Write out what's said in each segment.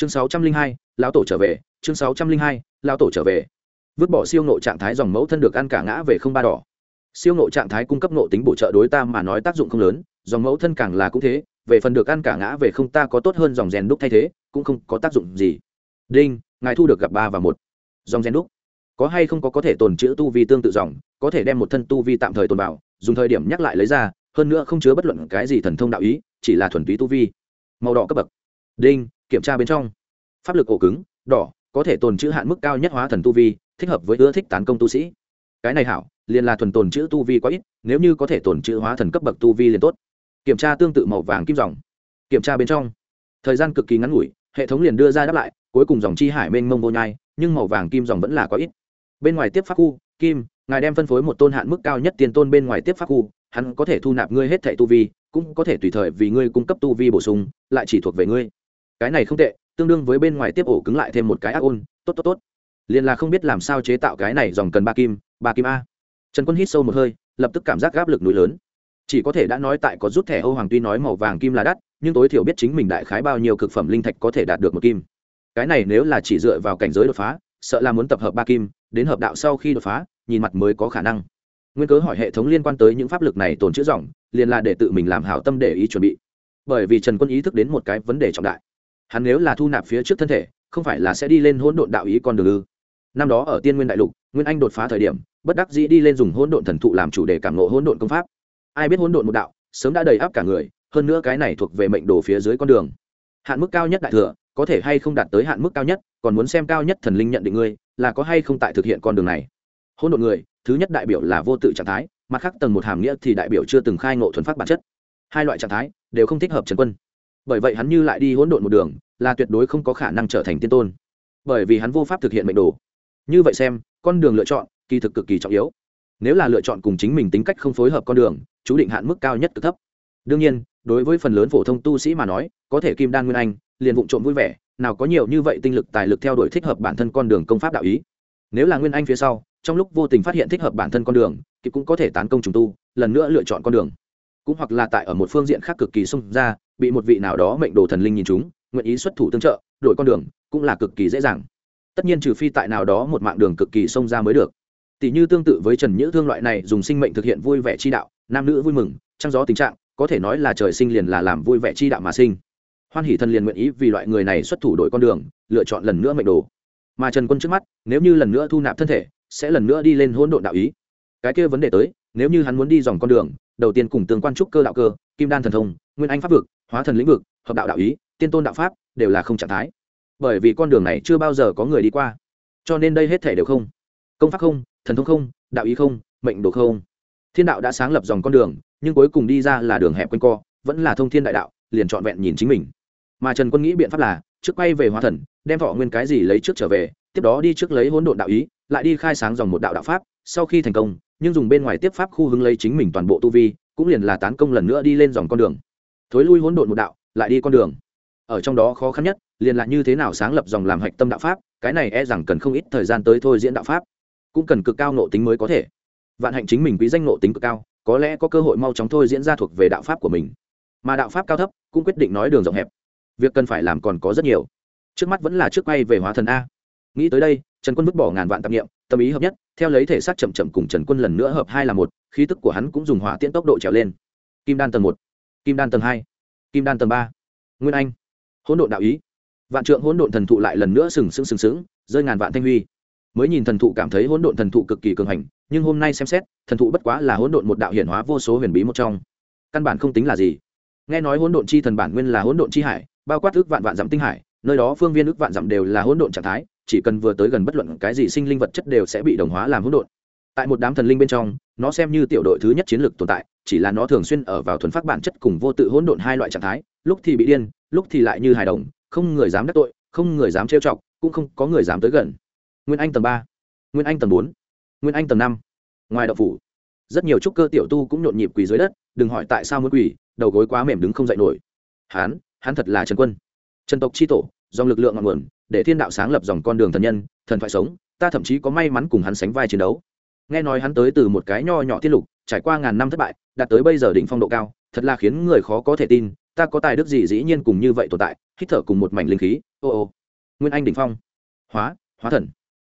chương sáu trăm linh hai, lão tổ trở về, chương sáu trăm linh hai, lão tổ trở về. Vứt bỏ siêu nộ trạng thái dòng mẫu thân được ăn cả ngã về không ba đỏ. Siêu nộ trạng thái cung cấp nộ tính bổ trợ đối ta mà nói tác dụng không lớn, dòng mẫu thân càng là cũng thế, về phần được ăn cả ngã về không ta có tốt hơn dòng rèn đúc thay thế, cũng không có tác dụng gì. Đinh, ngài thu được gặp ba và một. Dòng rèn đúc. Có hay không có có thể tồn chữ tu vi tương tự dòng, có thể đem một thân tu vi tạm thời tồn vào, dùng thời điểm nhắc lại lấy ra, hơn nữa không chứa bất luận cái gì thần thông đạo ý, chỉ là thuần túy tu vi. Màu đỏ cấp bậc. Đinh kiểm tra bên trong. Pháp lực ổ cứng, đỏ, có thể tồn chữ hạn mức cao nhất hóa thần tu vi, thích hợp với ưa thích tán công tu sĩ. Cái này hảo, liền là thuần tồn chữ tu vi quá ít, nếu như có thể tồn chữ hóa thần cấp bậc tu vi liền tốt. Kiểm tra tương tự màu vàng kim dòng. Kiểm tra bên trong. Thời gian cực kỳ ngắn ngủi, hệ thống liền đưa ra đáp lại, cuối cùng dòng chi hải mênh mông vô nhai, nhưng màu vàng kim dòng vẫn là quá ít. Bên ngoài tiếp pháp khu, kim, ngài đem phân phối một tôn hạn mức cao nhất tiền tôn bên ngoài tiếp pháp khu, hắn có thể thu nạp ngươi hết thẻ tu vi, cũng có thể tùy thời vì ngươi cung cấp tu vi bổ sung, lại chỉ thuộc về ngươi cái này không tệ, tương đương với bên ngoài tiếp ổ cứng lại thêm một cái ác ôn, tốt tốt tốt. Liền là không biết làm sao chế tạo cái này dòng cần ba kim ba kim a. Trần quân hít sâu một hơi, lập tức cảm giác áp lực núi lớn. Chỉ có thể đã nói tại có rút thẻ âu hoàng tuy nói màu vàng kim là đắt, nhưng tối thiểu biết chính mình đại khái bao nhiêu cực phẩm linh thạch có thể đạt được một kim. Cái này nếu là chỉ dựa vào cảnh giới đột phá, sợ là muốn tập hợp ba kim, đến hợp đạo sau khi đột phá, nhìn mặt mới có khả năng. Nguyên cớ hỏi hệ thống liên quan tới những pháp lực này tồn chữ dòng, liền là để tự mình làm hảo tâm để ý chuẩn bị. Bởi vì trần quân ý thức đến một cái vấn đề trọng đại hắn nếu là thu nạp phía trước thân thể, không phải là sẽ đi lên hỗn độn đạo ý con đường ư? Năm đó ở tiên nguyên đại lục, nguyên anh đột phá thời điểm, bất đắc dĩ đi lên dùng hỗn độn thần thụ làm chủ đề cảm ngộ hỗn độn công pháp. Ai biết hỗn độn một đạo, sớm đã đầy áp cả người, hơn nữa cái này thuộc về mệnh đồ phía dưới con đường. Hạn mức cao nhất đại thừa, có thể hay không đạt tới hạn mức cao nhất, còn muốn xem cao nhất thần linh nhận định ngươi, là có hay không tại thực hiện con đường này. Hỗn độn người, thứ nhất đại biểu là vô tự trạng thái, mặt khác tầng một hàm nghĩa thì đại biểu chưa từng khai ngộ thuần phát bản chất. Hai loại trạng thái đều không thích hợp trần quân bởi vậy hắn như lại đi hỗn độn một đường, là tuyệt đối không có khả năng trở thành tiên tôn. Bởi vì hắn vô pháp thực hiện mệnh đồ. Như vậy xem, con đường lựa chọn, kỳ thực cực kỳ trọng yếu. Nếu là lựa chọn cùng chính mình tính cách không phối hợp con đường, chú định hạn mức cao nhất cực thấp. Đương nhiên, đối với phần lớn phổ thông tu sĩ mà nói, có thể kim đan nguyên anh, liền vụng trộm vui vẻ, nào có nhiều như vậy tinh lực tài lực theo đuổi thích hợp bản thân con đường công pháp đạo ý. Nếu là nguyên anh phía sau, trong lúc vô tình phát hiện thích hợp bản thân con đường, thì cũng có thể tán công trùng tu, lần nữa lựa chọn con đường. Cũng hoặc là tại ở một phương diện khác cực kỳ xung ra bị một vị nào đó mệnh đồ thần linh nhìn chúng, nguyện ý xuất thủ tương trợ, đổi con đường, cũng là cực kỳ dễ dàng. Tất nhiên trừ phi tại nào đó một mạng đường cực kỳ xông ra mới được. Tỷ như tương tự với trần nhữ thương loại này dùng sinh mệnh thực hiện vui vẻ chi đạo, nam nữ vui mừng, trăng gió tình trạng, có thể nói là trời sinh liền là làm vui vẻ chi đạo mà sinh. Hoan hỷ thần liền nguyện ý vì loại người này xuất thủ đổi con đường, lựa chọn lần nữa mệnh đồ. Mà trần quân trước mắt, nếu như lần nữa thu nạp thân thể, sẽ lần nữa đi lên hỗn độn đạo ý. Cái kia vấn đề tới, nếu như hắn muốn đi dòng con đường, đầu tiên cùng tương quan trúc cơ đạo cơ, kim đan thần thông, nguyên anh pháp vực hóa thần lĩnh vực, hợp đạo đạo ý, tiên tôn đạo pháp đều là không trạng thái. Bởi vì con đường này chưa bao giờ có người đi qua. Cho nên đây hết thể đều không. Công pháp không, thần thông không, đạo ý không, mệnh đồ không. Thiên đạo đã sáng lập dòng con đường, nhưng cuối cùng đi ra là đường hẹp quanh co, vẫn là thông thiên đại đạo, liền trọn vẹn nhìn chính mình. Mà trần quân nghĩ biện pháp là, trước quay về hóa thần, đem thọ nguyên cái gì lấy trước trở về, tiếp đó đi trước lấy hỗn độn đạo ý, lại đi khai sáng dòng một đạo đạo pháp, sau khi thành công, nhưng dùng bên ngoài tiếp pháp khu hướng lấy chính mình toàn bộ tu vi, cũng liền là tán công lần nữa đi lên dòng con đường thối lui hỗn độn một đạo, lại đi con đường. Ở trong đó khó khăn nhất, liền là như thế nào sáng lập dòng làm hạch tâm đạo pháp, cái này e rằng cần không ít thời gian tới thôi diễn đạo pháp. Cũng cần cực cao nộ tính mới có thể. Vạn hạnh chính mình quý danh nộ tính cực cao, có lẽ có cơ hội mau chóng thôi diễn ra thuộc về đạo pháp của mình. Mà đạo pháp cao thấp, cũng quyết định nói đường rộng hẹp. Việc cần phải làm còn có rất nhiều. Trước mắt vẫn là trước quay về hóa thần a. Nghĩ tới đây, trần quân vứt bỏ ngàn vạn tạp nghiệm tâm ý hợp nhất, theo lấy thể xác chậm chậm cùng trần quân lần nữa hợp hai là một, khí tức của hắn cũng dùng hỏa tiễn tốc độ trèo lên. Kim đan tầng một kim đan tầng hai, kim đan tầng ba. Nguyên anh. Hỗn độn đạo ý. Vạn trượng hỗn độn thần thụ lại lần nữa sừng sững sừng sững, rơi ngàn vạn thanh huy. Mới nhìn thần thụ cảm thấy hỗn độn thần thụ cực kỳ cường hành, nhưng hôm nay xem xét, thần thụ bất quá là hỗn độn một đạo hiển hóa vô số huyền bí một trong. Căn bản không tính là gì. Nghe nói hỗn độn chi thần bản nguyên là hỗn độn chi hải, bao quát ước vạn vạn dặm tinh hải, nơi đó phương viên ước vạn dặm đều là hỗn độn trạng thái, chỉ cần vừa tới gần bất luận cái gì sinh linh vật chất đều sẽ bị đồng hóa làm hỗn độn tại một đám thần linh bên trong, nó xem như tiểu đội thứ nhất chiến lược tồn tại, chỉ là nó thường xuyên ở vào thuần phát bản chất cùng vô tự hỗn độn hai loại trạng thái, lúc thì bị điên, lúc thì lại như hài đồng, không người dám đắc tội, không người dám trêu chọc, cũng không có người dám tới gần. Nguyên anh tầng ba, nguyên anh tầng bốn, nguyên anh tầng năm, ngoài đậu phủ. Rất nhiều trúc cơ tiểu tu cũng nhộn nhịp quỳ dưới đất, đừng hỏi tại sao muốn quỳ, đầu gối quá mềm đứng không dậy nổi. Hán hắn thật là trần quân. Trần tộc c h i tổ, dòng lực lượng ngọn nguồn, để thiên đạo sáng lập dòng con đường thần nhân, thần thoại sống, ta thậm chí có may mắn cùng hắn sánh vai chiến đấu nghe nói hắn tới từ một cái nho nhỏ tiết lục, trải qua ngàn năm thất bại, đạt tới bây giờ đỉnh phong độ cao, thật là khiến người khó có thể tin, ta có tài đức gì dĩ nhiên cùng như vậy tồn tại, hít thở cùng một mảnh linh khí, ô ô. Nguyên anh đỉnh phong. Hóa hóa thần.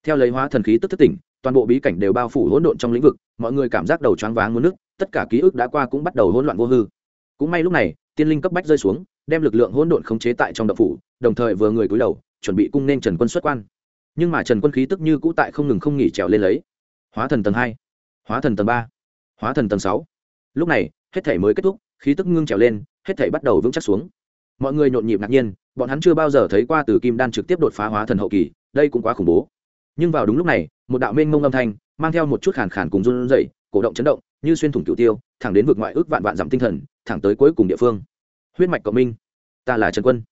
Theo lấy hóa thần khí tức thức tỉnh, toàn bộ bí cảnh đều bao phủ hỗn độn trong lĩnh vực, mọi người cảm giác đầu choáng váng muốn nước tất cả ký ức đã qua cũng bắt đầu hỗn loạn vô hư. Cũng may lúc này, tiên linh cấp bách rơi xuống, đem lực lượng hỗn độn khống chế tại trong đậu phủ, đồng thời vừa người cúi đầu, chuẩn bị cung nên trần quân xuất quan. Nhưng mà trần quân khí tức như cũ tại không ngừng không nghỉ trèo lên lấy hóa thần tầng hai, hóa thần tầng ba, hóa thần tầng sáu. Lúc này, hết thể mới kết thúc, khí tức ngưng trèo lên, hết thể bắt đầu vững chắc xuống. Mọi người nhộn nhịp ngạc nhiên, bọn hắn chưa bao giờ thấy qua từ kim đan trực tiếp đột phá hóa thần hậu kỳ, đây cũng quá khủng bố. Nhưng vào đúng lúc này, một đạo mênh mông âm thanh, mang theo một chút khàn khàn cùng run rẩy, cổ động chấn động, như xuyên thủng cửu tiêu, thẳng đến vực ngoại ước vạn vạn dặm tinh thần, thẳng tới cuối cùng địa phương. Huyết mạch cộng minh. Ta là trần quân.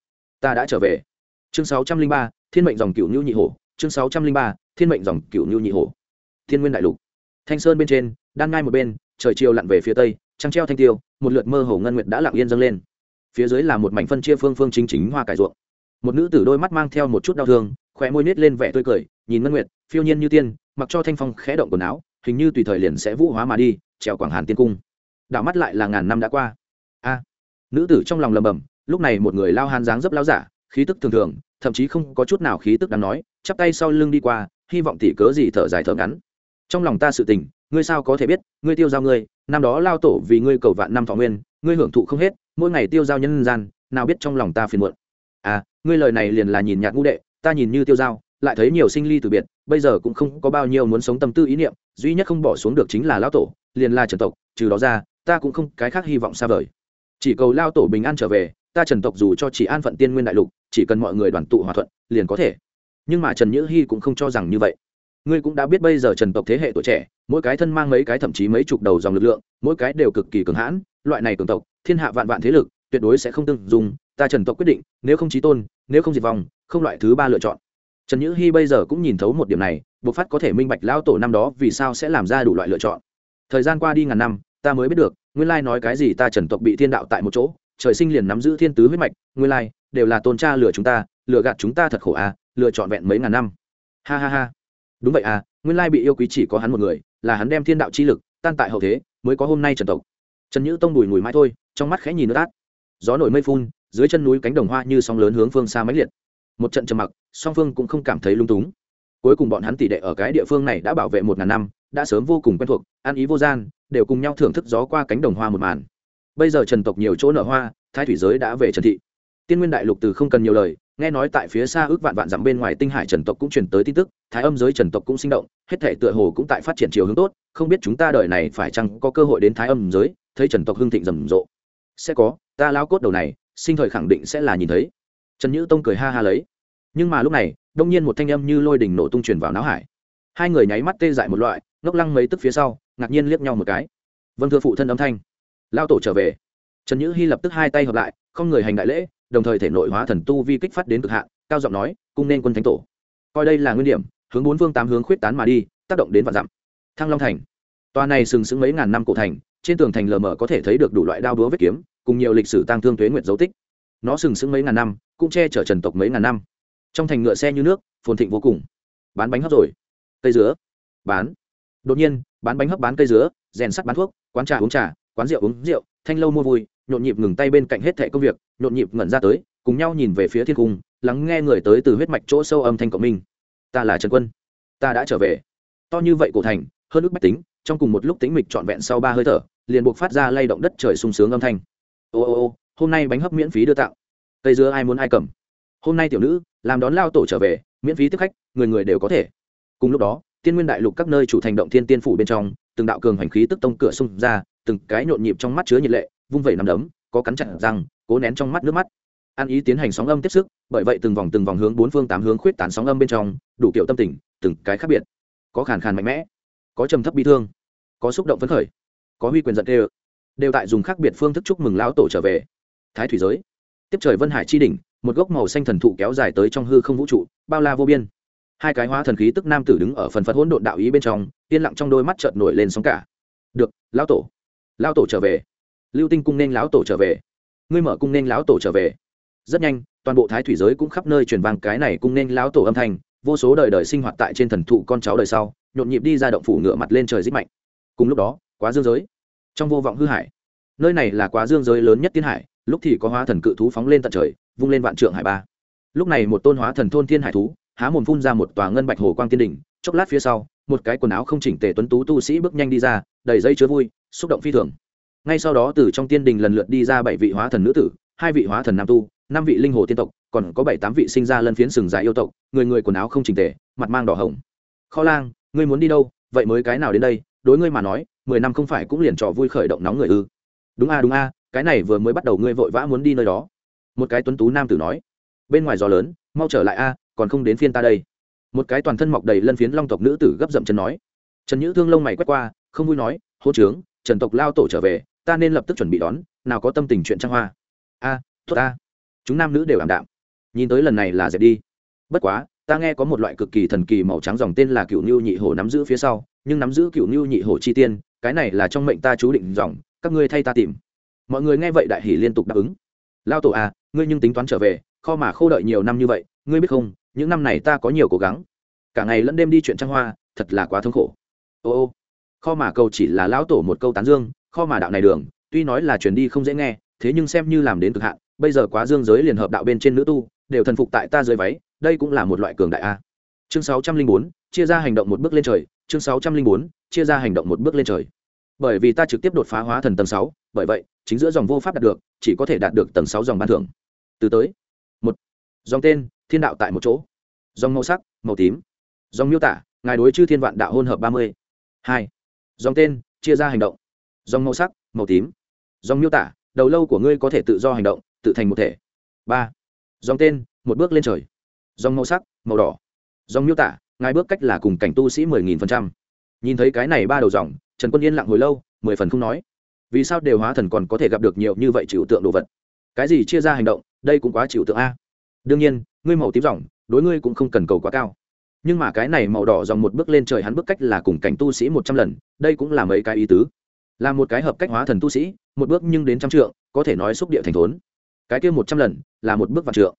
Ta đã trở về. Chương sáu trăm linh ba, thiên mệnh dòng cựu nhu nhị hổ. Chương sáu trăm linh ba, thiên mệnh dòng cựu nhu nhị hổ thiên nguyên đại lục. Thanh sơn bên trên, đan ngai một bên, trời chiều lặn về phía tây, trăng treo thanh tiêu, một lượt mơ hồ ngân nguyệt đã lặng yên dâng lên. Phía dưới là một mảnh phân chia phương phương chính chính hoa cải ruộng. Một nữ tử đôi mắt mang theo một chút đau thương, khóe môi nết lên vẻ tươi cười, nhìn ngân nguyệt, phiêu nhiên như tiên, mặc cho thanh phong khẽ động quần áo, hình như tùy thời liền sẽ vũ hóa mà đi, trèo quảng hàn tiên cung. Đảo mắt lại là ngàn năm đã qua. A! Nữ tử trong lòng lầm bầm lúc này một người lao hàn dáng dấp lao giả, khí tức thường thường, thậm chí không có chút nào khí tức đáng nói, chắp tay sau lưng đi qua, hy vọng tỷ cớ gì thở dài thở ngắn trong lòng ta sự tình, ngươi sao có thể biết, ngươi tiêu giao ngươi, năm đó lao tổ vì ngươi cầu vạn năm thọ nguyên, ngươi hưởng thụ không hết, mỗi ngày tiêu giao nhân gian, nào biết trong lòng ta phiền muộn. À ngươi lời này liền là nhìn nhạt ngũ đệ, ta nhìn như tiêu giao, lại thấy nhiều sinh ly từ biệt, bây giờ cũng không có bao nhiêu muốn sống tâm tư ý niệm, duy nhất không bỏ xuống được chính là lão tổ, liền là trần tộc, trừ đó ra, ta cũng không cái khác hy vọng xa vời. Chỉ cầu lao tổ bình an trở về, ta trần tộc dù cho chỉ an phận tiên nguyên đại lục, chỉ cần mọi người đoàn tụ hòa thuận, liền có thể. Nhưng mà trần nhữ hy cũng không cho rằng như vậy ngươi cũng đã biết bây giờ trần tộc thế hệ tuổi trẻ, mỗi cái thân mang mấy cái thậm chí mấy chục đầu dòng lực lượng, mỗi cái đều cực kỳ cường hãn, loại này cường tộc, thiên hạ vạn vạn thế lực, tuyệt đối sẽ không tương dùng ta trần tộc quyết định, nếu không trí tôn, nếu không diệt vong, không loại thứ ba lựa chọn. Trần nhữ hy bây giờ cũng nhìn thấu một điểm này, bộc phát có thể minh bạch lao tổ năm đó vì sao sẽ làm ra đủ loại lựa chọn. Thời gian qua đi ngàn năm, ta mới biết được, nguyên lai nói cái gì ta trần tộc bị thiên đạo tại một chỗ, trời sinh liền nắm giữ thiên tứ huyết mạch, nguyên lai, đều là tôn cha lừa chúng ta, lừa gạt chúng ta thật khổ à lựa chọn vẹn mấy ngàn năm. Ha ha ha đúng vậy à nguyên lai bị yêu quý chỉ có hắn một người, là hắn đem thiên đạo chi lực tan tại hậu thế, mới có hôm nay trần tộc. Trần nhữ tông đùi mùi mãi thôi, trong mắt khẽ nhìn nước át. Gió nổi mây phun, dưới chân núi cánh đồng hoa như sóng lớn hướng phương xa máy liệt. Một trận trầm mặc, song phương cũng không cảm thấy lung túng. Cuối cùng bọn hắn tỷ đệ ở cái địa phương này đã bảo vệ một ngàn năm, đã sớm vô cùng quen thuộc ăn ý vô gian, đều cùng nhau thưởng thức gió qua cánh đồng hoa một màn. Bây giờ trần tộc nhiều chỗ nở hoa, thái thủy giới đã về trần thị. Tiên nguyên đại lục từ không cần nhiều lời nghe nói tại phía xa ước vạn vạn dặm bên ngoài tinh hải trần tộc cũng truyền tới tin tức, thái âm giới trần tộc cũng sinh động, hết thể tựa hồ cũng tại phát triển chiều hướng tốt, không biết chúng ta đời này phải chăng có cơ hội đến thái âm giới, thấy trần tộc hưng thịnh rầm rộ. Sẽ có, ta lao cốt đầu này, sinh thời khẳng định sẽ là nhìn thấy. Trần nhữ tông cười ha ha lấy. Nhưng mà lúc này, đông nhiên một thanh âm như lôi đình nổ tung truyền vào não hải. Hai người nháy mắt tê dại một loại, ngốc lăng mấy tức phía sau, ngạc nhiên liếc nhau một cái. Vâng thưa phụ thân âm thanh. Lao tổ trở về. Trần nhữ hy lập tức hai tay hợp lại, không người hành đại lễ đồng thời thể nội hóa thần tu vi kích phát đến cực hạn, cao giọng nói, cung nên quân thánh tổ. Coi đây là nguyên điểm, hướng bốn phương tám hướng khuyết tán mà đi, tác động đến vạn dặm. Thăng long thành. Tòa này sừng sững mấy ngàn năm cổ thành, trên tường thành lờ mờ có thể thấy được đủ loại đao đúa vết kiếm, cùng nhiều lịch sử tăng thương thuế nguyện dấu tích. Nó sừng sững mấy ngàn năm, cũng che chở trần tộc mấy ngàn năm. Trong thành ngựa xe như nước, phồn thịnh vô cùng. Bán bánh hấp rồi. Cây dứa. Bán. Đột nhiên, bán bánh hấp bán cây dứa, rèn sắt bán thuốc, quán trà uống trà, quán rượu uống rượu, thanh lâu mua vui nhộn nhịp ngừng tay bên cạnh hết thẻ công việc, nhộn nhịp ngẩn ra tới, cùng nhau nhìn về phía thiên cung, lắng nghe người tới từ huyết mạch chỗ sâu âm thanh cộng minh ta là trần quân. Ta đã trở về. To như vậy cổ thành, hơn ước bách tính, trong cùng một lúc tính mịch trọn vẹn sau ba hơi thở, liền buộc phát ra lay động đất trời sung sướng âm thanh. Ô ô ô, hôm nay bánh hấp miễn phí đưa tặng. Cây dứa ai muốn ai cầm. Hôm nay tiểu nữ, làm đón lao tổ trở về, miễn phí tiếp khách, người người đều có thể. Cùng lúc đó, tiên nguyên đại lục các nơi chủ thành động thiên tiên phủ bên trong, từng đạo cường hành khí tức tông cửa xung ra, từng cái nhộn nhịp trong mắt chứa nhiệt lệ vung vẩy nằm đấm, có cắn chặt răng, cố nén trong mắt nước mắt. Ăn ý tiến hành sóng âm tiếp sức, bởi vậy từng vòng từng vòng hướng bốn phương tám hướng khuyết tán sóng âm bên trong, đủ kiểu tâm tình, từng cái khác biệt. Có khàn khàn mạnh mẽ, có trầm thấp bi thương, có xúc động phấn khởi, có huy quyền giận đều đều tại dùng khác biệt phương thức chúc mừng lão tổ trở về. Thái thủy giới, tiếp trời vân hải chi đỉnh, một gốc màu xanh thần thụ kéo dài tới trong hư không vũ trụ, bao la vô biên. Hai cái hóa thần khí tức nam tử đứng ở phần phật hỗn độn đạo ý bên trong, yên lặng trong đôi mắt chợt nổi lên sóng cả. Được, lão tổ lão tổ trở về lưu tinh cung nên lão tổ trở về. Ngươi mở cung nên lão tổ trở về. Rất nhanh, toàn bộ thái thủy giới cũng khắp nơi truyền vang cái này cung nên lão tổ âm thanh, vô số đời đời sinh hoạt tại trên thần thụ con cháu đời sau, nhộn nhịp đi ra động phủ ngựa mặt lên trời rít mạnh. Cùng lúc đó, quá dương giới, trong vô vọng hư hải, nơi này là quá dương giới lớn nhất tiên hải, lúc thì có hóa thần cự thú phóng lên tận trời, vung lên vạn trượng hải ba. Lúc này một tôn hóa thần thôn thiên hải thú, há mồm phun ra một tòa ngân bạch hồ quang tiên đỉnh, chốc lát phía sau, một cái quần áo không chỉnh tề tuấn tú tu sĩ bước nhanh đi ra, đầy dây chứa vui, xúc động phi thường ngay sau đó từ trong tiên đình lần lượt đi ra bảy vị hóa thần nữ tử, hai vị hóa thần nam tu, năm vị linh hồ tiên tộc, còn có bảy tám vị sinh ra lân phiến sừng dài yêu tộc, người người quần áo không chỉnh tề, mặt mang đỏ hồng. Kho lang, ngươi muốn đi đâu? Vậy mới cái nào đến đây? Đối ngươi mà nói, mười năm không phải cũng liền trò vui khởi động nóng người ư? Đúng a đúng a, cái này vừa mới bắt đầu ngươi vội vã muốn đi nơi đó. Một cái tuấn tú nam tử nói. Bên ngoài gió lớn, mau trở lại a, còn không đến phiên ta đây. Một cái toàn thân mọc đầy lân phiến long tộc nữ tử gấp dậm chân nói. Trần nhữ thương lông mày quét qua, không vui nói hô trướng, trần tộc lao tổ trở về ta nên lập tức chuẩn bị đón nào có tâm tình chuyện trăng hoa. A à, tốt ta. Chúng nam nữ đều ảm đạm. Nhìn tới lần này là dẹp đi. Bất quá ta nghe có một loại cực kỳ thần kỳ màu trắng dòng tên là cựu nhu nhị hổ nắm giữ phía sau nhưng nắm giữ cựu nhu nhị hổ chi tiên cái này là trong mệnh ta chú định dòng các ngươi thay ta tìm. Mọi người nghe vậy đại hỷ liên tục đáp ứng. Lao tổ à ngươi nhưng tính toán trở về kho mà khô đợi nhiều năm như vậy ngươi biết không những năm này ta có nhiều cố gắng. Cả ngày lẫn đêm đi chuyện trăng hoa thật là quá thống khổ. Ô ô kho mà cầu chỉ là lão tổ một câu tán dương kho mà đạo này đường, tuy nói là chuyển đi không dễ nghe, thế nhưng xem như làm đến cực hạn, bây giờ quá dương giới liền hợp đạo bên trên nữ tu, đều thần phục tại ta dưới váy, đây cũng là một loại cường đại a. Chương sáu trăm linh bốn, chia ra hành động một bước lên trời, chương sáu trăm linh bốn, chia ra hành động một bước lên trời. Bởi vì ta trực tiếp đột phá hóa thần tầng sáu, bởi vậy, chính giữa dòng vô pháp đạt được, chỉ có thể đạt được tầng sáu dòng ban thưởng. Từ tới, một, dòng tên, thiên đạo tại một chỗ. Dòng màu sắc, màu tím. Dòng miêu tả, ngài đối chư thiên vạn đạo hôn hợp ba mươi. Hai, dòng tên, chia ra hành động dòng màu sắc, màu tím. Dòng miêu tả, đầu lâu của ngươi có thể tự do hành động, tự thành một thể. Ba. Dòng tên, một bước lên trời. Dòng màu sắc, màu đỏ. Dòng miêu tả, ngài bước cách là cùng cảnh tu sĩ mười nghìn phần trăm. Nhìn thấy cái này ba đầu dòng, trần quân yên lặng hồi lâu, mười phần không nói. Vì sao đều hóa thần còn có thể gặp được nhiều như vậy chịu tượng đồ vật? Cái gì chia ra hành động, đây cũng quá chịu tượng a. Đương nhiên, ngươi màu tím dòng, đối ngươi cũng không cần cầu quá cao. Nhưng mà cái này màu đỏ dòng một bước lên trời hắn bước cách là cùng cảnh tu sĩ một trăm lần, đây cũng là mấy cái ý tứ là một cái hợp cách hóa thần tu sĩ, một bước nhưng đến trăm trượng, có thể nói xúc địa thành thốn. Cái kia một trăm lần, là một bước vạn trượng.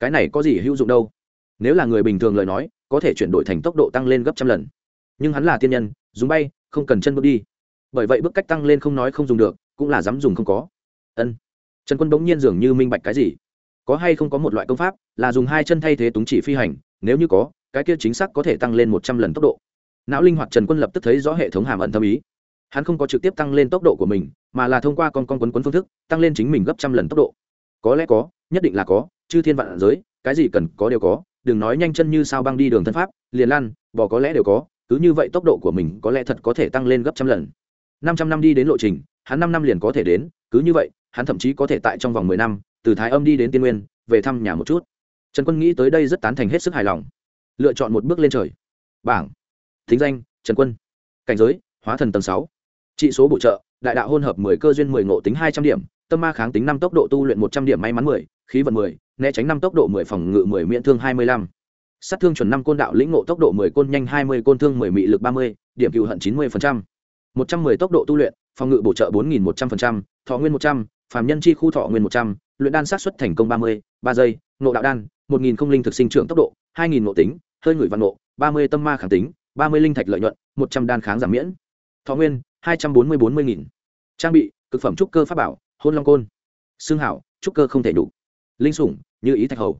Cái này có gì hữu dụng đâu? Nếu là người bình thường lời nói, có thể chuyển đổi thành tốc độ tăng lên gấp trăm lần. Nhưng hắn là tiên nhân, dùng bay, không cần chân bước đi. Bởi vậy bước cách tăng lên không nói không dùng được, cũng là dám dùng không có. Ân. Trần quân bỗng nhiên dường như minh bạch cái gì. Có hay không có một loại công pháp, là dùng hai chân thay thế túng chỉ phi hành, nếu như có, cái kia chính xác có thể tăng lên một trăm lần tốc độ. Não linh hoạt trần quân lập tức thấy rõ hệ thống hàm ẩn tâm ý hắn không có trực tiếp tăng lên tốc độ của mình, mà là thông qua con con quấn quấn phương thức, tăng lên chính mình gấp trăm lần tốc độ. Có lẽ có, nhất định là có chứ thiên vạn giới, cái gì cần có đều có, đừng nói nhanh chân như sao băng đi đường thân pháp, liền lan bò có lẽ đều có, cứ như vậy tốc độ của mình có lẽ thật có thể tăng lên gấp trăm lần. Năm trăm năm đi đến lộ trình, hắn năm năm liền có thể đến, cứ như vậy, hắn thậm chí có thể tại trong vòng mười năm, từ thái âm đi đến tiên nguyên, về thăm nhà một chút. Trần quân nghĩ tới đây rất tán thành hết sức hài lòng. Lựa chọn một bước lên trời. Bảng. Thính danh, trần quân. Cảnh giới, hóa thần tầng sáu trị số bổ trợ, đại đạo hôn hợp mười cơ duyên mười ngộ tính hai trăm điểm, tâm ma kháng tính năm tốc độ tu luyện một trăm điểm may mắn mười, khí vận mười, né tránh năm tốc độ mười phòng ngự mười, miễn thương hai mươi lăm. Sát thương chuẩn năm côn đạo lĩnh ngộ tốc độ mười côn nhanh hai mươi, côn thương mười mị lực ba mươi, điểm cựu hận chín mươi phần trăm. Một trăm mười tốc độ tu luyện, phòng ngự bổ trợ bốn nghìn một trăm phần trăm, thọ nguyên một trăm, phàm nhân chi khu thọ nguyên một trăm, luyện đan sát xuất thành công ba mươi, ba giây, ngộ đạo đan, một nghìn không linh thực sinh trưởng tốc độ, hai nghìn ngộ tính, hơi ngửi văn ngộ, ba mươi tâm ma kháng tính, ba mươi linh thạch lợi nhuận, một trăm đan kháng giảm miễn. Thọ nguyên hai trăm bốn mươi bốn mươi nghìn. Trang bị, cực phẩm trúc cơ pháp bảo, hôn long côn. Xương hảo, trúc cơ không thể đủ. Linh sủng, như ý thạch hầu.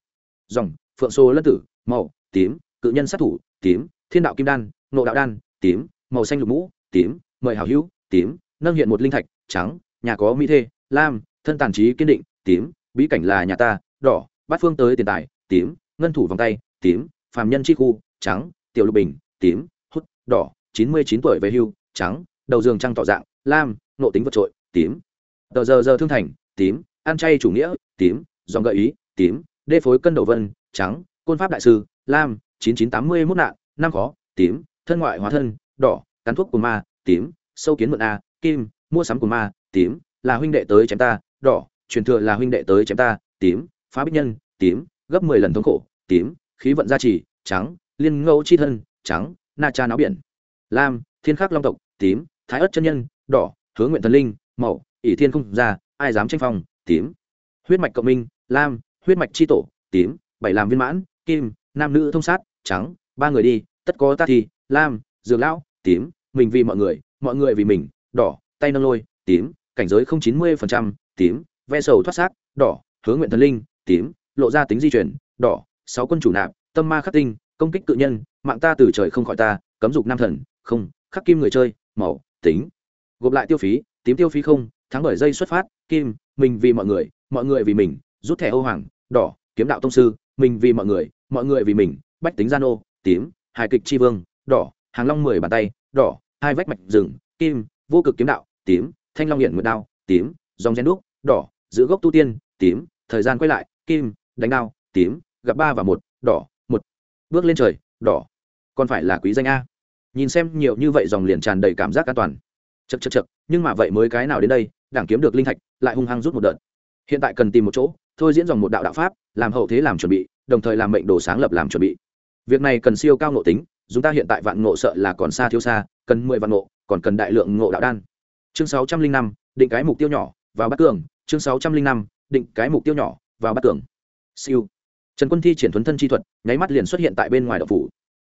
Dòng, phượng xô lân tử, màu, tím, cự nhân sát thủ, tím, thiên đạo kim đan nộ đạo đan, tím, màu xanh lục mũ, tím, mời hảo hữu, tím, nâng hiện một linh thạch, trắng, nhà có mỹ thê, lam, thân tàn trí kiên định, tím, bí cảnh là nhà ta, đỏ, bát phương tới tiền tài, tím, ngân thủ vòng tay, tím, phàm nhân chi khu, trắng, tiểu lục bình, tím, hút, đỏ, chín mươi chín tuổi về hưu, trắng đầu giường trăng tỏ dạng, lam nộ tính vượt trội, tím. Tờ giờ giờ thương thành, tím. Ăn chay chủ nghĩa, tím. Dòng gợi ý, tím. Đê phối cân đầu vân, trắng. Côn pháp đại sư, lam, chín chín tám mươi mốt nạn, năm khó, tím. Thân ngoại hóa thân, đỏ. Cắn thuốc của ma, tím. Sâu kiến mượn a, kim. Mua sắm của ma, tím. Là huynh đệ tới chém ta, đỏ. Truyền thừa là huynh đệ tới chém ta, tím. Phá bích nhân, tím. Gấp mười lần thống khổ, tím. Khí vận gia trì, trắng. Liên ngẫu chi thân, trắng. Na cha náo biển. Lam, thiên khắc long tộc, tím thái ất chân nhân, đỏ hướng nguyện thần linh màu ỷ thiên không ra, ai dám tranh phong, tím. Huyết mạch cộng minh, lam, huyết mạch chi tổ, tím, bảy làm viên mãn, kim, nam nữ thông sát, trắng, ba người đi, tất có ta thì, lam, dược lão, tím, mình vì mọi người mọi người vì mình, đỏ, tay nâng lôi, tím, cảnh giới không chín mươi phần trăm, tím, ve sầu thoát xác, đỏ hướng nguyện thần linh, tím, lộ ra tính di chuyển, đỏ, sáu quân chủ nạp, tâm ma khắc tinh, công kích cự nhân, mạng ta từ trời không khỏi ta, cấm dục nam thần, không, khắc kim người chơi màu tính. Gộp lại tiêu phí, tím tiêu phí không, thắng bởi dây xuất phát, kim, mình vì mọi người mọi người vì mình, rút thẻ ô hoàng, đỏ, kiếm đạo tông sư, mình vì mọi người mọi người vì mình, bách tính gian ô tím, hài kịch tri vương, đỏ, hàng long mười bàn tay, đỏ, hai vách mạch rừng, kim, vô cực kiếm đạo, tím, thanh long hiển nguyệt đao, tím, dòng gen đúc, đỏ, giữ gốc tu tiên, tím, thời gian quay lại, kim, đánh đao, tím, gặp ba và một, đỏ, một. Bước lên trời, đỏ. Còn phải là quý danh a nhìn xem nhiều như vậy dòng liền tràn đầy cảm giác an toàn. Chật chật chật nhưng mà vậy mới cái nào đến đây, đảng kiếm được linh thạch, lại hung hăng rút một đợt. Hiện tại cần tìm một chỗ, thôi diễn dòng một đạo đạo pháp, làm hậu thế làm chuẩn bị, đồng thời làm mệnh đồ sáng lập làm chuẩn bị. Việc này cần siêu cao ngộ tính, chúng ta hiện tại vạn ngộ sợ là còn xa thiếu xa, cần mười vạn ngộ, còn cần đại lượng ngộ đạo đan. Chương sáu trăm linh năm, định cái mục tiêu nhỏ, vào bắt cường. Chương sáu trăm linh năm, định cái mục tiêu nhỏ, vào bắt cường. Siêu. Trần quân thi triển thuấn thân chi thuật, nháy mắt liền xuất hiện tại bên ngoài đậu phủ.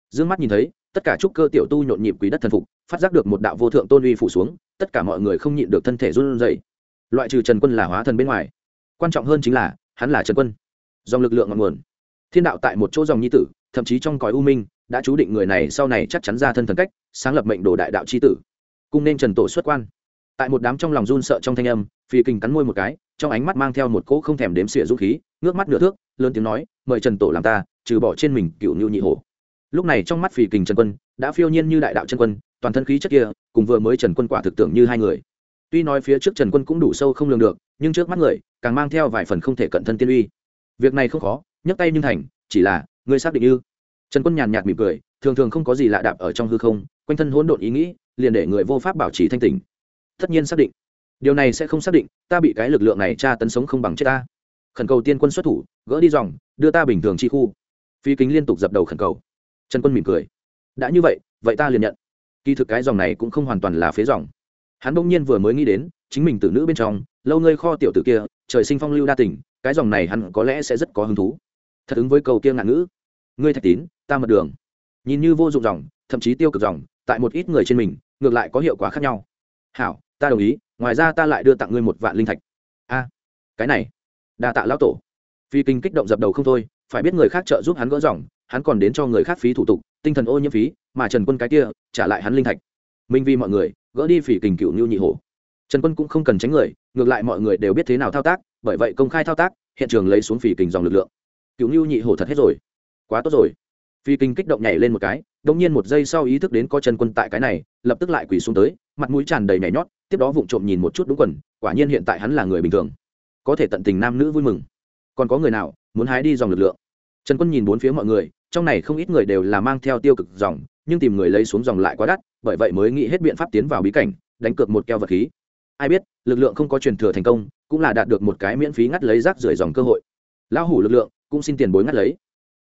D ư ơ n g mắt nhìn thấy tất cả trúc cơ tiểu tu nhộn nhịp quý đất thần phục, phát giác được một đạo vô thượng tôn uy phủ xuống, tất cả mọi người không nhịn được thân thể run dày loại trừ trần quân là hóa thần bên ngoài, quan trọng hơn chính là, hắn là trần quân. Dòng lực lượng ngọn nguồn. Thiên đạo tại một chỗ dòng nhi tử, thậm chí trong cõi u minh, đã chú định người này sau này chắc chắn ra thân thần cách, sáng lập mệnh đồ đại đạo c h i tử. Cung nên trần tổ xuất quan. Tại một đám trong lòng run sợ trong thanh âm, phi kình cắn môi một cái, trong ánh mắt mang theo một cỗ không thèm đếm xỉa dũng khí, ngước mắt nửa thước, lớn tiếng nói, mời trần tổ làm ta, trừ bỏ trên mình cựu nhu nhị hổ lúc này trong mắt phi kình trần quân, đã phiêu nhiên như đại đạo trần quân, toàn thân khí chất kia, cùng vừa mới trần quân quả thực tưởng như hai người. Tuy nói phía trước trần quân cũng đủ sâu không lường được, nhưng trước mắt người, càng mang theo vài phần không thể cận thân tiên uy. Việc này không khó, nhấc tay nhưng thành, chỉ là, ngươi xác định ư? Trần quân nhàn nhạt mỉm cười, thường thường không có gì lạ đạp ở trong hư không, quanh thân hỗn độn ý nghĩ, liền để người vô pháp bảo trì thanh tình tất nhiên xác định. Điều này sẽ không xác định, ta bị cái lực lượng này tra tấn sống không bằng chết ta. Khẩn cầu tiên quân xuất thủ, gỡ đi dòng, đưa ta bình thường chi khu. Phi kính liên tục dập đầu khẩn cầu trần quân mỉm cười. Đã như vậy vậy ta liền nhận. Kỳ thực cái dòng này cũng không hoàn toàn là phế dòng. Hắn bỗng nhiên vừa mới nghĩ đến, chính mình tử nữ bên trong, lâu ngơi kho tiểu tử kia, trời sinh phong lưu đa tình, cái dòng này hắn có lẽ sẽ rất có hứng thú. Thật ứng với cầu kia ngạn ngữ. Ngươi thạch tín, ta mật đường. Nhìn như vô dụng dòng, thậm chí tiêu cực dòng, tại một ít người trên mình, ngược lại có hiệu quả khác nhau. Hảo, ta đồng ý, ngoài ra ta lại đưa tặng ngươi một vạn linh thạch. A, cái này, đa tạ lão tổ. Phi kinh kích động dập đầu không thôi, phải biết người khác trợ giúp hắn gỡ dòng hắn còn đến cho người khác phí thủ tục, tinh thần ô nhiễm phí, mà trần quân cái kia, trả lại hắn linh thạch. Minh vì mọi người, gỡ đi phỉ kình cựu như nhị hổ. Trần quân cũng không cần tránh người, ngược lại mọi người đều biết thế nào thao tác, bởi vậy công khai thao tác, hiện trường lấy xuống phỉ kình dòng lực lượng. Cựu như nhị hổ thật hết rồi. Quá tốt rồi. Phi kinh kích động nhảy lên một cái đông nhiên một giây sau ý thức đến có trần quân tại cái này, lập tức lại quỳ xuống tới, mặt mũi tràn đầy nhảy nhót, tiếp đó vụng trộm nhìn một chút đúng quần, quả nhiên hiện tại hắn là người bình thường. Có thể tận tình nam nữ vui mừng. Còn có người nào muốn hái đi dòng lực lượng? Trần quân nhìn bốn phía mọi người, trong này không ít người đều là mang theo tiêu cực dòng, nhưng tìm người lấy xuống dòng lại quá đắt, bởi vậy mới nghĩ hết biện pháp tiến vào bí cảnh, đánh cược một keo vật khí. Ai biết, lực lượng không có truyền thừa thành công, cũng là đạt được một cái miễn phí ngắt lấy rác rưởi dòng cơ hội. Lão hủ lực lượng, cũng xin tiền bối ngắt lấy.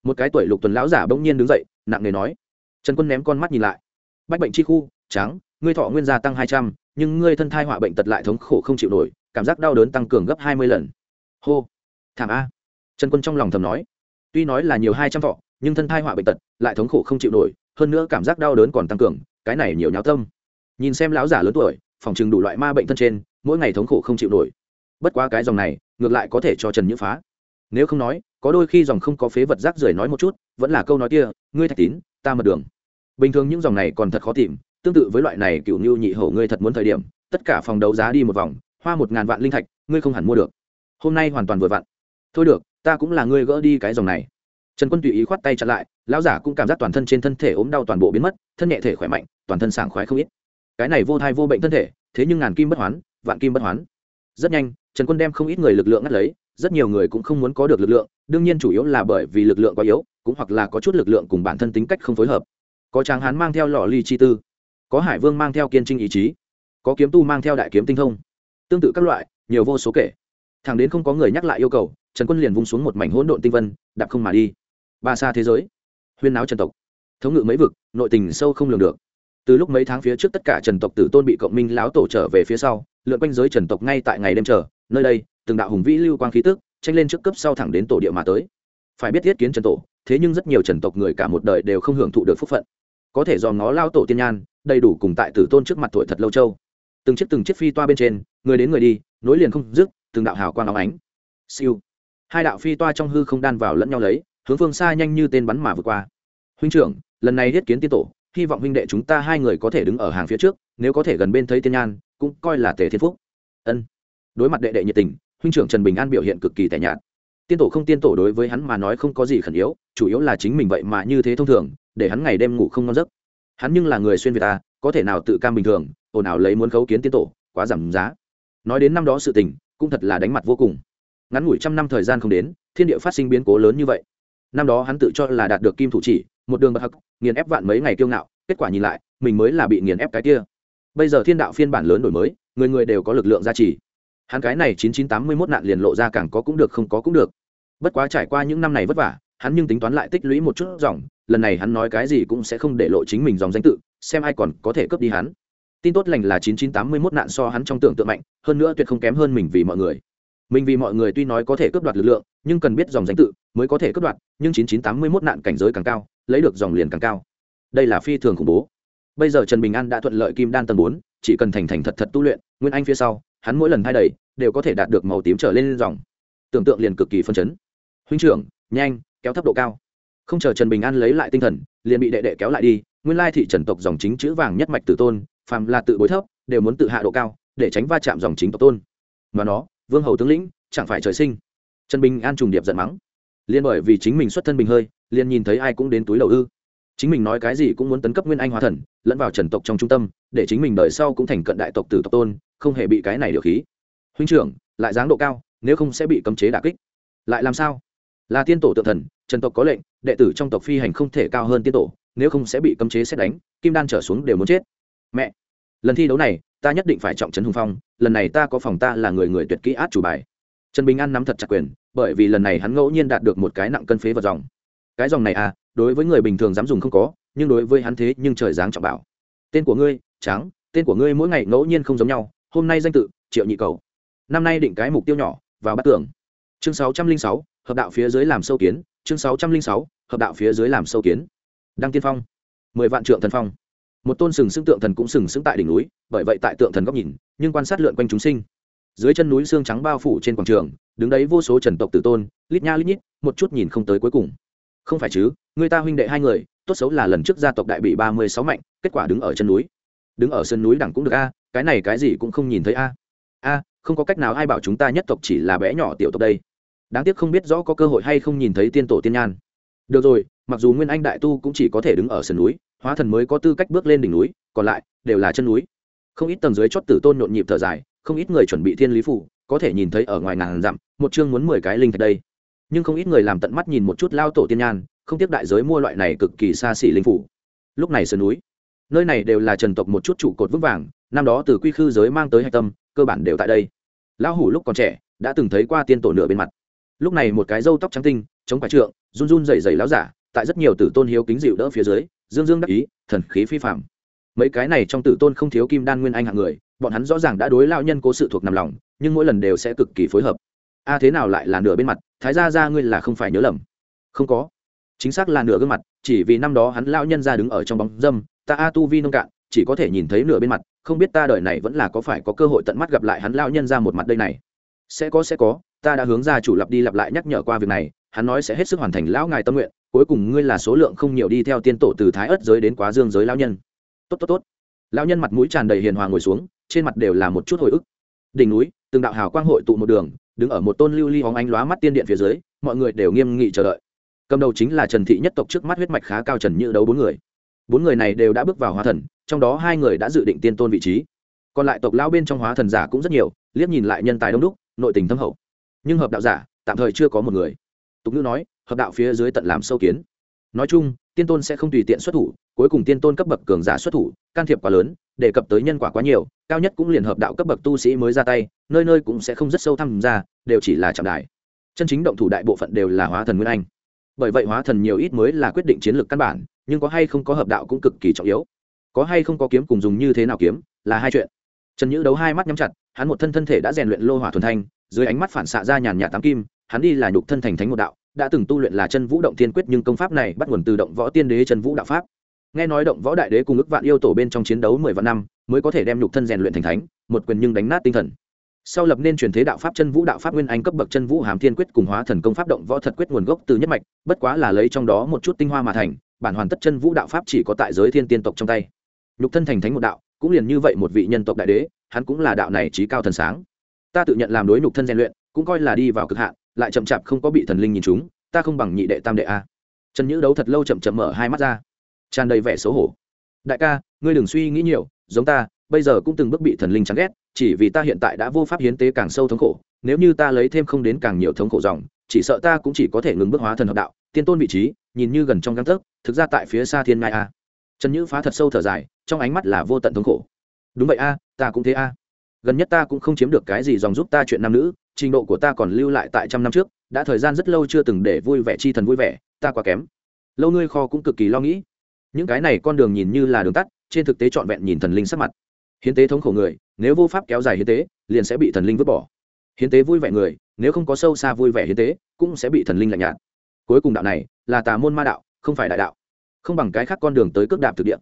Một cái tuổi lục tuần lão giả bỗng nhiên đứng dậy, nặng nề nói. Trần quân ném con mắt nhìn lại. Bách bệnh chi khu, trắng, ngươi thọ nguyên gia tăng hai trăm, nhưng ngươi thân thai họa bệnh tật lại thống khổ không chịu nổi, cảm giác đau đớn tăng cường gấp hai mươi lần. Hô, thảm a. Trần quân trong lòng thầm nói tuy nói là nhiều hai trăm thọ, nhưng thân thai họa bệnh tật lại thống khổ không chịu nổi, hơn nữa cảm giác đau đớn còn tăng cường, cái này nhiều nháo tâm. Nhìn xem lão giả lớn tuổi, phòng chừng đủ loại ma bệnh thân trên, mỗi ngày thống khổ không chịu nổi. Bất quá cái dòng này, ngược lại có thể cho trần nhữ phá. Nếu không nói, có đôi khi dòng không có phế vật rác rưởi nói một chút, vẫn là câu nói kia, ngươi thạch tín, ta mật đường. Bình thường những dòng này còn thật khó tìm, tương tự với loại này cựu như nhị hổ ngươi thật muốn thời điểm, tất cả phòng đấu giá đi một vòng, hoa một ngàn vạn linh thạch, ngươi không hẳn mua được. Hôm nay hoàn toàn vừa vặn. Thôi được ta cũng là ngươi gỡ đi cái dòng này. Trần quân tùy ý khoát tay chặn lại, lão giả cũng cảm giác toàn thân trên thân thể ốm đau toàn bộ biến mất, thân nhẹ thể khỏe mạnh, toàn thân sảng khoái không ít. Cái này vô thai vô bệnh thân thể, thế nhưng ngàn kim bất hoán, vạn kim bất hoán. Rất nhanh, trần quân đem không ít người lực lượng ngắt lấy, rất nhiều người cũng không muốn có được lực lượng, đương nhiên chủ yếu là bởi vì lực lượng quá yếu, cũng hoặc là có chút lực lượng cùng bản thân tính cách không phối hợp. Có tráng hán mang theo lò ly chi tư, có hải vương mang theo kiên trinh ý chí, có kiếm tu mang theo đại kiếm tinh thông. Tương tự các loại, nhiều vô số kể. Thẳng đến không có người nhắc lại yêu cầu trần quân liền vung xuống một mảnh hỗn độn tinh vân, đạp không mà đi. Ba xa thế giới, huyên náo trần tộc. Thống ngự mấy vực, nội tình sâu không lường được. Từ lúc mấy tháng phía trước tất cả trần tộc tử tôn bị cộng minh láo tổ trở về phía sau, lượn quanh giới trần tộc ngay tại ngày đêm chờ, nơi đây, từng đạo hùng vĩ lưu quang khí tức, tranh lên trước cấp sau thẳng đến tổ địa mà tới. Phải biết thiết kiến trần tổ, thế nhưng rất nhiều trần tộc người cả một đời đều không hưởng thụ được phúc phận. Có thể do ngó lao tổ tiên nhan, đầy đủ cùng tại tử tôn trước mặt tuổi thật lâu châu. Từng chiếc từng chiếc phi toa bên trên, người đến người đi, nối liền không dứt, từng đạo hào quang óng ánh. Siêu hai đạo phi toa trong hư không đan vào lẫn nhau lấy, hướng phương xa nhanh như tên bắn mà vượt qua. Huynh trưởng, lần này thiết kiến tiên tổ, hy vọng huynh đệ chúng ta hai người có thể đứng ở hàng phía trước, nếu có thể gần bên thấy tiên nhan, cũng coi là tề thiên phúc. Ân. Đối mặt đệ đệ nhiệt tình, huynh trưởng trần bình an biểu hiện cực kỳ tẻ nhạt. Tiên tổ không tiên tổ đối với hắn mà nói không có gì khẩn yếu, chủ yếu là chính mình vậy mà như thế thông thường, để hắn ngày đêm ngủ không ngon giấc. Hắn nhưng là người xuyên việt ta, có thể nào tự cam bình thường, ồn ào lấy muốn khấu kiến tiên tổ, quá giảm giá. Nói đến năm đó sự tình, cũng thật là đánh mặt vô cùng ngắn ngủi trăm năm thời gian không đến, thiên địa phát sinh biến cố lớn như vậy. Năm đó hắn tự cho là đạt được kim thủ chỉ, một đường bậc hắc, nghiền ép vạn mấy ngày kiêu ngạo, kết quả nhìn lại, mình mới là bị nghiền ép cái kia. Bây giờ thiên đạo phiên bản lớn đổi mới, người người đều có lực lượng gia trì. Hắn cái này chín chín tám mươi mốt nạn liền lộ ra càng có cũng được không có cũng được. Bất quá trải qua những năm này vất vả, hắn nhưng tính toán lại tích lũy một chút dòng, lần này hắn nói cái gì cũng sẽ không để lộ chính mình dòng danh tự, xem ai còn có thể cướp đi hắn. Tin tốt lành là chín chín tám mươi mốt nạn so hắn trong tưởng tượng mạnh, hơn nữa tuyệt không kém hơn mình vì mọi người mình vì mọi người tuy nói có thể cướp đoạt lực lượng, nhưng cần biết dòng danh tự mới có thể cướp đoạt, nhưng chín chín tám mươi mốt nạn cảnh giới càng cao, lấy được dòng liền càng cao. Đây là phi thường khủng bố. Bây giờ trần bình an đã thuận lợi kim đan tầng bốn, chỉ cần thành thành thật thật tu luyện, nguyên anh phía sau, hắn mỗi lần thay đầy đều có thể đạt được màu tím trở lên dòng. Tưởng tượng liền cực kỳ phân chấn. Huynh trưởng, nhanh, kéo thấp độ cao. Không chờ trần bình an lấy lại tinh thần, liền bị đệ đệ kéo lại đi, nguyên lai thị trần tộc dòng chính chữ vàng nhất mạch tử tôn, phàm là tự bối thấp, đều muốn tự hạ độ cao, để tránh va chạm dòng chính tộc tôn. Mà nó vương hầu tướng lĩnh, chẳng phải trời sinh. Trần bình an trùng điệp giận mắng. Liên bởi vì chính mình xuất thân bình hơi, liền nhìn thấy ai cũng đến túi đầu ư. Chính mình nói cái gì cũng muốn tấn cấp nguyên anh hóa thần, lẫn vào trần tộc trong trung tâm, để chính mình đời sau cũng thành cận đại tộc tử tộc tôn, không hề bị cái này điều khí. Huynh trưởng, lại dáng độ cao, nếu không sẽ bị cấm chế đả kích. Lại làm sao? Là tiên tổ tự thần, trần tộc có lệnh, đệ tử trong tộc phi hành không thể cao hơn tiên tổ, nếu không sẽ bị cấm chế xét đánh, kim đan trở xuống đều muốn chết. Mẹ! Lần thi đấu này, ta nhất định phải trọng trấn hùng phong, lần này ta có phòng ta là người người tuyệt kỹ át chủ bài. Trần bình an nắm thật chặt quyền, bởi vì lần này hắn ngẫu nhiên đạt được một cái nặng cân phế vật dòng. Cái dòng này à đối với người bình thường dám dùng không có, nhưng đối với hắn thế nhưng trời dáng trọng bảo. Tên của ngươi, Tráng. tên của ngươi mỗi ngày ngẫu nhiên không giống nhau, hôm nay danh tự, triệu nhị cầu. Năm nay định cái mục tiêu nhỏ, vào bắt tưởng chương sáu trăm linh sáu, hợp đạo phía dưới làm sâu kiến, chương sáu trăm linh sáu, hợp đạo phía dưới làm sâu kiến. Đăng tiên phong. mười vạn trượng thần phong một tôn sừng sững tượng thần cũng sừng sững tại đỉnh núi, bởi vậy tại tượng thần góc nhìn, nhưng quan sát lượn quanh chúng sinh. Dưới chân núi xương trắng bao phủ trên quảng trường, đứng đấy vô số trần tộc tử tôn, lít nha lít nhít, một chút nhìn không tới cuối cùng. Không phải chứ, người ta huynh đệ hai người, tốt xấu là lần trước gia tộc đại bị ba mươi sáu mạnh, kết quả đứng ở chân núi. Đứng ở sân núi đẳng cũng được a, cái này cái gì cũng không nhìn thấy a. A, không có cách nào ai bảo chúng ta nhất tộc chỉ là bé nhỏ tiểu tộc đây. Đáng tiếc không biết rõ có cơ hội hay không nhìn thấy tiên tổ tiên nhan được rồi, mặc dù nguyên anh đại tu cũng chỉ có thể đứng ở sườn núi, hóa thần mới có tư cách bước lên đỉnh núi, còn lại đều là chân núi. Không ít tầng dưới chót tử tôn nhộn nhịp thở dài, không ít người chuẩn bị thiên lý phủ, có thể nhìn thấy ở ngoài ngàn dặm, một chương muốn mười cái linh thạch đây. Nhưng không ít người làm tận mắt nhìn một chút lao tổ tiên nhan, không tiếc đại giới mua loại này cực kỳ xa xỉ linh phủ. Lúc này sườn núi, nơi này đều là trần tộc một chút trụ cột vững vàng, năm đó từ quy khư giới mang tới hạch tâm, cơ bản đều tại đây. Lão hủ lúc còn trẻ, đã từng thấy qua tiên tổ nửa bên mặt. Lúc này một cái râu tóc trắng tinh, chống quả trượng run run dày dày láo giả, tại rất nhiều tử tôn hiếu kính dịu đỡ phía dưới, dương dương đắc ý, thần khí phi phạm mấy cái này trong tử tôn không thiếu kim đan nguyên anh hạng người, bọn hắn rõ ràng đã đối lao nhân cố sự thuộc nằm lòng, nhưng mỗi lần đều sẽ cực kỳ phối hợp. A thế nào lại là nửa bên mặt, thái ra ra ngươi là không phải nhớ lầm. Không có. Chính xác là nửa gương mặt, chỉ vì năm đó hắn lao nhân ra đứng ở trong bóng dâm, ta a tu vi nông cạn, chỉ có thể nhìn thấy nửa bên mặt, không biết ta đời này vẫn là có phải có cơ hội tận mắt gặp lại hắn lao nhân ra một mặt đây này. Sẽ có sẽ có, ta đã hướng ra chủ lặp đi lặp lại nhắc nhở qua việc này hắn nói sẽ hết sức hoàn thành lão ngài tâm nguyện, cuối cùng ngươi là số lượng không nhiều đi theo tiên tổ từ thái ất giới đến quá dương giới lão nhân. Tốt tốt tốt. Lão nhân mặt mũi tràn đầy hiền hòa ngồi xuống, trên mặt đều là một chút hồi ức. Đỉnh núi, từng đạo hào quang hội tụ một đường, đứng ở một tôn lưu ly hóng ánh lóa mắt tiên điện phía dưới, mọi người đều nghiêm nghị chờ đợi. Cầm đầu chính là trần thị nhất tộc trước mắt huyết mạch khá cao trần như đấu bốn người. Bốn người này đều đã bước vào hóa thần, trong đó hai người đã dự định tiên tôn vị trí. Còn lại tộc lão bên trong hóa thần giả cũng rất nhiều, liếc nhìn lại nhân tài đông đúc, nội tình thâm hậu. Nhưng hợp đạo giả, tạm thời chưa có một người tục ngữ nói, hợp đạo phía dưới tận làm sâu kiến. Nói chung, tiên tôn sẽ không tùy tiện xuất thủ, cuối cùng tiên tôn cấp bậc cường giả xuất thủ, can thiệp quá lớn, đề cập tới nhân quả quá nhiều, cao nhất cũng liền hợp đạo cấp bậc tu sĩ mới ra tay, nơi nơi cũng sẽ không rất sâu thăm ra, đều chỉ là trọng đại chân chính động thủ đại bộ phận đều là hóa thần nguyên anh. Bởi vậy hóa thần nhiều ít mới là quyết định chiến lược căn bản, nhưng có hay không có hợp đạo cũng cực kỳ trọng yếu. Có hay không có kiếm cùng dùng như thế nào kiếm, là hai chuyện. Trần nhữ đấu hai mắt nhắm chặt, hắn một thân thân thể đã rèn luyện lô hỏa thuần thanh, dưới ánh mắt phản xạ ra nhàn nhạt tám kim hắn đi là nhục thân thành thánh một đạo, đã từng tu luyện là chân vũ động tiên quyết nhưng công pháp này bắt nguồn từ động võ tiên đế chân vũ đạo pháp. Nghe nói động võ đại đế cùng ức vạn yêu tổ bên trong chiến đấu mười vạn năm mới có thể đem nhục thân rèn luyện thành thánh, một quyền nhưng đánh nát tinh thần. Sau lập nên truyền thế đạo pháp chân vũ đạo pháp nguyên anh cấp bậc chân vũ hàm thiên quyết cùng hóa thần công pháp động võ thật quyết nguồn gốc từ nhất mạch, bất quá là lấy trong đó một chút tinh hoa mà thành, bản hoàn tất chân vũ đạo pháp chỉ có tại giới thiên tiên tộc trong tay. Nhục thân thành thánh một đạo, cũng liền như vậy một vị nhân tộc đại đế, hắn cũng là đạo này trí cao thần sáng. Ta tự nhận làm đối nhục thân rèn luyện cũng coi là đi vào cực hạn, lại chậm chạp không có bị thần linh nhìn chúng ta không bằng nhị đệ tam đệ a. Trần nhữ đấu thật lâu chậm chậm mở hai mắt ra. Tràn đầy vẻ xấu hổ. Đại ca, ngươi đừng suy nghĩ nhiều, giống ta, bây giờ cũng từng bước bị thần linh chán ghét, chỉ vì ta hiện tại đã vô pháp hiến tế càng sâu thống khổ, nếu như ta lấy thêm không đến càng nhiều thống khổ dòng, chỉ sợ ta cũng chỉ có thể ngừng bước hóa thần hợp đạo, tiên tôn vị trí, nhìn như gần trong găng tấc, thực ra tại phía xa thiên ngai a. Trần nhữ phá thật sâu thở dài, trong ánh mắt là vô tận thống khổ. Đúng vậy a, ta cũng thế a. Gần nhất ta cũng không chiếm được cái gì dòng giúp ta chuyện nam nữ trình độ của ta còn lưu lại tại trăm năm trước, đã thời gian rất lâu chưa từng để vui vẻ chi thần vui vẻ, ta quá kém. Lâu ngươi kho cũng cực kỳ lo nghĩ. Những cái này con đường nhìn như là đường tắt, trên thực tế trọn vẹn nhìn thần linh sắc mặt. Hiến tế thống khổ người, nếu vô pháp kéo dài hiến tế, liền sẽ bị thần linh vứt bỏ. Hiến tế vui vẻ người, nếu không có sâu xa vui vẻ hiến tế, cũng sẽ bị thần linh lạnh nhạt. Cuối cùng đạo này, là tà môn ma đạo, không phải đại đạo. Không bằng cái khác con đường tới cước đạp thực địa.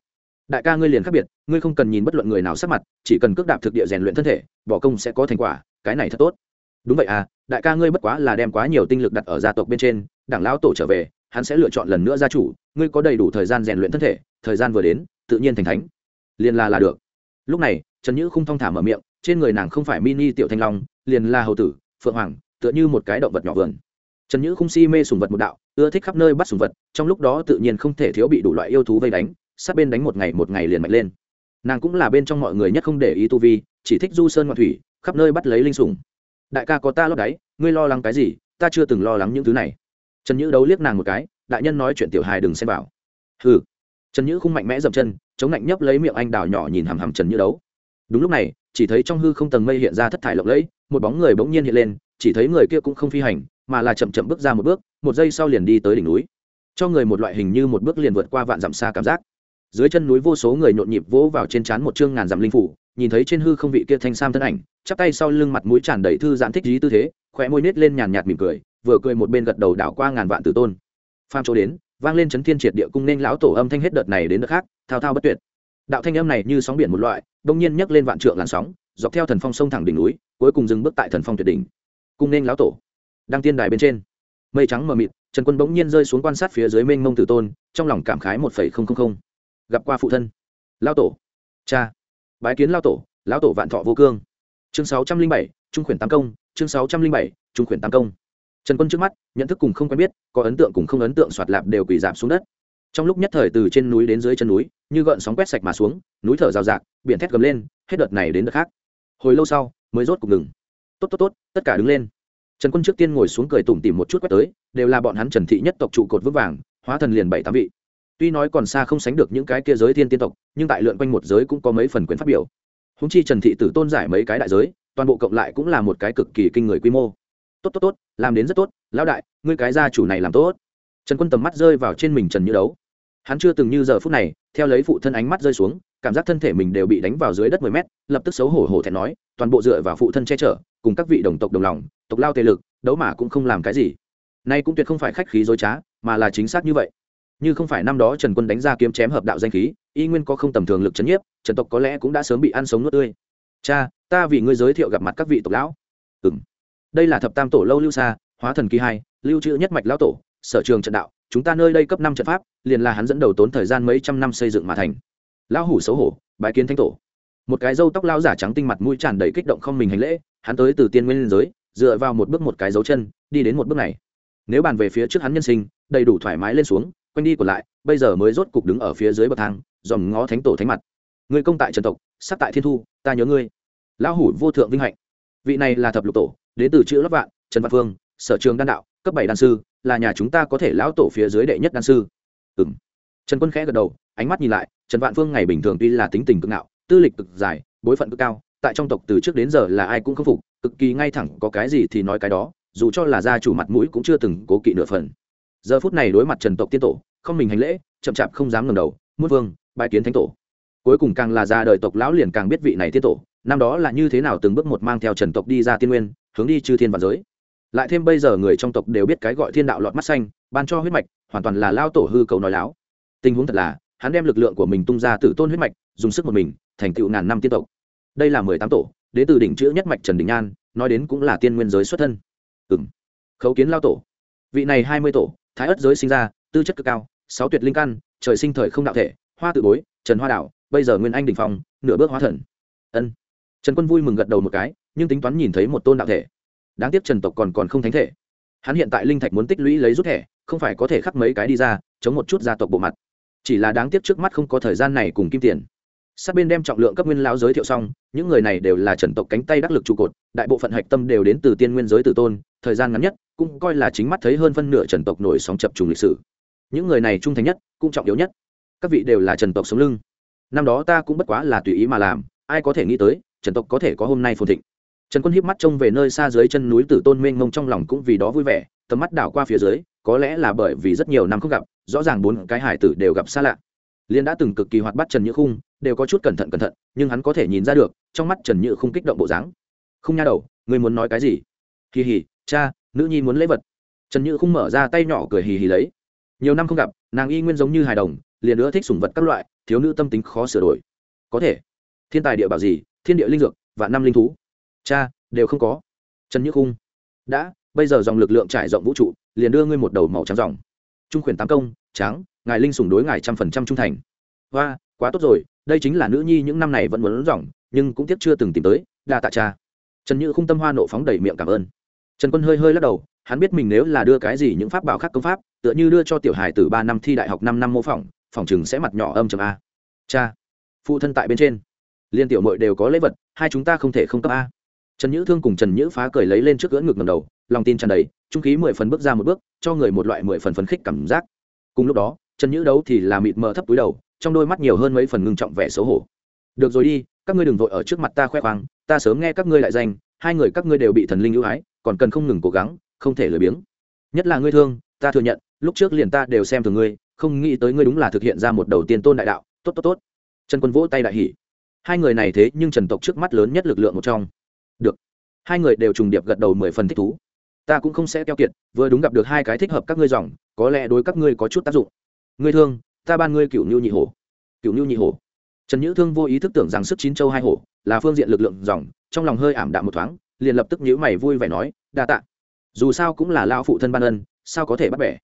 Đại ca ngươi liền khác biệt, ngươi không cần nhìn bất luận người nào sắc mặt, chỉ cần cước đạp thực địa rèn luyện thân thể, bỏ công sẽ có thành quả, cái này thật tốt đúng vậy à đại ca ngươi bất quá là đem quá nhiều tinh lực đặt ở gia tộc bên trên, đảng lão tổ trở về, hắn sẽ lựa chọn lần nữa gia chủ, ngươi có đầy đủ thời gian rèn luyện thân thể, thời gian vừa đến, tự nhiên thành thánh. Liền là là được. Lúc này, trần nhữ không thong thả mở miệng, trên người nàng không phải mini tiểu thanh long, liền là hầu tử, phượng hoàng, tựa như một cái động vật nhỏ vườn. Trần nhữ không si mê sùng vật một đạo, ưa thích khắp nơi bắt sùng vật, trong lúc đó tự nhiên không thể thiếu bị đủ loại yêu thú vây đánh, sát bên đánh một ngày một ngày liền mạnh lên. Nàng cũng là bên trong mọi người nhất không để ý tu vi, chỉ thích du sơn ngoạn thủy, khắp nơi bắt lấy linh sùng đại ca có ta lót đáy, ngươi lo lắng cái gì, ta chưa từng lo lắng những thứ này. Trần nhữ đấu liếc nàng một cái, đại nhân nói chuyện tiểu hài đừng xem vào. Hừ. Trần nhữ không mạnh mẽ dậm chân, chống lạnh nhấp lấy miệng anh đào nhỏ nhìn hằm hằm trần nhữ đấu. Đúng lúc này, chỉ thấy trong hư không tầng mây hiện ra thất thải lộng lẫy, một bóng người bỗng nhiên hiện lên, chỉ thấy người kia cũng không phi hành, mà là chậm chậm bước ra một bước, một giây sau liền đi tới đỉnh núi. Cho người một loại hình như một bước liền vượt qua vạn dặm xa cảm giác. Dưới chân núi vô số người nhộn nhịp vỗ vào trên trán một chương ngàn dặm linh phủ nhìn thấy trên hư không vị kia thanh sam thân ảnh, chắp tay sau lưng mặt mũi tràn đầy thư giãn thích dí tư thế khỏe môi nết lên nhàn nhạt mỉm cười, vừa cười một bên gật đầu đảo qua ngàn vạn tử tôn. Pham chỗ đến, vang lên chấn thiên triệt địa cung nên lão tổ âm thanh hết đợt này đến đợt khác, thao thao bất tuyệt. Đạo thanh âm này như sóng biển một loại, đông nhiên nhấc lên vạn trượng làn sóng, dọc theo thần phong sông thẳng đỉnh núi, cuối cùng dừng bước tại thần phong tuyệt đỉnh. Cung nên lão tổ đăng tiên đài bên trên. Mây trắng mờ mịt, trần quân bỗng nhiên rơi xuống quan sát phía dưới mênh mông tử tôn, trong lòng cảm khái một phẩy không không không. Gặp qua phụ thân. Lão tổ, cha bái kiến lao tổ, lão tổ vạn thọ vô cương. Chương sáu trăm linh bảy, trung khuyển tam công, chương sáu trăm linh bảy, trung khuyển tam công. Trần quân trước mắt, nhận thức cùng không quen biết, có ấn tượng cùng không ấn tượng soạt lạp đều quỳ giảm xuống đất. Trong lúc nhất thời từ trên núi đến dưới chân núi, như gợn sóng quét sạch mà xuống, núi thở rào rạc, biển thét gầm lên, hết đợt này đến đợt khác. Hồi lâu sau, mới rốt cục ngừng. Tốt tốt tốt, tất cả đứng lên. Trần quân trước tiên ngồi xuống cười tủm tỉm một chút quét tới, đều là bọn hắn trần thị nhất tộc trụ cột vững vàng, hóa thần liền bảy tám vị tuy nói còn xa không sánh được những cái kia giới thiên tiên tộc, nhưng tại lượn quanh một giới cũng có mấy phần quyền phát biểu. Húng chi trần thị tử tôn giải mấy cái đại giới, toàn bộ cộng lại cũng là một cái cực kỳ kinh người quy mô. Tốt tốt tốt, làm đến rất tốt, lão đại, ngươi cái gia chủ này làm tốt. Trần quân tầm mắt rơi vào trên mình trần như đấu. Hắn chưa từng như giờ phút này, theo lấy phụ thân ánh mắt rơi xuống, cảm giác thân thể mình đều bị đánh vào dưới đất mười mét, lập tức xấu hổ hổ thẹn nói, toàn bộ dựa vào phụ thân che chở, cùng các vị đồng tộc đồng lòng, tộc lao tề lực, đấu mà cũng không làm cái gì. Nay cũng tuyệt không phải khách khí dối trá, mà là chính xác như vậy như không phải năm đó trần quân đánh ra kiếm chém hợp đạo danh khí, y nguyên có không tầm thường lực c h ấ n nhiếp, trần tộc có lẽ cũng đã sớm bị ăn sống nuốt tươi. Cha, ta vì ngươi giới thiệu gặp mặt các vị tộc lão. Ừ m đây là thập tam tổ lâu lưu xa hóa thần kỳ hai, lưu trữ nhất mạch lão tổ, sở trường trận đạo, chúng ta nơi đây cấp năm trận pháp, liền là hắn dẫn đầu tốn thời gian mấy trăm năm xây dựng mà thành. Lão hủ xấu hổ bãi kiến thánh tổ. Một cái râu tóc lao giả trắng tinh mặt mũi tràn đầy kích động không mình hành lễ, hắn tới từ tiên nguyên liên giới, dựa vào một bước một cái dấu chân, đi đến một bước này. Nếu bàn về phía trước hắn nhân sinh, đầy đủ thoải mái lên xuống quanh đi còn lại, bây giờ mới rốt cục đứng ở phía dưới bậc thang, dòm ngó thánh tổ thánh mặt. Người công tại trần tộc sắc tại thiên thu, ta nhớ ngươi. Lão hủ vô thượng vinh hạnh. Vị này là thập lục tổ, đến từ chữ lấp vạn, trần văn phương, sở trường đan đạo, cấp bảy đan sư, là nhà chúng ta có thể lão tổ phía dưới đệ nhất đan sư. Ừ m trần quân khẽ gật đầu, ánh mắt nhìn lại, trần vạn phương ngày bình thường tuy là tính tình cực ngạo, tư lịch cực dài, bối phận cực cao, tại trong tộc từ trước đến giờ là ai cũng khâm phục, cực kỳ ngay thẳng, có cái gì thì nói cái đó, dù cho là gia chủ mặt mũi cũng chưa từng cố kỵ nửa phần. Giờ phút này đối mặt trần tộc tiên tổ không mình hành lễ chậm chạp không dám ngầm đầu muôn vương bài kiến thánh tổ. Cuối cùng càng là ra đời tộc lão liền càng biết vị này tiết tổ năm đó là như thế nào từng bước một mang theo trần tộc đi ra tiên nguyên hướng đi chư thiên và giới. Lại thêm bây giờ người trong tộc đều biết cái gọi thiên đạo lọt mắt xanh ban cho huyết mạch hoàn toàn là lao tổ hư cầu nói láo. Tình huống thật là hắn đem lực lượng của mình tung ra từ tôn huyết mạch dùng sức một mình thành tựu ngàn năm tiên tộc. Đây là mười tám tổ đến từ đỉnh chữ nhất mạch trần đình an, nói đến cũng là tiên nguyên giới xuất thân. Ừ m khấu kiến lao tổ. Vị này hai mươi tổ thái ất giới sinh ra tư chất cực cao sáu tuyệt linh căn, trời sinh thời không đạo thể, hoa tự bối, trần hoa đạo bây giờ nguyên anh đình phong, nửa bước hóa thần. Ân. Trần quân vui mừng gật đầu một cái, nhưng tính toán nhìn thấy một tôn đạo thể. Đáng tiếc trần tộc còn còn không thánh thể. Hắn hiện tại linh thạch muốn tích lũy lấy rút thẻ, không phải có thể khắc mấy cái đi ra, chống một chút gia tộc bộ mặt. Chỉ là đáng tiếc trước mắt không có thời gian này cùng kim tiền. Sát bên đem trọng lượng cấp nguyên lão giới thiệu xong, những người này đều là trần tộc cánh tay đắc lực trụ cột, đại bộ phận hạch tâm đều đến từ tiên nguyên giới tử tôn, thời gian ngắn nhất, cũng coi là chính mắt thấy hơn phân nửa trần tộc nổi sóng chập trùng lịch sử những người này trung thành nhất, cũng trọng yếu nhất. Các vị đều là trần tộc sống lưng. Năm đó ta cũng bất quá là tùy ý mà làm, ai có thể nghĩ tới, trần tộc có thể có hôm nay phồn thịnh. Trần quân hiếp mắt trông về nơi xa dưới chân núi tử tôn mênh mông trong lòng cũng vì đó vui vẻ, tầm mắt đảo qua phía dưới, có lẽ là bởi vì rất nhiều năm không gặp, rõ ràng bốn cái hải tử đều gặp xa lạ. Liên đã từng cực kỳ hoạt bắt trần nhữ khung, đều có chút cẩn thận cẩn thận, nhưng hắn có thể nhìn ra được, trong mắt trần nhữ khung kích động bộ dáng. Không nha đầu người muốn nói cái gì? Kỳ hì, cha, nữ nhi muốn lấy vật. Trần nhữ khung mở ra tay nhỏ cười hì hì lấy nhiều năm không gặp, nàng y nguyên giống như hài đồng, liền nữa thích sủng vật các loại, thiếu nữ tâm tính khó sửa đổi. Có thể. Thiên tài địa bảo gì, thiên địa linh dược và năm linh thú. Cha, đều không có. Trần như khung đã, bây giờ dòng lực lượng trải rộng vũ trụ, liền đưa ngươi một đầu màu trắng dòng. Trung khuyển tám công trắng ngài linh sủng đối ngài trăm phần trăm trung thành. Và quá tốt rồi, đây chính là nữ nhi những năm này vẫn muốn dòng, nhưng cũng tiếc chưa từng tìm tới, đa tạ cha. Trần như khung tâm hoa nộ phóng đầy miệng cảm ơn. Trần quân hơi hơi lắc đầu hắn biết mình nếu là đưa cái gì những pháp bảo khác công pháp, tựa như đưa cho tiểu hài từ ba năm thi đại học năm năm mô phỏng phỏng chừng sẽ mặt nhỏ âm chầm a. Cha, phụ thân tại bên trên. Liên tiểu mội đều có lễ vật, hai chúng ta không thể không cấp a. Trần nhữ thương cùng trần nhữ phá cười lấy lên trước gỡ ngực ngầm đầu, lòng tin tràn đầy, trung khí mười phần bước ra một bước, cho người một loại mười phần phấn khích cảm giác. Cùng lúc đó, trần nhữ đấu thì là mịt mờ thấp túi đầu, trong đôi mắt nhiều hơn mấy phần ngưng trọng vẻ xấu hổ. Được rồi đi, các ngươi đừng vội ở trước mặt ta khoe khoang, ta sớm nghe các ngươi lại danh, hai người các ngươi đều bị thần linh ưu ái, còn cần không ngừng cố gắng không thể lười biếng. Nhất là ngươi thương, ta thừa nhận, lúc trước liền ta đều xem thường ngươi, không nghĩ tới ngươi đúng là thực hiện ra một đầu tiên tôn đại đạo. Tốt tốt tốt. Trần quân vỗ tay đại hỉ. Hai người này thế nhưng trần tộc trước mắt lớn nhất lực lượng một trong. Được. Hai người đều trùng điệp gật đầu mười phần thích thú. Ta cũng không sẽ keo kiệt, vừa đúng gặp được hai cái thích hợp các ngươi dòng, có lẽ đối các ngươi có chút tác dụng. Ngươi thương, ta ban ngươi cựu nhu nhị hổ. Cựu nhu nhị hổ. Trần nhữ thương vô ý thức tưởng rằng sức chín châu hai hổ là phương diện lực lượng dòng, trong lòng hơi ảm đạm một thoáng, liền lập tức nhữ mày vui vẻ nói, đa tạ dù sao cũng là lao phụ thân ban ân, sao có thể bắt bẻ?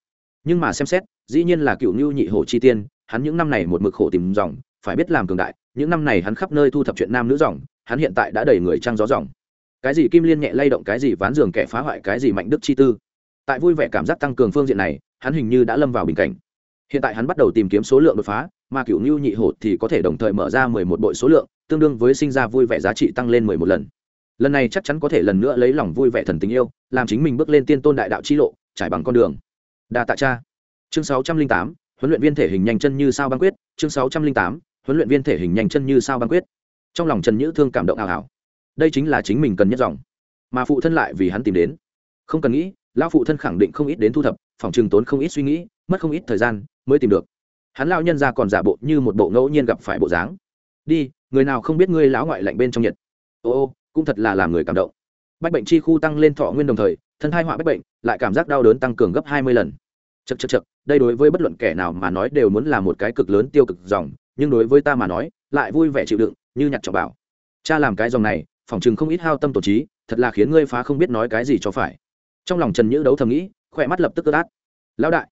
Nhưng mà xem xét, dĩ nhiên là cựu ngưu nhị hổ chi tiên, hắn những năm này một mực khổ tìm dòng, phải biết làm cường đại, những năm này hắn khắp nơi thu thập chuyện nam nữ dòng, hắn hiện tại đã đầy người trang gió dòng. Cái gì kim liên nhẹ lay động, cái gì ván giường kẻ phá hoại, cái gì mạnh đức chi tư. Tại vui vẻ cảm giác tăng cường phương diện này, hắn hình như đã lâm vào bình cảnh. Hiện tại hắn bắt đầu tìm kiếm số lượng đột phá, mà cựu ngưu nhị hổ thì có thể đồng thời mở ra mười một bội số lượng, tương đương với sinh ra vui vẻ giá trị tăng lên mười một lần lần này chắc chắn có thể lần nữa lấy lòng vui vẻ thần tình yêu, làm chính mình bước lên tiên tôn đại đạo chi lộ, trải bằng con đường. Đa tạ cha. Chương sáu trăm linh tám, huấn luyện viên thể hình nhanh chân như sao băng quyết. Chương sáu trăm linh tám, huấn luyện viên thể hình nhanh chân như sao băng quyết. Trong lòng trần nhữ thương cảm động ảo ảo đây chính là chính mình cần nhất dòng. Mà phụ thân lại vì hắn tìm đến. Không cần nghĩ, lão phụ thân khẳng định không ít đến thu thập, phòng trường tốn không ít suy nghĩ, mất không ít thời gian mới tìm được. Hắn lao nhân ra còn giả bộ như một bộ ngẫu nhiên gặp phải bộ dáng. Đi, người nào không biết ngươi lão ngoại lạnh bên trong nhiệt. Ô ô cũng thật là làm người cảm động. Bách bệnh chi khu tăng lên thọ nguyên đồng thời, thân hai họa bách bệnh, lại cảm giác đau đớn tăng cường gấp hai mươi lần. Chật chật chật đây đối với bất luận kẻ nào mà nói đều muốn là một cái cực lớn tiêu cực dòng, nhưng đối với ta mà nói, lại vui vẻ chịu đựng, như nhặt trọng bảo. Cha làm cái dòng này, phỏng chừng không ít hao tâm tổ trí, thật là khiến ngươi phá không biết nói cái gì cho phải. Trong lòng trần nhữ đấu thầm nghĩ, khỏe mắt lập tức ướt át. Lão đại.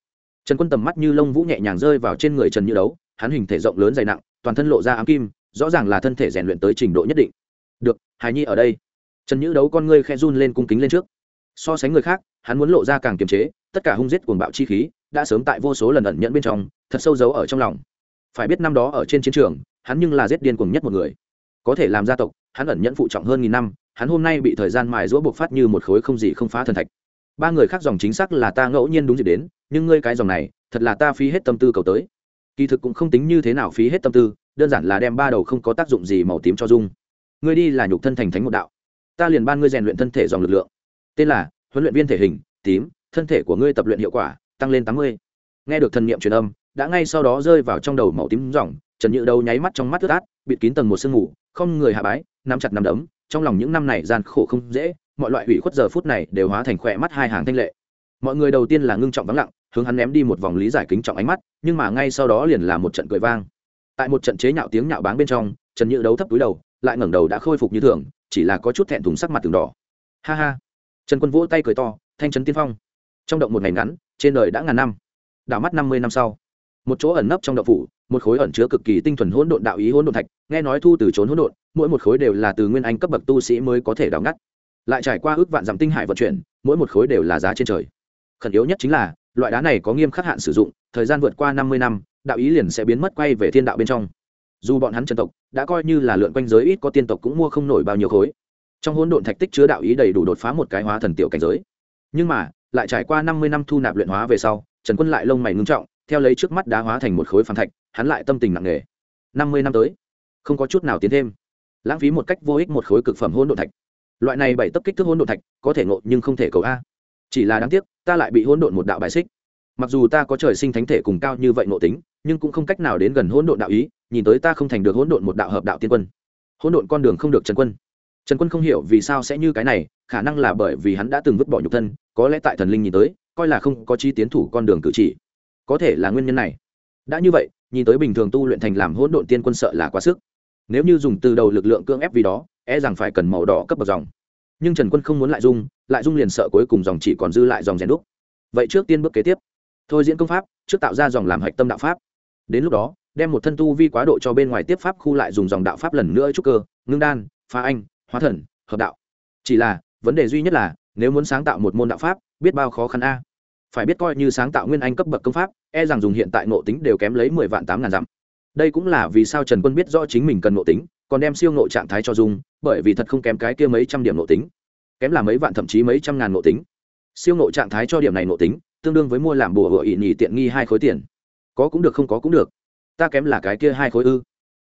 Trần quân tầm mắt như lông vũ nhẹ nhàng rơi vào trên người trần nhữ đấu, hắn hình thể rộng lớn dày nặng, toàn thân lộ ra ám kim, rõ ràng là thân thể rèn luyện tới trình độ nhất định được, hài nhi ở đây. Trần nhữ đấu con ngươi khe run lên cung kính lên trước. So sánh người khác, hắn muốn lộ ra càng kiềm chế, tất cả hung giết cuồng bạo chi khí, đã sớm tại vô số lần ẩn nhẫn bên trong, thật sâu giấu ở trong lòng. Phải biết năm đó ở trên chiến trường, hắn nhưng là giết điên cuồng nhất một người. Có thể làm gia tộc, hắn ẩn nhẫn phụ trọng hơn nghìn năm, hắn hôm nay bị thời gian mài rũa buộc phát như một khối không gì không phá thần thạch. Ba người khác dòng chính xác là ta ngẫu nhiên đúng dịp đến, nhưng ngươi cái dòng này, thật là ta phí hết tâm tư cầu tới. Kỳ thực cũng không tính như thế nào phí hết tâm tư, đơn giản là đem ba đầu không có tác dụng gì màu tím cho dung ngươi đi là nhục thân thành thánh một đạo. Ta liền ban ngươi rèn luyện thân thể dòng lực lượng. Tên là, huấn luyện viên thể hình, tím, thân thể của ngươi tập luyện hiệu quả, tăng lên tám mươi. Nghe được thần niệm truyền âm, đã ngay sau đó rơi vào trong đầu màu tím dòng, trần nhự đầu nháy mắt trong mắt ướt át, bịt kín tầng một sương mù, không người hạ bái, nắm chặt nắm đấm, trong lòng những năm này gian khổ không dễ, mọi loại hủy khuất giờ phút này đều hóa thành khỏe mắt hai hàng thanh lệ. Mọi người đầu tiên là ngưng trọng vắng lặng, hướng hắn ném đi một vòng lý giải kính trọng ánh mắt, nhưng mà ngay sau đó liền là một trận cười vang. Tại một trận chế nhạo tiếng nhạo báng bên trong, trần nhự đấu thấp túi đầu lại ngẩng đầu đã khôi phục như thường, chỉ là có chút thẹn thùng sắc mặt từng đỏ. Ha ha. Trần quân vỗ tay cười to, thanh trấn tiên phong. Trong động một ngày ngắn, trên đời đã ngàn năm. Đảo mắt năm mươi năm sau. Một chỗ ẩn nấp trong động phủ, một khối ẩn chứa cực kỳ tinh thuần hỗn độn đạo ý hỗn độn thạch, nghe nói thu từ trốn hỗn độn, mỗi một khối đều là từ nguyên anh cấp bậc tu sĩ mới có thể đào ngắt. Lại trải qua ước vạn dặm tinh hải vận chuyển, mỗi một khối đều là giá trên trời. Khẩn yếu nhất chính là, loại đá này có nghiêm khắc hạn sử dụng, thời gian vượt qua năm mươi năm, đạo ý liền sẽ biến mất quay về thiên đạo bên trong dù bọn hắn trần tộc, đã coi như là lượn quanh giới ít có tiên tộc cũng mua không nổi bao nhiêu khối. Trong hỗn độn thạch tích chứa đạo ý đầy đủ đột phá một cái hóa thần tiểu cảnh giới. Nhưng mà, lại trải qua năm mươi năm thu nạp luyện hóa về sau, trần quân lại lông mày ngưng trọng, theo lấy trước mắt đá hóa thành một khối phản thạch, hắn lại tâm tình nặng nề. Năm mươi năm tới, không có chút nào tiến thêm. Lãng phí một cách vô ích một khối cực phẩm hỗn độn thạch. Loại này bảy tấc kích thước hỗn độn thạch, có thể ngộ nhưng không thể cầu a. Chỉ là đáng tiếc, ta lại bị hỗn độn một đạo bài xích. Mặc dù ta có trời sinh thánh thể cùng cao như vậy ngộ tính nhưng cũng không cách nào đến gần hỗn độn đạo ý, nhìn tới ta không thành được hỗn độn một đạo hợp đạo tiên quân. Hỗn độn con đường không được trần quân. Trần quân không hiểu vì sao sẽ như cái này, khả năng là bởi vì hắn đã từng vứt bỏ nhục thân, có lẽ tại thần linh nhìn tới, coi là không có chi tiến thủ con đường cử chỉ. Có thể là nguyên nhân này. Đã như vậy, nhìn tới bình thường tu luyện thành làm hỗn độn tiên quân sợ là quá sức. Nếu như dùng từ đầu lực lượng cưỡng ép vì đó e rằng phải cần màu đỏ cấp bậc dòng. Nhưng trần quân không muốn lại dung lại dung liền sợ cuối cùng dòng chỉ còn dư lại dòng rèn đúc. Vậy trước tiên bước kế tiếp. Thôi diễn công pháp, trước tạo ra dòng làm hạch tâm đạo pháp đến lúc đó, đem một thân tu vi quá độ cho bên ngoài tiếp pháp khu lại dùng dòng đạo pháp lần nữa trúc cơ, ngưng đan, phá anh, hóa thần, hợp đạo. Chỉ là, vấn đề duy nhất là, nếu muốn sáng tạo một môn đạo pháp, biết bao khó khăn a. Phải biết coi như sáng tạo nguyên anh cấp bậc công pháp e rằng dùng hiện tại nộ tính đều kém lấy mười vạn tám ngàn dặm. Đây cũng là vì sao trần quân biết rõ chính mình cần nộ tính, còn đem siêu nộ trạng thái cho dung bởi vì thật không kém cái kia mấy trăm điểm nộ tính. Kém là mấy vạn thậm chí mấy trăm ngàn nộ tính. Siêu nộ trạng thái cho điểm này nộ tính, tương đương với mua làm bùa hựa ỵ nhì tiện nghi hai khối tiền có cũng được không có cũng được. Ta kém là cái kia hai khối ư.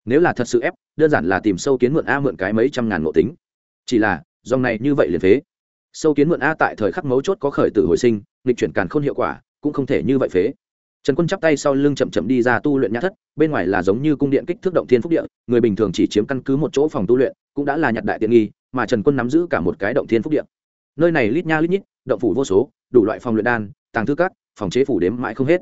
Nếu là thật sự ép, đơn giản là tìm sâu kiến mượn a mượn cái mấy trăm ngàn ngộ tính. Chỉ là, dòng này như vậy liền phế. Sâu kiến mượn a tại thời khắc mấu chốt có khởi tử hồi sinh, nghịch chuyển càn k h ô n hiệu quả, cũng không thể như vậy phế. Trần quân chắp tay sau lưng chậm chậm đi ra tu luyện nhã thất, bên ngoài là giống như cung điện kích thước động thiên phúc địa, người bình thường chỉ chiếm căn cứ một chỗ phòng tu luyện, cũng đã là nhặt đại tiện nghi, mà trần quân nắm giữ cả một cái động thiên phúc địa. Nơi này lít nha lít nhít, động phủ vô số, đủ loại phòng luyện đan, tàng thư cát phòng chế phủ đếm mãi không hết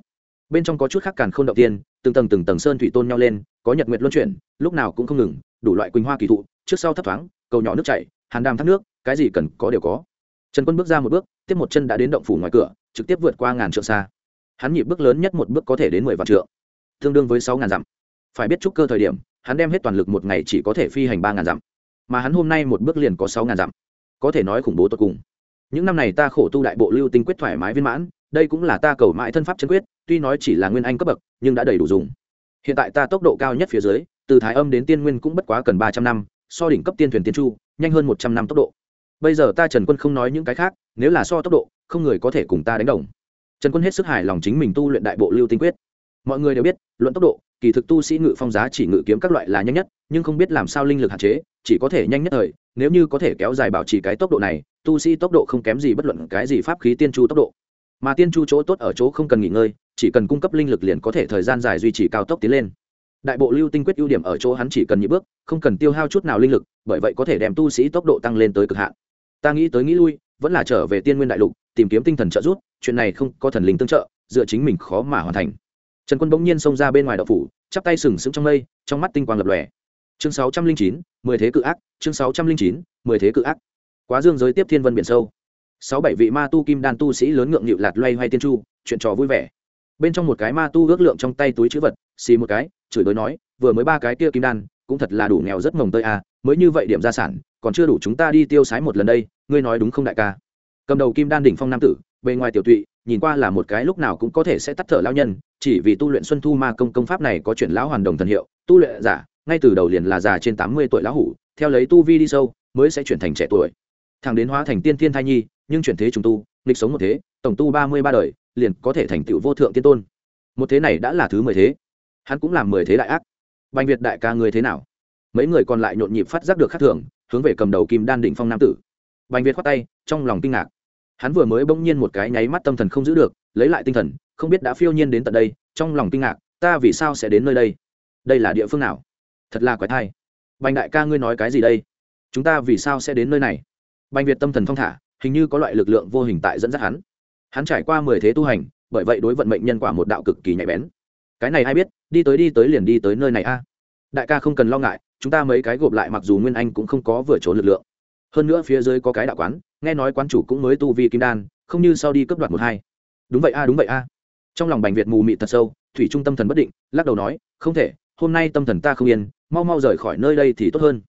bên trong có chút khác càn k h ô n động tiên, từng tầng từng tầng sơn thủy tôn nhau lên, có nhật nguyệt luân chuyển, lúc nào cũng không ngừng, đủ loại quỳnh hoa kỳ thụ, trước sau thấp thoáng, cầu nhỏ nước chảy, hàn đàm thác nước, cái gì cần có đều có. Trần quân bước ra một bước, tiếp một chân đã đến động phủ ngoài cửa, trực tiếp vượt qua ngàn trượng xa. Hắn nhịp bước lớn nhất một bước có thể đến mười vạn trượng, tương đương với sáu ngàn dặm. Phải biết chúc cơ thời điểm, hắn đem hết toàn lực một ngày chỉ có thể phi hành ba ngàn dặm. Mà hắn hôm nay một bước liền có sáu ngàn dặm. Có thể nói khủng bố tột cùng. Những năm này ta khổ tu đại bộ lưu tinh quyết thoải mái viên mãn đây cũng là ta cầu mãi thân pháp chân quyết, tuy nói chỉ là nguyên anh cấp bậc, nhưng đã đầy đủ dùng. Hiện tại ta tốc độ cao nhất phía dưới, từ thái âm đến tiên nguyên cũng bất quá cần ba trăm năm, so đỉnh cấp tiên thuyền tiên chu, nhanh hơn một trăm năm tốc độ. Bây giờ ta trần quân không nói những cái khác, nếu là so tốc độ, không người có thể cùng ta đánh đồng. Trần quân hết sức hài lòng chính mình tu luyện đại bộ lưu tinh quyết. Mọi người đều biết, luận tốc độ, kỳ thực tu sĩ ngự phong giá chỉ ngự kiếm các loại là nhanh nhất, nhưng không biết làm sao linh lực hạn chế, chỉ có thể nhanh nhất thời, nếu như có thể kéo dài bảo trì cái tốc độ này, tu sĩ tốc độ không kém gì bất luận cái gì pháp khí tiên chu tốc độ mà tiên chu chỗ tốt ở chỗ không cần nghỉ ngơi, chỉ cần cung cấp linh lực liền có thể thời gian dài duy trì cao tốc tiến lên. Đại bộ lưu tinh quyết ưu điểm ở chỗ hắn chỉ cần nhị bước, không cần tiêu hao chút nào linh lực, bởi vậy có thể đem tu sĩ tốc độ tăng lên tới cực hạn. Ta nghĩ tới nghĩ lui, vẫn là trở về tiên nguyên đại lục, tìm kiếm tinh thần trợ giúp, chuyện này không có thần linh tương trợ, dựa chính mình khó mà hoàn thành. Trần quân bỗng nhiên xông ra bên ngoài đậu phủ, chắp tay sừng sững trong mây, trong mắt tinh quang lập lòe. Chương sáu trăm linh chín, mười thế cự ác, chương sáu trăm linh chín, mười thế cự ác. Quá dương giới tiếp thiên vân biển sâu sáu bảy vị ma tu kim đan tu sĩ lớn ngượng nghịu lạt loay hoay tiên chu, chuyện trò vui vẻ. Bên trong một cái ma tu ước lượng trong tay túi chữ vật, xì một cái, chửi đối nói, vừa mới ba cái kia kim đan, cũng thật là đủ nghèo rất mồng tơi à mới như vậy điểm gia sản, còn chưa đủ chúng ta đi tiêu sái một lần đây, ngươi nói đúng không đại ca? Cầm đầu kim đan đỉnh phong nam tử, bề ngoài tiểu tụy, nhìn qua là một cái lúc nào cũng có thể sẽ tắt thở lao nhân, chỉ vì tu luyện xuân thu ma công công pháp này có chuyển lão hoàn đồng thần hiệu, tu luyện giả, ngay từ đầu liền là già trên tám mươi tuổi lão hủ, theo lấy tu vi đi sâu, mới sẽ chuyển thành trẻ tuổi. Thằng đến hóa thành tiên thiên thai nhi nhưng chuyển thế trùng tu, nghịch sống một thế, tổng tu ba mươi ba đời, liền có thể thành tựu vô thượng tiên tôn. Một thế này đã là thứ mười thế. Hắn cũng làm mười thế đại ác. Bành việt đại ca người thế nào? Mấy người còn lại nhộn nhịp phát giác được khắc thường, hướng về cầm đầu kim đan định phong nam tử. Bành việt khoát tay, trong lòng kinh ngạc. Hắn vừa mới bỗng nhiên một cái nháy mắt tâm thần không giữ được, lấy lại tinh thần, không biết đã phiêu nhiên đến tận đây, trong lòng kinh ngạc, ta vì sao sẽ đến nơi đây? Đây là địa phương nào? Thật là quái thai. Bành đại ca ngươi nói cái gì đây? Chúng ta vì sao sẽ đến nơi này? Bành việt tâm thần phong thả hình như có loại lực lượng vô hình tại dẫn dắt hắn. Hắn trải qua mười thế tu hành, bởi vậy đối vận mệnh nhân quả một đạo cực kỳ nhạy bén. Cái này ai biết, đi tới đi tới liền đi tới nơi này a. Đại ca không cần lo ngại, chúng ta mấy cái gộp lại mặc dù nguyên anh cũng không có vừa trốn lực lượng. Hơn nữa phía dưới có cái đạo quán, nghe nói quán chủ cũng mới tu vi kim đan, không như sau đi cấp đoạt một hai. Đúng vậy a, đúng vậy a. Trong lòng bành việt mù mị thật sâu, thủy trung tâm thần bất định, lắc đầu nói, không thể, hôm nay tâm thần ta không yên, mau mau rời khỏi nơi đây thì tốt hơn.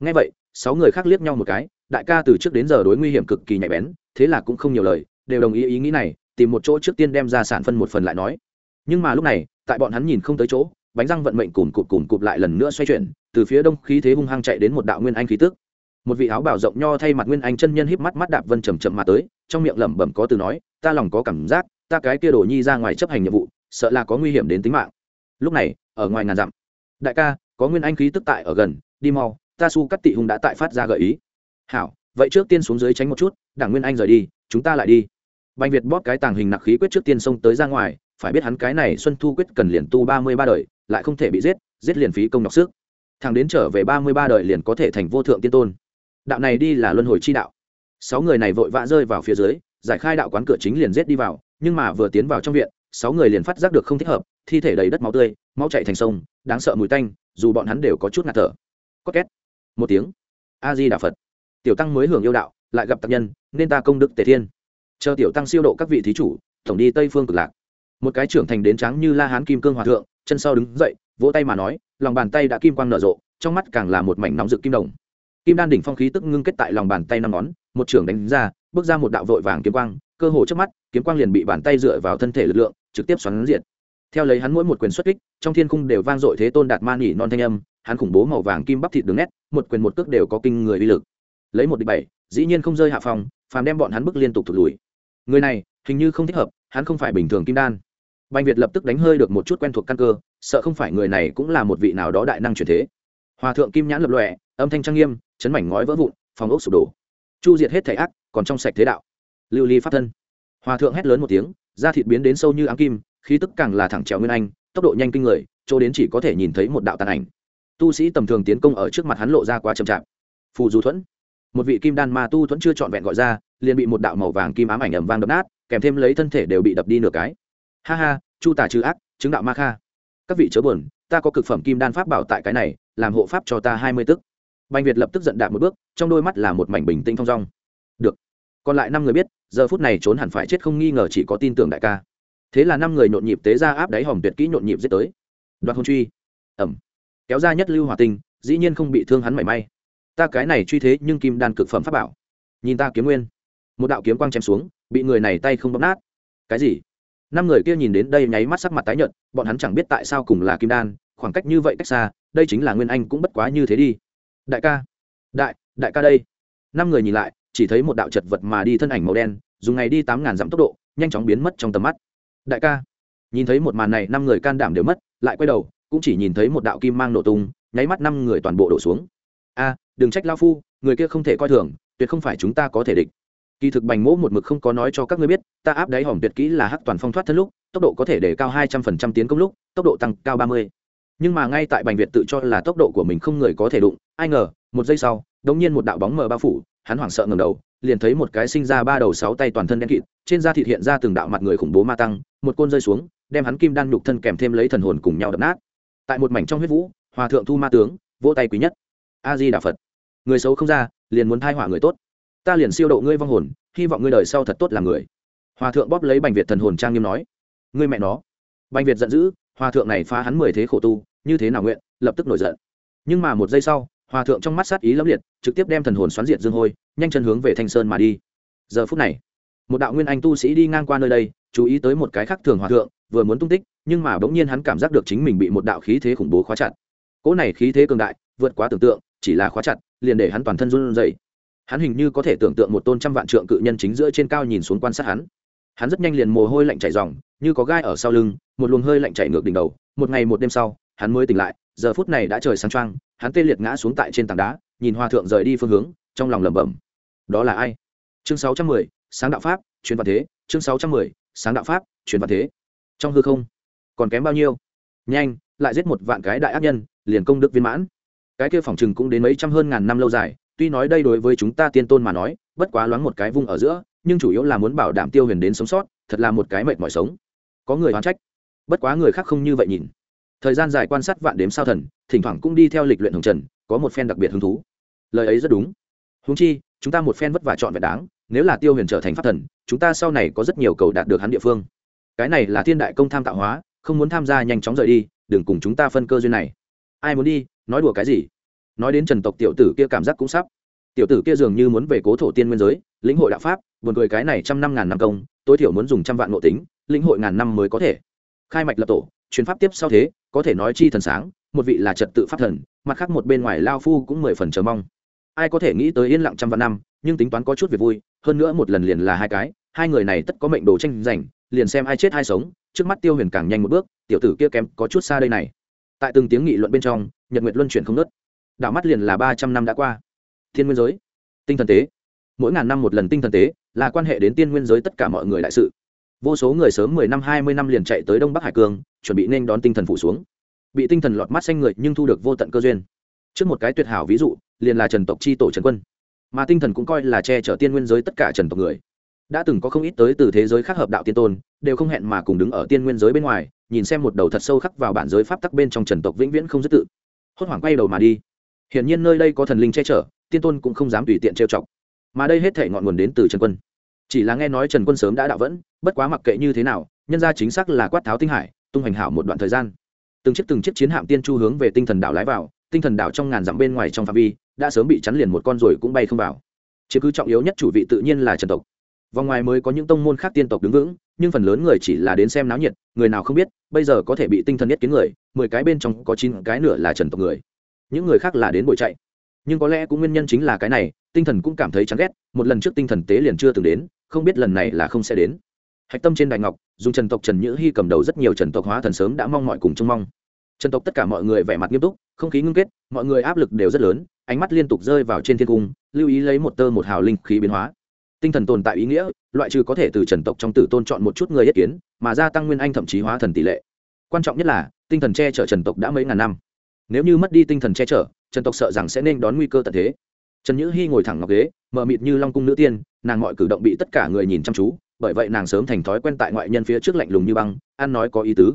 Ngay vậy, sáu người khác liếc nhau một cái đại ca từ trước đến giờ đối nguy hiểm cực kỳ nhạy bén, thế là cũng không nhiều lời, đều đồng ý ý nghĩ này, tìm một chỗ trước tiên đem ra sản phân một phần lại nói. Nhưng mà lúc này, tại bọn hắn nhìn không tới chỗ, bánh răng vận mệnh cùn cụt cùn cụt lại lần nữa xoay chuyển, từ phía đông khí thế hung hăng chạy đến một đạo nguyên anh khí tức. Một vị áo bảo rộng nho thay mặt nguyên anh chân nhân híp mắt mắt đạp vân chầm chậm mà tới, trong miệng lẩm bẩm có từ nói, ta lòng có cảm giác, ta cái kia đổ nhi ra ngoài chấp hành nhiệm vụ, sợ là có nguy hiểm đến tính mạng. Lúc này, ở ngoài ngàn dặm, đại ca, có nguyên anh khí tức tại ở gần, đi mau, ta su cắt tị hùng đã tại phát ra gợi ý hảo, vậy trước tiên xuống dưới tránh một chút, đảng nguyên anh rời đi, chúng ta lại đi. Bành việt bóp cái tàng hình nặc khí quyết trước tiên xông tới ra ngoài, phải biết hắn cái này xuân thu quyết cần liền tu ba mươi ba đời, lại không thể bị giết giết liền phí công đọc sức. Thằng đến trở về ba mươi ba đời liền có thể thành vô thượng tiên tôn. Đạo này đi là luân hồi chi đạo. Sáu người này vội vã rơi vào phía dưới, giải khai đạo quán cửa chính liền giết đi vào, nhưng mà vừa tiến vào trong viện, sáu người liền phát giác được không thích hợp, thi thể đầy đất máu tươi, máu chạy thành sông, đáng sợ mùi tanh, dù bọn hắn đều có chút ngạt thở. Có két. Một tiếng. A di đà phật tiểu tăng mới hưởng yêu đạo, lại gặp tạc nhân, nên ta công đức tề thiên. Chờ tiểu tăng siêu độ các vị thí chủ, tổng đi tây phương cực lạc. Một cái trưởng thành đến trắng như la hán kim cương hòa thượng, chân sau đứng dậy, vỗ tay mà nói, lòng bàn tay đã kim quang nở rộ, trong mắt càng là một mảnh nóng rực kim đồng. Kim đan đỉnh phong khí tức ngưng kết tại lòng bàn tay năm ngón, một trưởng đánh ra, bước ra một đạo vội vàng kiếm quang, cơ hồ trước mắt, kiếm quang liền bị bàn tay dựa vào thân thể lực lượng, trực tiếp xoắn diện theo lấy hắn mỗi một quyền xuất kích, trong thiên cung đều vang dội thế tôn đạt man nhỉ non thanh âm, hắn khủng bố màu vàng kim bắp thịt đường nét, một quyền một cước đều có kinh người uy lực lấy một địch bảy, dĩ nhiên không rơi hạ phòng phàm đem bọn hắn bức liên tục thụt lùi. Người này, hình như không thích hợp, hắn không phải bình thường kim đan. Bành việt lập tức đánh hơi được một chút quen thuộc căn cơ, sợ không phải người này cũng là một vị nào đó đại năng truyền thế. Hòa thượng kim nhãn lập lòe, âm thanh trang nghiêm, chấn mảnh ngói vỡ vụn, phòng ốc sụp đổ. Chu diệt hết thể ác, còn trong sạch thế đạo. Lưu ly pháp thân. Hòa thượng hét lớn một tiếng, da thịt biến đến sâu như áng kim, khí tức càng là thẳng trèo nguyên anh, tốc độ nhanh kinh người, chỗ đến chỉ có thể nhìn thấy một đạo tàn ảnh. Tu sĩ tầm thường tiến công ở trước mặt hắn lộ ra quá chậm chạp. Phù du thuẫn một vị kim đan ma tu thuẫn chưa trọn vẹn gọi ra, liền bị một đạo màu vàng kim ám ảnh ẩm vang đập nát, kèm thêm lấy thân thể đều bị đập đi nửa cái. Ha ha, chu tả trừ ác, chứng đạo ma kha. Các vị chớ buồn, ta có cực phẩm kim đan pháp bảo tại cái này, làm hộ pháp cho ta hai mươi tức. Bành việt lập tức giận đạp một bước, trong đôi mắt là một mảnh bình tĩnh thong dong. Được. Còn lại năm người biết, giờ phút này trốn hẳn phải chết không nghi ngờ chỉ có tin tưởng đại ca. Thế là năm người nhộn nhịp tế ra áp đáy hòm tuyệt kỹ nhộn nhịp giết tới. Đoạt hôn truy. Ẩm. Kéo ra nhất lưu hòa tinh, dĩ nhiên không bị thương hắn mảy may ta cái này truy thế nhưng kim đan cực phẩm pháp bảo. Nhìn ta kiếm nguyên. Một đạo kiếm quang chém xuống, bị người này tay không bóp nát. Cái gì? Năm người kia nhìn đến đây nháy mắt sắc mặt tái nhợt, bọn hắn chẳng biết tại sao cùng là kim đan, khoảng cách như vậy cách xa, đây chính là nguyên anh cũng bất quá như thế đi. Đại ca. Đại đại ca đây. Năm người nhìn lại, chỉ thấy một đạo chật vật mà đi thân ảnh màu đen, dùng ngày đi tám ngàn dặm tốc độ, nhanh chóng biến mất trong tầm mắt. Đại ca. Nhìn thấy một màn này, năm người can đảm đều mất, lại quay đầu, cũng chỉ nhìn thấy một đạo kim mang nổ tung, nháy mắt năm người toàn bộ đổ xuống. A đừng trách lao phu, người kia không thể coi thường, tuyệt không phải chúng ta có thể địch. Kỳ thực bành mỗ một mực không có nói cho các ngươi biết, ta áp đáy hỏng tuyệt kỹ là hắc toàn phong thoát thân lúc, tốc độ có thể để cao hai trăm phần trăm tiến công lúc, tốc độ tăng cao ba mươi. Nhưng mà ngay tại bành việt tự cho là tốc độ của mình không người có thể đụng, ai ngờ, một giây sau, đống nhiên một đạo bóng mờ bao phủ, hắn hoảng sợ ngầm đầu, liền thấy một cái sinh ra ba đầu sáu tay toàn thân đen kịt, trên da thịt hiện ra từng đạo mặt người khủng bố ma tăng, một côn rơi xuống, đem hắn kim đan nhục thân kèm thêm lấy thần hồn cùng nhau đập nát. Tại một mảnh trong huyết vũ, hòa thượng thu ma tướng, vỗ tay quý nhất. A di đà phật người xấu không ra, liền muốn thai hỏa người tốt. Ta liền siêu độ ngươi vong hồn, hy vọng ngươi đời sau thật tốt làm người. Hòa thượng bóp lấy bành việt thần hồn trang nghiêm nói. Ngươi mẹ nó. Bành việt giận dữ, hòa thượng này phá hắn mười thế khổ tu, như thế nào nguyện, lập tức nổi giận. Nhưng mà một giây sau, hòa thượng trong mắt sát ý lẫm liệt, trực tiếp đem thần hồn xoắn diệt dương hôi, nhanh chân hướng về thanh sơn mà đi. Giờ phút này, một đạo nguyên anh tu sĩ đi ngang qua nơi đây, chú ý tới một cái khác thường hòa thượng, vừa muốn tung tích, nhưng mà bỗng nhiên hắn cảm giác được chính mình bị một đạo khí thế khủng bố khóa chặt. Cỗ này khí thế cường đại, vượt quá tưởng tượng, chỉ là khóa chặt liền để hắn toàn thân run rẩy. Hắn hình như có thể tưởng tượng một tôn trăm vạn trượng cự nhân chính giữa trên cao nhìn xuống quan sát hắn. Hắn rất nhanh liền mồ hôi lạnh chảy ròng như có gai ở sau lưng, một luồng hơi lạnh chảy ngược đỉnh đầu. Một ngày một đêm sau, hắn mới tỉnh lại, giờ phút này đã trời sáng trăng hắn tê liệt ngã xuống tại trên tảng đá, nhìn hòa thượng rời đi phương hướng, trong lòng lẩm bẩm. Đó là ai? Chương sáu trăm mười, sáng đạo pháp, truyền văn thế. Chương sáu trăm mười, sáng đạo pháp, truyền văn thế. Trong hư không, còn kém bao nhiêu? Nhanh, lại giết một vạn cái đại ác nhân, liền công đức viên mãn cái kia phòng chừng cũng đến mấy trăm hơn ngàn năm lâu dài, tuy nói đây đối với chúng ta tiên tôn mà nói, bất quá loáng một cái vung ở giữa, nhưng chủ yếu là muốn bảo đảm tiêu huyền đến sống sót, thật là một cái mệt mỏi sống. Có người oán trách, bất quá người khác không như vậy nhìn. Thời gian dài quan sát vạn đếm sao thần, thỉnh thoảng cũng đi theo lịch luyện hồng trần, có một phen đặc biệt hứng thú. Lời ấy rất đúng. Húng chi, chúng ta một phen vất vả chọn vẹn đáng, nếu là tiêu huyền trở thành pháp thần, chúng ta sau này có rất nhiều cầu đạt được hắn địa phương. Cái này là thiên đại công tham tạo hóa, không muốn tham gia nhanh chóng rời đi, đừng cùng chúng ta phân cơ duyên này. Ai muốn đi nói đùa cái gì? Nói đến trần tộc tiểu tử kia cảm giác cũng sắp. Tiểu tử kia dường như muốn về cố thổ tiên nguyên giới, lĩnh hội đạo pháp, buồn cười cái này trăm năm ngàn năm công, tối thiểu muốn dùng trăm vạn nội tính, lĩnh hội ngàn năm mới có thể. Khai mạch lập tổ chuyến pháp tiếp sau thế, có thể nói chi thần sáng, một vị là trật tự pháp thần, mặt khác một bên ngoài lao phu cũng mười phần chờ mong. Ai có thể nghĩ tới yên lặng trăm vạn năm, nhưng tính toán có chút việc vui, hơn nữa một lần liền là hai cái, hai người này tất có mệnh đồ tranh giành, liền xem ai chết ai sống, trước mắt tiêu huyền càng nhanh một bước, tiểu tử kia kém có chút xa đây này. Tại từng tiếng nghị luận bên trong nhật nguyệt luân chuyển không nớt. Đảo mắt liền là ba trăm năm đã qua. Thiên nguyên giới, tinh thần tế. Mỗi ngàn năm một lần tinh thần tế là quan hệ đến tiên nguyên giới tất cả mọi người đại sự. Vô số người sớm mười năm, hai mươi năm liền chạy tới đông bắc hải cương, chuẩn bị nên đón tinh thần phủ xuống. Bị tinh thần lọt mắt xanh người nhưng thu được vô tận cơ duyên. Trước một cái tuyệt hảo ví dụ, liền là trần tộc c h i tổ trần quân. Mà tinh thần cũng coi là che chở tiên nguyên giới tất cả trần tộc người. Đã từng có không ít tới từ thế giới khác hợp đạo tiên tôn, đều không hẹn mà cùng đứng ở tiên nguyên giới bên ngoài, nhìn xem một đầu thật sâu khắc vào bản giới pháp tắc bên trong trần tộc vĩnh viễn không dứt tự hốt hoảng quay đầu mà đi. Hiển nhiên nơi đây có thần linh che chở, tiên tôn cũng không dám tùy tiện trêu chọc. Mà đây hết thể ngọn nguồn đến từ trần quân. Chỉ là nghe nói trần quân sớm đã đạo vẫn, bất quá mặc kệ như thế nào, nhân ra chính xác là quát tháo tinh hải, tung hành hảo một đoạn thời gian. Từng chiếc từng chiếc chiến hạm tiên chu hướng về tinh thần đảo lái vào, tinh thần đảo trong ngàn dặm bên ngoài trong phạm vi, đã sớm bị chắn liền một con rồi cũng bay không vào. Chứ cứ trọng yếu nhất chủ vị tự nhiên là trần tộc vòng ngoài mới có những tông môn khác tiên tộc đứng vững, nhưng phần lớn người chỉ là đến xem náo nhiệt, người nào không biết, bây giờ có thể bị tinh thần nhất kiến người, mười cái bên trong có chín cái nửa là trần tộc người. Những người khác là đến bội chạy. Nhưng có lẽ cũng nguyên nhân chính là cái này, tinh thần cũng cảm thấy chán ghét, một lần trước tinh thần tế liền chưa từng đến, không biết lần này là không sẽ đến. Hạch tâm trên đại ngọc, dùng trần tộc trần nhữ hy cầm đầu rất nhiều trần tộc hóa thần sớm đã mong mọi cùng trông mong. Trần tộc tất cả mọi người vẻ mặt nghiêm túc, không khí ngưng kết, mọi người áp lực đều rất lớn, ánh mắt liên tục rơi vào trên thiên cung, lưu ý lấy một tơ một hào linh khí biến hóa tinh thần tồn tại ý nghĩa, loại trừ có thể từ trần tộc trong tử tôn chọn một chút người ý kiến, mà gia tăng nguyên anh thậm chí hóa thần tỷ lệ. Quan trọng nhất là, tinh thần che chở trần tộc đã mấy ngàn năm. Nếu như mất đi tinh thần che chở, trần tộc sợ rằng sẽ nên đón nguy cơ tận thế. Trần nhữ hy ngồi thẳng ngọc ghế, mờ mịt như long cung nữ tiên, nàng mọi cử động bị tất cả người nhìn chăm chú, bởi vậy nàng sớm thành thói quen tại ngoại nhân phía trước lạnh lùng như băng, ăn nói có ý tứ.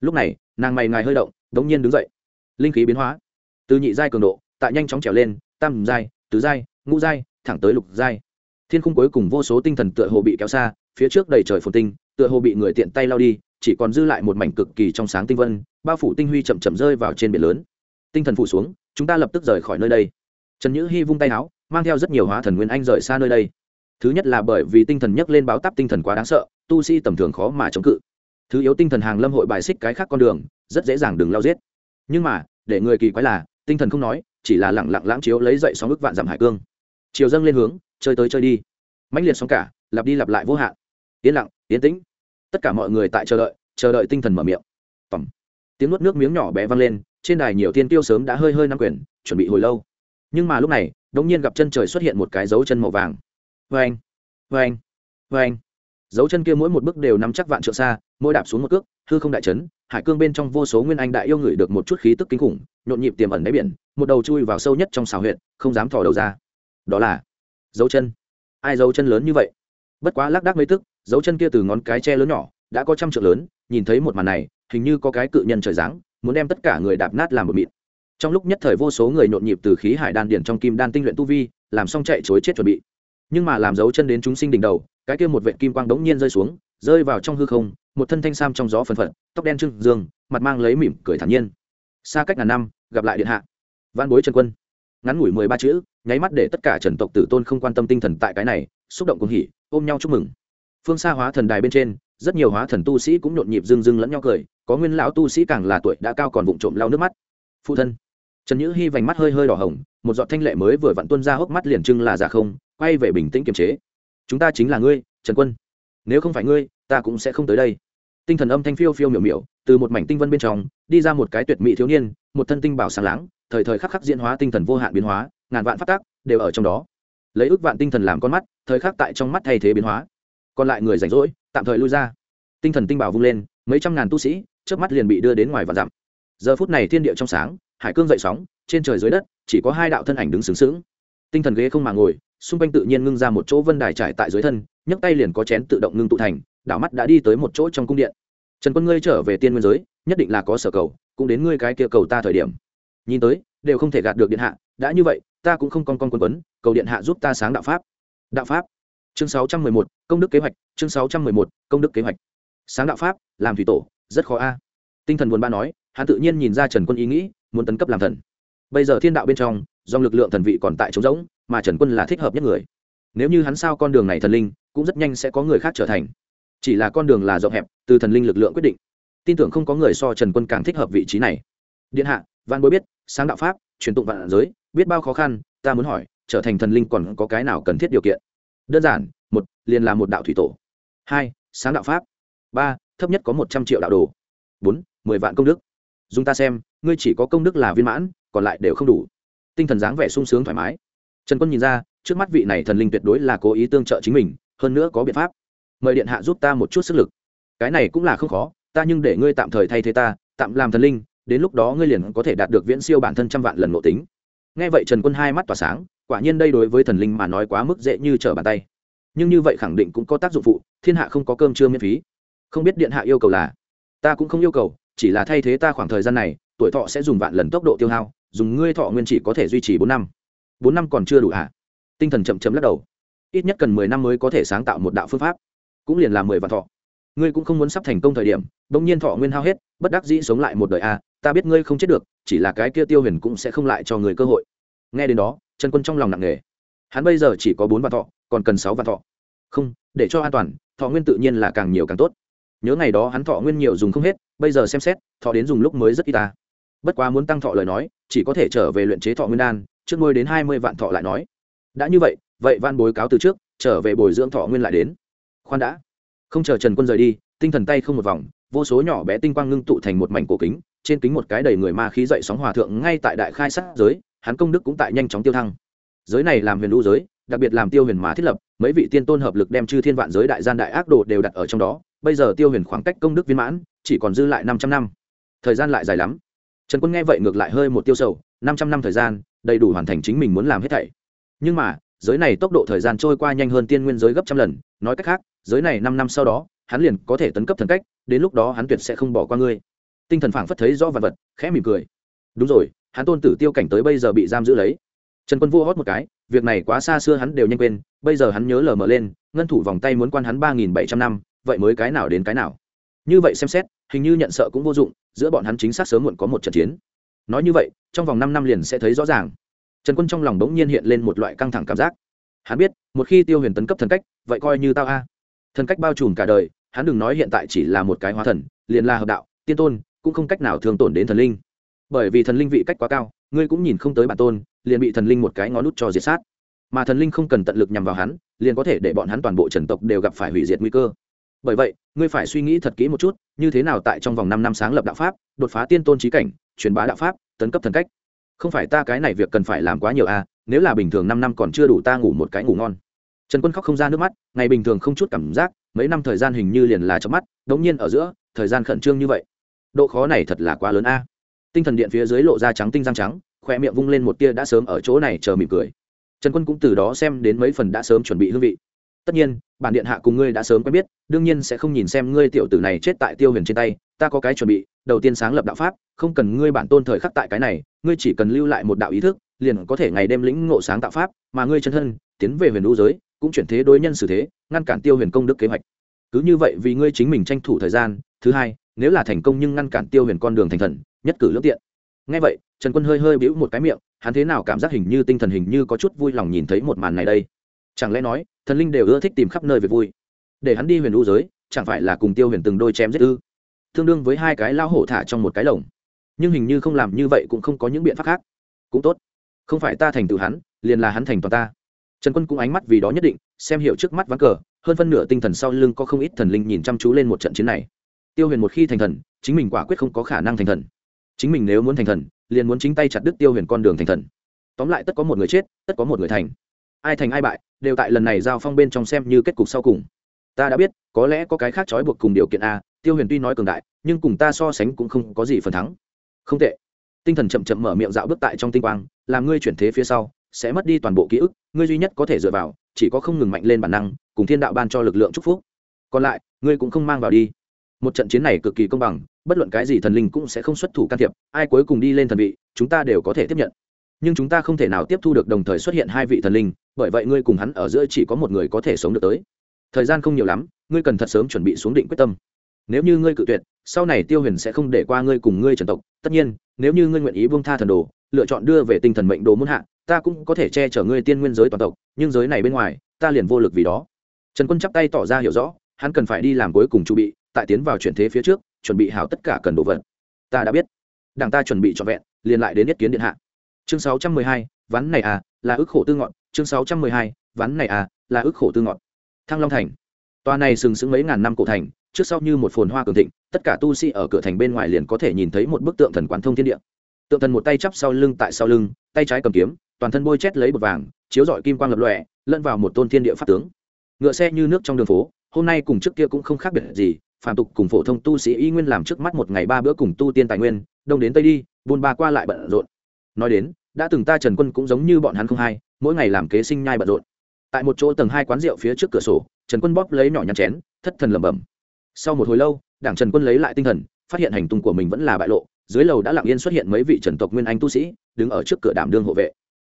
Lúc này, nàng mày ngài hơi động, đống nhiên đứng dậy. Linh khí biến hóa. Từ nhị giai cường độ, tại nhanh chóng trèo lên, tam giai, tứ giai, ngũ giai, thẳng tới lục giai thiên khung cuối cùng vô số tinh thần tựa hồ bị kéo xa, phía trước đầy trời phồn tinh, tựa hồ bị người tiện tay lao đi, chỉ còn dư lại một mảnh cực kỳ trong sáng tinh vân, bao phủ tinh huy chậm chậm rơi vào trên biển lớn. Tinh thần phủ xuống, chúng ta lập tức rời khỏi nơi đây. Trần nhữ hy vung tay áo, mang theo rất nhiều hóa thần nguyên anh rời xa nơi đây. Thứ nhất là bởi vì tinh thần nhấc lên báo tắp tinh thần quá đáng sợ, tu sĩ tầm thường khó mà chống cự. Thứ yếu tinh thần hàng lâm hội bài xích cái khác con đường, rất dễ dàng đừng lao giết. Nhưng mà, để người kỳ quái là, tinh thần không nói, chỉ là lẳng lặng lãng chiếu lấy dậy sóng ức vạn dặm hải cương. Chiều dâng lên hướng chơi tới chơi đi. Mãnh liệt sóng cả, lặp đi lặp lại vô hạn. Yên lặng, yên tĩnh. Tất cả mọi người tại chờ đợi chờ đợi tinh thần mở miệng. Tiếng nuốt nước miếng nhỏ bé vang lên, trên đài nhiều tiên tiêu sớm đã hơi hơi nắm quyền, chuẩn bị hồi lâu. Nhưng mà lúc này đống nhiên gặp chân trời xuất hiện một cái dấu chân màu vàng. Vê anh vê anh vê anh dấu chân kia mỗi một bước đều nắm chắc vạn trượng xa, mỗi đạp xuống một cước, hư không đại chấn, hải cương bên trong vô số nguyên anh đại yêu ngửi được một chút khí tức kinh khủng, nhộn nhịp tiềm ẩn đáy biển, một đầu chui vào sâu nhất trong xào huyện không dám thò đầu ra. Đó là dấu chân. Ai dấu chân lớn như vậy? Bất quá lác đác mấy tức, dấu chân kia từ ngón cái tre lớn nhỏ, đã có trăm trượng lớn, nhìn thấy một màn này, hình như có cái cự nhân trời dáng muốn đem tất cả người đạp nát làm một mịn. Trong lúc nhất thời vô số người nhộn nhịp từ khí hải đan điển trong kim đan tinh luyện tu vi, làm xong chạy chối chết chuẩn bị. Nhưng mà làm dấu chân đến chúng sinh đỉnh đầu, cái kia một vệ kim quang đống nhiên rơi xuống, rơi vào trong hư không, một thân thanh sam trong gió phần phật, tóc đen trưng dương, mặt mang lấy mỉm cười thản nhiên. Xa cách ngàn năm, gặp lại điện hạ. Văn bối trần quân. Ngắn ngủi mười ba chữ nháy mắt để tất cả trần tộc tử tôn không quan tâm tinh thần tại cái này, xúc động cùng hỉ, ôm nhau chúc mừng. Phương xa hóa thần đài bên trên, rất nhiều hóa thần tu sĩ cũng nhộn nhịp dưng dưng lẫn nhau cười, có nguyên lão tu sĩ càng là tuổi đã cao còn vụng trộm lau nước mắt. Phụ thân, trần nhữ hy vành mắt hơi hơi đỏ hồng, một giọt thanh lệ mới vừa vặn tuân ra hốc mắt liền trưng là giả không, quay về bình tĩnh kiềm chế. Chúng ta chính là ngươi, trần quân. Nếu không phải ngươi, ta cũng sẽ không tới đây. Tinh thần âm thanh phiêu phiêu miểu miểu, từ một mảnh tinh vân bên trong, đi ra một cái tuyệt mỹ thiếu niên, một thân tinh bảo sáng láng, thời thời khắc khắc diễn hóa tinh thần vô hạn biến hóa ngàn vạn phát tác đều ở trong đó. Lấy ước vạn tinh thần làm con mắt, thời khắc tại trong mắt thay thế biến hóa. Còn lại người rảnh rỗi, tạm thời lui ra. Tinh thần tinh bảo vung lên, mấy trăm ngàn tu sĩ trước mắt liền bị đưa đến ngoài và dặm. Giờ phút này thiên địa trong sáng, hải cương dậy sóng, trên trời dưới đất, chỉ có hai đạo thân ảnh đứng sướng sướng tinh thần ghế không mà ngồi, xung quanh tự nhiên ngưng ra một chỗ vân đài trải tại dưới thân, nhấc tay liền có chén tự động ngưng tụ thành, đảo mắt đã đi tới một chỗ trong cung điện. Trần quân ngươi trở về tiên nguyên giới, nhất định là có sở cầu, cũng đến ngươi cái kia cầu ta thời điểm. Nhìn tới, đều không thể gạt được điện hạ, đã như vậy ta cũng không con con quấn quấn, cầu điện hạ giúp ta sáng đạo pháp. Đạo pháp. Chương sáu trăm mười một, công đức kế hoạch, chương sáu trăm mười một, công đức kế hoạch. Sáng đạo pháp, làm thủy tổ, rất khó a. Tinh thần buồn ba nói, hắn tự nhiên nhìn ra trần quân ý nghĩ, muốn tấn cấp làm thần. Bây giờ thiên đạo bên trong, dòng lực lượng thần vị còn tại trống rỗng, mà trần quân là thích hợp nhất người. Nếu như hắn sao con đường này thần linh, cũng rất nhanh sẽ có người khác trở thành. Chỉ là con đường là rộng hẹp, từ thần linh lực lượng quyết định. Tin tưởng không có người so trần quân càng thích hợp vị trí này. Điện hạ văn bối biết, sáng đạo pháp, truyền tụng vạn giới biết bao khó khăn, ta muốn hỏi, trở thành thần linh còn có cái nào cần thiết điều kiện? Đơn giản, một, liền là một đạo thủy tổ. Hai, sáng đạo pháp. Ba, thấp nhất có một trăm triệu đạo đồ. Bốn, mười vạn công đức. Dùng ta xem, ngươi chỉ có công đức là viên mãn, còn lại đều không đủ. Tinh thần dáng vẻ sung sướng thoải mái. Trần quân nhìn ra, trước mắt vị này thần linh tuyệt đối là cố ý tương trợ chính mình, hơn nữa có biện pháp. Mời điện hạ giúp ta một chút sức lực. Cái này cũng là không khó, ta nhưng để ngươi tạm thời thay thế ta, tạm làm thần linh, đến lúc đó ngươi liền có thể đạt được viễn siêu bản thân trăm vạn lần ngộ tính nghe vậy trần quân hai mắt tỏa sáng, quả nhiên đây đối với thần linh mà nói quá mức dễ như trở bàn tay. Nhưng như vậy khẳng định cũng có tác dụng phụ, thiên hạ không có cơm trưa miễn phí. Không biết điện hạ yêu cầu là, ta cũng không yêu cầu, chỉ là thay thế ta khoảng thời gian này, tuổi thọ sẽ dùng vạn lần tốc độ tiêu hao, dùng ngươi thọ nguyên chỉ có thể duy trì bốn năm. Bốn năm còn chưa đủ hả? Tinh thần chậm chậm lắc đầu. Ít nhất cần mười năm mới có thể sáng tạo một đạo phương pháp, cũng liền là mười vạn thọ. Ngươi cũng không muốn sắp thành công thời điểm, bỗng nhiên thọ nguyên hao hết, bất đắc dĩ sống lại một đời a ta biết ngươi không chết được, chỉ là cái kia tiêu huyền cũng sẽ không lại cho người cơ hội. Nghe đến đó, trần quân trong lòng nặng nề. Hắn bây giờ chỉ có bốn vạn thọ, còn cần sáu vạn thọ. Không, để cho an toàn, thọ nguyên tự nhiên là càng nhiều càng tốt. Nhớ ngày đó hắn thọ nguyên nhiều dùng không hết, bây giờ xem xét, thọ đến dùng lúc mới rất ít ta. Bất quá muốn tăng thọ lời nói, chỉ có thể trở về luyện chế thọ nguyên đan, trước ngôi đến hai mươi vạn thọ lại nói. Đã như vậy vậy van bối cáo từ trước, trở về bồi dưỡng thọ nguyên lại đến. Khoan đã. Không chờ trần quân rời đi, tinh thần tay không một vòng, vô số nhỏ bé tinh quang ngưng tụ thành một mảnh cổ kính trên kính một cái đầy người ma khí dậy sóng hòa thượng ngay tại đại khai sát giới, hắn công đức cũng tại nhanh chóng tiêu thăng. Giới này làm huyền lũ giới, đặc biệt làm tiêu huyền mà thiết lập, mấy vị tiên tôn hợp lực đem chư thiên vạn giới đại gian đại ác đồ đều đặt ở trong đó, bây giờ tiêu huyền khoảng cách công đức viên mãn, chỉ còn dư lại năm trăm năm. Thời gian lại dài lắm. Trần quân nghe vậy ngược lại hơi một tiêu sầu, năm trăm năm thời gian, đầy đủ hoàn thành chính mình muốn làm hết thảy. Nhưng mà, giới này tốc độ thời gian trôi qua nhanh hơn tiên nguyên giới gấp trăm lần, nói cách khác, giới này năm năm sau đó, hắn liền có thể tấn cấp thần cách, đến lúc đó hắn tuyệt sẽ không bỏ qua ngươi tinh thần phảng phất thấy rõ vật vật, khẽ mỉm cười. Đúng rồi, hắn tôn tử tiêu cảnh tới bây giờ bị giam giữ lấy. Trần quân vua hót một cái, việc này quá xa xưa hắn đều nhanh quên, bây giờ hắn nhớ lờ mờ lên, ngân thủ vòng tay muốn quan hắn ba nghìn bảy trăm năm, vậy mới cái nào đến cái nào. Như vậy xem xét, hình như nhận sợ cũng vô dụng, giữa bọn hắn chính xác sớm muộn có một trận chiến. Nói như vậy, trong vòng năm năm liền sẽ thấy rõ ràng. Trần quân trong lòng bỗng nhiên hiện lên một loại căng thẳng cảm giác. Hắn biết, một khi tiêu huyền tấn cấp thần cách, vậy coi như tao a. Thần cách bao trùm cả đời, hắn đừng nói hiện tại chỉ là một cái hóa thần, liền là hợp đạo, tiên tôn cũng không cách nào thường tổn đến thần linh. Bởi vì thần linh vị cách quá cao ngươi cũng nhìn không tới bản tôn liền bị thần linh một cái ngón nút cho diệt sát. Mà thần linh không cần tận lực nhằm vào hắn liền có thể để bọn hắn toàn bộ trần tộc đều gặp phải hủy diệt nguy cơ. Bởi vậy ngươi phải suy nghĩ thật kỹ một chút như thế nào tại trong vòng năm năm sáng lập đạo pháp đột phá tiên tôn trí cảnh truyền bá đạo pháp tấn cấp thần cách. Không phải ta cái này việc cần phải làm quá nhiều a à, nếu là bình thường năm năm còn chưa đủ ta ngủ một cái ngủ ngon. Trần quân khóc không ra nước mắt ngày bình thường không chút cảm giác mấy năm thời gian hình như liền là trong mắt đống nhiên ở giữa thời gian khẩn trương như vậy độ khó này thật là quá lớn a. Tinh thần điện phía dưới lộ ra trắng tinh răng trắng khoe miệng vung lên một tia đã sớm ở chỗ này chờ mỉm cười. Trần quân cũng từ đó xem đến mấy phần đã sớm chuẩn bị hương vị. Tất nhiên, bản điện hạ cùng ngươi đã sớm quen biết, đương nhiên sẽ không nhìn xem ngươi tiểu tử này chết tại tiêu huyền trên tay, ta có cái chuẩn bị, đầu tiên sáng lập đạo pháp, không cần ngươi bản tôn thời khắc tại cái này, ngươi chỉ cần lưu lại một đạo ý thức, liền có thể ngày đêm lĩnh ngộ sáng tạo pháp, mà ngươi chân thân, tiến về huyền lũ giới, cũng chuyển thế đối nhân xử thế, ngăn cản tiêu huyền công đức kế hoạch cứ như vậy vì ngươi chính mình tranh thủ thời gian, thứ hai, nếu là thành công nhưng ngăn cản tiêu huyền con đường thành thần, nhất cử lương tiện. Ngay vậy, trần quân hơi hơi bĩu một cái miệng, hắn thế nào cảm giác hình như tinh thần hình như có chút vui lòng nhìn thấy một màn này đây? Chẳng lẽ nói, thần linh đều ưa thích tìm khắp nơi về vui? Để hắn đi huyền u giới, chẳng phải là cùng tiêu huyền từng đôi chém giết ư? Tương đương với hai cái lao hổ thả trong một cái lồng. Nhưng hình như không làm như vậy cũng không có những biện pháp khác. Cũng tốt. Không phải ta thành tựu hắn, liền là hắn thành toàn ta. Trần quân cũng ánh mắt vì đó nhất định, xem hiệu trước mắt ván cờ hơn phân nửa tinh thần sau lưng có không ít thần linh nhìn chăm chú lên một trận chiến này. Tiêu huyền một khi thành thần, chính mình quả quyết không có khả năng thành thần. Chính mình nếu muốn thành thần, liền muốn chính tay chặt đứt tiêu huyền con đường thành thần. Tóm lại tất có một người chết, tất có một người thành. Ai thành ai bại, đều tại lần này giao phong bên trong xem như kết cục sau cùng. Ta đã biết, có lẽ có cái khác trói buộc cùng điều kiện a, tiêu huyền tuy nói cường đại, nhưng cùng ta so sánh cũng không có gì phần thắng. Không tệ. Tinh thần chậm chậm mở miệng dạo bước tại trong tinh quang, làm ngươi chuyển thế phía sau, sẽ mất đi toàn bộ ký ức, ngươi duy nhất có thể dựa vào, chỉ có không ngừng mạnh lên bản năng cùng thiên đạo ban cho lực lượng chúc phúc. Còn lại, ngươi cũng không mang vào đi. Một trận chiến này cực kỳ công bằng, bất luận cái gì thần linh cũng sẽ không xuất thủ can thiệp, ai cuối cùng đi lên thần vị, chúng ta đều có thể tiếp nhận. Nhưng chúng ta không thể nào tiếp thu được đồng thời xuất hiện hai vị thần linh, bởi vậy ngươi cùng hắn ở giữa chỉ có một người có thể sống được tới. Thời gian không nhiều lắm, ngươi cần thật sớm chuẩn bị xuống định quyết tâm. Nếu như ngươi cự tuyệt, sau này tiêu huyền sẽ không để qua ngươi cùng ngươi trần tộc. Tất nhiên, nếu như ngươi nguyện ý buông tha thần đồ, lựa chọn đưa về tinh thần mệnh đồ muôn hạ, ta cũng có thể che chở ngươi tiên nguyên giới toàn tộc, nhưng giới này bên ngoài, ta liền vô lực vì đó trần quân chắp tay tỏ ra hiểu rõ, hắn cần phải đi làm cuối cùng chu bị, tại tiến vào chuyển thế phía trước, chuẩn bị hảo tất cả cần đồ vật. Ta đã biết. Đảng ta chuẩn bị trọn vẹn, liền lại đến nhất kiến điện hạ. Chương sáu trăm mười hai, ván này à là ức khổ tư ngọn. Chương sáu trăm mười hai, ván này à là ức khổ tư ngọn. Thăng long thành. Tòa này sừng sững mấy ngàn năm cổ thành, trước sau như một phồn hoa cường thịnh, tất cả tu sĩ ở cửa thành bên ngoài liền có thể nhìn thấy một bức tượng thần quán thông thiên địa. Tượng thần một tay chắp sau lưng tại sau lưng, tay trái cầm kiếm, toàn thân bôi chét lấy bột vàng, chiếu rọi kim quang lập lòe, lẫn vào một tôn thiên địa pháp tướng ngựa xe như nước trong đường phố, hôm nay cùng trước kia cũng không khác biệt gì, phàm tục cùng phổ thông tu sĩ y nguyên làm trước mắt một ngày ba bữa cùng tu tiên tài nguyên, đông đến tây đi, buôn ba qua lại bận rộn. Nói đến, đã từng ta trần quân cũng giống như bọn hắn không hai mỗi ngày làm kế sinh nhai bận rộn. Tại một chỗ tầng hai quán rượu phía trước cửa sổ, trần quân bóp lấy nhỏ nhăn chén, thất thần lẩm bẩm. Sau một hồi lâu, đảng trần quân lấy lại tinh thần, phát hiện hành tung của mình vẫn là bại lộ, dưới lầu đã lặng yên xuất hiện mấy vị trần tộc nguyên anh tu sĩ, đứng ở trước cửa đảm đương hộ vệ.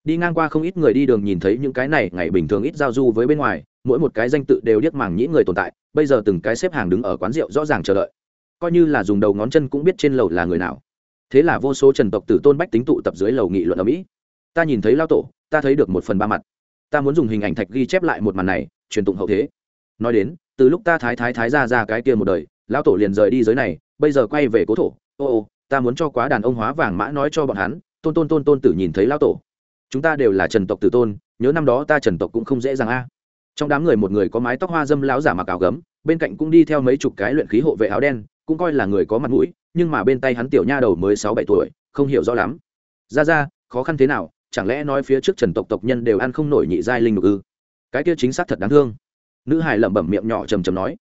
Đi ngang qua không ít người đi đường nhìn thấy những cái này, ngày bình thường ít giao du với bên ngoài mỗi một cái danh tự đều điếc màng nhĩ người tồn tại, bây giờ từng cái xếp hàng đứng ở quán rượu rõ ràng chờ đợi. Coi như là dùng đầu ngón chân cũng biết trên lầu là người nào. Thế là vô số trần tộc tử tôn bách tính tụ tập dưới lầu nghị luận ở mỹ. Ta nhìn thấy lao tổ, ta thấy được một phần ba mặt. Ta muốn dùng hình ảnh thạch ghi chép lại một màn này, truyền tụng hậu thế. Nói đến, từ lúc ta thái thái thái ra ra cái kia một đời lão tổ liền rời đi giới này, bây giờ quay về cố thổ. Ô ô, ta muốn cho quá đàn ông hóa vàng mã nói cho bọn hắn, tôn tôn tôn tôn tử nhìn thấy lão tổ. Chúng ta đều là trần tộc tử tôn, nhớ năm đó ta trần tộc cũng không dễ dàng a trong đám người một người có mái tóc hoa dâm lão giả mặc áo gấm, bên cạnh cũng đi theo mấy chục cái luyện khí hộ vệ áo đen, cũng coi là người có mặt mũi, nhưng mà bên tay hắn tiểu nha đầu mới sáu bảy tuổi, không hiểu rõ lắm. Ra ra, khó khăn thế nào? Chẳng lẽ nói phía trước trần tộc tộc nhân đều ăn không nổi nhị giai linh mục ư? Cái kia chính xác thật đáng thương. Nữ hải lẩm bẩm miệng nhỏ trầm trầm nói.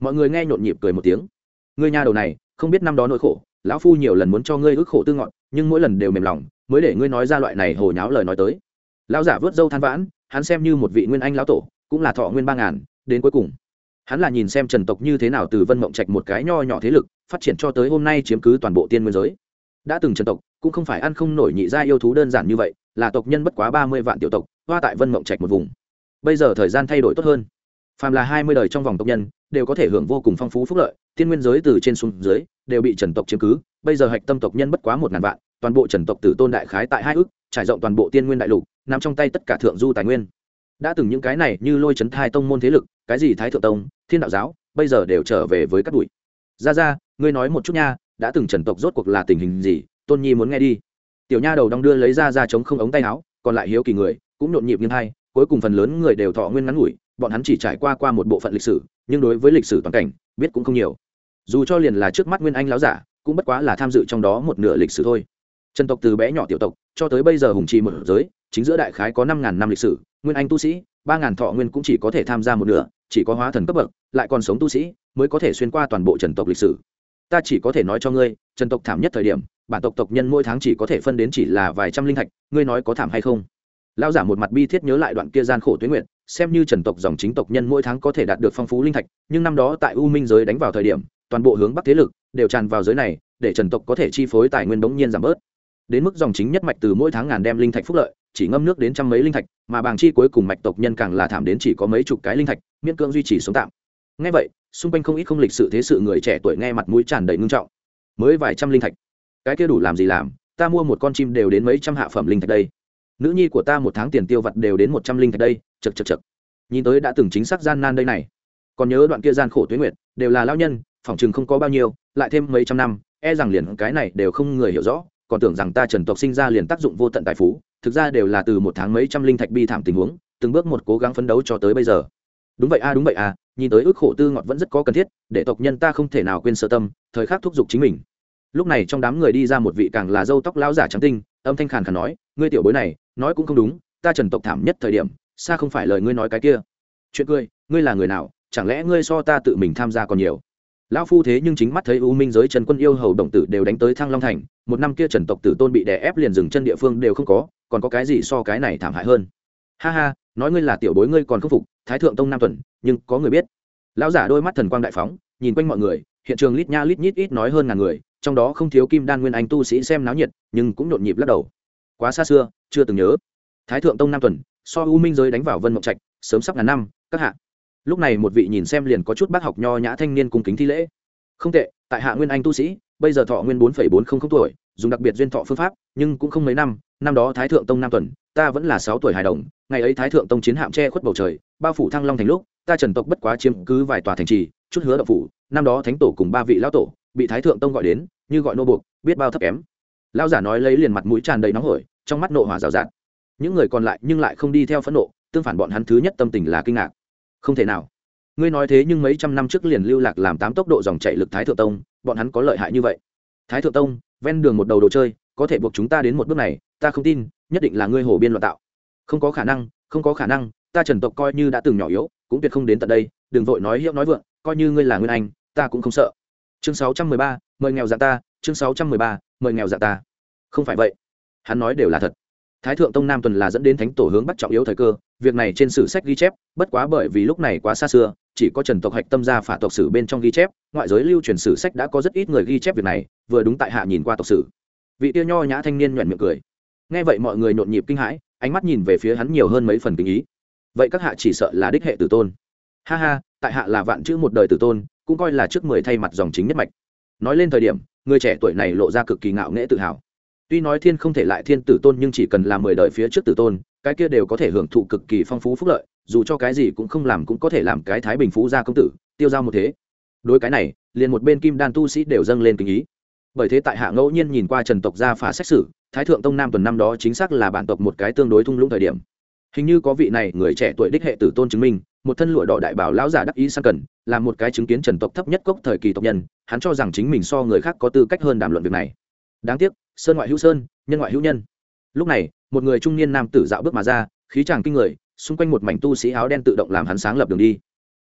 Mọi người nghe nhộn nhịp cười một tiếng. Ngươi nha đầu này, không biết năm đó nỗi khổ, lão phu nhiều lần muốn cho ngươi ức khổ tư ngọn, nhưng mỗi lần đều mềm lòng, mới để ngươi nói ra loại này hồ nháo lời nói tới. Lão giả vớt dâu than vãn, hắn xem như một vị nguyên anh lão tổ cũng là thọ nguyên ba ngàn, đến cuối cùng. Hắn là nhìn xem trần tộc như thế nào từ vân mộng trạch một cái nho nhỏ thế lực, phát triển cho tới hôm nay chiếm cứ toàn bộ tiên nguyên giới. Đã từng trần tộc cũng không phải ăn không nổi nhị gia yêu thú đơn giản như vậy, là tộc nhân bất quá ba mươi vạn tiểu tộc, hoa tại vân mộng trạch một vùng. Bây giờ thời gian thay đổi tốt hơn. Phàm là hai mươi đời trong vòng tộc nhân, đều có thể hưởng vô cùng phong phú phúc lợi, tiên nguyên giới từ trên xuống dưới, đều bị trần tộc chiếm cứ. Bây giờ hạch tâm tộc nhân bất quá một ngàn vạn, toàn bộ trần tộc tử tôn đại khái tại hai ước, trải rộng toàn bộ tiên nguyên đại lục nằm trong tay tất cả thượng du tài nguyên đã từng những cái này như lôi chấn thai tông môn thế lực, cái gì thái thượng tông, thiên đạo giáo, bây giờ đều trở về với các bụi. Ra ra ngươi nói một chút nha, đã từng trần tộc rốt cuộc là tình hình gì, tôn nhi muốn nghe đi. Tiểu nha đầu đong đưa lấy ra ra chống không ống tay áo, còn lại hiếu kỳ người, cũng nhộn nhịp như hai, cuối cùng phần lớn người đều thọ nguyên ngắn ngủi, bọn hắn chỉ trải qua qua một bộ phận lịch sử, nhưng đối với lịch sử toàn cảnh, biết cũng không nhiều. Dù cho liền là trước mắt nguyên anh láo giả, cũng bất quá là tham dự trong đó một nửa lịch sử thôi. Trần tộc từ bé nhỏ tiểu tộc, cho tới bây giờ hùng trì một giới chính giữa đại khái có năm ngàn năm lịch sử, nguyên anh tu sĩ, ba ngàn thọ nguyên cũng chỉ có thể tham gia một nửa, chỉ có hóa thần cấp bậc, lại còn sống tu sĩ, mới có thể xuyên qua toàn bộ trần tộc lịch sử. Ta chỉ có thể nói cho ngươi, trần tộc thảm nhất thời điểm, bản tộc tộc nhân mỗi tháng chỉ có thể phân đến chỉ là vài trăm linh thạch, ngươi nói có thảm hay không? Lao giả một mặt bi thiết nhớ lại đoạn kia gian khổ tuyến nguyện xem như trần tộc dòng chính tộc nhân mỗi tháng có thể đạt được phong phú linh thạch, nhưng năm đó tại u minh giới đánh vào thời điểm, toàn bộ hướng bắc thế lực đều tràn vào giới này, để trần tộc có thể chi phối tài nguyên bỗng nhiên giảm bớt. Đến mức dòng chính nhất mạch từ mỗi tháng ngàn đem linh thạch phúc lợi chỉ ngâm nước đến trăm mấy linh thạch, mà bàng chi cuối cùng mạch tộc nhân càng là thảm đến chỉ có mấy chục cái linh thạch, miễn cưỡng duy trì sống tạm. Ngay vậy, xung quanh không ít không lịch sự thế sự người trẻ tuổi nghe mặt mũi tràn đầy ngưng trọng. Mới vài trăm linh thạch. Cái kia đủ làm gì làm, ta mua một con chim đều đến mấy trăm hạ phẩm linh thạch đây. Nữ nhi của ta một tháng tiền tiêu vặt đều đến một trăm linh thạch đây chật chật chật nhìn tới đã từng chính xác gian nan đây này. Còn nhớ đoạn kia gian khổ tuyến nguyệt, đều là lao nhân phỏng chừng không có bao nhiêu, lại thêm mấy trăm năm e rằng liền cái này đều không người hiểu rõ, còn tưởng rằng ta trần tộc sinh ra liền tác dụng vô tận tài phú thực ra đều là từ một tháng mấy trăm linh thạch bi thảm tình huống, từng bước một cố gắng phấn đấu cho tới bây giờ. Đúng vậy a, đúng vậy a, nhìn tới ước khổ tư ngọt vẫn rất có cần thiết, để tộc nhân ta không thể nào quên sơ tâm, thời khắc thúc giục chính mình. Lúc này trong đám người đi ra một vị càng là dâu tóc lão giả trắng tinh, âm thanh khàn khàn nói, ngươi tiểu bối này, nói cũng không đúng, ta trần tộc thảm nhất thời điểm, xa không phải lời ngươi nói cái kia. Chuyện cười, ngươi là người nào, chẳng lẽ ngươi so ta tự mình tham gia còn nhiều? Lão phu thế nhưng chính mắt thấy u minh giới trần quân yêu hầu đồng tử đều đánh tới thăng long thành, một năm kia trần tộc tử tôn bị đè ép liền dừng chân địa phương đều không có còn có cái gì so cái này thảm hại hơn? Ha ha, nói ngươi là tiểu bối ngươi còn khâm phục, thái thượng tông nam tuần, nhưng có người biết. Lão giả đôi mắt thần quang đại phóng, nhìn quanh mọi người, hiện trường lít nha lít nhít ít nói hơn ngàn người, trong đó không thiếu kim đan nguyên anh tu sĩ xem náo nhiệt, nhưng cũng nhộn nhịp lắc đầu. Quá xa xưa, chưa từng nhớ. Thái thượng tông nam tuần, so u minh giới đánh vào vân mộng trạch, sớm sắp ngàn năm, các hạ. Lúc này một vị nhìn xem liền có chút bác học nho nhã thanh niên cung kính thi lễ. Không tệ, tại hạ nguyên anh tu sĩ, bây giờ thọ nguyên bốn bốn không không tuổi dùng đặc biệt duyên thọ phương pháp, nhưng cũng không mấy năm năm đó thái thượng tông nam tuần, ta vẫn là sáu tuổi hài đồng, ngày ấy thái thượng tông chiến hạm che khuất bầu trời, bao phủ thăng long thành lúc, ta trần tộc bất quá chiếm cứ vài tòa thành trì, chút hứa đậu phủ, năm đó thánh tổ cùng ba vị lão tổ bị thái thượng tông gọi đến, như gọi nô buộc, biết bao thấp kém. Lão giả nói lấy liền mặt mũi tràn đầy nóng hổi, trong mắt nộ hỏa rào rạt. Những người còn lại nhưng lại không đi theo phẫn nộ, tương phản bọn hắn thứ nhất tâm tình là kinh ngạc. Không thể nào. Ngươi nói thế nhưng mấy trăm năm trước liền lưu lạc làm tám tốc độ dòng chạy lực thái thượng tông, bọn hắn có lợi hại như vậy. Thái thượng tông ven đường một đầu đồ chơi, có thể buộc chúng ta đến một bước này, ta không tin, nhất định là ngươi hồ biên loạn tạo. Không có khả năng, không có khả năng, ta trần tộc coi như đã từng nhỏ yếu, cũng tuyệt không đến tận đây, đừng vội nói hiệu nói vượng, coi như ngươi là nguyên anh, ta cũng không sợ. Chương sáu trăm mười ba, mời nghèo dạ ta, chương sáu trăm mười ba, mời nghèo dạ ta. Không phải vậy. Hắn nói đều là thật. Thái thượng tông nam tuần là dẫn đến thánh tổ hướng bắt trọng yếu thời cơ việc này trên sử sách ghi chép, bất quá bởi vì lúc này quá xa xưa, chỉ có trần tộc hạch tâm gia phả tộc sử bên trong ghi chép, ngoại giới lưu truyền sử sách đã có rất ít người ghi chép việc này, vừa đúng tại hạ nhìn qua tộc sử. Vị tiêu nho nhã thanh niên nhoẻn miệng cười. Nghe vậy mọi người nhộn nhịp kinh hãi, ánh mắt nhìn về phía hắn nhiều hơn mấy phần kinh ý. Vậy các hạ chỉ sợ là đích hệ tử tôn. Ha ha, tại hạ là vạn chữ một đời tử tôn, cũng coi là trước mười thay mặt dòng chính nhất mạch. Nói lên thời điểm, người trẻ tuổi này lộ ra cực kỳ ngạo nghễ tự hào tuy nói thiên không thể lại thiên tử tôn nhưng chỉ cần là mười đời phía trước tử tôn, cái kia đều có thể hưởng thụ cực kỳ phong phú phúc lợi, dù cho cái gì cũng không làm cũng có thể làm cái thái bình phú gia công tử, tiêu giao một thế. Đối cái này, liền một bên kim đan tu sĩ đều dâng lên kinh ý. Bởi thế tại hạ ngẫu nhiên nhìn qua trần tộc gia phả xét xử, thái thượng tông nam tuần năm đó chính xác là bản tộc một cái tương đối thung lũng thời điểm. Hình như có vị này người trẻ tuổi đích hệ tử tôn chứng minh, một thân lụa đỏ đại bảo lão giả đắc ý sang cần, là một cái chứng kiến trần tộc thấp nhất cốc thời kỳ tộc nhân, hắn cho rằng chính mình so người khác có tư cách hơn đàm luận việc này đáng tiếc, sơn ngoại hữu sơn, nhân ngoại hữu nhân. Lúc này, một người trung niên nam tử dạo bước mà ra, khí chàng kinh người, xung quanh một mảnh tu sĩ áo đen tự động làm hắn sáng lập đường đi.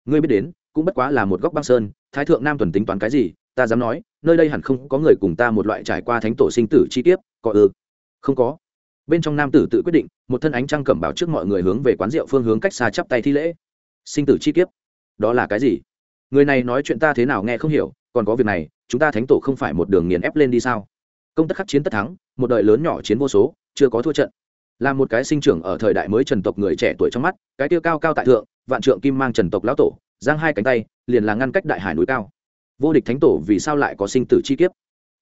Ngươi biết đến, cũng bất quá là một góc băng sơn, thái thượng nam tuần tính toán cái gì, ta dám nói, nơi đây hẳn không có người cùng ta một loại trải qua thánh tổ sinh tử chi tiết có ư? Không có. Bên trong nam tử tự quyết định, một thân ánh trăng cẩm bảo trước mọi người hướng về quán rượu phương hướng cách xa chắp tay thi lễ. Sinh tử chi kiếp? Đó là cái gì? Người này nói chuyện ta thế nào nghe không hiểu, còn có việc này, chúng ta thánh tổ không phải một đường nghiền ép lên đi sao? Công tất khắc chiến tất thắng, một đời lớn nhỏ chiến vô số, chưa có thua trận. Là một cái sinh trưởng ở thời đại mới trần tộc người trẻ tuổi trong mắt, cái tiêu cao cao tại thượng, vạn trượng kim mang trần tộc lão tổ, giang hai cánh tay, liền là ngăn cách đại hải núi cao. Vô địch thánh tổ vì sao lại có sinh tử chi kiếp?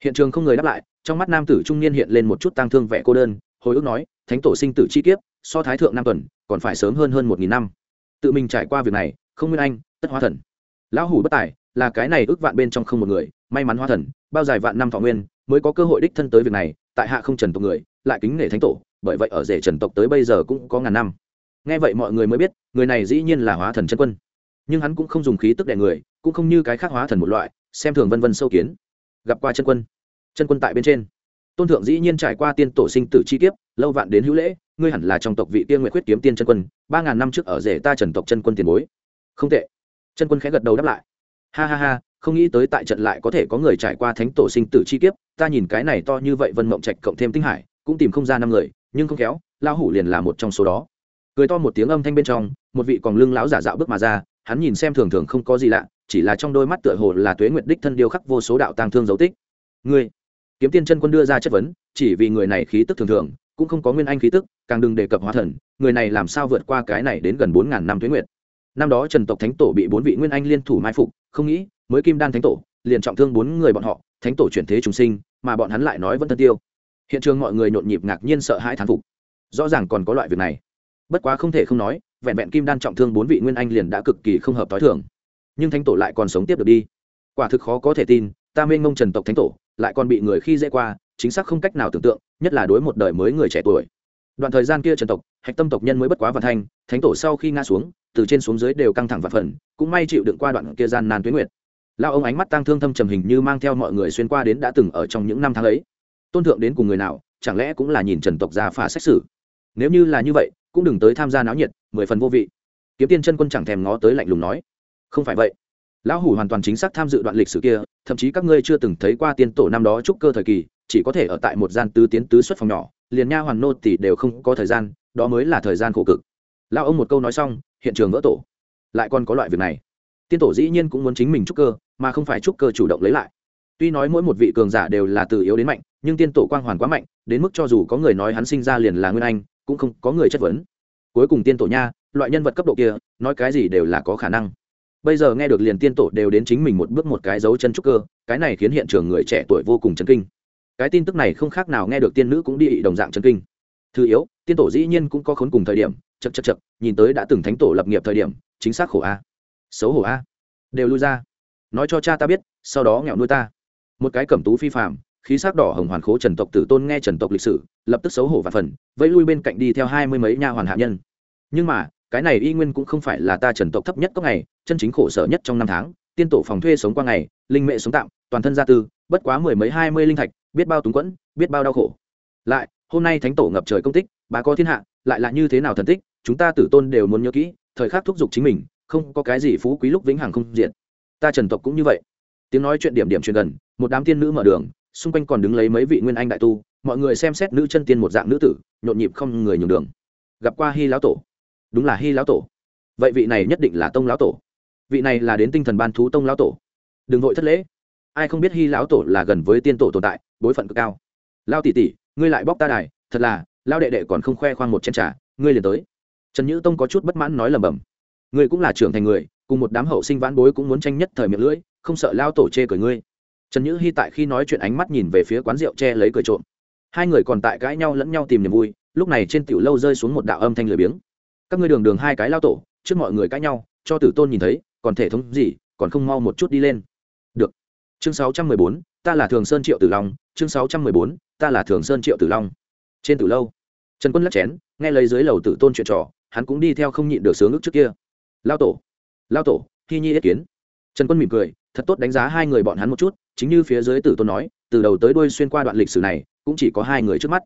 Hiện trường không người đáp lại, trong mắt nam tử trung niên hiện lên một chút tang thương vẻ cô đơn, hồi ức nói, thánh tổ sinh tử chi kiếp, so thái thượng nam tuần, còn phải sớm hơn hơn một nghìn năm. Tự mình trải qua việc này, không nguyên anh, tất hóa thần. Lão hủ bất tài, là cái này ước vạn bên trong không một người, may mắn hóa thần, bao dài vạn năm thọ nguyên mới có cơ hội đích thân tới việc này, tại hạ không trần tộc người, lại kính nể thánh tổ, bởi vậy ở rể trần tộc tới bây giờ cũng có ngàn năm. Nghe vậy mọi người mới biết, người này dĩ nhiên là hóa thần chân quân. Nhưng hắn cũng không dùng khí tức đè người, cũng không như cái khác hóa thần một loại, xem thường vân vân sâu kiến. Gặp qua chân quân. Chân quân tại bên trên. Tôn thượng dĩ nhiên trải qua tiên tổ sinh tử chi kiếp, lâu vạn đến hữu lễ, ngươi hẳn là trong tộc vị tiên nguyện quyết kiếm tiên chân quân, ba ngàn năm trước ở rể ta trần tộc chân quân tiền bối. Không tệ. Chân quân khẽ gật đầu đáp lại. Ha ha ha, không nghĩ tới tại trận lại có thể có người trải qua thánh tổ sinh tử chi kiếp ta nhìn cái này to như vậy vân mộng trạch cộng thêm tinh hải, cũng tìm không ra năm người, nhưng không khéo lao hủ liền là một trong số đó. Cười to một tiếng âm thanh bên trong, một vị còn lưng lão giả dạo bước mà ra, hắn nhìn xem thường thường không có gì lạ, chỉ là trong đôi mắt tựa hồ là tuế nguyệt đích thân điêu khắc vô số đạo tang thương dấu tích. Ngươi, kiếm tiên chân quân đưa ra chất vấn, chỉ vì người này khí tức thường thường, cũng không có nguyên anh khí tức, càng đừng đề cập hóa thần, người này làm sao vượt qua cái này đến gần bốn ngàn năm tuế nguyệt. Năm đó trần tộc thánh tổ bị bốn vị nguyên anh liên thủ mai phục, không nghĩ, mới kim đan thánh tổ, liền trọng thương bốn người bọn họ, thánh tổ chuyển thế trùng sinh mà bọn hắn lại nói vẫn thân tiêu. Hiện trường mọi người nhộn nhịp ngạc nhiên sợ hãi thán phục. Rõ ràng còn có loại việc này. Bất quá không thể không nói, vẹn vẹn kim đan trọng thương bốn vị nguyên anh liền đã cực kỳ không hợp t h o i thường. Nhưng thánh tổ lại còn sống tiếp được đi. Quả thực khó có thể tin, ta mênh mông trần tộc thánh tổ, lại còn bị người khi dễ qua, chính xác không cách nào tưởng tượng, nhất là đối một đời mới người trẻ tuổi. Đoạn thời gian kia trần tộc, hạch tâm tộc nhân mới bất quá vạn thanh, thánh tổ sau khi ngã xuống, từ trên xuống dưới đều căng thẳng và phần, cũng may chịu đựng qua đoạn kia gian nan tuyến nguyệt lao ông ánh mắt tăng thương thâm trầm hình như mang theo mọi người xuyên qua đến đã từng ở trong những năm tháng ấy. Tôn thượng đến cùng người nào, chẳng lẽ cũng là nhìn trần tộc ra phả xét xử nếu như là như vậy, cũng đừng tới tham gia náo nhiệt, mười phần vô vị. Kiếm tiên chân quân chẳng thèm ngó tới lạnh lùng nói. Không phải vậy. Lão hủ hoàn toàn chính xác tham dự đoạn lịch sử kia, thậm chí các ngươi chưa từng thấy qua tiên tổ năm đó trúc cơ thời kỳ, chỉ có thể ở tại một gian tứ tiến tứ xuất phòng nhỏ, liền nha hoàn nô tỷ đều không có thời gian, đó mới là thời gian khổ cực. Lão ông một câu nói xong, hiện trường vỡ tổ. Lại còn có loại việc này tiên tổ dĩ nhiên cũng muốn chính mình trúc cơ, mà không phải trúc cơ chủ động lấy lại. Tuy nói mỗi một vị cường giả đều là từ yếu đến mạnh, nhưng tiên tổ quang hoàn quá mạnh, đến mức cho dù có người nói hắn sinh ra liền là nguyên anh, cũng không có người chất vấn. Cuối cùng tiên tổ nha, loại nhân vật cấp độ kia, nói cái gì đều là có khả năng. Bây giờ nghe được liền tiên tổ đều đến chính mình một bước một cái dấu chân trúc cơ, cái này khiến hiện trường người trẻ tuổi vô cùng chấn kinh. Cái tin tức này không khác nào nghe được tiên nữ cũng đi đồng dạng chấn kinh. Thứ yếu, tiên tổ dĩ nhiên cũng có khốn cùng thời điểm chật chật chật nhìn tới đã từng thánh tổ lập nghiệp thời điểm, chính xác khổ a xấu hổ a. Đều lui ra. Nói cho cha ta biết, sau đó nghèo nuôi ta. Một cái cẩm tú phi phạm khí sắc đỏ hồng hoàn khố trần tộc tử tôn nghe trần tộc lịch sử, lập tức xấu hổ và phần, vẫy lui bên cạnh đi theo hai mươi mấy nha hoàn hạ nhân. Nhưng mà, cái này y nguyên cũng không phải là ta trần tộc thấp nhất có ngày, chân chính khổ sở nhất trong năm tháng, tiên tổ phòng thuê sống qua ngày, linh mệ sống tạm, toàn thân gia tư, bất quá mười mấy hai mươi linh thạch, biết bao túng quẫn, biết bao đau khổ. Lại, hôm nay thánh tổ ngập trời công tích, bà có thiên hạ, lại là như thế nào thần tích, chúng ta tử tôn đều muốn nhớ kỹ, thời khắc thúc giục chính mình không có cái gì phú quý lúc vĩnh hằng không diệt. Ta trần tộc cũng như vậy. Tiếng nói chuyện điểm điểm truyền gần, một đám tiên nữ mở đường, xung quanh còn đứng lấy mấy vị nguyên anh đại tu, mọi người xem xét nữ chân tiên một dạng nữ tử, nhộn nhịp không người nhường đường. Gặp qua hy lão tổ. Đúng là hy lão tổ. Vậy vị này nhất định là tông lão tổ. Vị này là đến tinh thần ban thú tông lão tổ. Đừng vội thất lễ. Ai không biết hy lão tổ là gần với tiên tổ tồn tại, bối phận cực cao. Lao tỷ tỷ, ngươi lại bóc ta đài, thật là, lao đệ đệ còn không khoe khoang một chén trà, ngươi liền tới. Trần nhữ tông có chút bất mãn nói lầm bầm ngươi cũng là trưởng thành người, cùng một đám hậu sinh vãn bối cũng muốn tranh nhất thời miệng lưỡi, không sợ lao tổ chê cười ngươi. Trần nhữ hy tại khi nói chuyện ánh mắt nhìn về phía quán rượu che lấy cười trộm. Hai người còn tại cãi nhau lẫn nhau tìm niềm vui, lúc này trên tiểu lâu rơi xuống một đạo âm thanh lười biếng. Các ngươi đường đường hai cái lao tổ, trước mọi người cãi nhau, cho tử tôn nhìn thấy, còn thể thống gì, còn không mau một chút đi lên. Được. Chương sáu trăm mười bốn, ta là thường sơn triệu tử long. Chương sáu trăm mười bốn, ta là thường sơn triệu tử long. Trên tử lâu, trần quân lắc chén, nghe lấy dưới lầu tử tôn chuyện trò, hắn cũng đi theo không nhịn được sướng ức trước kia lao tổ lao tổ thi nhi ý kiến. Trần quân mỉm cười, thật tốt đánh giá hai người bọn hắn một chút, chính như phía dưới tử tôn nói, từ đầu tới đuôi xuyên qua đoạn lịch sử này, cũng chỉ có hai người trước mắt.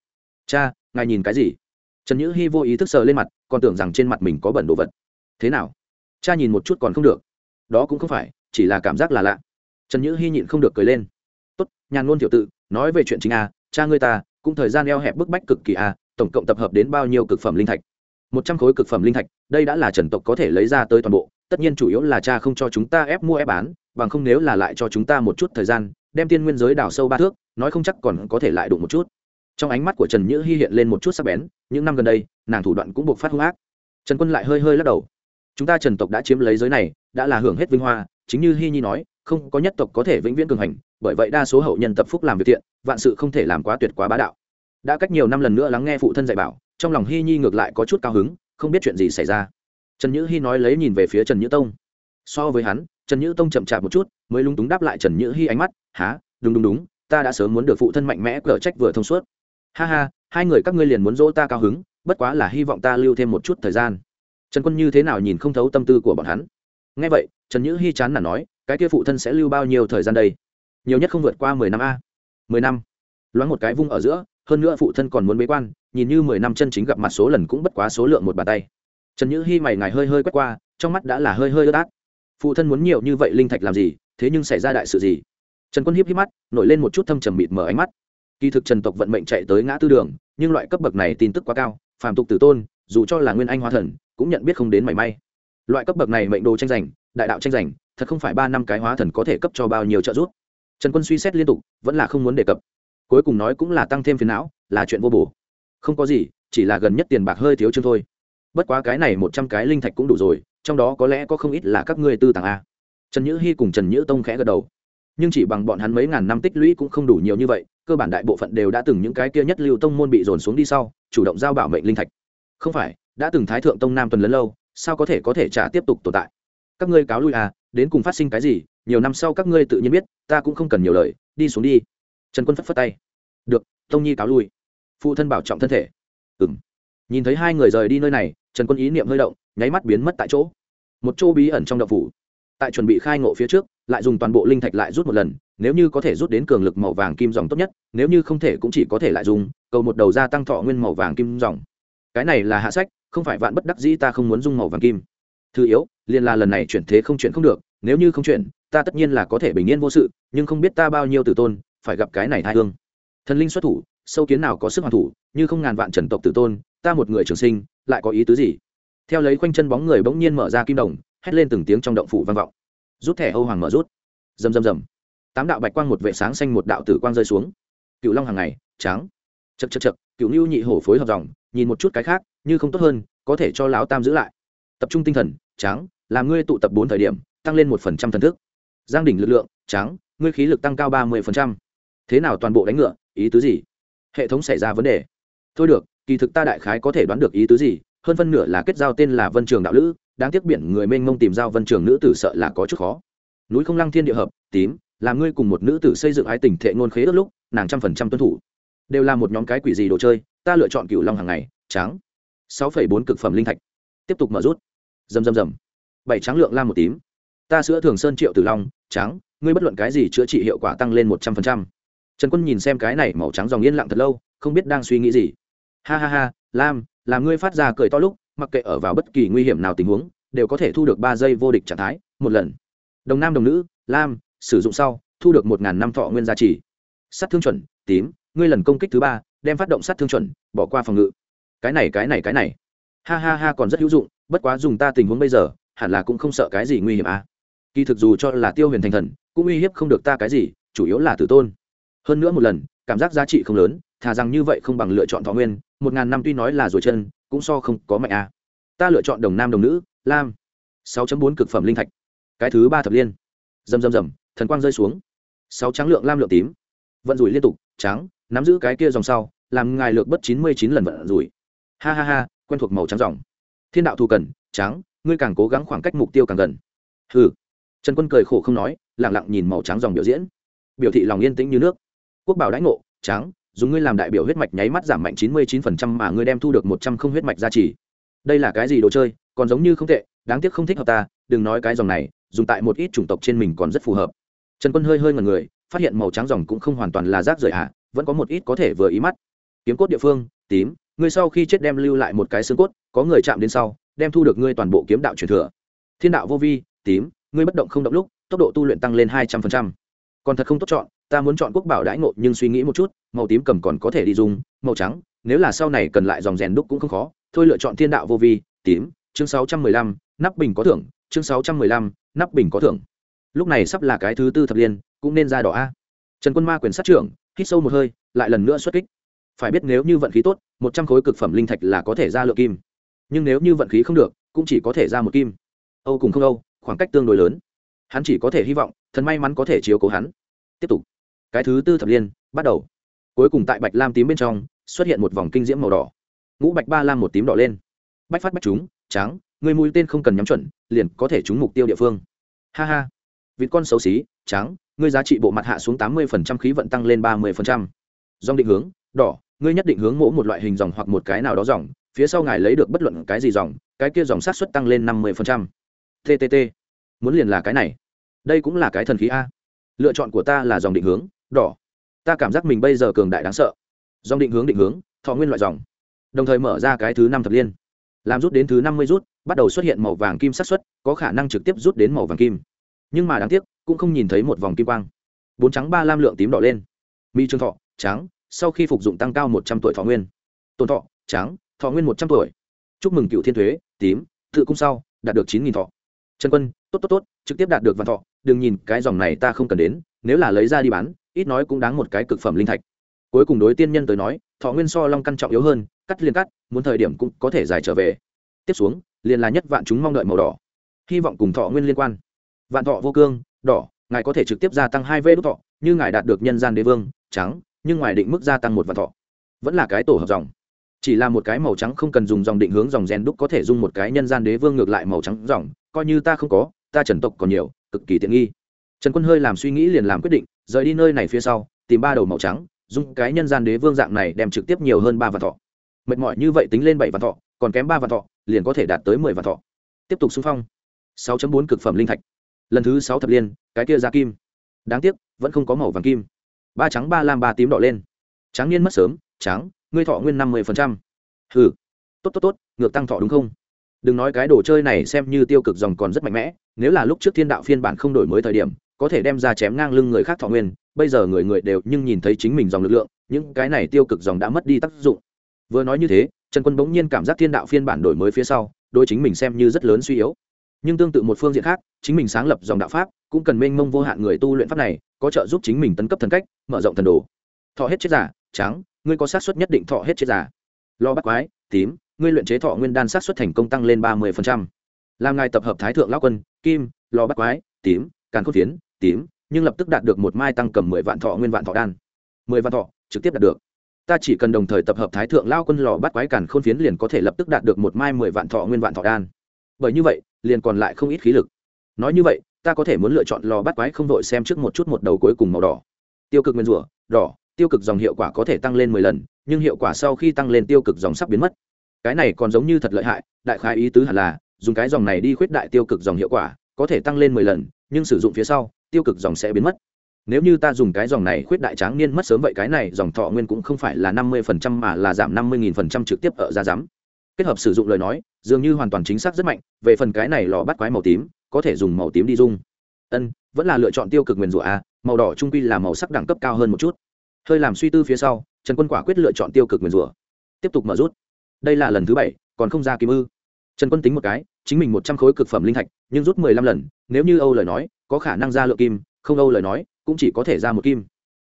Cha, ngài nhìn cái gì? Trần nhữ hy vô ý thức sờ lên mặt, còn tưởng rằng trên mặt mình có bẩn đồ vật. Thế nào? Cha nhìn một chút còn không được. Đó cũng không phải, chỉ là cảm giác là lạ. Trần nhữ hy nhịn không được cười lên. Tốt, nhàn ngôn tiểu tự, nói về chuyện chính a, cha ngươi ta, cũng thời gian eo hẹp bức bách cực kỳ a, tổng cộng tập hợp đến bao nhiêu cực phẩm linh thạch? Một trăm khối cực phẩm linh thạch đây đã là trần tộc có thể lấy ra tới toàn bộ, tất nhiên chủ yếu là cha không cho chúng ta ép mua ép bán, bằng không nếu là lại cho chúng ta một chút thời gian, đem tiên nguyên giới đào sâu ba thước, nói không chắc còn có thể lại đụng một chút. Trong ánh mắt của trần nhữ hy hiện lên một chút sắc bén, những năm gần đây, nàng thủ đoạn cũng buộc phát hung ác. Trần quân lại hơi hơi lắc đầu. Chúng ta trần tộc đã chiếm lấy giới này, đã là hưởng hết vinh hoa, chính như hy nhi nói, không có nhất tộc có thể vĩnh viễn cường hành, bởi vậy đa số hậu nhân tập phúc làm việc thiện, vạn sự không thể làm quá tuyệt quá bá đạo. Đã cách nhiều năm lần nữa lắng nghe phụ thân dạy bảo, trong lòng hy nhi ngược lại có chút cao hứng không biết chuyện gì xảy ra. Trần nhữ hy nói lấy nhìn về phía trần nhữ tông. So với hắn, trần nhữ tông chậm chạp một chút, mới lúng túng đáp lại trần nhữ hy ánh mắt há đúng đúng đúng, ta đã sớm muốn được phụ thân mạnh mẽ cở trách vừa thông suốt. Ha ha, hai người các ngươi liền muốn dỗ ta cao hứng, bất quá là hy vọng ta lưu thêm một chút thời gian. Trần quân như thế nào nhìn không thấu tâm tư của bọn hắn. Nghe vậy, trần nhữ hy chán là nói, cái kia phụ thân sẽ lưu bao nhiêu thời gian đây? Nhiều nhất không vượt qua mười năm a. Mười năm? Loáng một cái vung ở giữa hơn nữa phụ thân còn muốn bế quan, nhìn như mười năm chân chính gặp mặt số lần cũng bất quá số lượng một bàn tay. Trần nhữ hy mày ngài hơi hơi quét qua, trong mắt đã là hơi hơi ướt át. Phụ thân muốn nhiều như vậy linh thạch làm gì, thế nhưng xảy ra đại sự gì? Trần quân hiếp hiếp mắt, nổi lên một chút thâm trầm mịt mở ánh mắt. Kỳ thực trần tộc vận mệnh chạy tới ngã tư đường, nhưng loại cấp bậc này tin tức quá cao, phàm tục tử tôn, dù cho là nguyên anh hóa thần, cũng nhận biết không đến mảy may. Loại cấp bậc này mệnh đồ tranh giành, đại đạo tranh giành, thật không phải ba năm cái hóa thần có thể cấp cho bao nhiêu trợ giúp. Trần quân suy xét liên tục, vẫn là không muốn đề cập cuối cùng nói cũng là tăng thêm phiền não, là chuyện vô bổ. Không có gì, chỉ là gần nhất tiền bạc hơi thiếu chương thôi. Bất quá cái này một trăm cái linh thạch cũng đủ rồi, trong đó có lẽ có không ít là các ngươi tư tàng a. Trần nhữ hy cùng trần nhữ tông khẽ gật đầu. Nhưng chỉ bằng bọn hắn mấy ngàn năm tích lũy cũng không đủ nhiều như vậy, cơ bản đại bộ phận đều đã từng những cái kia nhất lưu tông môn bị dồn xuống đi sau, chủ động giao bảo mệnh linh thạch. Không phải, đã từng thái thượng tông nam tuần lớn lâu, sao có thể có thể trả tiếp tục tồn tại? Các ngươi cáo lui à đến cùng phát sinh cái gì, nhiều năm sau các ngươi tự nhiên biết, ta cũng không cần nhiều lời, đi xuống đi. Trần quân phất phất tay được, tông nhi cáo lui. Phụ thân bảo trọng thân thể. Ừng nhìn thấy hai người rời đi nơi này, trần quân ý niệm hơi động, nháy mắt biến mất tại chỗ. Một chỗ bí ẩn trong đậu phủ. Tại chuẩn bị khai ngộ phía trước, lại dùng toàn bộ linh thạch lại rút một lần, nếu như có thể rút đến cường lực màu vàng kim dòng tốt nhất, nếu như không thể cũng chỉ có thể lại dùng, cầu một đầu gia tăng thọ nguyên màu vàng kim dòng. Cái này là hạ sách, không phải vạn bất đắc dĩ ta không muốn dung màu vàng kim. Thứ yếu, liền là lần này chuyển thế không chuyển không được, nếu như không chuyển, ta tất nhiên là có thể bình yên vô sự, nhưng không biết ta bao nhiêu tử tôn, phải gặp cái này thai hương thần linh xuất thủ sâu kiến nào có sức hoàn thủ như không ngàn vạn trần tộc tử tôn ta một người trường sinh lại có ý tứ gì? Theo lấy khoanh chân bóng người bỗng nhiên mở ra kim đồng hét lên từng tiếng trong động phủ vang vọng. Rút thẻ âu hoàng mở rút. Rầm rầm rầm. Tám đạo bạch quang một vệ sáng xanh một đạo tử quang rơi xuống. Cựu long hàng ngày Tráng. chật chật chật cựu lưu nhị hổ phối hợp dòng nhìn một chút cái khác như không tốt hơn có thể cho lão tam giữ lại. Tập trung tinh thần Tráng, làm ngươi tụ tập bốn thời điểm tăng lên một phần trăm thần thức. Giang đỉnh lực lượng Tráng, ngươi khí lực tăng cao ba mươi phần trăm thế nào toàn bộ đánh ngựa, ý tứ gì? Hệ thống xảy ra vấn đề. Thôi được, kỳ thực ta đại khái có thể đoán được ý tứ gì, hơn phân nửa là kết giao tên là vân trường đạo lữ, đáng tiếc biển người mênh mông tìm giao vân trường nữ tử sợ là có chút khó. Núi không lăng thiên địa hợp, tím làm ngươi cùng một nữ tử xây dựng ái tình thệ ngôn khế ước lúc, nàng trăm phần trăm tuân thủ. Đều là một nhóm cái quỷ gì đồ chơi, ta lựa chọn cửu long hàng ngày, trắng. Sáu phẩy bốn cực phẩm linh thạch. Tiếp tục mở rút. Rầm rầm rầm. Bảy trắng lượng lam một tím. Ta sữa thường sơn triệu tử long, trắng, ngươi bất luận cái gì chữa trị hiệu quả tăng lên một trăm phần trăm trần quân nhìn xem cái này màu trắng dòng yên lặng thật lâu, không biết đang suy nghĩ gì. Ha ha ha, lam, làm ngươi phát ra cười to lúc, mặc kệ ở vào bất kỳ nguy hiểm nào tình huống, đều có thể thu được ba giây vô địch trạng thái, một lần. Đồng nam đồng nữ, lam, sử dụng sau, thu được một ngàn năm thọ nguyên giá trị sát thương chuẩn, tím, ngươi lần công kích thứ ba, đem phát động sát thương chuẩn, bỏ qua phòng ngự. Cái này cái này cái này. Ha ha ha, còn rất hữu dụng, bất quá dùng ta tình huống bây giờ, hẳn là cũng không sợ cái gì nguy hiểm à. Kỳ thực dù cho là tiêu huyền thành thần, cũng uy hiếp không được ta cái gì, chủ yếu là tử tôn hơn nữa một lần, cảm giác giá trị không lớn, thà rằng như vậy không bằng lựa chọn thọ nguyên, một ngàn năm tuy nói là rồi chân, cũng so không có mạnh à. Ta lựa chọn đồng nam đồng nữ, lam. 6.4 cực phẩm linh thạch. Cái thứ ba thập liên. Rầm rầm rầm, thần quang rơi xuống. Sáu trắng lượng lam lượng tím. Vận rủi liên tục, trắng, nắm giữ cái kia dòng sau, làm ngài lược bất chín mươi chín lần vận rủi. Ha ha ha, quen thuộc màu trắng dòng. Thiên đạo thù cần, trắng, ngươi càng cố gắng khoảng cách mục tiêu càng gần. Hừ. Trần quân cười khổ không nói lẳng lặng nhìn màu trắng dòng biểu diễn. Biểu thị lòng yên tĩnh như nước quốc bảo đãi ngộ, trắng dùng ngươi làm đại biểu huyết mạch nháy mắt giảm mạnh chín mươi chín phần trăm mà ngươi đem thu được một trăm không huyết mạch gia trì. Đây là cái gì đồ chơi, còn giống như không tệ, đáng tiếc không thích hợp ta, đừng nói cái dòng này, dùng tại một ít chủng tộc trên mình còn rất phù hợp. Trần quân hơi hơi ngần người, phát hiện màu trắng dòng cũng không hoàn toàn là rác rưởi hạ vẫn có một ít có thể vừa ý mắt. Kiếm cốt địa phương, tím, ngươi sau khi chết đem lưu lại một cái xương cốt, có người chạm đến sau, đem thu được ngươi toàn bộ kiếm đạo truyền thừa. Thiên đạo vô vi, tím, ngươi bất động không động lúc, tốc độ tu luyện tăng lên hai trăm linh còn thật không tốt chọn ta muốn chọn quốc bảo đãi ngộ nhưng suy nghĩ một chút, màu tím cầm còn có thể đi dùng, màu trắng, nếu là sau này cần lại dòng rèn đúc cũng không khó. Thôi lựa chọn thiên đạo vô vi, tím, chương sáu trăm mười lăm, nắp bình có thưởng, chương sáu trăm mười lăm, nắp bình có thưởng. Lúc này sắp là cái thứ tư thập liên, cũng nên ra đỏ a. Trần quân ma quyền sát trưởng, hít sâu một hơi, lại lần nữa xuất kích. Phải biết nếu như vận khí tốt, một trăm khối cực phẩm linh thạch là có thể ra lượng kim. Nhưng nếu như vận khí không được, cũng chỉ có thể ra một kim. Âu cùng không âu, khoảng cách tương đối lớn. Hắn chỉ có thể hy vọng, thần may mắn có thể chiếu cố hắn. Tiếp tục cái thứ tư thập liên, bắt đầu. Cuối cùng tại bạch lam tím bên trong, xuất hiện một vòng kinh diễm màu đỏ. Ngũ bạch ba lam một tím đỏ lên. Bách phát bách chúng trắng người mũi tên không cần nhắm chuẩn, liền có thể trúng mục tiêu địa phương. Ha ha. Vịt con xấu xí trắng ngươi giá trị bộ mặt hạ xuống tám mươi khí vận tăng lên ba mươi dòng định hướng, đỏ ngươi nhất định hướng mỗ một loại hình dòng hoặc một cái nào đó dòng, phía sau ngài lấy được bất luận cái gì dòng, cái kia dòng sát xuất tăng lên năm mươi ttt muốn liền là cái này. Đây cũng là cái thần khí a. Lựa chọn của ta là dòng định hướng đỏ. Ta cảm giác mình bây giờ cường đại đáng sợ. Dòng định hướng định hướng, thọ nguyên loại dòng. Đồng thời mở ra cái thứ năm thập liên. Làm rút đến thứ năm mươi rút, bắt đầu xuất hiện màu vàng kim sát xuất có khả năng trực tiếp rút đến màu vàng kim. Nhưng mà đáng tiếc, cũng không nhìn thấy một vòng kim quang. Bốn trắng ba lam lượng tím đỏ lên. Mi trương thọ, trắng, sau khi phục dụng tăng cao một trăm tuổi thọ nguyên. Tồn thọ, trắng, thọ nguyên một trăm tuổi. Chúc mừng cựu thiên thuế, tím, tự cung sau, đạt được chín nghìn thọ. Trần quân tốt tốt tốt, trực tiếp đạt được văn thọ, đừng nhìn cái dòng này ta không cần đến, nếu là lấy ra đi bán, ít nói cũng đáng một cái cực phẩm linh thạch. Cuối cùng đối tiên nhân tới nói, thọ nguyên so long căn trọng yếu hơn, cắt liền cắt, muốn thời điểm cũng có thể giải trở về. Tiếp xuống, liền là nhất vạn chúng mong đợi màu đỏ. Hy vọng cùng thọ nguyên liên quan. Vạn thọ vô cương, đỏ, ngài có thể trực tiếp gia tăng hai vê đốt thọ, như ngài đạt được nhân gian đế vương, trắng, nhưng ngoài định mức gia tăng một vạn thọ. Vẫn là cái tổ hợp dòng. Chỉ là một cái màu trắng không cần dùng dòng định hướng dòng rèn đúc có thể dùng một cái nhân gian đế vương ngược lại màu trắng dòng, coi như ta không có ta trần tộc còn nhiều, cực kỳ tiện nghi. Trần quân hơi làm suy nghĩ liền làm quyết định, rời đi nơi này phía sau, tìm ba đầu màu trắng, dùng cái nhân gian đế vương dạng này đem trực tiếp nhiều hơn ba vạn thọ. Mệt mỏi như vậy tính lên bảy vạn thọ, còn kém ba vạn thọ, liền có thể đạt tới mười vạn thọ. Tiếp tục xung phong. sáu bốn cực phẩm linh thạch. Lần thứ sáu thập liên, cái kia ra kim. Đáng tiếc, vẫn không có màu vàng kim. Ba trắng, ba lam, ba tím đỏ lên. Trắng niên mất sớm trắng ngươi thọ nguyên năm mươi phần trăm. Hừ. Tốt tốt tốt, ngược tăng thọ đúng không? Đừng nói cái đồ chơi này xem như tiêu cực dòng còn rất mạnh mẽ, nếu là lúc trước thiên đạo phiên bản không đổi mới thời điểm, có thể đem ra chém ngang lưng người khác thọ nguyên, bây giờ người người đều nhưng nhìn thấy chính mình dòng lực lượng, những cái này tiêu cực dòng đã mất đi tác dụng. Vừa nói như thế, trần quân bỗng nhiên cảm giác thiên đạo phiên bản đổi mới phía sau đôi chính mình xem như rất lớn suy yếu. Nhưng tương tự một phương diện khác, chính mình sáng lập dòng đạo pháp, cũng cần mênh mông vô hạn người tu luyện pháp này, có trợ giúp chính mình tấn cấp thần cách, mở rộng thần đồ. Thọ hết chết giả, trắng, ngươi có sát suất nhất định thọ hết chết giả. Lo bắt quái, tím ngươi luyện chế thọ nguyên đan sát xuất thành công tăng lên ba mươi làm ngài tập hợp thái thượng lão quân, kim, Lò bắt quái, tím, càn khôn phiến, tím, nhưng lập tức đạt được một mai tăng cầm mười vạn thọ, nguyên vạn thọ đan. Mười vạn thọ, trực tiếp đạt được. Ta chỉ cần đồng thời tập hợp thái thượng lao quân, lò bắt quái, càn khôn phiến liền có thể lập tức đạt được một mai mười vạn thọ, nguyên vạn thọ đan. Bởi như vậy, liền còn lại không ít khí lực. Nói như vậy, ta có thể muốn lựa chọn lò bắt quái không đội xem trước một chút một đầu cuối cùng màu đỏ. Tiêu cực nguyên rủa, đỏ, tiêu cực dòng hiệu quả có thể tăng lên mười lần, nhưng hiệu quả sau khi tăng lên tiêu cực dòng sắp biến mất cái này còn giống như thật lợi hại, đại khái ý tứ hẳn là, dùng cái dòng này đi khuyết đại tiêu cực dòng hiệu quả, có thể tăng lên mười lần, nhưng sử dụng phía sau, tiêu cực dòng sẽ biến mất. Nếu như ta dùng cái dòng này khuyết đại tráng niên mất sớm vậy cái này dòng thọ nguyên cũng không phải là năm mươi phần trăm mà là giảm năm mươi nghìn phần trăm trực tiếp ở ra rắm kết hợp sử dụng lời nói, dường như hoàn toàn chính xác rất mạnh, về phần cái này lò bắt quái màu tím, có thể dùng màu tím đi dung. Ân, vẫn là lựa chọn tiêu cực nguyền rủa a, màu đỏ trung quy là màu sắc đẳng cấp cao hơn một chút. Hơi làm suy tư phía sau, trần quân quả quyết lựa chọn tiêu cực nguyền rủa. Tiếp tục mở rút đây là lần thứ bảy, còn không ra kim ư. Trần quân tính một cái, chính mình một trăm khối cực phẩm linh thạch, nhưng rút mười lăm lần, nếu như âu lời nói, có khả năng ra lượng kim, không âu lời nói, cũng chỉ có thể ra một kim.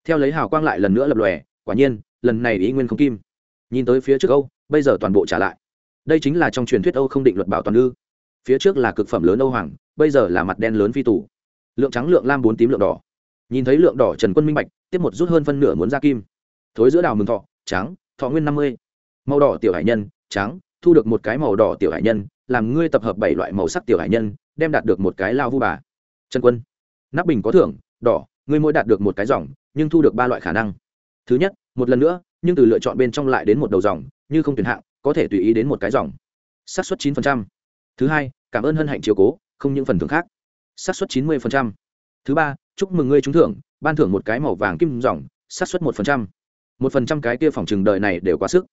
Theo lấy hào quang lại lần nữa lập lòe, quả nhiên, lần này ý nguyên không kim. Nhìn tới phía trước âu, bây giờ toàn bộ trả lại. Đây chính là trong truyền thuyết âu không định luật bảo toàn ư. Phía trước là cực phẩm lớn âu hoàng, bây giờ là mặt đen lớn phi tủ lượng trắng, lượng lam bốn tím, lượng đỏ. Nhìn thấy lượng đỏ trần quân minh bạch, tiếp một rút hơn phân nửa muốn ra kim. Thối giữa đào mừng thọ, trắng, thọ nguyên năm mươi màu đỏ tiểu hải nhân, trắng, thu được một cái màu đỏ tiểu hải nhân, làm ngươi tập hợp bảy loại màu sắc tiểu hải nhân, đem đạt được một cái lao vu bà. Trần quân, nắp bình có thưởng, đỏ, ngươi mỗi đạt được một cái dòng, nhưng thu được ba loại khả năng. Thứ nhất, một lần nữa, nhưng từ lựa chọn bên trong lại đến một đầu dòng, như không tuyển hạng, có thể tùy ý đến một cái dòng. Xác suất chín thứ hai, cảm ơn hân hạnh chiều cố, không những phần thưởng khác. Xác suất chín mươi thứ ba, chúc mừng ngươi trúng thưởng, ban thưởng một cái màu vàng kim dòng, xác suất một phần trăm. Một phần trăm cái kia phòng trường đời này đều quá sức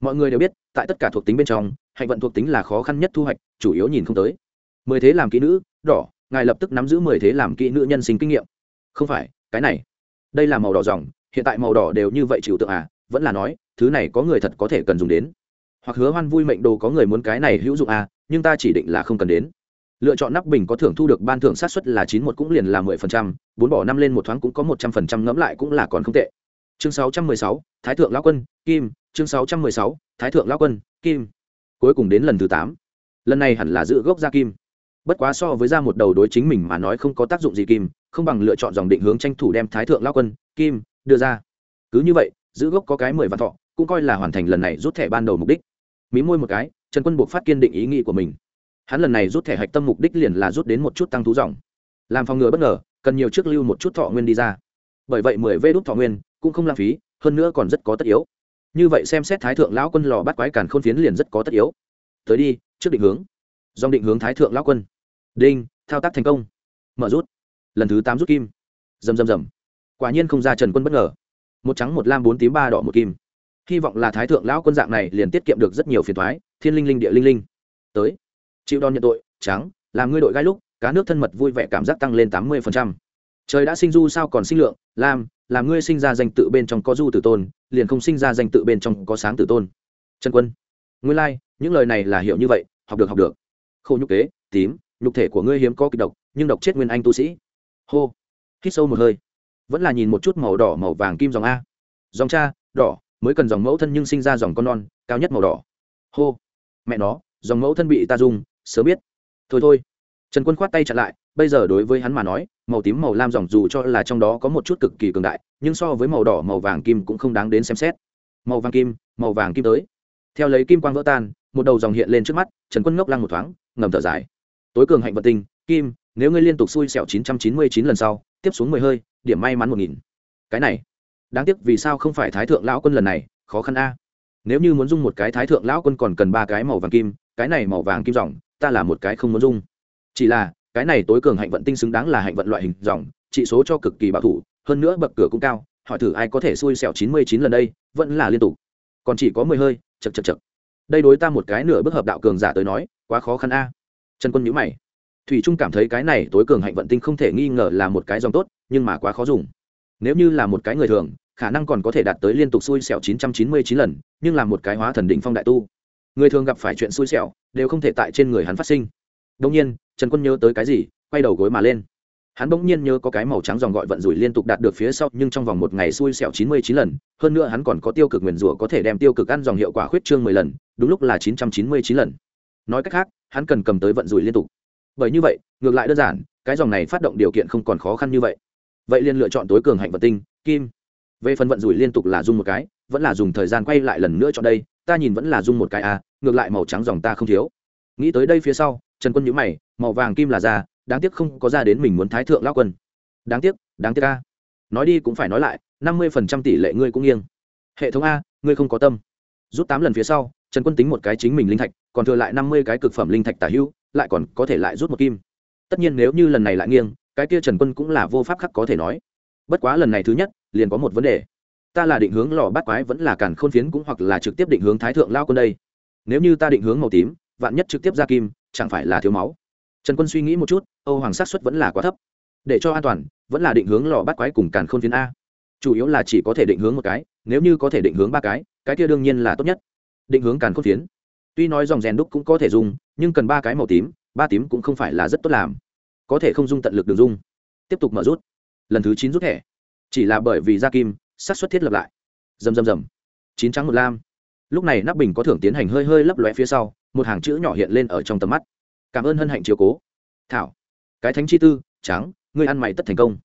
mọi người đều biết, tại tất cả thuộc tính bên trong, hạnh vận thuộc tính là khó khăn nhất thu hoạch, chủ yếu nhìn không tới. Mười thế làm kỹ nữ, đỏ, ngài lập tức nắm giữ mười thế làm kỹ nữ nhân sinh kinh nghiệm. Không phải, cái này. Đây là màu đỏ dòng, hiện tại màu đỏ đều như vậy chịu tượng à vẫn là nói, thứ này có người thật có thể cần dùng đến. Hoặc hứa hoan vui mệnh đồ có người muốn cái này hữu dụng à nhưng ta chỉ định là không cần đến. Lựa chọn nắp bình có thưởng thu được ban thưởng sát xuất là chín một cũng liền là mười phần trăm, bốn bỏ năm lên một thoáng cũng có một trăm phần trăm ngẫm lại cũng là còn không tệ. Chương sáu trăm mười sáu, thái thượng lão quân, kim chương sáu trăm mười sáu, thái thượng lão quân, kim. Cuối cùng đến lần thứ tám. Lần này hẳn là giữ gốc ra kim. Bất quá so với ra một đầu đối chính mình mà nói không có tác dụng gì kim, không bằng lựa chọn dòng định hướng tranh thủ đem thái thượng lao quân, kim, đưa ra. Cứ như vậy, giữ gốc có cái mười vạn thọ, cũng coi là hoàn thành lần này rút thẻ ban đầu mục đích. Mí môi một cái, trần quân buộc phát kiên định ý nghĩ của mình. Hắn lần này rút thẻ hạch tâm mục đích liền là rút đến một chút tăng thú dòng. Làm phòng ngừa bất ngờ, cần nhiều trước lưu một chút thọ nguyên đi ra. Bởi vậy mười vê đốt thọ nguyên cũng không lãng phí, hơn nữa còn rất có tất yếu như vậy xem xét thái thượng lão quân lò bắt quái càn khôn phiến liền rất có tất yếu. Tới đi, trước định hướng. Dòng định hướng thái thượng lão quân. Đinh, thao tác thành công. Mở rút. Lần thứ tám rút kim. Rầm rầm rầm. Quả nhiên không ra trần quân bất ngờ. Một trắng, một lam, bốn tím, ba đỏ, một kim. Hy vọng là thái thượng lão quân dạng này liền tiết kiệm được rất nhiều phiền thoái thiên linh linh, địa linh linh. Tới. Chịu đòn nhận tội, trắng. Làm ngươi đội gai lúc, cá nước thân mật vui vẻ cảm giác tăng lên tám mươi phần trăm trời đã sinh du sao còn sinh lượng lam làm ngươi sinh ra danh tự bên trong có du tử tôn liền không sinh ra danh tự bên trong có sáng tử tôn. Trần quân nguyên lai、like, những lời này là hiểu như vậy học được học được. Khâu nhục kế tím nhục thể của ngươi hiếm có kịch độc nhưng độc chết nguyên anh tu sĩ. Hô hít sâu một hơi. Vẫn là nhìn một chút màu đỏ màu vàng kim dòng a. Dòng cha đỏ mới cần dòng mẫu thân nhưng sinh ra dòng con non cao nhất màu đỏ. Hô mẹ nó dòng mẫu thân bị ta dùng sớm biết. Thôi thôi. Trần quân khoát tay chặn lại bây giờ đối với hắn mà nói, màu tím, màu lam dòng dù cho là trong đó có một chút cực kỳ cường đại, nhưng so với màu đỏ, màu vàng kim cũng không đáng đến xem xét. Màu vàng kim, màu vàng kim tới. Theo lấy kim quang vỡ tan, một đầu dòng hiện lên trước mắt, trần quân ngốc lăng một thoáng, ngầm thở dài. Tối cường hạnh vật tinh, kim, nếu ngươi liên tục xui xẻo 999 lần sau, tiếp xuống mười hơi, điểm may mắn một nghìn. Cái này, đáng tiếc vì sao không phải thái thượng lão quân lần này, khó khăn a. Nếu như muốn dung một cái thái thượng lão quân còn cần ba cái màu vàng kim, cái này màu vàng kim dòng, ta là một cái không muốn dung. Chỉ là cái này tối cường hạnh vận tinh xứng đáng là hạnh vận loại hình dòng trị số cho cực kỳ bảo thủ, hơn nữa bậc cửa cũng cao, hỏi thử ai có thể xui xẻo 99 lần đây, vẫn là liên tục. Còn chỉ có mười hơi chật chật chật đây đối ta một cái nửa bước hợp đạo cường giả tới nói, quá khó khăn a. Trần quân nhữ mày. Thủy trung cảm thấy cái này tối cường hạnh vận tinh không thể nghi ngờ là một cái dòng tốt, nhưng mà quá khó dùng. Nếu như là một cái người thường, khả năng còn có thể đạt tới liên tục xui xẻo 999 lần, nhưng là một cái hóa thần đỉnh phong đại tu. Người thường gặp phải chuyện xui xẻo, đều không thể tại trên người hắn phát sinh. Đông nhiên trần quân nhớ tới cái gì quay đầu gối mà lên. Hắn bỗng nhiên nhớ có cái màu trắng dòng gọi vận rủi liên tục đạt được phía sau nhưng trong vòng một ngày xui xẻo chín mươi chín lần hơn nữa hắn còn có tiêu cực nguyền rủa có thể đem tiêu cực ăn dòng hiệu quả khuyết trương mười lần đúng lúc là chín trăm chín mươi chín lần. Nói cách khác hắn cần cầm tới vận rủi liên tục. Bởi như vậy ngược lại đơn giản cái dòng này phát động điều kiện không còn khó khăn như vậy. Vậy liền lựa chọn tối cường hạnh vật tinh kim. Về phần vận rủi liên tục là dùng một cái vẫn là dùng thời gian quay lại lần nữa cho đây ta nhìn vẫn là dùng một cái a à, ngược lại màu trắng dòng ta không thiếu. Nghĩ tới đây phía sau trần quân nhữ mày, màu vàng kim là ra, đáng tiếc không có ra đến mình muốn thái thượng lao quân. Đáng tiếc đáng tiếc a. Nói đi cũng phải nói lại, năm mươi phần trăm tỷ lệ ngươi cũng nghiêng. Hệ thống a, ngươi không có tâm. Rút tám lần phía sau, trần quân tính một cái chính mình linh thạch, còn thừa lại năm mươi cái cực phẩm linh thạch tả hữu, lại còn có thể lại rút một kim. Tất nhiên nếu như lần này lại nghiêng, cái kia trần quân cũng là vô pháp khắc có thể nói. Bất quá lần này thứ nhất, liền có một vấn đề. Ta là định hướng lò bát quái vẫn là càn khôn phiến cũng hoặc là trực tiếp định hướng thái thượng lao quân đây. Nếu như ta định hướng màu tím, vạn nhất trực tiếp ra kim chẳng phải là thiếu máu. Trần quân suy nghĩ một chút âu hoàng sát xuất vẫn là quá thấp. Để cho an toàn vẫn là định hướng lò bắt quái cùng càn khôn phiến a. Chủ yếu là chỉ có thể định hướng một cái nếu như có thể định hướng ba cái cái kia đương nhiên là tốt nhất. Định hướng càn khôn phiến. Tuy nói dòng rèn đúc cũng có thể dùng nhưng cần ba cái màu tím ba tím cũng không phải là rất tốt làm. Có thể không dung tận lực đường dung. Tiếp tục mở rút. Lần thứ chín rút thẻ. Chỉ là bởi vì da kim sát xuất thiết lập lại. Dầm dầm dầm, chín trắng một lam. Lúc này nắp bình có thưởng tiến hành hơi hơi lấp lóe phía sau một hàng chữ nhỏ hiện lên ở trong tầm mắt. Cảm ơn hân hạnh chiều cố. Thảo, cái thánh chi tư, trắng, ngươi ăn mày tất thành công.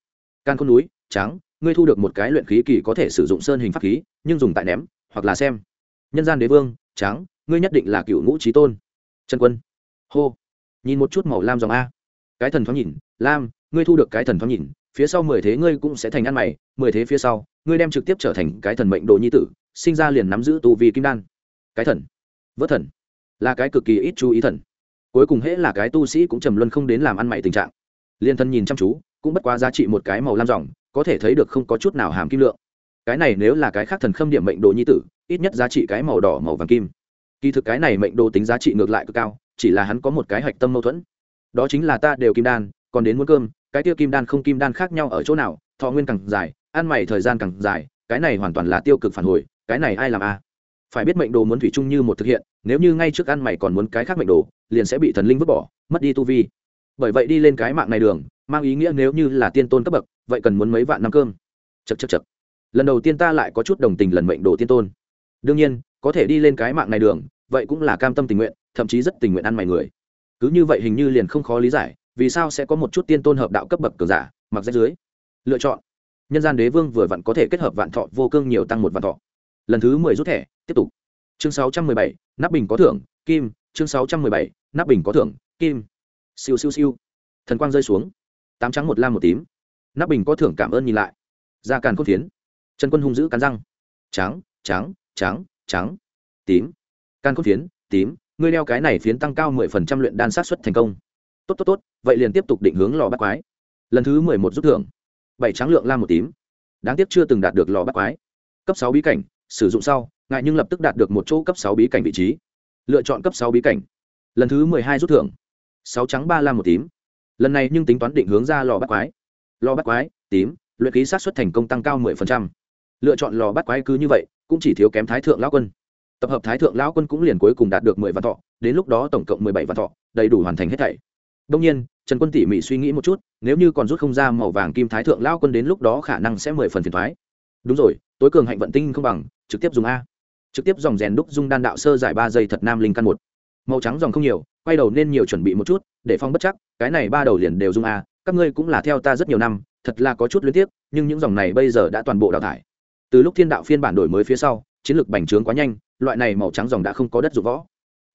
Can con núi, trắng, ngươi thu được một cái luyện khí kỳ có thể sử dụng sơn hình pháp khí, nhưng dùng tại ném, hoặc là xem. Nhân gian đế vương, trắng, ngươi nhất định là cựu ngũ trí tôn. Trần quân. Hô. Nhìn một chút màu lam dòng a. Cái thần thoáng nhìn, lam, ngươi thu được cái thần thoáng nhìn, phía sau mười thế ngươi cũng sẽ thành ăn mày, mười thế phía sau, ngươi đem trực tiếp trở thành cái thần mệnh đồ nhi tử, sinh ra liền nắm giữ tu vi kim đan. Cái thần. Vớt thần là cái cực kỳ ít chú ý thần. Cuối cùng hễ là cái tu sĩ cũng trầm luân không đến làm ăn mày tình trạng. Liên thân nhìn chăm chú, cũng bất quá giá trị một cái màu lam dòng, có thể thấy được không có chút nào hàm kim lượng. Cái này nếu là cái khác thần khâm điểm mệnh đồ nhi tử, ít nhất giá trị cái màu đỏ, màu vàng kim. Kỳ thực cái này mệnh đồ tính giá trị ngược lại cực cao, chỉ là hắn có một cái hạch tâm mâu thuẫn. Đó chính là ta đều kim đan, còn đến muốn cơm, cái tiêu kim đan không kim đan khác nhau ở chỗ nào, thọ nguyên càng dài, ăn mày thời gian càng dài, cái này hoàn toàn là tiêu cực phản hồi, cái này ai làm a à? phải biết mệnh đồ muốn thủy chung như một thực hiện nếu như ngay trước ăn mày còn muốn cái khác mệnh đồ, liền sẽ bị thần linh vứt bỏ, mất đi tu vi. Bởi vậy đi lên cái mạng này đường, mang ý nghĩa nếu như là tiên tôn cấp bậc, vậy cần muốn mấy vạn năm cơm. Chật chật chật lần đầu tiên ta lại có chút đồng tình lần mệnh đồ tiên tôn. Đương nhiên, có thể đi lên cái mạng này đường, vậy cũng là cam tâm tình nguyện, thậm chí rất tình nguyện ăn mày người. Cứ như vậy hình như liền không khó lý giải, vì sao sẽ có một chút tiên tôn hợp đạo cấp bậc cường giả, mặc rách dưới. Lựa chọn. Nhân gian đế vương vừa vặn có thể kết hợp vạn thọ, vô cương nhiều tăng một vạn thọ. Lần thứ mười rút thẻ, tiếp tục chương sáu trăm mười bảy, nắp bình có thưởng, kim. Chương sáu trăm mười bảy, nắp bình có thưởng, kim. Siêu siêu siêu. Thần quang rơi xuống. Tám trắng, một lam, một tím. Nắp bình có thưởng cảm ơn nhìn lại. Da càn cốt phiến. Trần quân hung dữ cắn răng. Trắng trắng trắng trắng. Tím. Càn cốt phiến, tím. Ngươi đeo cái này phiến tăng cao mười phần trăm luyện đan sát xuất thành công. Tốt tốt tốt. Vậy liền tiếp tục định hướng lò bắt quái. Lần thứ mười một rút thưởng. Bảy trắng lượng lam, một tím. Đáng tiếc chưa từng đạt được lò bắt quái. Cấp sáu bí cảnh, sử dụng sau ngại nhưng lập tức đạt được một chỗ cấp sáu bí cảnh vị trí. Lựa chọn cấp sáu bí cảnh. Lần thứ mười hai rút thưởng. Sáu trắng ba lam một tím. Lần này nhưng tính toán định hướng ra lò bắt quái. Lò bắt quái, tím, luyện khí sát xuất thành công tăng cao mười phần trăm. Lựa chọn lò bắt quái cứ như vậy, cũng chỉ thiếu kém thái thượng lão quân. Tập hợp thái thượng lão quân cũng liền cuối cùng đạt được mười vạn thọ, đến lúc đó tổng cộng mười bảy vạn thọ, đầy đủ hoàn thành hết thảy. Đông nhiên, trần quân tỉ mỉ suy nghĩ một chút, nếu như còn rút không ra màu vàng kim thái thượng lão quân đến lúc đó khả năng sẽ mười phần phiền thoái. Đúng rồi, tối cường hạnh vận tinh không bằng, trực tiếp dùng a trực tiếp dòng rèn đúc dung đan đạo sơ giải ba giây thật nam linh căn một. Màu trắng dòng không nhiều, quay đầu nên nhiều chuẩn bị một chút, để phong bất chắc, cái này ba đầu liền đều dung a, các ngươi cũng là theo ta rất nhiều năm, thật là có chút liên tiếp nhưng những dòng này bây giờ đã toàn bộ đào thải. Từ lúc thiên đạo phiên bản đổi mới phía sau, chiến lược bành trướng quá nhanh, loại này màu trắng dòng đã không có đất dụng võ.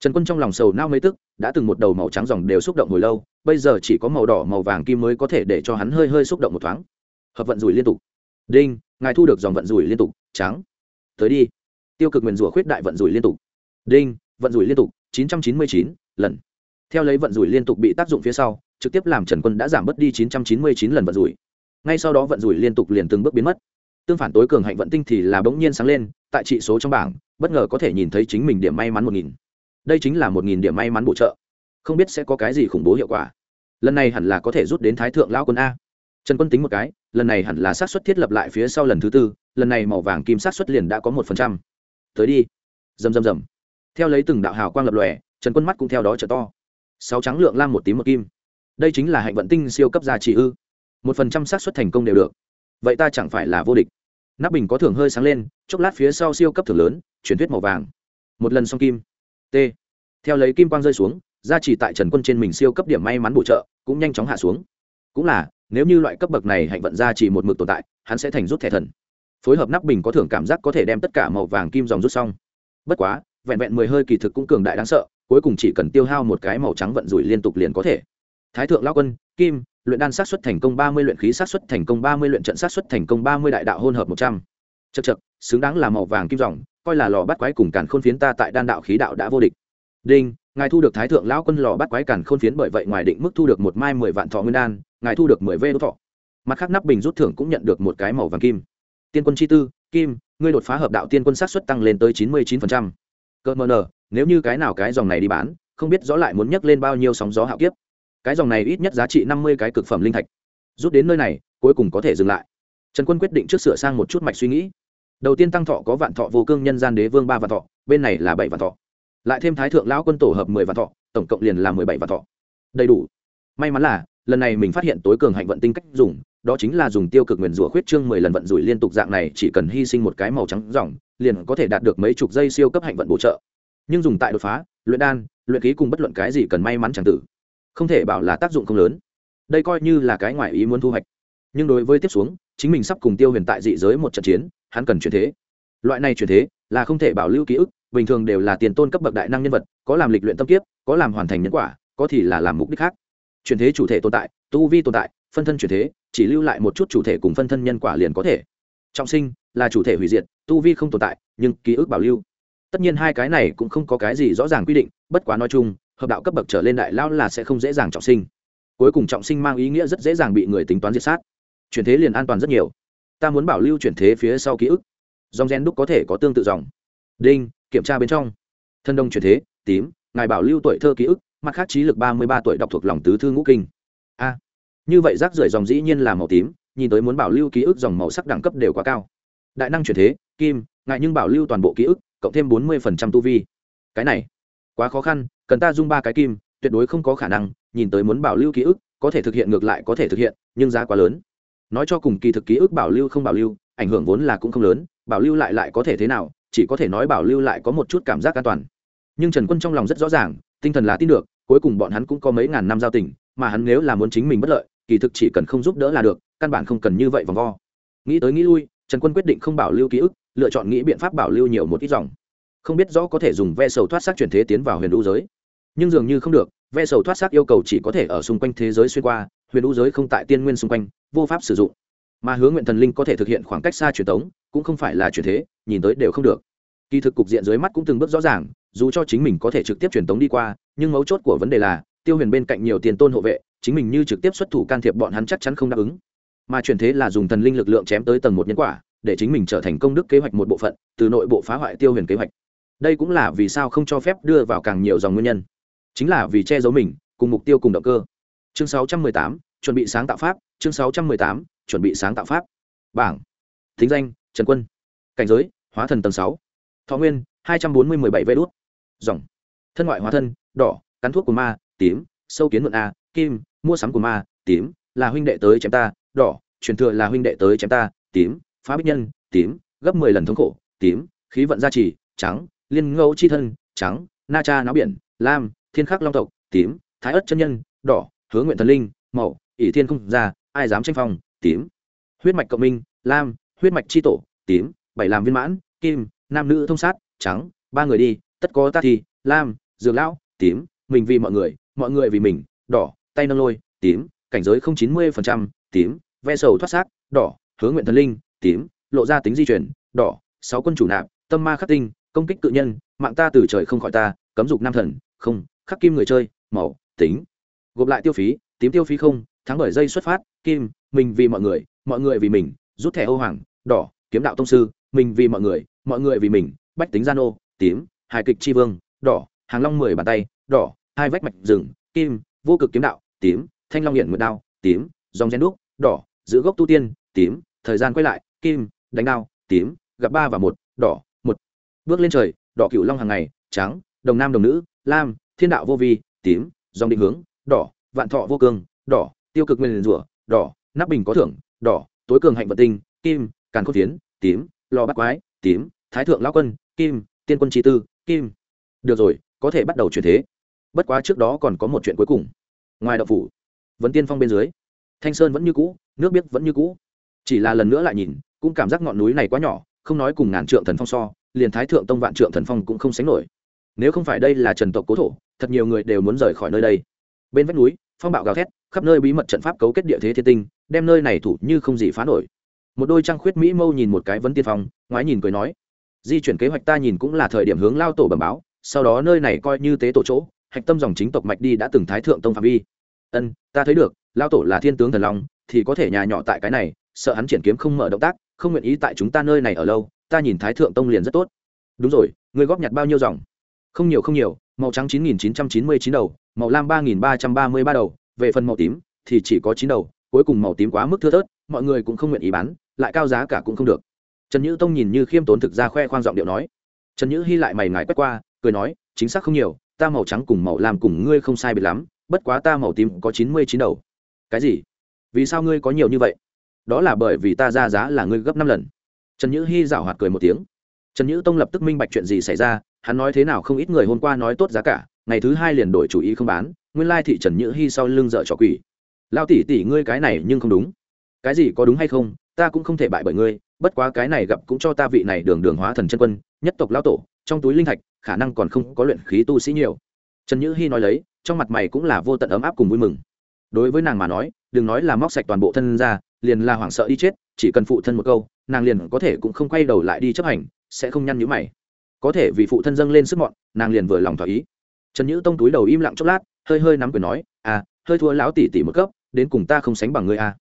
Trần quân trong lòng sầu nao mấy tức, đã từng một đầu màu trắng dòng đều xúc động hồi lâu, bây giờ chỉ có màu đỏ, màu vàng kim mới có thể để cho hắn hơi hơi xúc động một thoáng. Hợp vận rủi liên tục. Đinh, ngài thu được dòng vận rủi liên tục, trắng. Tới đi tiêu cực nguyền rủa khuyết đại vận rủi liên tục. Đinh, vận rủi liên tục, chín trăm chín mươi chín, lần. Theo lấy vận rủi liên tục bị tác dụng phía sau, trực tiếp làm trần quân đã giảm bớt đi chín trăm chín mươi chín lần vận rủi. Ngay sau đó vận rủi liên tục liền từng bước biến mất. Tương phản tối cường hạnh vận tinh thì là bỗng nhiên sáng lên, tại trị số trong bảng, bất ngờ có thể nhìn thấy chính mình điểm may mắn một nghìn. Đây chính là một nghìn điểm may mắn bổ trợ. Không biết sẽ có cái gì khủng bố hiệu quả. Lần này hẳn là có thể rút đến thái thượng lão quân a. Trần quân tính một cái, lần này hẳn là xác suất thiết lập lại phía sau lần thứ tư, lần này màu vàng kim xác suất liền đã có một phần trăm tới đi. Rầm rầm rầm. Theo lấy từng đạo hào quang lập lòe, trần quân mắt cũng theo đó trở to. Sáu trắng lượng lam một tím một kim. Đây chính là hạnh vận tinh siêu cấp gia trì ư. Một phần trăm xác suất thành công đều được. Vậy ta chẳng phải là vô địch. Nắp bình có thưởng hơi sáng lên, chốc lát phía sau siêu cấp thưởng lớn, truyền thuyết màu vàng. Một lần xong kim. T. Theo lấy kim quang rơi xuống, gia trì tại trần quân trên mình siêu cấp điểm may mắn bổ trợ, cũng nhanh chóng hạ xuống. Cũng là, nếu như loại cấp bậc này hạnh vận gia trì một mực tồn tại, hắn sẽ thành rút thẻ thần phối hợp nắp bình có thưởng cảm giác có thể đem tất cả màu vàng kim dòng rút xong. Bất quá, vẹn vẹn mười hơi kỳ thực cũng cường đại đáng sợ, cuối cùng chỉ cần tiêu hao một cái màu trắng vận rủi liên tục liền có thể. Thái thượng lao quân, kim, luyện đan sát xuất thành công ba mươi, luyện khí sát xuất thành công ba mươi, luyện trận sát xuất thành công ba mươi, đại đạo hôn hợp một trăm. Chật chật xứng đáng là màu vàng kim dòng, coi là lò bắt quái cùng càn khôn phiến ta tại đan đạo khí đạo đã vô địch. Đinh, ngài thu được thái thượng lão quân lò bắt quái càn khôn phiến bởi vậy ngoài định mức thu được một mai mười vạn thọ nguyên đan, ngài thu được mười vê đỗ thọ. Mặt khác nắp bình rút thưởng cũng nhận được một cái màu vàng kim tiên quân chi tư, kim, ngươi đột phá hợp đạo tiên quân sát xuất tăng lên tới chín mươi chín phần trăm. cơ mờ nờ, nếu như cái nào cái dòng này đi bán, không biết rõ lại muốn nhấc lên bao nhiêu sóng gió hạo kiếp. Cái dòng này ít nhất giá trị năm mươi cái cực phẩm linh thạch. Rút đến nơi này, cuối cùng có thể dừng lại. Trần quân quyết định trước sửa sang một chút mạch suy nghĩ. Đầu tiên tăng thọ có vạn thọ vô cương nhân gian đế vương ba vạn thọ, bên này là bảy vạn thọ. Lại thêm thái thượng lão quân tổ hợp mười vạn thọ, tổng cộng liền là mười bảy vạn thọ. Đầy đủ. May mắn là, lần này mình phát hiện tối cường hạnh vận tinh cách dùng đó chính là dùng tiêu cực nguyền rủa khuyết trương mười lần vận rủi liên tục dạng này, chỉ cần hy sinh một cái màu trắng dòng, liền có thể đạt được mấy chục giây siêu cấp hạnh vận bổ trợ. Nhưng dùng tại đột phá, luyện đan, luyện ký cùng bất luận cái gì cần may mắn chẳng tử, không thể bảo là tác dụng không lớn. Đây coi như là cái ngoại ý muốn thu hoạch. Nhưng đối với tiếp xuống, chính mình sắp cùng tiêu huyền tại dị giới một trận chiến, hắn cần chuyển thế. Loại này chuyển thế là không thể bảo lưu ký ức, bình thường đều là tiền tôn cấp bậc đại năng nhân vật, có làm lịch luyện tâm kiếp, có làm hoàn thành nhân quả, có thì là làm mục đích khác. Chuyển thế chủ thể tồn tại, tu vi tồn tại phân thân chuyển thế, chỉ lưu lại một chút chủ thể cùng phân thân nhân quả liền có thể. Trọng sinh là chủ thể hủy diệt, tu vi không tồn tại, nhưng ký ức bảo lưu. Tất nhiên hai cái này cũng không có cái gì rõ ràng quy định, bất quá nói chung, hợp đạo cấp bậc trở lên đại lao là sẽ không dễ dàng trọng sinh. Cuối cùng trọng sinh mang ý nghĩa rất dễ dàng bị người tính toán diệt sát. Chuyển thế liền an toàn rất nhiều. Ta muốn bảo lưu chuyển thế phía sau ký ức. Dòng gen đúc có thể có tương tự dòng. Đinh, kiểm tra bên trong. Thân đông chuyển thế, tím, ngài bảo lưu tuổi thơ ký ức, mặt khác trí lực ba mươi ba tuổi đọc thuộc lòng tứ thư ngũ kinh như vậy rác rưởi dòng dĩ nhiên là màu tím, nhìn tới muốn bảo lưu ký ức dòng màu sắc đẳng cấp đều quá cao. Đại năng chuyển thế, kim, ngại nhưng bảo lưu toàn bộ ký ức, cộng thêm bốn mươi phần trăm tu vi. Cái này, quá khó khăn, cần ta dung ba cái kim, tuyệt đối không có khả năng, nhìn tới muốn bảo lưu ký ức, có thể thực hiện ngược lại có thể thực hiện, nhưng giá quá lớn. Nói cho cùng kỳ thực ký ức bảo lưu không bảo lưu, ảnh hưởng vốn là cũng không lớn, bảo lưu lại lại có thể thế nào, chỉ có thể nói bảo lưu lại có một chút cảm giác an toàn. Nhưng trần quân trong lòng rất rõ ràng, tinh thần là tin được, cuối cùng bọn hắn cũng có mấy ngàn năm giao tình, mà hắn nếu là muốn chính mình bất lợi kỳ thực chỉ cần không giúp đỡ là được, căn bản không cần như vậy vòng vo. Nghĩ tới nghĩ lui, trần quân quyết định không bảo lưu ký ức, lựa chọn nghĩ biện pháp bảo lưu nhiều một ít dòng. Không biết rõ có thể dùng ve sầu thoát xác chuyển thế tiến vào huyền đũ giới. Nhưng dường như không được, ve sầu thoát xác yêu cầu chỉ có thể ở xung quanh thế giới xuyên qua, huyền đũ giới không tại tiên nguyên xung quanh, vô pháp sử dụng. Mà hướng nguyện thần linh có thể thực hiện khoảng cách xa truyền tống cũng không phải là chuyển thế, nhìn tới đều không được. Kỳ thực cục diện dưới mắt cũng từng bước rõ ràng, dù cho chính mình có thể trực tiếp truyền tống đi qua, nhưng mấu chốt của vấn đề là, tiêu huyền bên cạnh nhiều tiền tôn hộ vệ chính mình như trực tiếp xuất thủ can thiệp bọn hắn chắc chắn không đáp ứng. Mà chuyển thế là dùng thần linh lực lượng chém tới tầng một nhân quả để chính mình trở thành công đức kế hoạch một bộ phận từ nội bộ phá hoại tiêu huyền kế hoạch. Đây cũng là vì sao không cho phép đưa vào càng nhiều dòng nguyên nhân. Chính là vì che giấu mình cùng mục tiêu cùng động cơ. Chương 618, chuẩn bị sáng tạo pháp. Chương 618, chuẩn bị sáng tạo pháp. Bảng. Thính danh trần quân. Cảnh giới hóa thần tầng sáu. Thọ nguyên hai trăm bốn mươi mười bảy vê đốt dòng. Thân ngoại hóa thân đỏ cắn thuốc của ma tím sâu kiến mượn a kim mua sắm của ma, tím, là huynh đệ tới chém ta, đỏ, truyền thừa là huynh đệ tới chém ta, tím, phá bích nhân, tím, gấp mười lần thống khổ, tím, khí vận gia trì, trắng, liên ngẫu chi thân, trắng, na cha náo biển, lam, thiên khắc long tộc, tím, thái ất chân nhân, đỏ hướng nguyện thần linh màu ỷ thiên không ra ai dám tranh phong, tím, huyết mạch cộng minh, lam, huyết mạch chi tổ, tím, bảy làm viên mãn, kim, nam nữ thông sát, trắng, ba người đi, tất có ta thì, lam, dược lão, tím, mình vì mọi người mọi người vì mình, đỏ tay nâng lôi, tím, cảnh giới không chín mươi phần trăm, tím, ve sầu thoát xác, đỏ hướng nguyện thần linh, tím, lộ ra tính di chuyển, đỏ, sáu quân chủ nạp, tâm ma khắc tinh, công kích tự nhân, mạng ta từ trời không khỏi ta, cấm dục nam thần, không, khắc kim người chơi, màu, tính. Gộp lại tiêu phí, tím tiêu phí không tháng bởi dây xuất phát, kim, mình vì mọi người mọi người vì mình, rút thẻ ô hoàng, đỏ, kiếm đạo tông sư, mình vì mọi người mọi người vì mình, bách tính gian ô, tím, hài kịch tri vương, đỏ, hàng long mười bàn tay, đỏ, hai vách mạch rừng, kim, vô cực kiếm đạo tím, thanh long hiện mượn đao, tím, dòng gen đúc, đỏ, giữ gốc tu tiên, tím, thời gian quay lại, kim, đánh đao, tím, gặp ba và một, đỏ, một. Bước lên trời, đỏ cựu long hàng ngày, trắng, đồng nam đồng nữ, lam, thiên đạo vô vi, tím, dòng định hướng, đỏ, vạn thọ vô cương đỏ, tiêu cực nguyên rủa, đỏ, nắp bình có thưởng, đỏ, tối cường hạnh vận tinh, kim, càn khôn tiến tím, lò bắt quái, tím, thái thượng lão quân, kim, tiên quân chi tư, kim. Được rồi, có thể bắt đầu chuyển thế. Bất quá trước đó còn có một chuyện cuối cùng ngoài đậu phủ, vẫn tiên phong bên dưới. Thanh sơn vẫn như cũ, nước biết vẫn như cũ. Chỉ là lần nữa lại nhìn, cũng cảm giác ngọn núi này quá nhỏ, không nói cùng ngàn trượng thần phong so, liền thái thượng tông vạn trượng thần phong cũng không sánh nổi. Nếu không phải đây là trần tộc cố thổ, thật nhiều người đều muốn rời khỏi nơi đây. Bên vách núi, phong bạo gào thét, khắp nơi bí mật trận pháp cấu kết địa thế thiên tinh, đem nơi này thủ như không gì phá nổi. Một đôi trăng khuyết mỹ mâu nhìn một cái vấn tiên phong, ngoái nhìn cười nói, di chuyển kế hoạch ta nhìn cũng là thời điểm hướng lao tổ bẩm báo, sau đó nơi này coi như tế tổ chỗ hạch tâm dòng chính tộc mạch đi đã từng thái thượng tông phạm vi. Ân, ta thấy được lao tổ là thiên tướng thần long, thì có thể nhà nhỏ tại cái này, sợ hắn triển kiếm không mở động tác, không nguyện ý tại chúng ta nơi này ở lâu, ta nhìn thái thượng tông liền rất tốt. Đúng rồi người góp nhặt bao nhiêu dòng? Không nhiều không nhiều, màu trắng chín nghìn chín trăm chín mươi chín đầu, màu lam ba nghìn ba trăm ba mươi ba đầu, về phần màu tím thì chỉ có chín đầu, cuối cùng màu tím quá mức thưa thớt, mọi người cũng không nguyện ý bán, lại cao giá cả cũng không được. Trần nhữ tông nhìn như khiêm tốn thực ra khoe khoang giọng điệu nói. Trần nhữ hy lại mày ngài quét qua, cười nói, chính xác không nhiều ta màu trắng cùng màu làm cùng ngươi không sai biệt lắm, bất quá ta màu tím có chín mươi chín đầu. Cái gì? Vì sao ngươi có nhiều như vậy? Đó là bởi vì ta ra giá là ngươi gấp năm lần. Trần nhữ hy giảo hoạt cười một tiếng. Trần nhữ tông lập tức minh bạch chuyện gì xảy ra, hắn nói thế nào không ít người hôm qua nói tốt giá cả, ngày thứ hai liền đổi chủ ý không bán, nguyên lai thị trần nhữ hy sau lưng dợ trò quỷ. Lao tỷ tỷ ngươi cái này nhưng không đúng. Cái gì có đúng hay không, ta cũng không thể bại bởi ngươi, bất quá cái này gặp cũng cho ta vị này đường đường hóa thần chân quân, nhất tộc lao tổ, trong túi linh thạch khả năng còn không có luyện khí tu sĩ nhiều. Trần nhữ hy nói lấy, trong mặt mày cũng là vô tận ấm áp cùng vui mừng. Đối với nàng mà nói, đừng nói là móc sạch toàn bộ thân ra, liền là hoảng sợ đi chết, chỉ cần phụ thân một câu, nàng liền có thể cũng không quay đầu lại đi chấp hành, sẽ không nhăn nhữ mày. Có thể vì phụ thân dâng lên sức mọn, nàng liền vừa lòng thỏa ý. Trần nhữ tông túi đầu im lặng chốc lát, hơi hơi nắm quyền nói à hơi thua lão tỷ tỷ một cấp, đến cùng ta không sánh bằng ngươi à.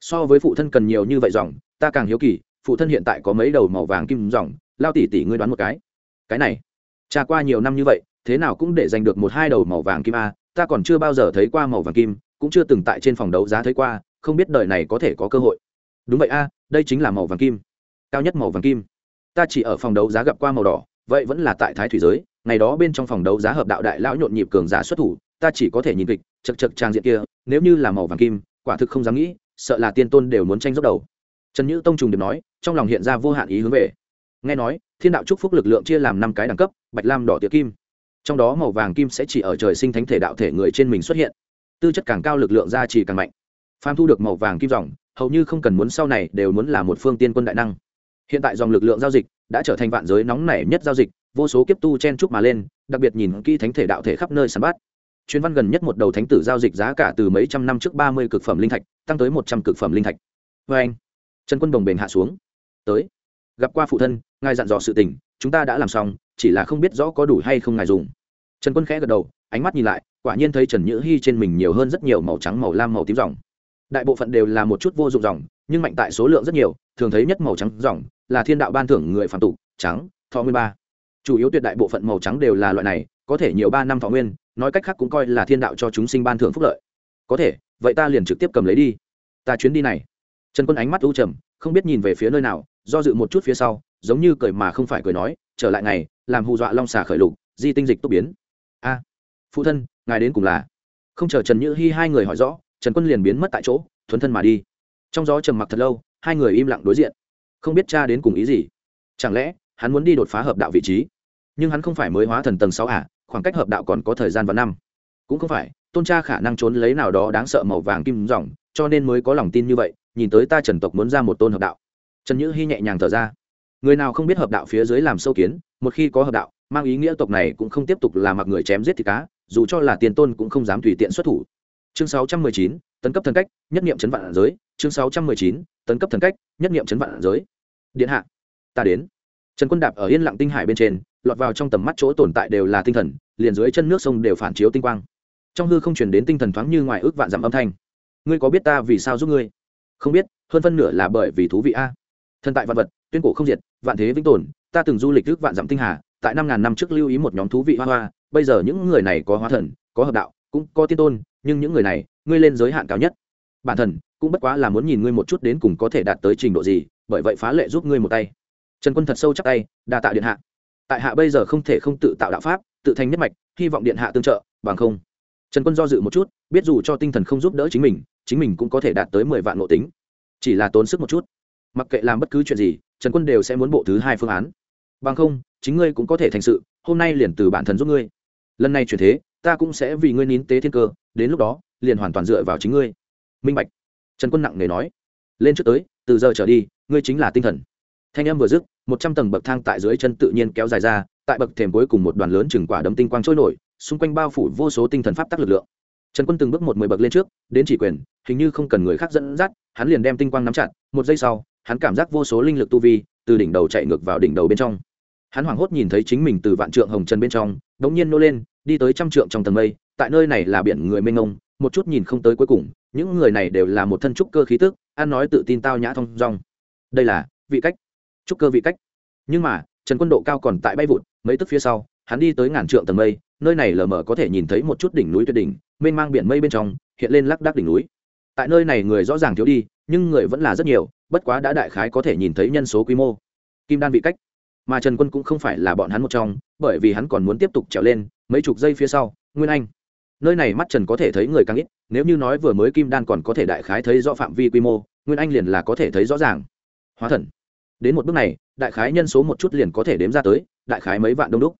so với phụ thân cần nhiều như vậy dòng, ta càng hiếu kỳ, phụ thân hiện tại có mấy đầu màu vàng kim dòng lao tỷ tỷ ngươi đoán một cái. Cái này trà qua nhiều năm như vậy, thế nào cũng để giành được một hai đầu màu vàng kim a, ta còn chưa bao giờ thấy qua màu vàng kim, cũng chưa từng tại trên phòng đấu giá thấy qua, không biết đời này có thể có cơ hội. Đúng vậy a, đây chính là màu vàng kim. Cao nhất màu vàng kim. Ta chỉ ở phòng đấu giá gặp qua màu đỏ, vậy vẫn là tại thái thủy giới, ngày đó bên trong phòng đấu giá hợp đạo đại lão nhộn nhịp cường giả xuất thủ, ta chỉ có thể nhìn kịch, chật chật trang diện kia, nếu như là màu vàng kim, quả thực không dám nghĩ, sợ là tiên tôn đều muốn tranh dốc đầu. Trần nhữ tông trùng điệp nói, trong lòng hiện ra vô hạn ý hướng về. Nghe nói thiên đạo chúc phúc lực lượng chia làm năm cái đẳng cấp, bạch lam, đỏ tiệc kim. Trong đó màu vàng, kim sẽ chỉ ở trời sinh thánh thể đạo thể người trên mình xuất hiện. Tư chất càng cao lực lượng gia trì càng mạnh. Phàm thu được màu vàng, kim dòng, hầu như không cần muốn sau này đều muốn là một phương tiên quân đại năng. Hiện tại dòng lực lượng giao dịch đã trở thành vạn giới nóng nảy nhất giao dịch, vô số kiếp tu chen chúc mà lên, đặc biệt nhìn kỹ thánh thể đạo thể khắp nơi săn bắt. Chuyên văn gần nhất một đầu thánh tử giao dịch giá cả từ mấy trăm năm trước ba mươi cực phẩm linh thạch, tăng tới một trăm cực phẩm linh thạch. Vê anh. Trần quân đồng bền hạ xuống. Tới gặp qua phụ thân, ngài dặn dò sự tình, chúng ta đã làm xong, chỉ là không biết rõ có đủ hay không ngài dùng. Trần quân khẽ gật đầu, ánh mắt nhìn lại, quả nhiên thấy trần nhữ hy trên mình nhiều hơn rất nhiều màu trắng, màu lam, màu tím dòng. Đại bộ phận đều là một chút vô dụng dòng, nhưng mạnh tại số lượng rất nhiều, thường thấy nhất màu trắng dòng là thiên đạo ban thưởng người phạm tục, trắng, thọ nguyên ba. Chủ yếu tuyệt đại bộ phận màu trắng đều là loại này, có thể nhiều ba năm thọ nguyên, nói cách khác cũng coi là thiên đạo cho chúng sinh ban thưởng phúc lợi. Có thể, vậy ta liền trực tiếp cầm lấy đi. Ta chuyến đi này. Trần quân ánh mắt u trầm, không biết nhìn về phía nơi nào do dự một chút phía sau, giống như cười mà không phải cười nói, trở lại ngày, làm hù dọa long xà khởi lục, di tinh dịch tốt biến. A, phụ thân, ngài đến cùng là? Không chờ trần nhữ hy hai người hỏi rõ, trần quân liền biến mất tại chỗ, thuấn thân mà đi. Trong gió trầm mặc thật lâu, hai người im lặng đối diện. Không biết cha đến cùng ý gì. Chẳng lẽ, hắn muốn đi đột phá hợp đạo vị trí? Nhưng hắn không phải mới hóa thần tầng sáu à khoảng cách hợp đạo còn có thời gian và năm. Cũng không phải, tôn cha khả năng trốn lấy nào đó đáng sợ màu vàng kim dòng cho nên mới có lòng tin như vậy, nhìn tới ta trần tộc muốn ra một tôn hợp đạo trần nhữ hy nhẹ nhàng thở ra. Người nào không biết hợp đạo phía dưới làm sâu kiến một khi có hợp đạo mang ý nghĩa tộc này cũng không tiếp tục là mặc người chém giết thì cá dù cho là tiền tôn cũng không dám tùy tiện xuất thủ. Chương 619, tấn cấp thần cách nhất niệm chấn vạn giới. Chương 619, tấn cấp thần cách nhất niệm chấn vạn giới. Điện hạ ta đến. Trần quân đạp ở yên lặng tinh hải bên trên lọt vào trong tầm mắt chỗ tồn tại đều là tinh thần liền dưới chân nước sông đều phản chiếu tinh quang. Trong hư không chuyển đến tinh thần thoáng như ngoài ước vạn dặm âm thanh. Ngươi có biết ta vì sao giúp ngươi? Không biết hơn phân nửa là bởi vì thú vị a thần tại vạn vật, tuyên cổ không diệt, vạn thế vĩnh tồn, ta từng du lịch ước vạn dặm tinh hà, tại năm ngàn năm trước lưu ý một nhóm thú vị hoa hoa, bây giờ những người này có hóa thần, có hợp đạo, cũng có tiên tôn, nhưng những người này, ngươi lên giới hạn cao nhất. Bản thần, cũng bất quá là muốn nhìn ngươi một chút đến cùng có thể đạt tới trình độ gì, bởi vậy phá lệ giúp ngươi một tay. Trần quân thật sâu chắc tay, đa tạ điện hạ. Tại hạ bây giờ không thể không tự tạo đạo pháp, tự thành nhất mạch, hy vọng điện hạ tương trợ, bằng không. Trần quân do dự một chút, biết dù cho tinh thần không giúp đỡ chính mình chính mình cũng có thể đạt tới mười vạn nội tính. Chỉ là tốn sức một chút mặc kệ làm bất cứ chuyện gì, trần quân đều sẽ muốn bộ thứ hai phương án. Bằng không, chính ngươi cũng có thể thành sự, hôm nay liền từ bản thân giúp ngươi. Lần này chuyển thế, ta cũng sẽ vì ngươi nín tế thiên cơ, đến lúc đó, liền hoàn toàn dựa vào chính ngươi. Minh bạch. Trần quân nặng nề nói. Lên trước tới, từ giờ trở đi, ngươi chính là tinh thần. Thanh âm vừa dứt, một trăm tầng bậc thang tại dưới chân tự nhiên kéo dài ra, tại bậc thềm cuối cùng một đoàn lớn chừng quả đấm tinh quang trôi nổi, xung quanh bao phủ vô số tinh thần pháp tắc lực lượng. Trần quân từng bước một mười bậc lên trước, đến chỉ quyền, hình như không cần người khác dẫn dắt, hắn liền đem tinh quang nắm chặt, một giây sau hắn cảm giác vô số linh lực tu vi, từ đỉnh đầu chạy ngược vào đỉnh đầu bên trong. Hắn hoảng hốt nhìn thấy chính mình từ vạn trượng hồng trần bên trong đống nhiên nô lên, đi tới trăm trượng trong tầng mây, tại nơi này là biển người mênh ngông một chút nhìn không tới cuối cùng, những người này đều là một thân trúc cơ khí tức an nói tự tin tao nhã thong dong. Đây là vị cách, trúc cơ vị cách. Nhưng mà, trần quân độ cao còn tại bay vụt, mấy tức phía sau, hắn đi tới ngàn trượng tầng mây, nơi này lờ mờ có thể nhìn thấy một chút đỉnh núi tuyệt đỉnh, mênh mang biển mây bên trong, hiện lên lắc đắc đỉnh núi. Tại nơi này người rõ ràng thiếu đi, nhưng người vẫn là rất nhiều bất quá đã đại khái có thể nhìn thấy nhân số quy mô. Kim đan vị cách, mà trần quân cũng không phải là bọn hắn một trong, bởi vì hắn còn muốn tiếp tục trèo lên mấy chục giây phía sau, nguyên anh. Nơi này mắt trần có thể thấy người càng ít, nếu như nói vừa mới kim đan còn có thể đại khái thấy rõ phạm vi quy mô, nguyên anh liền là có thể thấy rõ ràng. Hóa thần. Đến một bước này, đại khái nhân số một chút liền có thể đếm ra tới, đại khái mấy vạn đông đúc.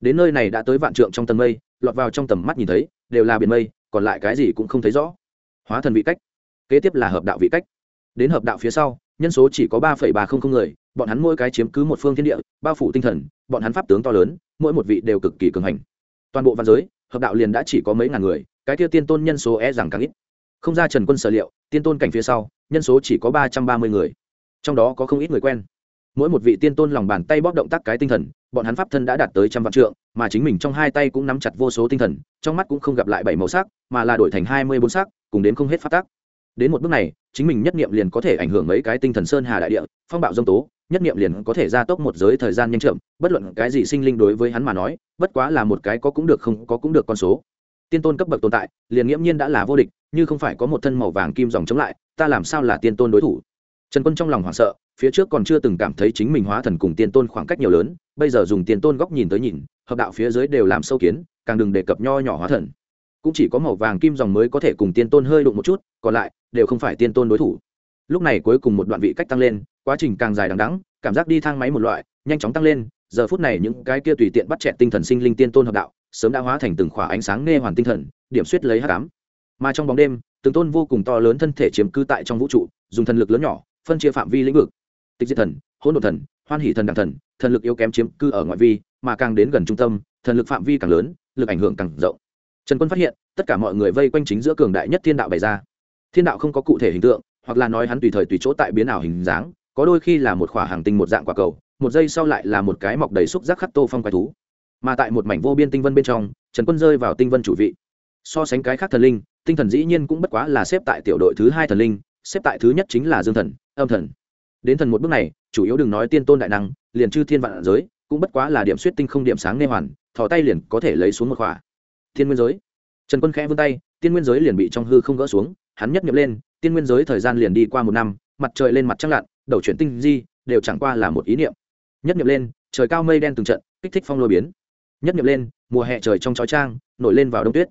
Đến nơi này đã tới vạn trượng trong tầng mây, lọt vào trong tầm mắt nhìn thấy, đều là biển mây, còn lại cái gì cũng không thấy rõ. Hóa thần vị cách, kế tiếp là hợp đạo vị cách đến hợp đạo phía sau, nhân số chỉ có ba ba không không người, bọn hắn mỗi cái chiếm cứ một phương thiên địa, bao phủ tinh thần, bọn hắn pháp tướng to lớn, mỗi một vị đều cực kỳ cường hành. Toàn bộ văn giới, hợp đạo liền đã chỉ có mấy ngàn người, cái tiêu tiên tôn nhân số e rằng càng ít. Không ra trần quân sở liệu, tiên tôn cảnh phía sau, nhân số chỉ có ba trăm ba mươi người. Trong đó có không ít người quen. Mỗi một vị tiên tôn lòng bàn tay bóp động tác cái tinh thần, bọn hắn pháp thân đã đạt tới trăm vạn trượng, mà chính mình trong hai tay cũng nắm chặt vô số tinh thần, trong mắt cũng không gặp lại bảy màu sắc, mà là đổi thành hai mươi bốn sắc, cùng đến không hết phát tác đến một bước này chính mình nhất niệm liền có thể ảnh hưởng mấy cái tinh thần sơn hà đại địa, phong bạo dông tố, nhất niệm liền có thể gia tốc một giới thời gian nhanh chậm, bất luận cái gì sinh linh đối với hắn mà nói, bất quá là một cái có cũng được không có cũng được con số. Tiên tôn cấp bậc tồn tại, liền nghiễm nhiên đã là vô địch, như không phải có một thân màu vàng kim dòng chống lại, ta làm sao là tiên tôn đối thủ? Trần quân trong lòng hoảng sợ, phía trước còn chưa từng cảm thấy chính mình hóa thần cùng tiên tôn khoảng cách nhiều lớn, bây giờ dùng tiên tôn góc nhìn tới nhìn, hợp đạo phía dưới đều làm sâu kiến, càng đừng đề cập nho nhỏ hóa thần cũng chỉ có màu vàng kim dòng mới có thể cùng tiên tôn hơi đụng một chút, còn lại đều không phải tiên tôn đối thủ. Lúc này cuối cùng một đoạn vị cách tăng lên, quá trình càng dài đằng đắng cảm giác đi thang máy một loại, nhanh chóng tăng lên, giờ phút này những cái kia tùy tiện bắt chẹt tinh thần sinh linh tiên tôn hợp đạo, sớm đã hóa thành từng khỏa ánh sáng nghe hoàn tinh thần, điểm suýt lấy h tám mà trong bóng đêm, từng tôn vô cùng to lớn thân thể chiếm cư tại trong vũ trụ, dùng thần lực lớn nhỏ, phân chia phạm vi lĩnh vực. Tịch diệt thần, hỗn độ thần, hoan hỷ thần đẳng thần thần lực yếu kém chiếm cư ở ngoại vi, mà càng đến gần trung tâm, thần lực phạm vi càng lớn, lực ảnh hưởng càng rộng trần quân phát hiện, tất cả mọi người vây quanh chính giữa cường đại nhất thiên đạo bày ra. Thiên đạo không có cụ thể hình tượng, hoặc là nói hắn tùy thời tùy chỗ tại biến ảo hình dáng, có đôi khi là một khỏa hàng tinh một dạng quả cầu, một giây sau lại là một cái mọc đầy xúc giác khắc tô phong quái thú. Mà tại một mảnh vô biên tinh vân bên trong, trần quân rơi vào tinh vân chủ vị. So sánh cái khác thần linh, tinh thần dĩ nhiên cũng bất quá là xếp tại tiểu đội thứ hai thần linh, xếp tại thứ nhất chính là dương thần, âm thần. Đến thần một bước này, chủ yếu đừng nói tiên tôn đại năng, liền chư thiên vạn giới, cũng bất quá là điểm suýt tinh không điểm sáng nê hoàn, thò tay liền có thể lấy xuống một khỏa thiên nguyên giới. Trần quân khẽ vươn tay tiên nguyên giới liền bị trong hư không gỡ xuống, hắn nhất nhập lên tiên nguyên giới thời gian liền đi qua một năm, mặt trời lên mặt trăng lặn, đầu chuyển tinh di, đều chẳng qua là một ý niệm. Nhất nhập lên, trời cao mây đen từng trận, kích thích phong lôi biến. Nhất nhập lên, mùa hè trời trong chói trang nổi lên vào đông tuyết.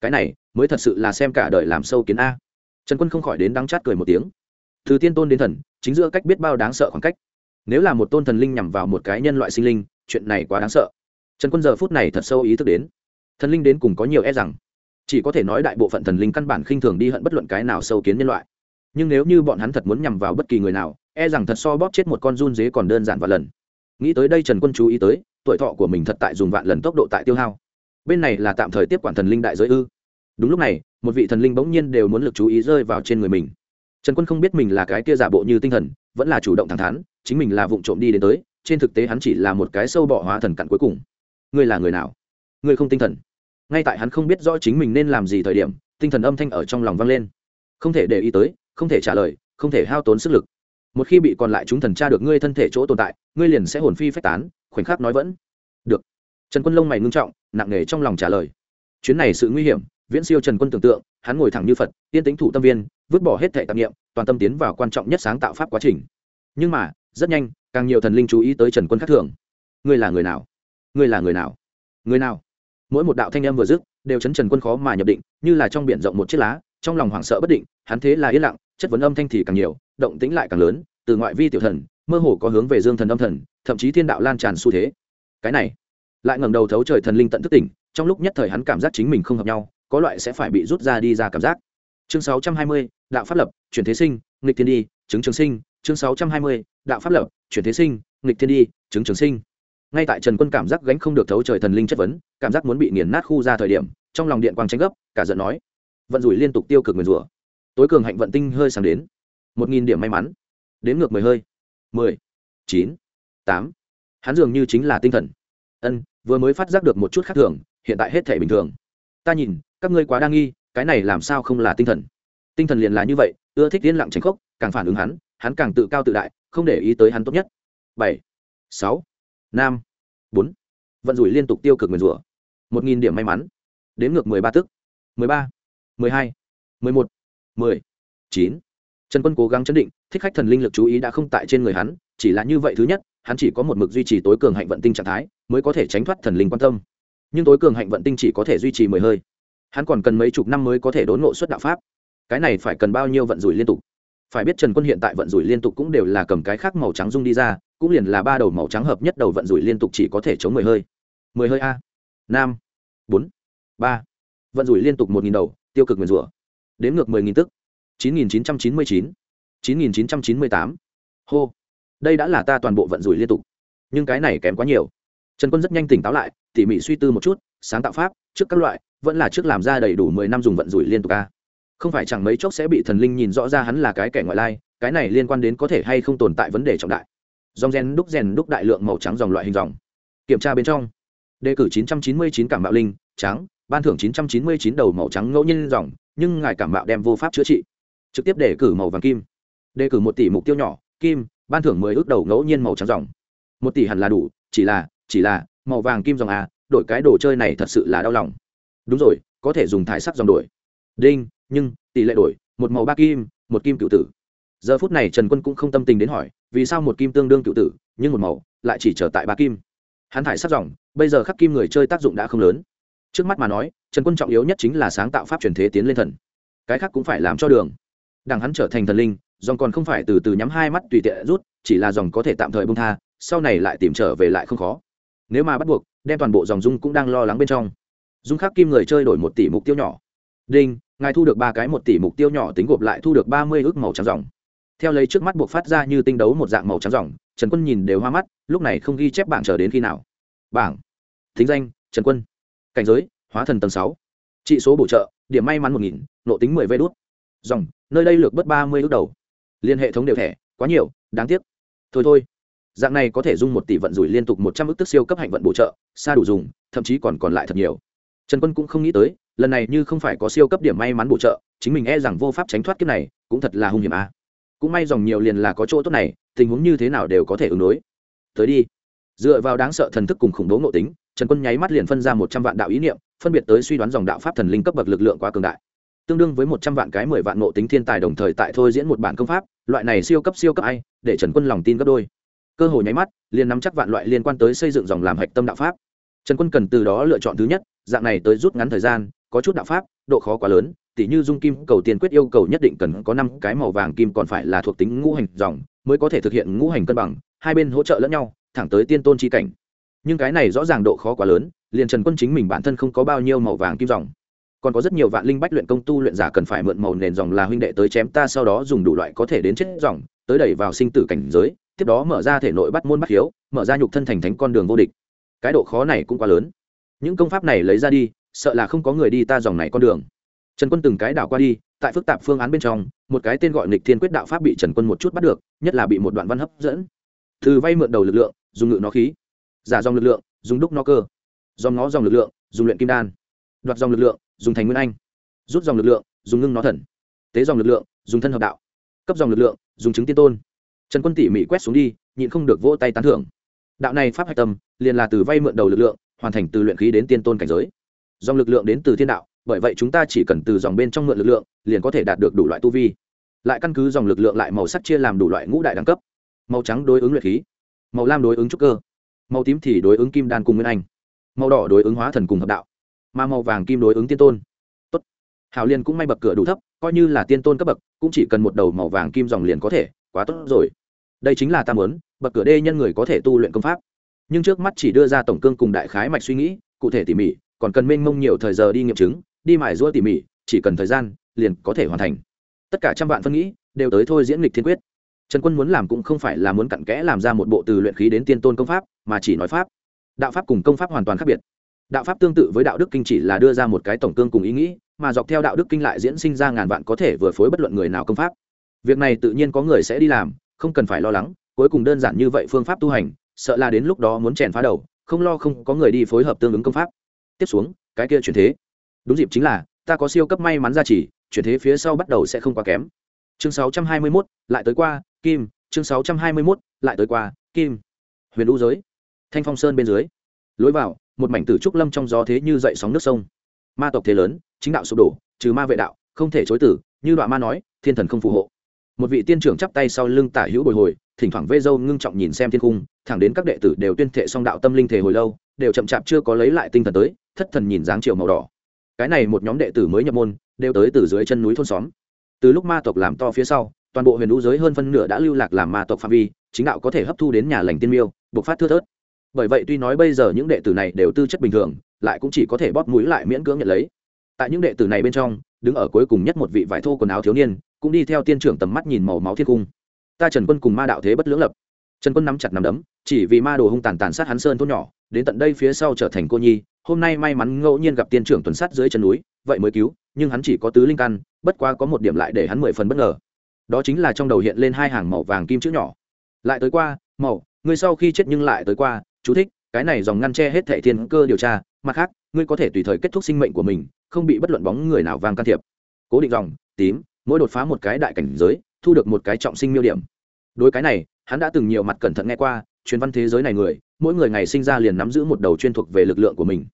Cái này, mới thật sự là xem cả đời làm sâu kiến a. Trần quân không khỏi đến đắng chát cười một tiếng. Từ tiên tôn đến thần, chính giữa cách biết bao đáng sợ khoảng cách. Nếu là một tôn thần linh nhằm vào một cái nhân loại sinh linh, chuyện này quá đáng sợ. Trần quân giờ phút này thật sâu ý thức đến thần linh đến cùng có nhiều e rằng, chỉ có thể nói đại bộ phận thần linh căn bản khinh thường đi hận bất luận cái nào sâu kiến nhân loại. Nhưng nếu như bọn hắn thật muốn nhằm vào bất kỳ người nào e rằng thật so bóp chết một con run dế còn đơn giản và lần. Nghĩ tới đây trần quân chú ý tới, tuổi thọ của mình thật tại dùng vạn lần tốc độ tại tiêu hao. Bên này là tạm thời tiếp quản thần linh đại giới ư. Đúng lúc này, một vị thần linh bỗng nhiên đều muốn lực chú ý rơi vào trên người mình. Trần quân không biết mình là cái kia giả bộ như tinh thần, vẫn là chủ động thẳng thắn, chính mình là vụng trộm đi đến tới, trên thực tế hắn chỉ là một cái sâu bỏ hóa thần cặn cuối cùng. Ngươi là người nào? Ngươi không tinh thần ngay tại hắn không biết rõ chính mình nên làm gì thời điểm, tinh thần âm thanh ở trong lòng vang lên. Không thể để ý tới, không thể trả lời, không thể hao tốn sức lực. Một khi bị còn lại chúng thần tra được ngươi thân thể chỗ tồn tại, ngươi liền sẽ hồn phi phách tán, khoảnh khắc nói vẫn. Được. Trần quân lông mày ngưng trọng, nặng nề trong lòng trả lời. Chuyến này sự nguy hiểm, viễn siêu trần quân tưởng tượng, hắn ngồi thẳng như phật tiên tính thủ tâm viên, vứt bỏ hết thệ tạp nghiệm toàn tâm tiến vào quan trọng nhất sáng tạo pháp quá trình. Nhưng mà, rất nhanh, càng nhiều thần linh chú ý tới trần quân khác thường. Ngươi là người nào? Ngươi là người nào? Người nào? Mỗi một đạo thanh âm vừa dứt đều chấn trần quân khó mà nhập định như là trong biển rộng một chiếc lá trong lòng hoảng sợ bất định hắn thế là yên lặng chất vấn âm thanh thì càng nhiều động tĩnh lại càng lớn từ ngoại vi tiểu thần mơ hồ có hướng về dương thần âm thần thậm chí thiên đạo lan tràn xu thế. Cái này lại ngẩng đầu thấu trời thần linh tận thức tỉnh trong lúc nhất thời hắn cảm giác chính mình không hợp nhau có loại sẽ phải bị rút ra đi ra cảm giác. Chương 620, đạo pháp lập chuyển thế sinh nghịch thiên đi chứng trường sinh chương 620, đạo pháp lập chuyển thế sinh nghịch thiên đi chứng trường sinh ngay tại trần quân cảm giác gánh không được thấu trời thần linh chất vấn, cảm giác muốn bị nghiền nát khu ra thời điểm, trong lòng điện quang tranh gấp, cả giận nói. Vận rủi liên tục tiêu cực nguyền rủa. Tối cường hạnh vận tinh hơi sáng đến. Một nghìn điểm may mắn. Đến ngược mười hơi. Mười, chín, tám. Hắn dường như chính là tinh thần. Ân, vừa mới phát giác được một chút khác thường, hiện tại hết thể bình thường. Ta nhìn, các ngươi quá đa nghi, cái này làm sao không là tinh thần? Tinh thần liền là như vậy, ưa thích yên lặng tránh khốc, càng phản ứng hắn hắn càng tự cao tự đại, không để ý tới hắn tốt nhất. Bảy, sáu, năm bốn. Vận rủi liên tục tiêu cực nguyền rủa. Một nghìn điểm may mắn. Đến ngược mười ba tức. Mười ba. Mười hai. Mười một. Mười. Chín. Trần quân cố gắng chấn định, thích khách thần linh lực chú ý đã không tại trên người hắn, chỉ là như vậy thứ nhất, hắn chỉ có một mực duy trì tối cường hạnh vận tinh trạng thái, mới có thể tránh thoát thần linh quan tâm. Nhưng tối cường hạnh vận tinh chỉ có thể duy trì mười hơi. Hắn còn cần mấy chục năm mới có thể đốn ngộ xuất đạo pháp. Cái này phải cần bao nhiêu vận rủi liên tục? Phải biết trần quân hiện tại vận rủi liên tục cũng đều là cầm cái khác màu trắng dung đi ra, cũng liền là ba đầu màu trắng hợp nhất đầu vận rủi liên tục chỉ có thể chống mười hơi. Mười hơi a. Năm bốn. Ba. Vận rủi liên tục một nghìn đầu, tiêu cực nguyền rủa. Đến ngược mười nghìn tức. chín nghìn chín trăm chín mươi chín. chín nghìn chín trăm chín mươi tám. Hô. Đây đã là ta toàn bộ vận rủi liên tục. Nhưng cái này kém quá nhiều. Trần quân rất nhanh tỉnh táo lại, tỉ mỉ suy tư một chút, sáng tạo pháp, trước các loại, vẫn là trước làm ra đầy đủ mười năm dùng vận rủi liên tục a không phải chẳng mấy chốc sẽ bị thần linh nhìn rõ ra hắn là cái kẻ ngoại lai, cái này liên quan đến có thể hay không tồn tại vấn đề trọng đại. Dòng gen đúc rèn đúc đại lượng màu trắng dòng loại hình dòng. Kiểm tra bên trong. Đề cử 999 cảm bạo linh, trắng, ban thưởng 999 đầu màu trắng ngẫu nhiên dòng, nhưng ngài cảm bạo đem vô pháp chữa trị. Trực tiếp đề cử màu vàng kim. Đề cử một tỷ mục tiêu nhỏ, kim, ban thưởng 10 ước đầu ngẫu nhiên màu trắng dòng. Một tỷ hẳn là đủ, chỉ là chỉ là, màu vàng kim dòng à đổi cái đồ chơi này thật sự là đau lòng. Đúng rồi, có thể dùng thải sắc dòng đổi. Đinh nhưng tỷ lệ đổi, một màu ba kim, một kim cựu tử. Giờ phút này trần quân cũng không tâm tình đến hỏi, vì sao một kim tương đương cựu tử, nhưng một màu lại chỉ trở tại ba kim? Hắn thải sắc dòng, bây giờ khắc kim người chơi tác dụng đã không lớn. Trước mắt mà nói, trần quân trọng yếu nhất chính là sáng tạo pháp truyền thế tiến lên thần. Cái khác cũng phải làm cho đường. Đằng hắn trở thành thần linh, dòng còn không phải từ từ nhắm hai mắt tùy tiện rút, chỉ là dòng có thể tạm thời bông tha, sau này lại tìm trở về lại không khó. Nếu mà bắt buộc, đem toàn bộ dòng dung cũng đang lo lắng bên trong. Dung khắc kim người chơi đổi một tỷ mục tiêu nhỏ. Đinh ngài thu được ba cái một tỷ mục tiêu nhỏ tính gộp lại thu được ba mươi ước màu trắng dòng. Theo lấy trước mắt buộc phát ra như tinh đấu một dạng màu trắng dòng, trần quân nhìn đều hoa mắt, lúc này không ghi chép bảng chờ đến khi nào. Bảng. Thính danh, trần quân. Cảnh giới, hóa thần tầng sáu. Trị số bổ trợ, điểm may mắn một nghìn, nộ tính mười vê đốt dòng, nơi đây lược bớt ba mươi ước đầu. Liên hệ thống đều thẻ, quá nhiều, đáng tiếc. Thôi thôi. Dạng này có thể dung một tỷ vận rủi liên tục một trăm ước tức siêu cấp hạnh vận bổ trợ, xa đủ dùng, thậm chí còn còn lại thật nhiều. Trần quân cũng không nghĩ tới lần này như không phải có siêu cấp điểm may mắn bổ trợ, chính mình e rằng vô pháp tránh thoát kiếp này, cũng thật là hung hiểm a. Cũng may dòng nhiều liền là có chỗ tốt này, tình huống như thế nào đều có thể ứng đối. Tới đi. Dựa vào đáng sợ thần thức cùng khủng bố ngộ tính, trần quân nháy mắt liền phân ra một trăm vạn đạo ý niệm, phân biệt tới suy đoán dòng đạo pháp thần linh cấp bậc lực lượng quá cường đại. Tương đương với một trăm vạn cái mười vạn ngộ tính thiên tài đồng thời tại thôi diễn một bản công pháp, loại này siêu cấp siêu cấp ai, để trần quân lòng tin gấp đôi. Cơ hội nháy mắt, liền nắm chắc vạn loại liên quan tới xây dựng dòng làm hạch tâm đạo pháp. Trần quân cần từ đó lựa chọn thứ nhất, dạng này tới rút ngắn thời gian có chút đạo pháp, độ khó quá lớn, tỉ như dung kim cầu tiền quyết yêu cầu nhất định cần có năm cái màu vàng kim còn phải là thuộc tính ngũ hành dòng, mới có thể thực hiện ngũ hành cân bằng, hai bên hỗ trợ lẫn nhau, thẳng tới tiên tôn chi cảnh. Nhưng cái này rõ ràng độ khó quá lớn, liền trần quân chính mình bản thân không có bao nhiêu màu vàng kim dòng. Còn có rất nhiều vạn linh bách luyện công tu luyện giả cần phải mượn màu nền dòng là huynh đệ tới chém ta sau đó dùng đủ loại có thể đến chết dòng, tới đẩy vào sinh tử cảnh giới, tiếp đó mở ra thể nội bắt môn bắt hiếu, mở ra nhục thân thành thánh con đường vô địch. Cái độ khó này cũng quá lớn. Những công pháp này lấy ra đi sợ là không có người đi ta dòng này con đường. Trần quân từng cái đảo qua đi, tại phức tạp phương án bên trong, một cái tên gọi nịch thiên quyết đạo pháp bị trần quân một chút bắt được, nhất là bị một đoạn văn hấp dẫn. Từ vay mượn đầu lực lượng, dùng ngự nó khí. Giả dòng lực lượng, dùng đúc nó cơ. Dòng nó dòng lực lượng, dùng luyện kim đan. Đoạt dòng lực lượng, dùng thành nguyên anh. Rút dòng lực lượng, dùng ngưng nó thần. Tế dòng lực lượng, dùng thân hợp đạo. Cấp dòng lực lượng, dùng chứng tiên tôn. Trần quân tỉ mỉ quét xuống đi, nhịn không được vỗ tay tán thưởng. Đạo này pháp hạch tâm, liền là từ vay mượn đầu lực lượng, hoàn thành từ luyện khí đến tiên tôn cảnh giới dòng lực lượng đến từ thiên đạo, bởi vậy chúng ta chỉ cần từ dòng bên trong mượn lực lượng, liền có thể đạt được đủ loại tu vi. Lại căn cứ dòng lực lượng lại màu sắc chia làm đủ loại ngũ đại đẳng cấp. Màu trắng đối ứng luyện khí, màu lam đối ứng trúc cơ, màu tím thì đối ứng kim đan cùng nguyên anh, màu đỏ đối ứng hóa thần cùng hợp đạo, mà màu vàng kim đối ứng tiên tôn. Tốt. Hào liên cũng may bậc cửa đủ thấp, coi như là tiên tôn cấp bậc, cũng chỉ cần một đầu màu vàng kim dòng liền có thể, quá tốt rồi. Đây chính là ta muốn, bậc cửa đê nhân người có thể tu luyện công pháp. Nhưng trước mắt chỉ đưa ra tổng cương cùng đại khái mạch suy nghĩ, cụ thể tỉ mỉ còn cần mênh mông nhiều thời giờ đi nghiệm chứng, đi mải rũa tỉ mỉ, chỉ cần thời gian, liền có thể hoàn thành. Tất cả trăm vạn phân nghĩ, đều tới thôi diễn lịch thiên quyết. Trần quân muốn làm cũng không phải là muốn cặn kẽ làm ra một bộ từ luyện khí đến tiên tôn công pháp, mà chỉ nói pháp. Đạo pháp cùng công pháp hoàn toàn khác biệt. Đạo pháp tương tự với đạo đức kinh chỉ là đưa ra một cái tổng cương cùng ý nghĩ, mà dọc theo đạo đức kinh lại diễn sinh ra ngàn vạn có thể vừa phối bất luận người nào công pháp. Việc này tự nhiên có người sẽ đi làm, không cần phải lo lắng, cuối cùng đơn giản như vậy phương pháp tu hành, sợ là đến lúc đó muốn chèn phá đầu, không lo không có người đi phối hợp tương ứng công pháp tiếp xuống cái kia chuyển thế. Đúng dịp chính là ta có siêu cấp may mắn ra chỉ chuyển thế phía sau bắt đầu sẽ không quá kém. Chương 621, lại tới qua kim chương 621, lại tới qua kim. Huyền u giới. Thanh phong sơn bên dưới. Lối vào một mảnh tử trúc lâm trong gió thế như dậy sóng nước sông. Ma tộc thế lớn chính đạo sụp đổ trừ ma vệ đạo không thể chối tử như đoạn ma nói thiên thần không phù hộ. Một vị tiên trưởng chắp tay sau lưng tả hữu bồi hồi thỉnh thoảng vê dâu ngưng trọng nhìn xem thiên cung thẳng đến các đệ tử đều tuyên thệ song đạo tâm linh thể hồi lâu đều chậm chạp chưa có lấy lại tinh thần tới thất thần nhìn dáng chiều màu đỏ. Cái này một nhóm đệ tử mới nhập môn, đều tới từ dưới chân núi thôn xóm. Từ lúc ma tộc làm to phía sau, toàn bộ huyền lũ giới hơn phân nửa đã lưu lạc làm ma tộc phạm vi, chính đạo có thể hấp thu đến nhà lành tiên miêu buộc phát thưa thớt. Bởi vậy tuy nói bây giờ những đệ tử này đều tư chất bình thường, lại cũng chỉ có thể bóp mũi lại miễn cưỡng nhận lấy. Tại những đệ tử này bên trong, đứng ở cuối cùng nhất một vị vải thô quần áo thiếu niên, cũng đi theo tiên trưởng tầm mắt nhìn màu máu thiên cung. Ta trần quân cùng ma đạo thế bất lưỡng lập. Trần quân nắm chặt nắm đấm, chỉ vì ma đồ hung tàn tàn sát hắn sơn thôn nhỏ, đến tận đây phía sau trở thành cô nhi hôm nay may mắn ngẫu nhiên gặp tiên trưởng tuần sát dưới chân núi, vậy mới cứu, nhưng hắn chỉ có tứ linh căn, bất quá có một điểm lại để hắn mười phần bất ngờ. Đó chính là trong đầu hiện lên hai hàng màu vàng kim chữ nhỏ. Lại tới qua màu ngươi sau khi chết nhưng lại tới qua, chú thích, cái này dòng ngăn che hết thệ thiên cơ điều tra, mặt khác, ngươi có thể tùy thời kết thúc sinh mệnh của mình, không bị bất luận bóng người nào vang can thiệp. Cố định dòng, tím, mỗi đột phá một cái đại cảnh giới, thu được một cái trọng sinh miêu điểm. Đối cái này, hắn đã từng nhiều mặt cẩn thận nghe qua, truyền văn thế giới này người, mỗi người ngày sinh ra liền nắm giữ một đầu chuyên thuộc về lực lượng của mình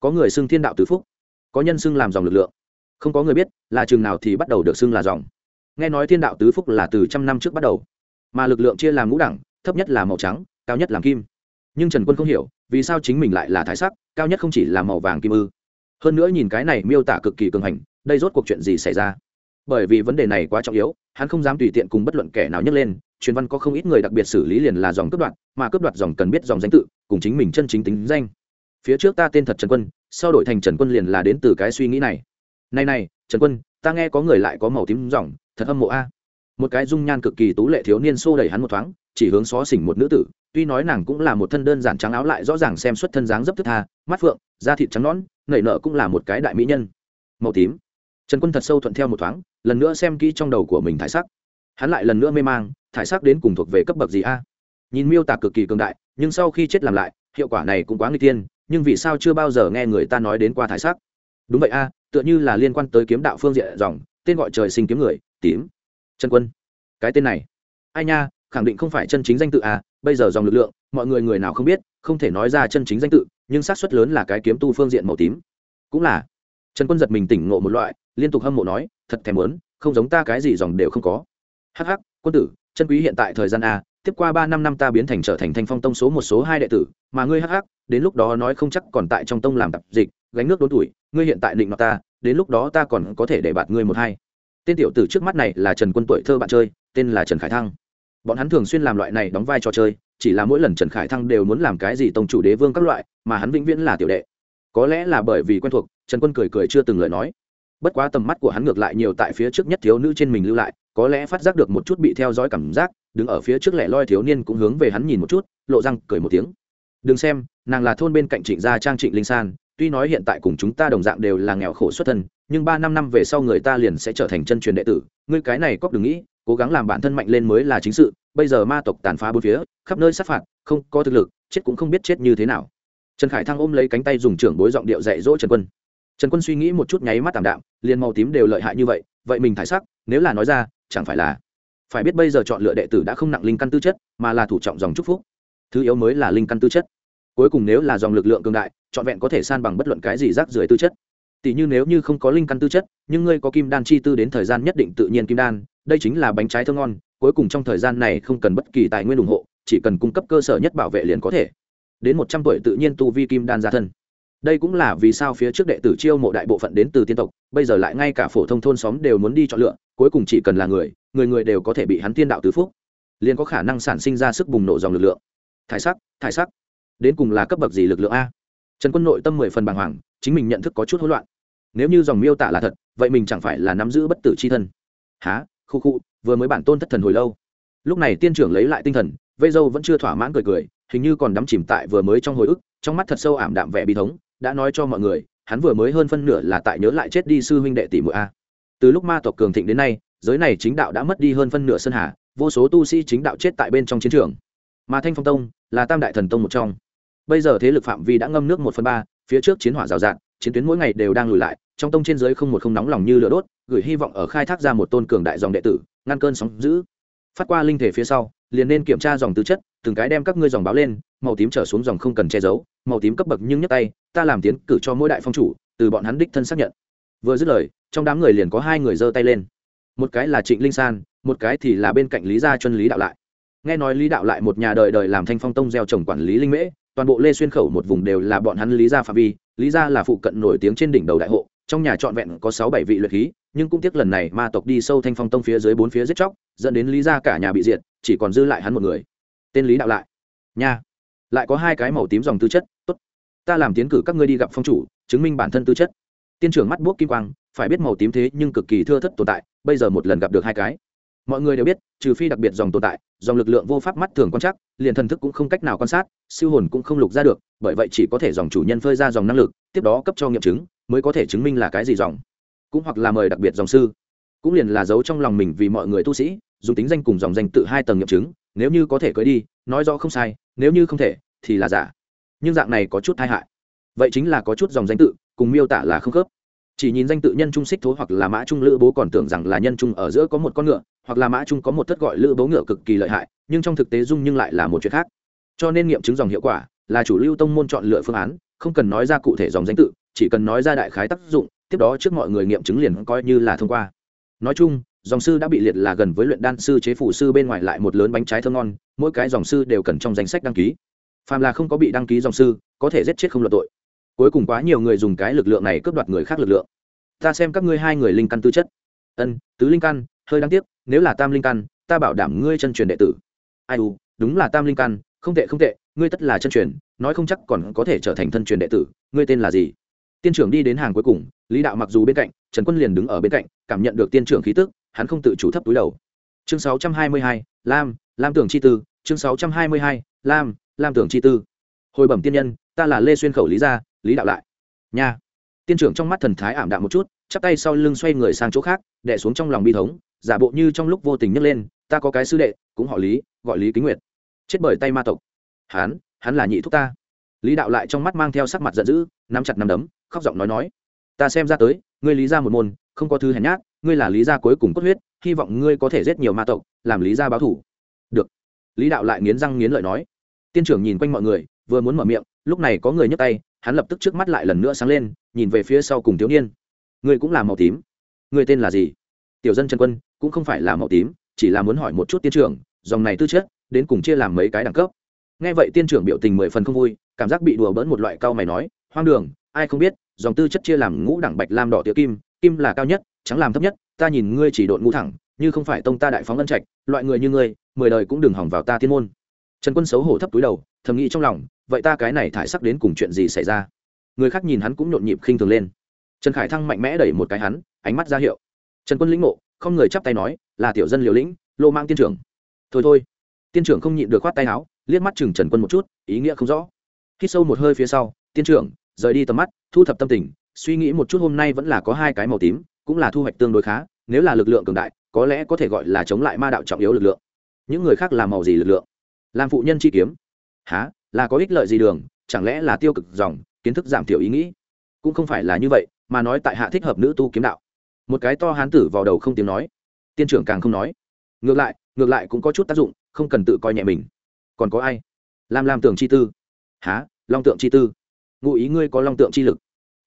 có người xưng thiên đạo tứ phúc, có nhân xưng làm dòng lực lượng. Không có người biết là chừng nào thì bắt đầu được xưng là dòng. Nghe nói thiên đạo tứ phúc là từ trăm năm trước bắt đầu, mà lực lượng chia làm ngũ đẳng, thấp nhất là màu trắng, cao nhất là kim. Nhưng trần quân không hiểu vì sao chính mình lại là thái sắc, cao nhất không chỉ là màu vàng kim ư. Hơn nữa nhìn cái này miêu tả cực kỳ cường hành, đây rốt cuộc chuyện gì xảy ra? Bởi vì vấn đề này quá trọng yếu, hắn không dám tùy tiện cùng bất luận kẻ nào nhấc lên, truyền văn có không ít người đặc biệt xử lý liền là dòng cướp đoạt, mà cướp đoạt dòng cần biết dòng danh tự, cùng chính mình chân chính tính danh phía trước ta tên thật trần quân, sau đổi thành trần quân liền là đến từ cái suy nghĩ này. Này này, trần quân, ta nghe có người lại có màu tím dòng thật âm mộ a. Một cái dung nhan cực kỳ tú lệ thiếu niên xô đẩy hắn một thoáng, chỉ hướng xó xỉnh một nữ tử, tuy nói nàng cũng là một thân đơn giản trắng áo lại rõ ràng xem xuất thân dáng dấp thức tha, mắt phượng, da thịt trắng nõn, nảy nợ cũng là một cái đại mỹ nhân. Màu tím. Trần quân thật sâu thuận theo một thoáng, lần nữa xem kỹ trong đầu của mình thải sắc. Hắn lại lần nữa mê mang, thải sắc đến cùng thuộc về cấp bậc gì a? Nhìn miêu tả cực kỳ cường đại, nhưng sau khi chết làm lại, hiệu quả này cũng quá nguy tiên nhưng vì sao chưa bao giờ nghe người ta nói đến qua thải sắc? Đúng vậy a, tựa như là liên quan tới kiếm đạo phương diện dòng, tên gọi trời sinh kiếm người, tím. Trần quân. Cái tên này. Ai nha, khẳng định không phải chân chính danh tự à bây giờ dòng lực lượng, mọi người người nào không biết, không thể nói ra chân chính danh tự, nhưng xác suất lớn là cái kiếm tu phương diện màu tím. Cũng là. Trần quân giật mình tỉnh ngộ một loại, liên tục hâm mộ nói, thật thèm muốn, không giống ta cái gì dòng đều không có. Hh quân tử, chân quý hiện tại thời gian a tiếp qua ba năm năm ta biến thành trở thành thanh phong tông số một số hai đệ tử, mà ngươi hắc hắc. đến lúc đó nói không chắc còn tại trong tông làm tạp dịch, gánh nước đốn tuổi, ngươi hiện tại định mặt ta, đến lúc đó ta còn có thể để bạt ngươi một hai. Tên tiểu tử trước mắt này là trần quân tuổi thơ bạn chơi, tên là trần khải thăng. Bọn hắn thường xuyên làm loại này đóng vai trò chơi, chỉ là mỗi lần trần khải thăng đều muốn làm cái gì tông chủ đế vương các loại, mà hắn vĩnh viễn là tiểu đệ. Có lẽ là bởi vì quen thuộc, trần quân cười cười chưa từng lời nói. Bất quá tầm mắt của hắn ngược lại nhiều tại phía trước nhất thiếu nữ trên mình lưu lại, có lẽ phát giác được một chút bị theo dõi cảm giác đứng ở phía trước lẻ loi thiếu niên cũng hướng về hắn nhìn một chút, lộ răng cười một tiếng. Đừng xem, nàng là thôn bên cạnh trịnh gia trang trịnh linh san, tuy nói hiện tại cùng chúng ta đồng dạng đều là nghèo khổ xuất thân, nhưng ba năm năm về sau người ta liền sẽ trở thành chân truyền đệ tử. Ngươi cái này cóc đừng nghĩ, cố gắng làm bản thân mạnh lên mới là chính sự. Bây giờ ma tộc tàn phá bốn phía, khắp nơi sát phạt, không có thực lực, chết cũng không biết chết như thế nào. Trần khải thăng ôm lấy cánh tay dùng trưởng bối giọng điệu dạy dỗ trần quân. Trần quân suy nghĩ một chút nháy mắt tảm đạm, liền màu tím đều lợi hại như vậy vậy mình thải sắc, nếu là nói ra, chẳng phải là phải biết bây giờ chọn lựa đệ tử đã không nặng linh căn tư chất, mà là thủ trọng dòng chúc phúc. Thứ yếu mới là linh căn tư chất. Cuối cùng nếu là dòng lực lượng cường đại, trọn vẹn có thể san bằng bất luận cái gì rác rưởi tư chất. Tỷ như nếu như không có linh căn tư chất, nhưng ngươi có kim đan chi tư đến thời gian nhất định tự nhiên kim đan, đây chính là bánh trái thơ ngon, cuối cùng trong thời gian này không cần bất kỳ tài nguyên ủng hộ, chỉ cần cung cấp cơ sở nhất bảo vệ liền có thể. Đến một trăm tuổi tự nhiên tu vi kim đan ra thân đây cũng là vì sao phía trước đệ tử chiêu mộ đại bộ phận đến từ tiên tộc, bây giờ lại ngay cả phổ thông thôn xóm đều muốn đi chọn lựa, cuối cùng chỉ cần là người người người đều có thể bị hắn tiên đạo tứ phúc. Liền có khả năng sản sinh ra sức bùng nổ dòng lực lượng. Thải sắc thải sắc. Đến cùng là cấp bậc gì lực lượng a? Trần quân nội tâm mười phần bàng hoàng, chính mình nhận thức có chút hỗn loạn. Nếu như dòng miêu tả là thật, vậy mình chẳng phải là nắm giữ bất tử c h i thân. Há khu khu, vừa mới bản tôn thất thần hồi lâu. Lúc này tiên trưởng lấy lại tinh thần vây dâu vẫn chưa thỏa mãn cười cười, hình như còn đắm chìm tại vừa mới trong hồi ức trong mắt thật sâu ảm đạm vẻ bi thống, đã nói cho mọi người, hắn vừa mới hơn phân nửa là tại nhớ lại chết đi sư huynh đệ tỷ muội a. Từ lúc ma tộc cường thịnh đến nay, giới này chính đạo đã mất đi hơn phân nửa sân hà, vô số tu sĩ chính đạo chết tại bên trong chiến trường. Mà thanh phong tông là tam đại thần tông một trong. Bây giờ thế lực phạm vi đã ngâm nước một phần ba, phía trước chiến hỏa rào rạt, chiến tuyến mỗi ngày đều đang lùi lại, trong tông trên giới không một không nóng lòng như lửa đốt, gửi hy vọng ở khai thác ra một tôn cường đại dòng đệ tử, ngăn cơn sóng giữ phát qua linh thể phía sau, liền nên kiểm tra dòng tư chất từng cái đem các ngươi dòng báo lên, màu tím trở xuống dòng không cần che giấu, màu tím cấp bậc nhưng nhấc tay, ta làm tiến cử cho mỗi đại phong chủ, từ bọn hắn đích thân xác nhận. Vừa dứt lời, trong đám người liền có hai người giơ tay lên. Một cái là trịnh linh san, một cái thì là bên cạnh lý gia chân lý đạo lại. Nghe nói lý đạo lại một nhà đời đời làm thanh phong tông gieo trồng quản lý linh mễ, toàn bộ lê xuyên khẩu một vùng đều là bọn hắn lý gia phạm vi, lý gia là phụ cận nổi tiếng trên đỉnh đầu đại hộ, trong nhà trọn vẹn có sáu bảy vị luyện khí, nhưng cũng tiếc lần này ma tộc đi sâu thanh phong tông phía dưới bốn phía giết chóc, dẫn đến lý gia cả nhà bị diệt, chỉ còn dư lại hắn một người tên lý đạo lại. Nha. Lại có hai cái màu tím dòng tư chất, tốt. Ta làm tiến cử các ngươi đi gặp phong chủ, chứng minh bản thân tư chất. Tiên trưởng mắt buốc kim quang, phải biết màu tím thế nhưng cực kỳ thưa thất tồn tại, bây giờ một lần gặp được hai cái. Mọi người đều biết, trừ phi đặc biệt dòng tồn tại, dòng lực lượng vô pháp mắt thường quan trắc, liền thần thức cũng không cách nào quan sát, siêu hồn cũng không lục ra được, bởi vậy chỉ có thể dòng chủ nhân phơi ra dòng năng lực, tiếp đó cấp cho nghiệm chứng, mới có thể chứng minh là cái gì dòng. Cũng hoặc là mời đặc biệt dòng sư. Cũng liền là giấu trong lòng mình vì mọi người tu sĩ, dùng tính danh cùng dòng danh tự hai tầng nghiệm chứng nếu như có thể cưới đi, nói rõ không sai, nếu như không thể, thì là giả. Nhưng dạng này có chút tai hại. Vậy chính là có chút dòng danh tự, cùng miêu tả là không khớp. Chỉ nhìn danh tự nhân trung xích thố hoặc là mã trung lữ bố còn tưởng rằng là nhân trung ở giữa có một con ngựa, hoặc là mã trung có một thất gọi lữ bố ngựa cực kỳ lợi hại, nhưng trong thực tế dung nhưng lại là một chuyện khác. Cho nên nghiệm chứng dòng hiệu quả là chủ lưu tông môn chọn lựa phương án, không cần nói ra cụ thể dòng danh tự, chỉ cần nói ra đại khái tác dụng, tiếp đó trước mọi người nghiệm chứng liền coi như là thông qua. Nói chung dòng sư đã bị liệt là gần với luyện đan sư chế phủ sư bên ngoài lại một lớn bánh trái thơm ngon, mỗi cái dòng sư đều cần trong danh sách đăng ký. Phàm là không có bị đăng ký dòng sư, có thể giết chết không luận tội. Cuối cùng quá nhiều người dùng cái lực lượng này cướp đoạt người khác lực lượng. Ta xem các ngươi hai người linh căn tư chất. Ân, tứ linh căn, hơi đáng tiếc, nếu là tam linh căn, ta bảo đảm ngươi chân truyền đệ tử. Ai u, đúng là tam linh căn, không tệ không tệ, ngươi tất là chân truyền, nói không chắc còn có thể trở thành thân truyền đệ tử, ngươi tên là gì? Tiên trưởng đi đến hàng cuối cùng, lý đạo mặc dù bên cạnh, trần quân liền đứng ở bên cạnh, cảm nhận được tiên trưởng khí tức hắn không tự chủ thấp túi đầu. Chương 622, lam lam tưởng chi tư chương 622, lam lam tưởng chi tư. Hồi bẩm tiên nhân ta là lê xuyên khẩu lý gia lý đạo lại. Nha. Tiên trưởng trong mắt thần thái ảm đạm một chút chắp tay sau lưng xoay người sang chỗ khác đẻ xuống trong lòng bi thống giả bộ như trong lúc vô tình nhấc lên ta có cái sư đệ cũng họ lý gọi lý kính nguyệt. Chết bởi tay ma tộc. Hắn hắn là nhị thúc ta. Lý đạo lại trong mắt mang theo sắc mặt giận dữ nắm chặt nắm đấm khóc giọng nói nói ta xem ra tới ngươi lý ra một môn không có thứ hèn nhát ngươi là lý gia cuối cùng cốt huyết, hy vọng ngươi có thể giết nhiều ma tộc, làm lý gia báo thủ. Được. Lý đạo lại nghiến răng nghiến lợi nói. Tiên trưởng nhìn quanh mọi người, vừa muốn mở miệng, lúc này có người nhấc tay, hắn lập tức trước mắt lại lần nữa sáng lên, nhìn về phía sau cùng thiếu niên. Ngươi cũng là màu tím. Ngươi tên là gì? Tiểu dân trần quân, cũng không phải là màu tím, chỉ là muốn hỏi một chút tiên trưởng, dòng này tư chất, đến cùng chia làm mấy cái đẳng cấp. Nghe vậy tiên trưởng biểu tình mười phần không vui, cảm giác bị đùa bỡn một loại cao mày nói, hoang đường, ai không biết, dòng tư chất chia làm ngũ đẳng bạch lam đỏ tía kim kim là cao nhất, trắng làm thấp nhất, ta nhìn ngươi chỉ độn ngu thẳng, như không phải tông ta đại phóng ân trạch, loại người như ngươi, mười đời cũng đừng hỏng vào ta thiên môn. Trần quân xấu hổ thấp túi đầu, thầm nghĩ trong lòng, vậy ta cái này thải sắc đến cùng chuyện gì xảy ra? Người khác nhìn hắn cũng nhộn nhịp khinh thường lên. Trần khải thăng mạnh mẽ đẩy một cái hắn, ánh mắt ra hiệu. Trần quân lĩnh ngộ, không người chắp tay nói, là tiểu dân liều lĩnh, lô mang tiên trưởng. Thôi thôi. Tiên trưởng không nhịn được khoát tay áo, liếc mắt chừng trần quân một chút, ý nghĩa không rõ. Khi sâu một hơi phía sau, tiên trưởng, rời đi tầm mắt, thu thập tâm tình suy nghĩ một chút hôm nay vẫn là có hai cái màu tím, cũng là thu hoạch tương đối khá, nếu là lực lượng cường đại, có lẽ có thể gọi là chống lại ma đạo trọng yếu lực lượng. Những người khác làm màu gì lực lượng? Làm phụ nhân chi kiếm. Há là có ích lợi gì đường? Chẳng lẽ là tiêu cực dòng, kiến thức giảm thiểu ý nghĩ? Cũng không phải là như vậy, mà nói tại hạ thích hợp nữ tu kiếm đạo. Một cái to hán tử vào đầu không tiếng nói. Tiên trưởng càng không nói. Ngược lại ngược lại cũng có chút tác dụng, không cần tự coi nhẹ mình. Còn có ai? Làm làm tưởng chi tư. Há long tượng chi tư. Ngụ ý ngươi có long tượng chi lực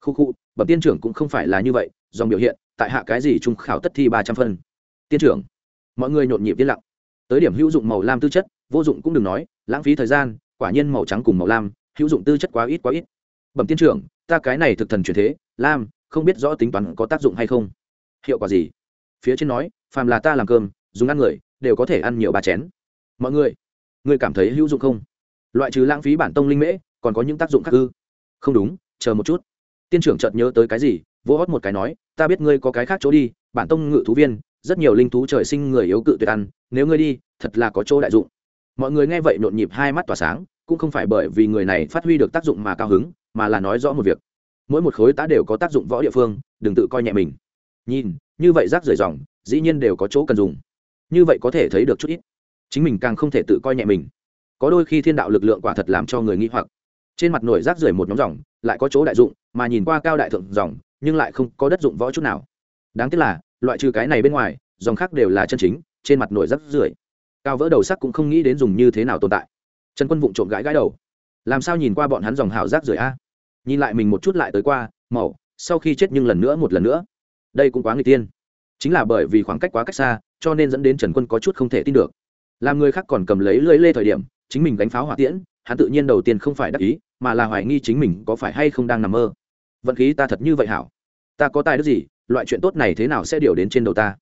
khu khu, bẩm tiên trưởng cũng không phải là như vậy, dòng biểu hiện, tại hạ cái gì trung khảo tất thi ba trăm phân. Tiên trưởng, mọi người nhộn nhịp yên lặng. Tới điểm hữu dụng màu lam tư chất, vô dụng cũng đừng nói, lãng phí thời gian, quả nhiên màu trắng cùng màu lam, hữu dụng tư chất quá ít quá ít. Bẩm tiên trưởng, ta cái này thực thần truyền thế, lam, không biết rõ tính toán có tác dụng hay không. Hiệu quả gì? Phía trên nói, phàm là ta làm cơm, dùng ăn người, đều có thể ăn nhiều ba chén. Mọi người người cảm thấy hữu dụng không? Loại trừ lãng phí bản tông linh mễ, còn có những tác dụng khác ư? Không đúng, chờ một chút tiên trưởng chợt nhớ tới cái gì, vỗ hót một cái nói, ta biết ngươi có cái khác chỗ đi, bản tông ngự thú viên, rất nhiều linh thú trời sinh người yếu cự tuyệt ăn, nếu ngươi đi, thật là có chỗ đại dụng. Mọi người nghe vậy nhộn nhịp hai mắt tỏa sáng, cũng không phải bởi vì người này phát huy được tác dụng mà cao hứng, mà là nói rõ một việc. Mỗi một khối tá đều có tác dụng võ địa phương, đừng tự coi nhẹ mình. Nhìn, như vậy rác rời dòng, dĩ nhiên đều có chỗ cần dùng. Như vậy có thể thấy được chút ít. Chính mình càng không thể tự coi nhẹ mình. Có đôi khi thiên đạo lực lượng quả thật làm cho người nghi hoặc. Trên mặt nổi rác rưởi một nhóm dòng, lại có chỗ đại dụng mà nhìn qua cao đại thượng dòng, nhưng lại không có đất dụng võ chút nào. Đáng tiếc là, loại trừ cái này bên ngoài, dòng khác đều là chân chính, trên mặt nổi rác rưởi. Cao vỡ đầu sắc cũng không nghĩ đến dùng như thế nào tồn tại. Trần quân vụng trộm gãi gãi đầu. Làm sao nhìn qua bọn hắn dòng hảo rác rưởi a? Nhìn lại mình một chút lại tới qua, màu, sau khi chết nhưng lần nữa một lần nữa. Đây cũng quá người tiên. Chính là bởi vì khoảng cách quá cách xa, cho nên dẫn đến trần quân có chút không thể tin được. Làm người khác còn cầm lấy lưỡi lê thời điểm, chính mình đánh pháo hỏa tiễn, hắn tự nhiên đầu tiên không phải đắc ý, mà là hoài nghi chính mình có phải hay không đang nằm mơ vận khí ta thật như vậy hảo. Ta có tài đức gì, loại chuyện tốt này thế nào sẽ điều đến trên đầu ta?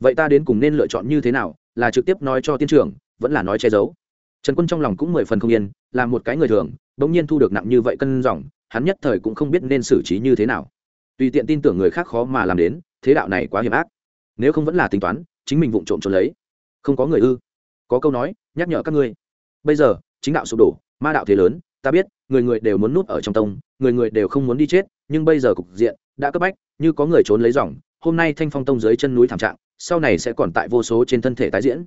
Vậy ta đến cùng nên lựa chọn như thế nào, là trực tiếp nói cho tiên trưởng, vẫn là nói che giấu? Trần quân trong lòng cũng mười phần không yên, là một cái người thường, bỗng nhiên thu được nặng như vậy cân dòng, hắn nhất thời cũng không biết nên xử trí như thế nào. Tùy tiện tin tưởng người khác khó mà làm đến, thế đạo này quá hiểm ác. Nếu không vẫn là tính toán, chính mình vụng trộm trốn lấy. Không có người ư? Có câu nói, nhắc nhở các ngươi. Bây giờ, chính đạo sụp đổ, ma đạo thế lớn ta biết người người đều muốn núp ở trong tông người người đều không muốn đi chết nhưng bây giờ cục diện đã cấp bách như có người trốn lấy dòng hôm nay thanh phong tông dưới chân núi thảm trạng sau này sẽ còn tại vô số trên thân thể tái diễn.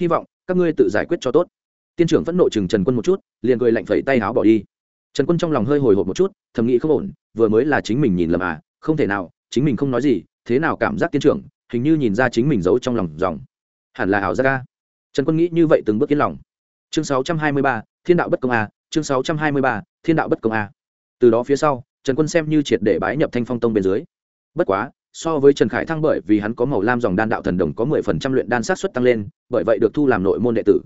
Hy vọng các ngươi tự giải quyết cho tốt. Tiên trưởng vẫn nộ chừng trần quân một chút liền cười lạnh phẩy tay áo bỏ đi. Trần quân trong lòng hơi hồi hộp một chút thầm nghĩ không ổn vừa mới là chính mình nhìn lầm à không thể nào chính mình không nói gì thế nào cảm giác tiên trưởng hình như nhìn ra chính mình giấu trong lòng dòng. Hẳn là ảo giác ca trần quân nghĩ như vậy từng bước yên lòng. Chương 623, thiên đạo bất công a chương 623, thiên đạo bất công a. Từ đó phía sau trần quân xem như triệt để bái nhập thanh phong tông bên dưới. Bất quá so với trần khải thăng bởi vì hắn có màu lam dòng đan đạo thần đồng có mười phần trăm luyện đan sát xuất tăng lên bởi vậy được thu làm nội môn đệ tử.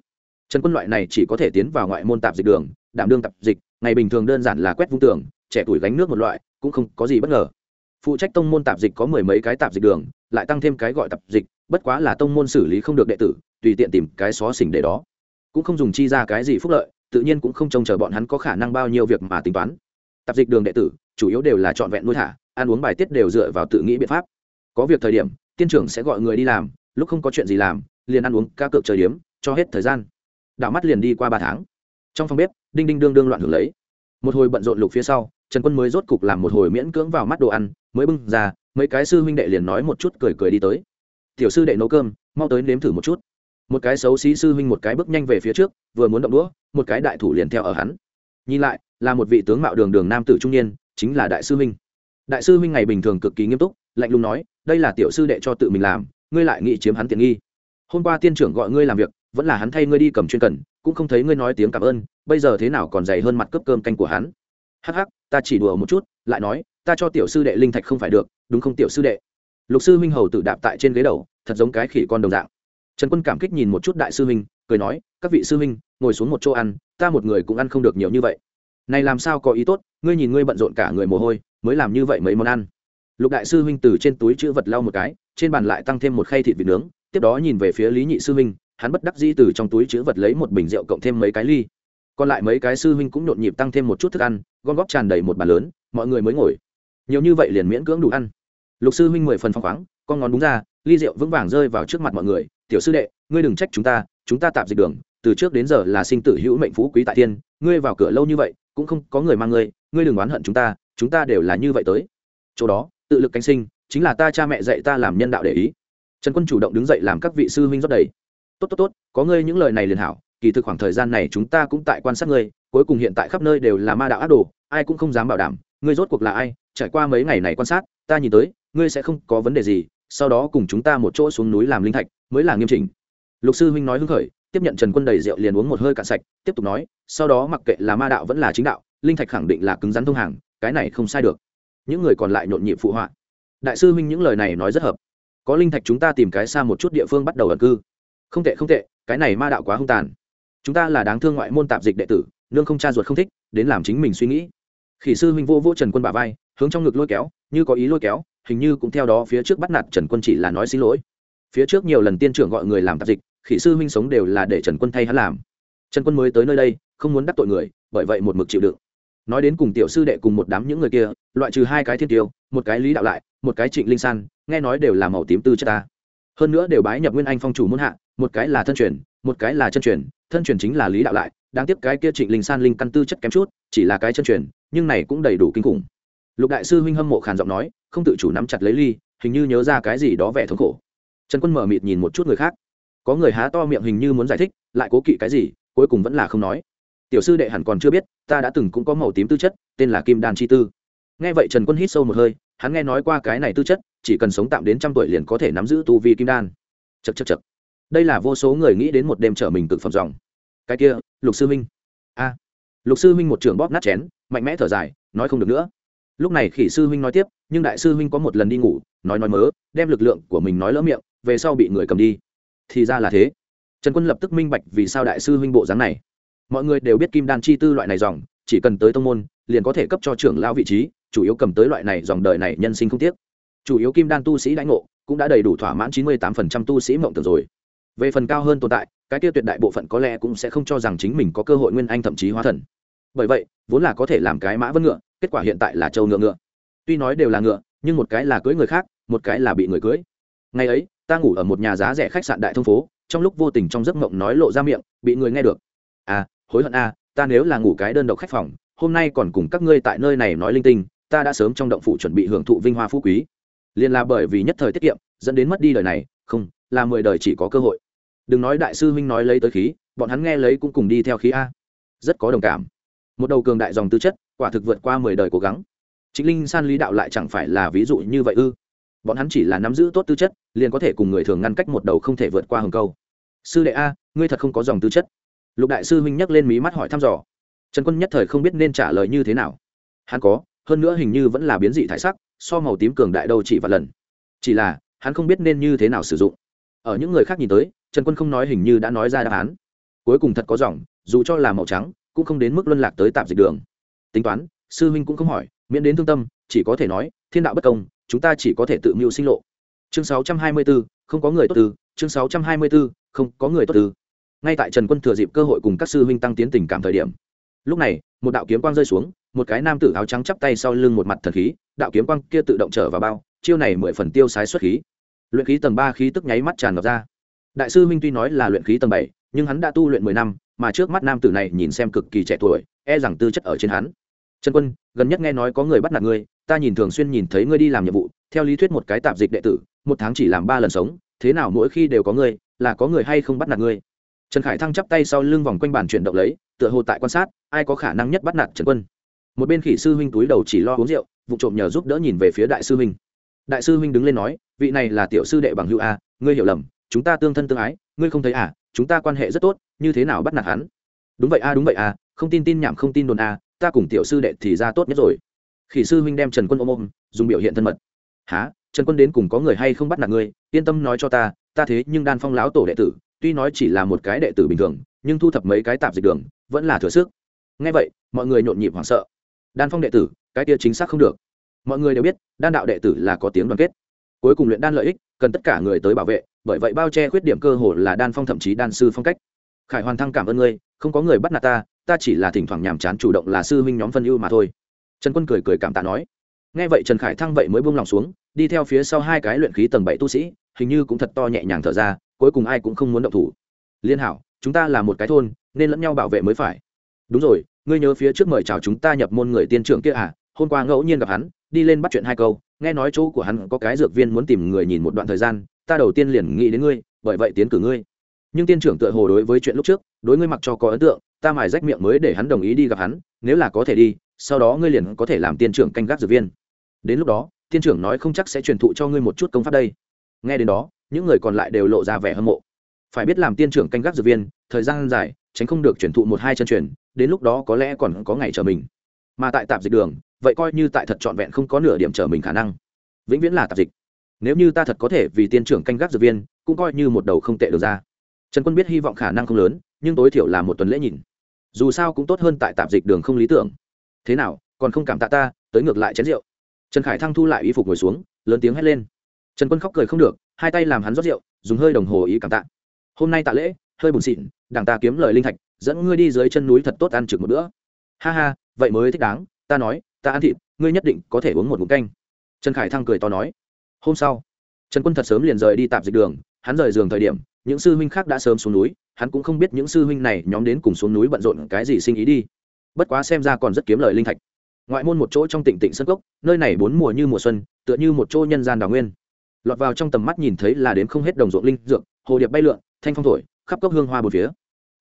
Trần quân loại này chỉ có thể tiến vào ngoại môn tạp dịch đường đảm đương tạp dịch ngày bình thường đơn giản là quét vung tường trẻ tuổi gánh nước một loại cũng không có gì bất ngờ. Phụ trách tông môn tạp dịch có mười mấy cái tạp dịch đường lại tăng thêm cái gọi tạp dịch bất quá là tông môn xử lý không được đệ tử tùy tiện tìm cái xó xỉnh để đó. Cũng không dùng chi ra cái gì phúc lợi tự nhiên cũng không trông chờ bọn hắn có khả năng bao nhiêu việc mà tính toán. Tạp dịch đường đệ tử, chủ yếu đều là trọn vẹn nuôi thả, ăn uống bài tiết đều dựa vào tự nghĩ biện pháp. Có việc thời điểm, tiên trưởng sẽ gọi người đi làm, lúc không có chuyện gì làm, liền ăn uống ca cược trời điếm, cho hết thời gian. Đảo mắt liền đi qua ba tháng. Trong phòng bếp, đinh đinh đương đương loạn hưởng lấy. Một hồi bận rộn lục phía sau, trần quân mới rốt cục làm một hồi miễn cưỡng vào mắt đồ ăn, mới bưng ra, mấy cái sư huynh đệ liền nói một chút cười cười đi tới. Tiểu sư đệ nấu cơm, mau tới nếm thử một chút một cái xấu xí sư huynh một cái bước nhanh về phía trước, vừa muốn động đũa, một cái đại thủ liền theo ở hắn. Nhìn lại, là một vị tướng mạo đường đường nam tử trung niên, chính là đại sư huynh. Đại sư huynh ngày bình thường cực kỳ nghiêm túc, lạnh lùng nói, đây là tiểu sư đệ cho tự mình làm, ngươi lại nghĩ chiếm hắn tiện nghi. Hôm qua tiên trưởng gọi ngươi làm việc, vẫn là hắn thay ngươi đi cầm chuyên cần, cũng không thấy ngươi nói tiếng cảm ơn, bây giờ thế nào còn dày hơn mặt cướp cơm canh của hắn. Hắc hắc, ta chỉ đùa một chút, lại nói, ta cho tiểu sư đệ linh thạch không phải được, đúng không tiểu sư đệ? Lục sư huynh hầu tự đạp tại trên ghế đầu, thật giống cái khỉ con đồng dạng trần quân cảm kích nhìn một chút đại sư huynh, cười nói, các vị sư huynh, ngồi xuống một chỗ ăn, ta một người cũng ăn không được nhiều như vậy. Này làm sao có ý tốt, ngươi nhìn ngươi bận rộn cả người mồ hôi, mới làm như vậy mấy món ăn. Lục đại sư huynh từ trên túi chữ vật lau một cái, trên bàn lại tăng thêm một khay thịt vịt nướng, tiếp đó nhìn về phía lý nhị sư huynh, hắn bất đắc dĩ từ trong túi chữ vật lấy một bình rượu cộng thêm mấy cái ly. Còn lại mấy cái sư huynh cũng nhộn nhịp tăng thêm một chút thức ăn, gom góp tràn đầy một bàn lớn, mọi người mới ngồi. Nhiều như vậy liền miễn cưỡng đủ ăn. Lục sư huynh mười phần phong khoáng, con ngón đúng ra, ly rượu vững vàng rơi vào trước mặt mọi người tiểu sư đệ, ngươi đừng trách chúng ta chúng ta tạm dịch đường, từ trước đến giờ là sinh tử hữu mệnh phú quý tại thiên, ngươi vào cửa lâu như vậy, cũng không có người mang ngươi ngươi đừng oán hận chúng ta chúng ta đều là như vậy tới. Chỗ đó, tự lực cánh sinh, chính là ta cha mẹ dạy ta làm nhân đạo để ý. Trần quân chủ động đứng dậy làm các vị sư huynh rót đầy. Tốt tốt tốt, có ngươi những lời này liền hảo, kỳ thực khoảng thời gian này chúng ta cũng tại quan sát ngươi, cuối cùng hiện tại khắp nơi đều là ma đạo ác đồ, ai cũng không dám bảo đảm, ngươi rốt cuộc là ai, trải qua mấy ngày này quan sát, ta nhìn tới, ngươi sẽ không có vấn đề gì sau đó cùng chúng ta một chỗ xuống núi làm linh thạch, mới là nghiêm chỉnh. Lục sư huynh nói hưng khởi, tiếp nhận trần quân đầy rượu liền uống một hơi cạn sạch, tiếp tục nói, sau đó mặc kệ là ma đạo vẫn là chính đạo, linh thạch khẳng định là cứng rắn thông hàng, cái này không sai được. Những người còn lại nhộn nhịp phụ họa. Đại sư huynh những lời này nói rất hợp. Có linh thạch chúng ta tìm cái xa một chút địa phương bắt đầu ẩn cư. Không tệ không tệ, cái này ma đạo quá hung tàn. Chúng ta là đáng thương ngoại môn tạp dịch đệ tử, nương không cha ruột không thích, đến làm chính mình suy nghĩ. Khỉ sư huynh vô vô trần quân bà vai, hướng trong ngực lôi kéo, như có ý lôi kéo hình như cũng theo đó phía trước bắt nạt trần quân chỉ là nói xin lỗi. Phía trước nhiều lần tiên trưởng gọi người làm tạp dịch, khỉ sư huynh sống đều là để trần quân thay hắn làm. Trần quân mới tới nơi đây, không muốn đắc tội người, bởi vậy một mực chịu đựng. Nói đến cùng tiểu sư đệ cùng một đám những người kia, loại trừ hai cái thiên tiêu, một cái lý đạo lại, một cái trịnh linh san, nghe nói đều là màu tím tư chất ta. Hơn nữa đều bái nhập nguyên anh phong chủ muôn hạ, một cái là thân truyền, một cái là chân truyền, thân truyền chính là lý đạo lại, đáng tiếc cái kia trịnh linh san linh căn tư chất kém chút, chỉ là cái chân truyền, nhưng này cũng đầy đủ kinh khủng lục đại sư huynh hâm mộ khàn giọng nói, không tự chủ nắm chặt lấy ly, hình như nhớ ra cái gì đó vẻ thống khổ. Trần quân mở mịt nhìn một chút người khác. Có người há to miệng hình như muốn giải thích, lại cố kỵ cái gì, cuối cùng vẫn là không nói. Tiểu sư đệ hẳn còn chưa biết, ta đã từng cũng có màu tím tư chất, tên là kim đan chi tư. Nghe vậy trần quân hít sâu một hơi, hắn nghe nói qua cái này tư chất, chỉ cần sống tạm đến trăm tuổi liền có thể nắm giữ tu vi kim đan. Chật chật chật đây là vô số người nghĩ đến một đêm trở mình cực phẩm dòng. Cái kia, lục sư minh a. Lục sư minh một trường bóp nát chén, mạnh mẽ thở dài, nói không được nữa lúc này khỉ sư huynh nói tiếp, nhưng đại sư huynh có một lần đi ngủ, nói nói mớ, đem lực lượng của mình nói lỡ miệng, về sau bị người cầm đi. Thì ra là thế. Trần quân lập tức minh bạch vì sao đại sư huynh bộ dáng này. Mọi người đều biết kim đan chi tư loại này dòng, chỉ cần tới tông môn, liền có thể cấp cho trưởng lao vị trí, chủ yếu cầm tới loại này dòng đời này nhân sinh không tiếc. Chủ yếu kim đan tu sĩ đãi ngộ, cũng đã đầy đủ thỏa mãn chín mươi tám phần trăm tu sĩ mộng tưởng rồi. Về phần cao hơn tồn tại, cái tiêu tuyệt đại bộ phận có lẽ cũng sẽ không cho rằng chính mình có cơ hội nguyên anh thậm chí hóa thần bởi vậy vốn là có thể làm cái mã vân ngựa kết quả hiện tại là châu ngựa ngựa. Tuy nói đều là ngựa nhưng một cái là cưới người khác một cái là bị người cưới. Ngày ấy ta ngủ ở một nhà giá rẻ khách sạn đại thông phố trong lúc vô tình trong giấc mộng nói lộ ra miệng bị người nghe được. À hối hận a à, ta nếu là ngủ cái đơn độc khách phòng hôm nay còn cùng các ngươi tại nơi này nói linh tinh ta đã sớm trong động phủ chuẩn bị hưởng thụ vinh hoa phú quý. Liền là bởi vì nhất thời tiết kiệm dẫn đến mất đi đời này không là mười đời chỉ có cơ hội. Đừng nói đại sư huynh nói lấy tới khí bọn hắn nghe lấy cũng cùng đi theo khí a. Rất có đồng cảm một đầu cường đại dòng tư chất, quả thực vượt qua mười đời cố gắng. Chính linh san lý đạo lại chẳng phải là ví dụ như vậy ư? Bọn hắn chỉ là nắm giữ tốt tư chất, liền có thể cùng người thường ngăn cách một đầu không thể vượt qua hừng câu. Sư đệ a, ngươi thật không có dòng tư chất. Lục đại sư huynh nhắc lên mí mắt hỏi thăm dò. Trần quân nhất thời không biết nên trả lời như thế nào. Hắn có, hơn nữa hình như vẫn là biến dị thải sắc, so màu tím cường đại đâu chỉ vài lần. Chỉ là, hắn không biết nên như thế nào sử dụng. Ở những người khác nhìn tới, trần quân không nói hình như đã nói ra đáp án. Cuối cùng thật có dòng, dù cho là màu trắng cũng không đến mức luân lạc tới tạm dịch đường. Tính toán sư huynh cũng không hỏi miễn đến thương tâm chỉ có thể nói thiên đạo bất công chúng ta chỉ có thể tự mưu sinh lộ. Chương 624, không có người tốt tư chương 624, không có người tốt tư ngay tại trần quân thừa dịp cơ hội cùng các sư huynh tăng tiến tình cảm thời điểm lúc này một đạo kiếm quang rơi xuống một cái nam tử áo trắng chắp tay sau lưng một mặt thần khí đạo kiếm quang kia tự động trở vào bao chiêu này mười phần tiêu sái xuất khí. Luyện khí tầng ba khí tức nháy mắt tràn ngập ra. Đại sư huynh tuy nói là luyện khí tầng bảy nhưng hắn đã tu luyện mười năm mà trước mắt nam tử này nhìn xem cực kỳ trẻ tuổi e rằng tư chất ở trên hắn. Trần quân, gần nhất nghe nói có người bắt nạt ngươi, ta nhìn thường xuyên nhìn thấy ngươi đi làm nhiệm vụ, theo lý thuyết một cái tạp dịch đệ tử, một tháng chỉ làm ba lần sống, thế nào mỗi khi đều có ngươi là có người hay không bắt nạt ngươi? Trần khải thăng chắp tay sau lưng vòng quanh bàn chuyển động lấy, tựa hồ tại quan sát, ai có khả năng nhất bắt nạt trần quân. Một bên khỉ sư huynh túi đầu chỉ lo uống rượu, vụ trộm nhờ giúp đỡ nhìn về phía đại sư huynh. Đại sư huynh đứng lên nói, vị này là tiểu sư đệ bằng hữu a, ngươi hiểu lầm, chúng ta tương thân tương ái, ngươi không thấy à? Chúng ta quan hệ rất tốt, như thế nào bắt nạt hắn? Đúng vậy a, đúng vậy a, không tin tin nhảm, không tin đồn a, ta cùng tiểu sư đệ thì ra tốt nhất rồi. Khỉ sư huynh đem trần quân ôm ôm, dùng biểu hiện thân mật. Há trần quân đến cùng có người hay không bắt nạt ngươi? Yên tâm nói cho ta ta thế nhưng đan phong láo tổ đệ tử, tuy nói chỉ là một cái đệ tử bình thường, nhưng thu thập mấy cái tạp dịch đường, vẫn là thừa sức. Ngay vậy, mọi người nhộn nhịp hoảng sợ. Đan phong đệ tử, cái kia chính xác không được. Mọi người đều biết, đan đạo đệ tử là có tiếng đoàn kết. Cuối cùng luyện đan lợi ích, cần tất cả người tới bảo vệ bởi vậy bao che khuyết điểm cơ hồ là đan phong thậm chí đan sư phong cách. Khải hoàn thăng cảm ơn ngươi, không có người bắt nạt ta ta chỉ là thỉnh thoảng nhàm chán chủ động là sư huynh nhóm phân ưu mà thôi. Trần quân cười cười cảm tạ nói. Nghe vậy trần khải thăng vậy mới buông lòng xuống, đi theo phía sau hai cái luyện khí tầng bảy tu sĩ, hình như cũng thật to nhẹ nhàng thở ra, cuối cùng ai cũng không muốn động thủ. Liên hảo, chúng ta là một cái thôn, nên lẫn nhau bảo vệ mới phải. Đúng rồi, ngươi nhớ phía trước mời chào chúng ta nhập môn người tiên trưởng kia à? Hôm qua ngẫu nhiên gặp hắn, đi lên bắt chuyện hai câu, nghe nói chỗ của hắn có cái dược viên muốn tìm người nhìn một đoạn thời gian ta đầu tiên liền nghĩ đến ngươi, bởi vậy tiến cử ngươi. Nhưng tiên trưởng tựa hồ đối với chuyện lúc trước, đối ngươi mặc cho có ấn tượng, ta mài rách miệng mới để hắn đồng ý đi gặp hắn, nếu là có thể đi, sau đó ngươi liền có thể làm tiên trưởng canh gác dược viên. Đến lúc đó, tiên trưởng nói không chắc sẽ truyền thụ cho ngươi một chút công pháp đây. Nghe đến đó, những người còn lại đều lộ ra vẻ hâm mộ. Phải biết làm tiên trưởng canh gác dược viên, thời gian dài, tránh không được truyền thụ một hai chân truyền, đến lúc đó có lẽ còn có ngày chờ mình. Mà tại tạp dịch đường, vậy coi như tại thật trọn vẹn không có nửa điểm chờ mình khả năng. Vĩnh viễn là tạp dịch nếu như ta thật có thể vì tiên trưởng canh gác dược viên, cũng coi như một đầu không tệ được ra. Trần quân biết hy vọng khả năng không lớn, nhưng tối thiểu là một tuần lễ nhìn. Dù sao cũng tốt hơn tại tạp dịch đường không lý tưởng. Thế nào, còn không cảm tạ ta, tới ngược lại chén rượu. Trần khải thăng thu lại y phục ngồi xuống, lớn tiếng hét lên. Trần quân khóc cười không được, hai tay làm hắn rót rượu, dùng hơi đồng hồ ý cảm tạ. Hôm nay tạ lễ, hơi bùn xịn, đảng ta kiếm lời linh thạch, dẫn ngươi đi dưới chân núi thật tốt ăn trực một bữa. Ha ha, vậy mới thích đáng, ta nói, ta ăn thịt, ngươi nhất định có thể uống một ngụm canh. Trần khải thăng cười to nói hôm sau, trần quân thật sớm liền rời đi tạp dịch đường, hắn rời giường thời điểm, những sư huynh khác đã sớm xuống núi, hắn cũng không biết những sư huynh này nhóm đến cùng xuống núi bận rộn cái gì sinh ý đi. Bất quá xem ra còn rất kiếm lời linh thạch. Ngoại môn một chỗ trong tỉnh tỉnh sân cốc, nơi này bốn mùa như mùa xuân, tựa như một chỗ nhân gian đào nguyên. Lọt vào trong tầm mắt nhìn thấy là đến không hết đồng ruộng linh dược, hồ điệp bay lượn, thanh phong thổi, khắp cốc hương hoa bốn phía.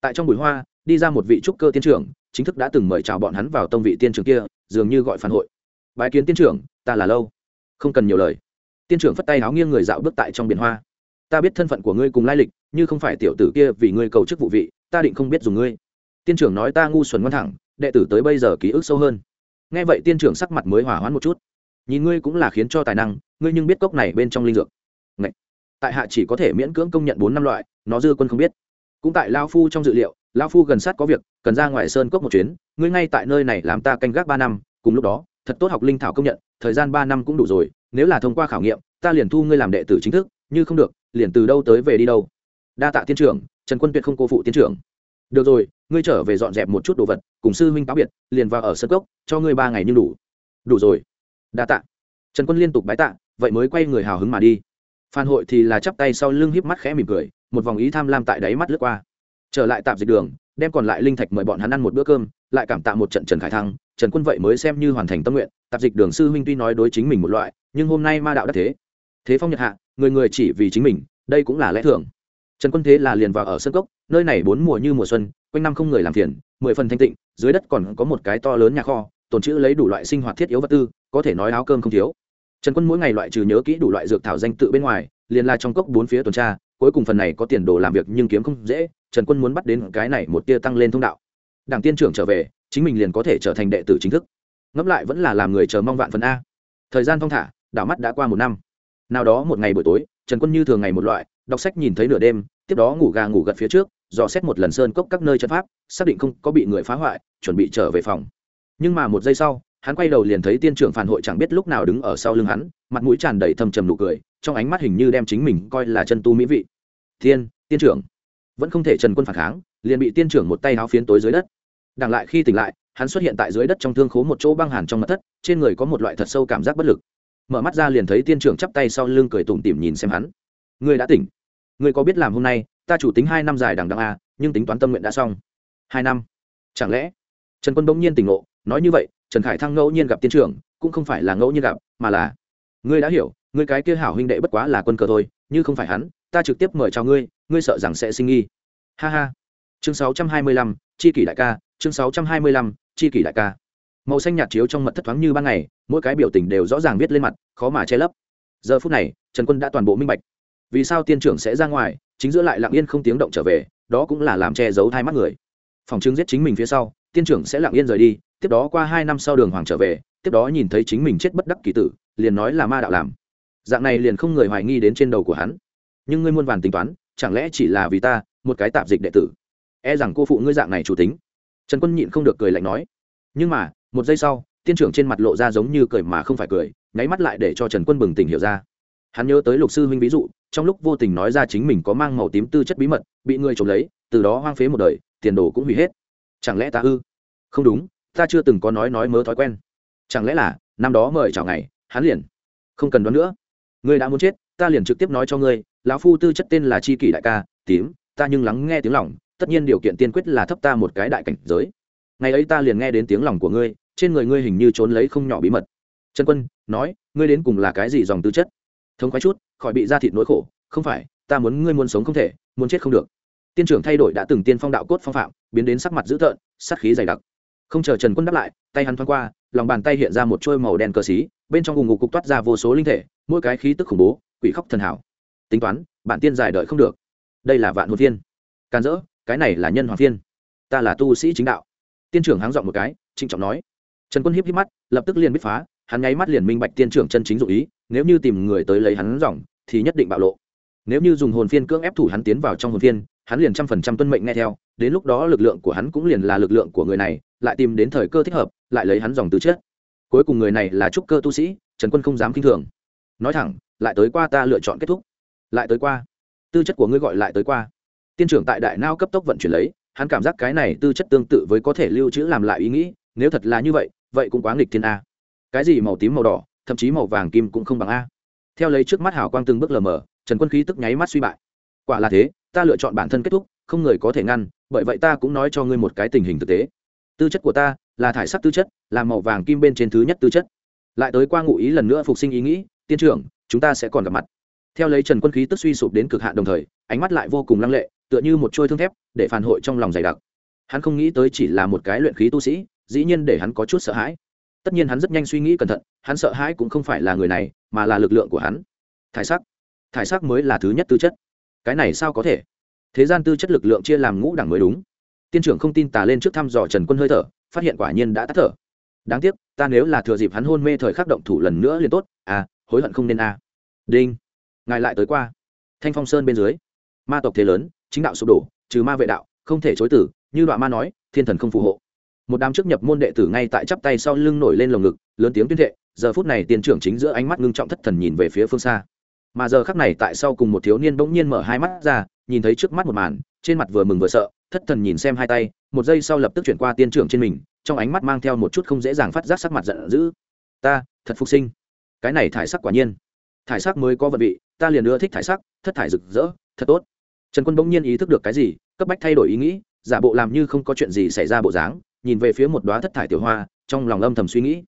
Tại trong bụi hoa, đi ra một vị trúc cơ tiên trưởng, chính thức đã từng mời chào bọn hắn vào tông vị tiên trưởng kia, dường như gọi phản hội. Bái kiến tiên trưởng, ta là lâu. Không cần nhiều lời tiên trưởng phất tay áo nghiêng người dạo bước tại trong biển hoa. Ta biết thân phận của ngươi cùng lai lịch, như không phải tiểu tử kia vì ngươi cầu chức vụ vị, ta định không biết dùng ngươi. Tiên trưởng nói ta ngu xuẩn ngoan thẳng, đệ tử tới bây giờ ký ức sâu hơn. Nghe vậy tiên trưởng sắc mặt mới hỏa hoãn một chút. Nhìn ngươi cũng là khiến cho tài năng, ngươi nhưng biết cốc này bên trong linh dược. Ngậy! tại hạ chỉ có thể miễn cưỡng công nhận bốn năm loại, nó dư quân không biết. Cũng tại lao phu trong dự liệu, lao phu gần sát có việc, cần ra ngoài sơn cốc một chuyến, ngươi ngay tại nơi này làm ta canh gác ba năm, cùng lúc đó thật tốt học linh thảo công nhận, thời gian ba năm cũng đủ rồi, nếu là thông qua khảo nghiệm, ta liền thu ngươi làm đệ tử chính thức, như không được, liền từ đâu tới về đi đâu. Đa tạ tiên trưởng, trần quân tuyệt không cô phụ tiên trưởng. Được rồi, ngươi trở về dọn dẹp một chút đồ vật, cùng sư huynh cáo biệt, liền vào ở sân cốc, cho ngươi ba ngày nhưng đủ. Đủ rồi. Đa tạ. Trần quân liên tục bái tạ, vậy mới quay người hào hứng mà đi. Phan hội thì là chắp tay sau lưng híp mắt khẽ mỉm cười, một vòng ý tham lam tại đáy mắt lướt qua. Trở lại tạm dịch đường, đem còn lại linh thạch mời bọn hắn ăn một bữa cơm lại cảm tạ một trận trần khải thăng, trần quân vậy mới xem như hoàn thành tâm nguyện. Tạp dịch đường sư huynh tuy nói đối chính mình một loại, nhưng hôm nay ma đạo đắc thế. Thế phong nhật hạ, người người chỉ vì chính mình, đây cũng là lẽ thường. Trần quân thế là liền vào ở sân cốc, nơi này bốn mùa như mùa xuân, quanh năm không người làm phiền, mười phần thanh tịnh, dưới đất còn có một cái to lớn nhà kho, tồn trữ lấy đủ loại sinh hoạt thiết yếu vật tư, có thể nói áo cơm không thiếu. Trần quân mỗi ngày loại trừ nhớ kỹ đủ loại dược thảo danh tự bên ngoài, liền là trong cốc bốn phía tuần tra, cuối cùng phần này có tiền đồ làm việc nhưng kiếm không dễ, trần quân muốn bắt đến cái này một tia tăng lên thông đạo đảng tiên trưởng trở về, chính mình liền có thể trở thành đệ tử chính thức. Ngẫm lại vẫn là làm người chờ mong vạn phần a. Thời gian thong thả, đảo mắt đã qua một năm. Nào đó một ngày buổi tối, trần quân như thường ngày một loại, đọc sách nhìn thấy nửa đêm, tiếp đó ngủ gà ngủ gật phía trước, dò xét một lần sơn cốc các nơi chân pháp, xác định không có bị người phá hoại, chuẩn bị trở về phòng. Nhưng mà một giây sau, hắn quay đầu liền thấy tiên trưởng phản hội chẳng biết lúc nào đứng ở sau lưng hắn, mặt mũi tràn đầy thâm trầm nụ cười, trong ánh mắt hình như đem chính mình coi là chân tu mỹ vị. Thiên tiên trưởng. Vẫn không thể trần quân phản kháng, liền bị tiên trưởng một tay áo phiến tối dưới đất đằng lại khi tỉnh lại, hắn xuất hiện tại dưới đất trong thương khố một chỗ băng hàn trong mặt thất, trên người có một loại thật sâu cảm giác bất lực. Mở mắt ra liền thấy tiên trưởng chắp tay sau lưng cười tủm tỉm nhìn xem hắn. Ngươi đã tỉnh. Ngươi có biết làm hôm nay, ta chủ tính hai năm dài đằng đằng a, nhưng tính toán tâm nguyện đã xong. Hai năm? Chẳng lẽ? Trần quân bỗng nhiên tỉnh ngộ, nói như vậy, trần khải thăng ngẫu nhiên gặp tiên trưởng, cũng không phải là ngẫu nhiên gặp, mà là, ngươi đã hiểu, ngươi cái kia hảo huynh đệ bất quá là quân cờ thôi, như không phải hắn, ta trực tiếp mời chào ngươi ngươi sợ rằng sẽ sinh nghi. Ha ha. Chương sáu trăm hai mươi lăm, chi kỷ đại ca chương sáu trăm hai mươi lăm, chi kỷ đại ca. Màu xanh nhạt chiếu trong mật thất thoáng như ban ngày, mỗi cái biểu tình đều rõ ràng viết lên mặt, khó mà che lấp. Giờ phút này, trần quân đã toàn bộ minh bạch. Vì sao tiên trưởng sẽ ra ngoài, chính giữa lại lặng yên không tiếng động trở về, đó cũng là làm che giấu thai mắt người. Phòng chứng giết chính mình phía sau, tiên trưởng sẽ lặng yên rời đi, tiếp đó qua hai năm sau đường hoàng trở về, tiếp đó nhìn thấy chính mình chết bất đắc kỳ tử, liền nói là ma đạo làm. Dạng này liền không người hoài nghi đến trên đầu của hắn. Nhưng ngươi muôn vàn tính toán, chẳng lẽ chỉ là vì ta, một cái tạp dịch đệ tử? E rằng cô phụ ngươi dạng này chủ tính trần quân nhịn không được cười lạnh nói. Nhưng mà, một giây sau, tiên trưởng trên mặt lộ ra giống như cười mà không phải cười, nháy mắt lại để cho trần quân bừng tỉnh hiểu ra. Hắn nhớ tới lục sư huynh ví dụ, trong lúc vô tình nói ra chính mình có mang màu tím tư chất bí mật, bị người trộm lấy, từ đó hoang phế một đời, tiền đồ cũng hủy hết. Chẳng lẽ ta ư? Không đúng, ta chưa từng có nói nói mớ thói quen. Chẳng lẽ là, năm đó mời chào ngày, hắn liền không cần đoán nữa. Ngươi đã muốn chết, ta liền trực tiếp nói cho ngươi, lão phu tư chất tên là chi kỷ đại ca, tím, ta nhưng lắng nghe tiếng lòng tất nhiên điều kiện tiên quyết là thấp ta một cái đại cảnh giới. Ngày ấy ta liền nghe đến tiếng lòng của ngươi, trên người ngươi hình như trốn lấy không nhỏ bí mật. Trần quân, nói, ngươi đến cùng là cái gì dòng tư chất? Thống khoái chút, khỏi bị ra thịt nỗi khổ, không phải, ta muốn ngươi muốn sống không thể, muốn chết không được. Tiên trưởng thay đổi đã từng tiên phong đạo cốt phong phạm, biến đến sắc mặt dữ tợn sắc khí dày đặc. Không chờ trần quân đáp lại, tay hắn thoáng qua, lòng bàn tay hiện ra một trôi màu đen cờ xí, bên trong vùng ngục cục toát ra vô số linh thể, mỗi cái khí tức khủng bố, quỷ khóc thần hảo tính toán bản tiên giải đợi không được. Đây là vạn hồn viên can dỡ cái này là nhân hoàng viên ta là tu sĩ chính đạo. Tiên trưởng háng dọn một cái, trịnh trọng nói. Trần quân hiếp hiếp mắt, lập tức liền biết phá, hắn nháy mắt liền minh bạch tiên trưởng chân chính dụ ý, nếu như tìm người tới lấy hắn dòng thì nhất định bạo lộ. Nếu như dùng hồn phiên cưỡng ép thủ hắn tiến vào trong hồn phiên, hắn liền trăm phần trăm tuân mệnh nghe theo, đến lúc đó lực lượng của hắn cũng liền là lực lượng của người này, lại tìm đến thời cơ thích hợp, lại lấy hắn dòng từ chết cuối cùng người này là trúc cơ tu sĩ, trần quân không dám k i n h thường. Nói thẳng, lại tới qua ta lựa chọn kết thúc. Lại tới qua. Tư chất của ngươi gọi lại tới qua tiên trưởng tại đại nao cấp tốc vận chuyển lấy, hắn cảm giác cái này tư chất tương tự với có thể lưu trữ làm lại ý nghĩ, nếu thật là như vậy vậy cũng quá nghịch thiên a. Cái gì màu tím màu đỏ, thậm chí màu vàng kim cũng không bằng a. Theo lấy trước mắt hảo quang từng bước lờ mờ, trần quân khí tức nháy mắt suy bại. Quả là thế, ta lựa chọn bản thân kết thúc, không người có thể ngăn, bởi vậy ta cũng nói cho ngươi một cái tình hình thực tế. Tư chất của ta là thải sắc tư chất, là màu vàng kim bên trên thứ nhất tư chất. Lại tới qua ngụ ý lần nữa phục sinh ý nghĩ, tiên trưởng, chúng ta sẽ còn gặp mặt. Theo lấy trần quân khí tức suy sụp đến cực hạn đồng thời, ánh mắt lại vô cùng lăng lệ tựa như một trôi thương thép, để phản hội trong lòng dày đặc. Hắn không nghĩ tới chỉ là một cái luyện khí tu sĩ, dĩ nhiên để hắn có chút sợ hãi. Tất nhiên hắn rất nhanh suy nghĩ cẩn thận, hắn sợ hãi cũng không phải là người này, mà là lực lượng của hắn. Thải sắc. Thải sắc mới là thứ nhất tư chất. Cái này sao có thể? Thế gian tư chất lực lượng chia làm ngũ đẳng mới đúng. Tiên trưởng không tin tà lên trước thăm dò trần quân hơi thở, phát hiện quả nhiên đã tắt thở. Đáng tiếc, ta nếu là thừa dịp hắn hôn mê thời khắc động thủ lần nữa liền tốt. À hối hận không nên à. đinh. Ngài lại tới qua. Thanh phong sơn bên dưới. Ma tộc thế lớn chính đạo sụp đổ, trừ ma vệ đạo, không thể chối tử như đoạn ma nói, thiên thần không phù hộ. Một đám trước nhập môn đệ tử ngay tại chắp tay sau lưng nổi lên lồng ngực, lớn tiếng tuyên thệ, giờ phút này tiền trưởng chính giữa ánh mắt ngưng trọng thất thần nhìn về phía phương xa. Mà giờ khắc này tại sau cùng một thiếu niên bỗng nhiên mở hai mắt ra, nhìn thấy trước mắt một màn, trên mặt vừa mừng vừa sợ, thất thần nhìn xem hai tay, một giây sau lập tức chuyển qua tiên trưởng trên mình, trong ánh mắt mang theo một chút không dễ dàng phát giác sắc mặt giận dữ. Ta, thật phục sinh. Cái này thải sắc quả nhiên. Thải sắc mới có vật vị, ta liền ưa thích thải sắc, thất thải rực rỡ, thật tốt trần quân bỗng nhiên ý thức được cái gì, cấp bách thay đổi ý nghĩ, giả bộ làm như không có chuyện gì xảy ra bộ dáng, nhìn về phía một đoá thất thải tiểu hoa, trong lòng âm thầm suy nghĩ.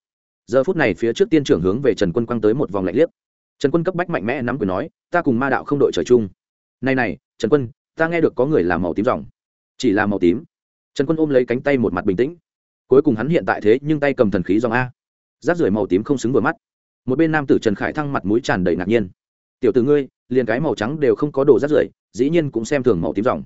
Giờ phút này phía trước tiên trưởng hướng về trần quân quăng tới một vòng lạnh liếc. Trần quân cấp bách mạnh mẽ nắm quyền nói, ta cùng ma đạo không đội trời chung. Này này, trần quân, ta nghe được có người làm màu tím dòng. Chỉ là màu tím. Trần quân ôm lấy cánh tay một mặt bình tĩnh. Cuối cùng hắn hiện tại thế nhưng tay cầm thần khí dòng a. Rác rưởi màu tím không xứng vừa mắt. Một bên nam tử trần khải thăng mặt mũi tràn đầy ngạc nhiên. Tiểu tử ngươi liền cái màu trắng đều không có đồ rác rưởi, dĩ nhiên cũng xem thường màu tím dòng.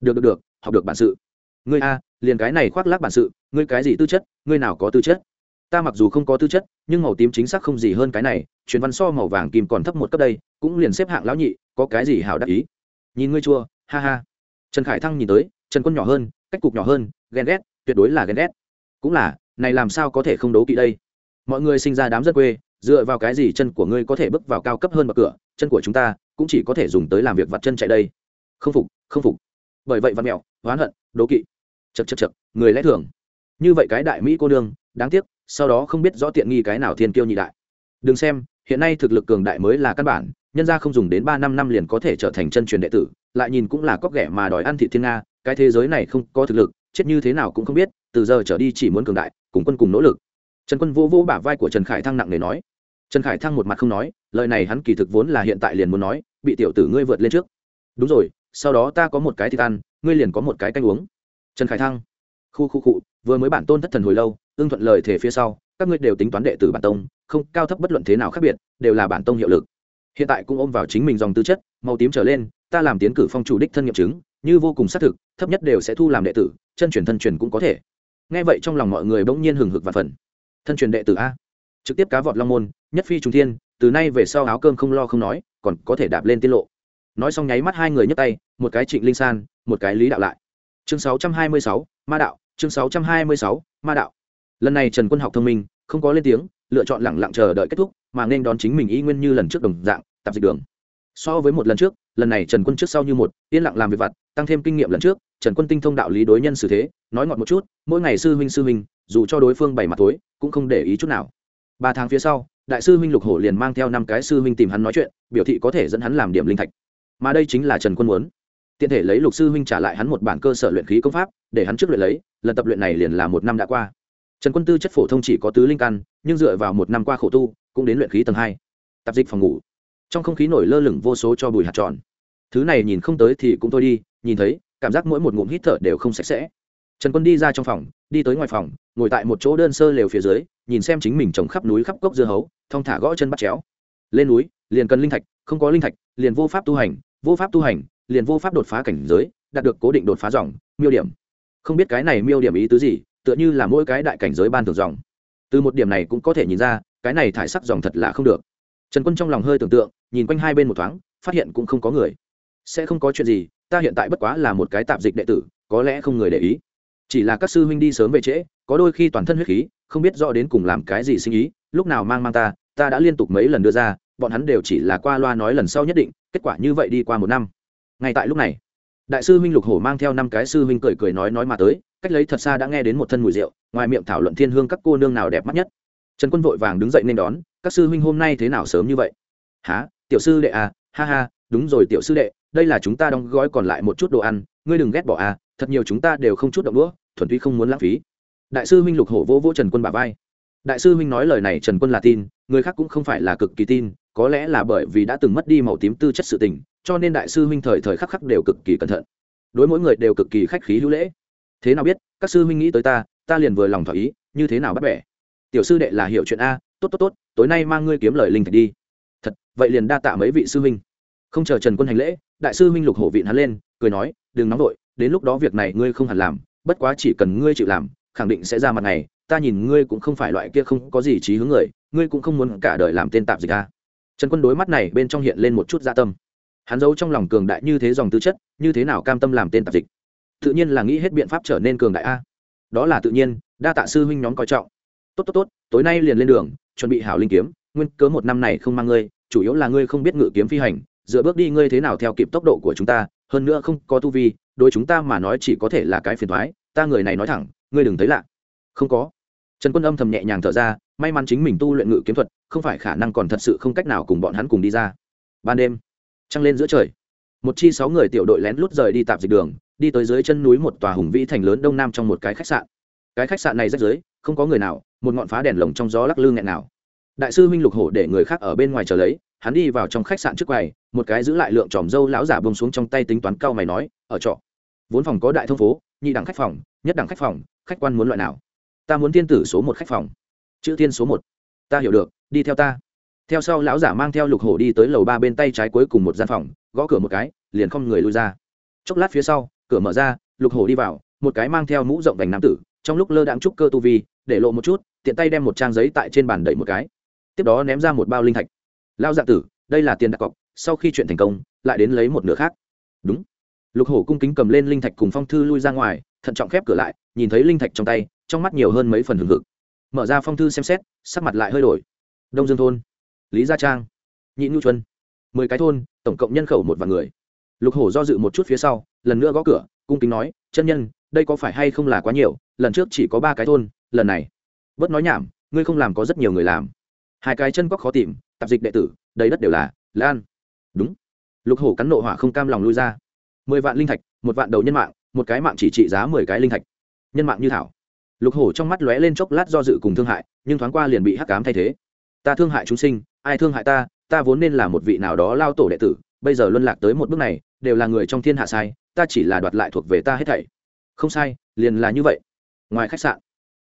Được được được, học được bản sự. Ngươi a, liền cái này khoác lác bản sự, ngươi cái gì tư chất, ngươi nào có tư chất? Ta mặc dù không có tư chất, nhưng màu tím chính xác không gì hơn cái này, truyền văn so màu vàng kim còn thấp một cấp đây, cũng liền xếp hạng lão nhị, có cái gì hảo đắc ý? Nhìn ngươi chua, ha ha. Trần khải thăng nhìn tới, trần quân nhỏ hơn, cách cục nhỏ hơn, ghen ghét, tuyệt đối là ghen ghét. Cũng là, này làm sao có thể không đấu kỵ đây? Mọi người sinh ra đám dân quê, dựa vào cái gì chân của ngươi có thể bước vào cao cấp hơn bậc cửa, chân của chúng ta cũng chỉ có thể dùng tới làm việc vặt chân chạy đây. Không phục không phục. Bởi vậy văn mẹo, oán hận, đố kỵ. Chật chật chật người lẽ thường. Như vậy cái đại mỹ cô đương đáng tiếc, sau đó không biết rõ tiện nghi cái nào thiên kiêu nhị đại. Đừng xem, hiện nay thực lực cường đại mới là căn bản, nhân ra không dùng đến ba năm năm liền có thể trở thành chân truyền đệ tử, lại nhìn cũng là cóc ghẻ mà đòi ăn thị thiên nga, cái thế giới này không có thực lực, chết như thế nào cũng không biết, từ giờ trở đi chỉ muốn cường đại, cùng quân cùng nỗ lực. Trần quân vô vô bả vai của trần khải thăng nặng nề nói trần khải thăng một mặt không nói, lời này hắn kỳ thực vốn là hiện tại liền muốn nói, bị tiểu tử ngươi vượt lên trước. Đúng rồi, sau đó ta có một cái thịt ăn, ngươi liền có một cái canh uống. Trần khải thăng. Khu khu cụ vừa mới bản tôn thất thần hồi lâu, ưng thuận lời thể phía sau, các ngươi đều tính toán đệ tử bản tông, không, cao thấp bất luận thế nào khác biệt, đều là bản tông hiệu lực. Hiện tại cũng ôm vào chính mình dòng tư chất, màu tím trở lên, ta làm tiến cử phong chủ đích thân nghiệm chứng, như vô cùng xác thực, thấp nhất đều sẽ thu làm đệ tử, chân truyền thân truyền cũng có thể. Nghe vậy trong lòng mọi người bỗng nhiên hừng hực và phần thân truyền đệ tử a. Trực tiếp cá vọt long môn nhất phi trùng thiên từ nay về sau áo cơm không lo không nói còn có thể đạp lên tiết lộ. Nói xong nháy mắt hai người nhấc tay một cái trịnh linh san một cái lý đạo lại. Chương 626, ma đạo chương 626, ma đạo. Lần này trần quân học thông minh không có lên tiếng lựa chọn lẳng lặng chờ đợi kết thúc mà nên đón chính mình y nguyên như lần trước đồng dạng tạp dịch đường. So với một lần trước lần này trần quân trước sau như một yên lặng làm việc vặt tăng thêm kinh nghiệm lần trước trần quân tinh thông đạo lý đối nhân xử thế nói ngọt một chút mỗi ngày sư huynh sư huynh dù cho đối phương bày mặt tối cũng không để ý chút nào. Ba tháng phía sau đại sư huynh lục hổ liền mang theo năm cái sư huynh tìm hắn nói chuyện, biểu thị có thể dẫn hắn làm điểm linh thạch. Mà đây chính là trần quân muốn. Tiện thể lấy lục sư huynh trả lại hắn một bản cơ sở luyện khí công pháp, để hắn trước luyện lấy, lần tập luyện này liền là một năm đã qua. Trần quân tư chất phổ thông chỉ có tứ linh căn, nhưng dựa vào một năm qua khổ tu, cũng đến luyện khí tầng hai. Tạp dịch phòng ngủ. Trong không khí nổi lơ lửng vô số cho bùi hạt tròn. Thứ này nhìn không tới thì cũng thôi đi, nhìn thấy, cảm giác mỗi một ngụm hít thở đều không sạch sẽ trần quân đi ra trong phòng, đi tới ngoài phòng, ngồi tại một chỗ đơn sơ lều phía dưới, nhìn xem chính mình trồng khắp núi khắp cốc dưa hấu, thong thả gõ chân bắt chéo. Lên núi, liền cần linh thạch, không có linh thạch, liền vô pháp tu hành, vô pháp tu hành, liền vô pháp đột phá cảnh giới, đạt được cố định đột phá dòng, miêu điểm. Không biết cái này miêu điểm ý tứ gì, tựa như là mỗi cái đại cảnh giới ban thường dòng. Từ một điểm này cũng có thể nhìn ra, cái này thải sắc dòng thật là không được. Trần quân trong lòng hơi tưởng tượng, nhìn quanh hai bên một thoáng, phát hiện cũng không có người. Sẽ không có chuyện gì, ta hiện tại bất quá là một cái tạp dịch đệ tử, có lẽ không người để ý chỉ là các sư huynh đi sớm về trễ, có đôi khi toàn thân huyết khí, không biết rõ đến cùng làm cái gì sinh ý, lúc nào mang mang ta ta đã liên tục mấy lần đưa ra, bọn hắn đều chỉ là qua loa nói lần sau nhất định, kết quả như vậy đi qua một năm. Ngay tại lúc này, đại sư huynh lục hổ mang theo năm cái sư huynh cười cười nói nói mà tới, cách lấy thật xa đã nghe đến một thân mùi rượu, ngoài miệng thảo luận thiên hương các cô nương nào đẹp mắt nhất. Trần quân vội vàng đứng dậy nên đón, các sư huynh hôm nay thế nào sớm như vậy? Há tiểu sư đệ à ha ha, đúng rồi tiểu sư đệ, đây là chúng ta đóng gói còn lại một chút đồ ăn ngươi đừng ghét bỏ à thật nhiều chúng ta đều không chút động đũa, thuần túy không muốn lãng phí. Đại sư huynh lục hổ vỗ vỗ trần quân bà vai. Đại sư huynh nói lời này trần quân là tin, người khác cũng không phải là cực kỳ tin, có lẽ là bởi vì đã từng mất đi màu tím tư chất sự tình, cho nên đại sư huynh thời thời khắc khắc đều cực kỳ cẩn thận. Đối mỗi người đều cực kỳ khách khí hữu lễ. Thế nào biết, các sư huynh nghĩ tới ta ta liền vừa lòng thỏa ý, như thế nào bắt bẻ. Tiểu sư đệ là hiểu chuyện a, tốt tốt tốt, tối nay mang ngươi kiếm lời linh thạch đi. Thật, vậy liền đa tạ mấy vị sư huynh không chờ trần quân hành lễ đại sư huynh lục hổ vịn hắn lên cười nói đừng nóng vội đến lúc đó việc này ngươi không hẳn làm bất quá chỉ cần ngươi chịu làm khẳng định sẽ ra mặt này ta nhìn ngươi cũng không phải loại kia không có gì trí hướng người ngươi cũng không muốn cả đời làm tên tạp dịch a trần quân đối mắt này bên trong hiện lên một chút gia tâm hắn giấu trong lòng cường đại như thế dòng tư chất như thế nào cam tâm làm tên tạp dịch tự nhiên là nghĩ hết biện pháp trở nên cường đại a đó là tự nhiên đa tạ sư huynh nhóm coi trọng tốt tốt tốt tối nay liền lên đường chuẩn bị hảo linh kiếm nguyên cớ một năm này không mang ngươi chủ yếu là ngươi không biết ngự kiếm phi hành dựa bước đi ngươi thế nào theo kịp tốc độ của chúng ta, hơn nữa không có tu vi, đối chúng ta mà nói chỉ có thể là cái phiền thoái ta người này nói thẳng, ngươi đừng thấy lạ. Không có. Trần quân âm thầm nhẹ nhàng thở ra, may mắn chính mình tu luyện ngự kiếm thuật, không phải khả năng còn thật sự không cách nào cùng bọn hắn cùng đi ra. Ban đêm, trăng lên giữa trời. Một chi sáu người tiểu đội lén lút rời đi tạp dịch đường, đi tới dưới chân núi một tòa hùng vĩ thành lớn đông nam trong một cái khách sạn. Cái khách sạn này rách dưới không có người nào, một ngọn phá đèn lồng trong gió lắc lư nghẹn nào đại sư huynh lục hổ để người khác ở bên ngoài chờ lấy hắn đi vào trong khách sạn trước quầy, một cái giữ lại lượng tròm dâu lão giả bông xuống trong tay tính toán cao mày nói, ở trọ. Vốn phòng có đại thông phố, nhị đẳng khách phòng, nhất đẳng khách phòng, khách quan muốn loại nào? Ta muốn thiên tử số một khách phòng. Chữ thiên số một. Ta hiểu được, đi theo ta. Theo sau lão giả mang theo lục hổ đi tới lầu ba bên tay trái cuối cùng một gian phòng, gõ cửa một cái, liền không người lui ra. Chốc lát phía sau, cửa mở ra, lục hổ đi vào, một cái mang theo mũ rộng vành nam tử, trong lúc lơ đãng trúc cơ tu vi, để lộ một chút, tiện tay đem một trang giấy tại trên bàn đẩy một cái. Tiếp đó ném ra một bao linh thạch lao dạ tử, đây là tiền đặt cọc, sau khi chuyện thành công, lại đến lấy một nửa khác. Đúng. Lục hổ cung kính cầm lên linh thạch cùng phong thư lui ra ngoài, thận trọng khép cửa lại, nhìn thấy linh thạch trong tay, trong mắt nhiều hơn mấy phần hừng hực. Mở ra phong thư xem xét, sắc mặt lại hơi đổi. Đông dương thôn, lý gia trang, nhị nhu chuân. Mười cái thôn, tổng cộng nhân khẩu một vạn người. Lục hổ do dự một chút phía sau, lần nữa gõ cửa, cung kính nói, chân nhân, đây có phải hay không là quá nhiều, lần trước chỉ có ba cái thôn, lần này. Bớt nói nhảm, ngươi không làm có rất nhiều người làm. Hai cái chân cóc khó tìm tạp dịch đệ tử, đầy đất đều là lan. Đúng. Lục hổ cắn nộ hỏa không cam lòng lui ra. Mười vạn linh thạch, một vạn đầu nhân mạng, một cái mạng chỉ trị giá mười cái linh thạch. Nhân mạng như thảo. Lục hổ trong mắt lóe lên chốc lát do dự cùng thương hại, nhưng thoáng qua liền bị hắc cám thay thế. Ta thương hại chúng sinh, ai thương hại ta ta vốn nên là một vị nào đó lao tổ đệ tử, bây giờ luân lạc tới một bước này, đều là người trong thiên hạ sai, ta chỉ là đoạt lại thuộc về ta hết thảy. Không sai, liền là như vậy. Ngoài khách sạn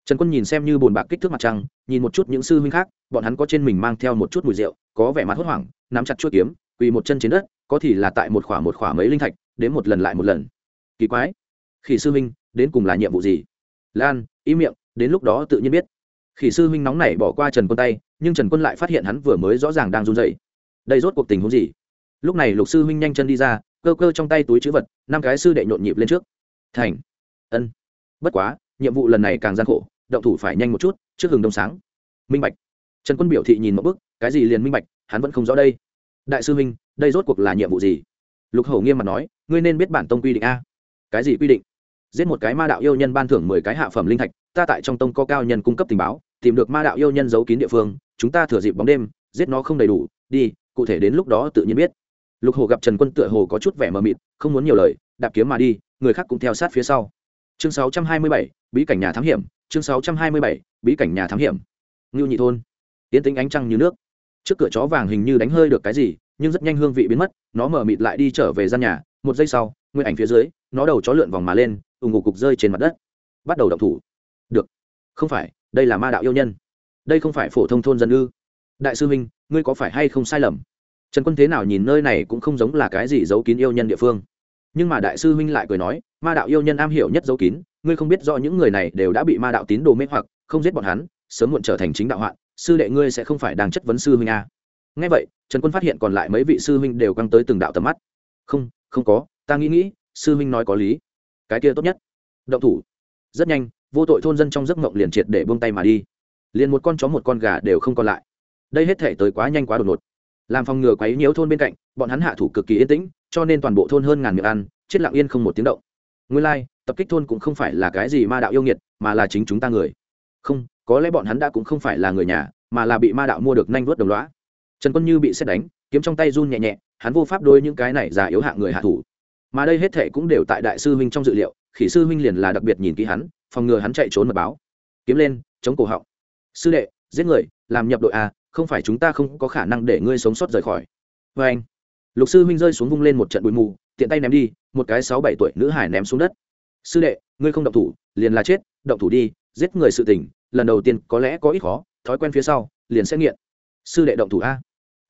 trần quân nhìn xem như bồn bạc kích thước mặt trăng, nhìn một chút những sư huynh khác, bọn hắn có trên mình mang theo một chút mùi rượu, có vẻ mặt hốt hoảng, nắm chặt chuỗi kiếm, quỳ một chân trên đất, có thì là tại một khỏa một khỏa mấy linh thạch, đến một lần lại một lần. Kỳ quái. Khỉ sư huynh, đến cùng là nhiệm vụ gì? Lan, ý miệng, đến lúc đó tự nhiên biết. Khỉ sư huynh nóng nảy bỏ qua trần quân tay, nhưng trần quân lại phát hiện hắn vừa mới rõ ràng đang run dậy đây rốt cuộc tình huống gì? Lúc này lục sư huynh nhanh chân đi ra, cơ cơ trong tay túi chữ vật, năm cái sư đệ nhộn nhịp lên trước. Thành. Ân. Bất quá, nhiệm vụ lần này càng gian khổ động thủ phải nhanh một chút trước hừng đông sáng. Minh bạch. Trần quân biểu thị nhìn một bức cái gì liền minh bạch hắn vẫn không rõ đây. Đại sư huynh đây rốt cuộc là nhiệm vụ gì? Lục hầu nghiêm mặt nói ngươi nên biết bản tông quy định a. Cái gì quy định? Giết một cái ma đạo yêu nhân ban thưởng mười cái hạ phẩm linh thạch ta tại trong tông có cao nhân cung cấp tình báo tìm được ma đạo yêu nhân giấu kín địa phương chúng ta thừa dịp bóng đêm giết nó không đầy đủ đi cụ thể đến lúc đó tự nhiên biết. Lục hồ gặp trần quân tựa hồ có chút vẻ mờ mịt không muốn nhiều lời đạp kiếm mà đi người khác cũng theo sát phía sau. Chương 627, bí cảnh nhà thám hiểm chương 627, bí cảnh nhà thám hiểm. Ngưu nhị thôn. Tiến tính ánh trăng như nước. Trước cửa chó vàng hình như đánh hơi được cái gì nhưng rất nhanh hương vị biến mất nó mở mịt lại đi trở về gian nhà. Một giây sau nguyên ảnh phía dưới nó đầu chó lượn vòng mà lên ủng ngủ cục rơi trên mặt đất. Bắt đầu động thủ. Được. Không phải đây là ma đạo yêu nhân. Đây không phải phổ thông thôn dân ư. Đại sư minh ngươi có phải hay không sai lầm? Trần quân thế nào nhìn nơi này cũng không giống là cái gì giấu kín yêu nhân địa phương. Nhưng mà đại sư huynh lại cười nói ma đạo yêu nhân am hiểu nhất giấu kín ngươi không biết do những người này đều đã bị ma đạo tín đồ mê hoặc, không giết bọn hắn, sớm muộn trở thành chính đạo hoạn, sư đệ ngươi sẽ không phải đang chất vấn sư huynh a. Ngay vậy, trần quân phát hiện còn lại mấy vị sư huynh đều căng tới từng đạo tầm mắt. Không không có, ta nghĩ nghĩ, sư huynh nói có lý. Cái kia tốt nhất. Động thủ. Rất nhanh, vô tội thôn dân trong giấc mộng liền triệt để buông tay mà đi. Liền một con chó một con gà đều không còn lại. Đây hết thể tới quá nhanh quá đột ngột. Làm phòng ngừa quấy nhiễu thôn bên cạnh, bọn hắn hạ thủ cực kỳ yên tĩnh, cho nên toàn bộ thôn hơn ngàn miệng ăn, chết lặng yên không một tiếng động. Nguyên lai tập kích thôn cũng không phải là cái gì ma đạo yêu nghiệt, mà là chính chúng ta người. Không, có lẽ bọn hắn đã cũng không phải là người nhà, mà là bị ma đạo mua được nhanh vớt đồng loá trần quân như bị xét đánh, kiếm trong tay run nhẹ nhẹ, hắn vô pháp đôi những cái này già yếu hạng người hạ thủ. Mà đây hết thệ cũng đều tại đại sư huynh trong dự liệu, khỉ sư huynh liền là đặc biệt nhìn kỹ hắn, phòng ngừa hắn chạy trốn mật báo. Kiếm lên, chống cổ họng. Sư đệ, giết người, làm nhập đội a, không phải chúng ta không có khả năng để ngươi sống sót rời khỏi. Vê anh lục sư huynh rơi xuống vung lên một trận bụi mù, tiện tay ném đi, một cái sáu bảy tuổi nữ hải ném xuống đất sư đệ, ngươi không động thủ, liền là chết, động thủ đi, giết người sự tình, lần đầu tiên có lẽ có ít khó, thói quen phía sau, liền sẽ nghiện. Sư đệ động thủ a.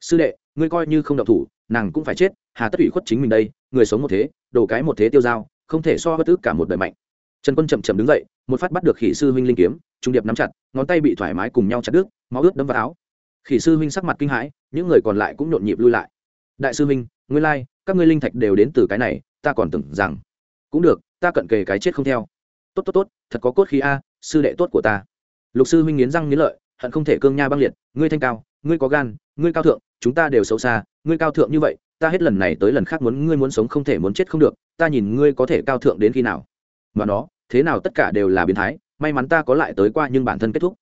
Sư đệ, ngươi coi như không động thủ, nàng cũng phải chết, hà tất ủy khuất chính mình đây, người sống một thế, đồ cái một thế tiêu dao, không thể so bất tức cả một đời mạnh. Trần quân chậm chậm đứng dậy, một phát bắt được khỉ sư huynh linh kiếm, trung điệp nắm chặt, ngón tay bị thoải mái cùng nhau chặt đứt, máu ướt đấm vào áo. Khỉ sư huynh sắc mặt kinh hãi, những người còn lại cũng nhộn nhịp lui lại. Đại sư huynh nguyên lai, các ngươi linh thạch đều đến từ cái này, ta còn tưởng rằng. Cũng được ta cận kề cái chết không theo. Tốt tốt tốt, thật có cốt khí a, sư đệ tốt của ta. Lục sư huynh nghiến răng nghiến lợi, hận không thể cương nha băng liệt, ngươi thanh cao, ngươi có gan, ngươi cao thượng, chúng ta đều xấu xa, ngươi cao thượng như vậy, ta hết lần này tới lần khác muốn, ngươi muốn sống không thể muốn chết không được, ta nhìn ngươi có thể cao thượng đến khi nào. Mà nó, thế nào tất cả đều là biến thái, may mắn ta có lại tới qua nhưng bản thân kết thúc.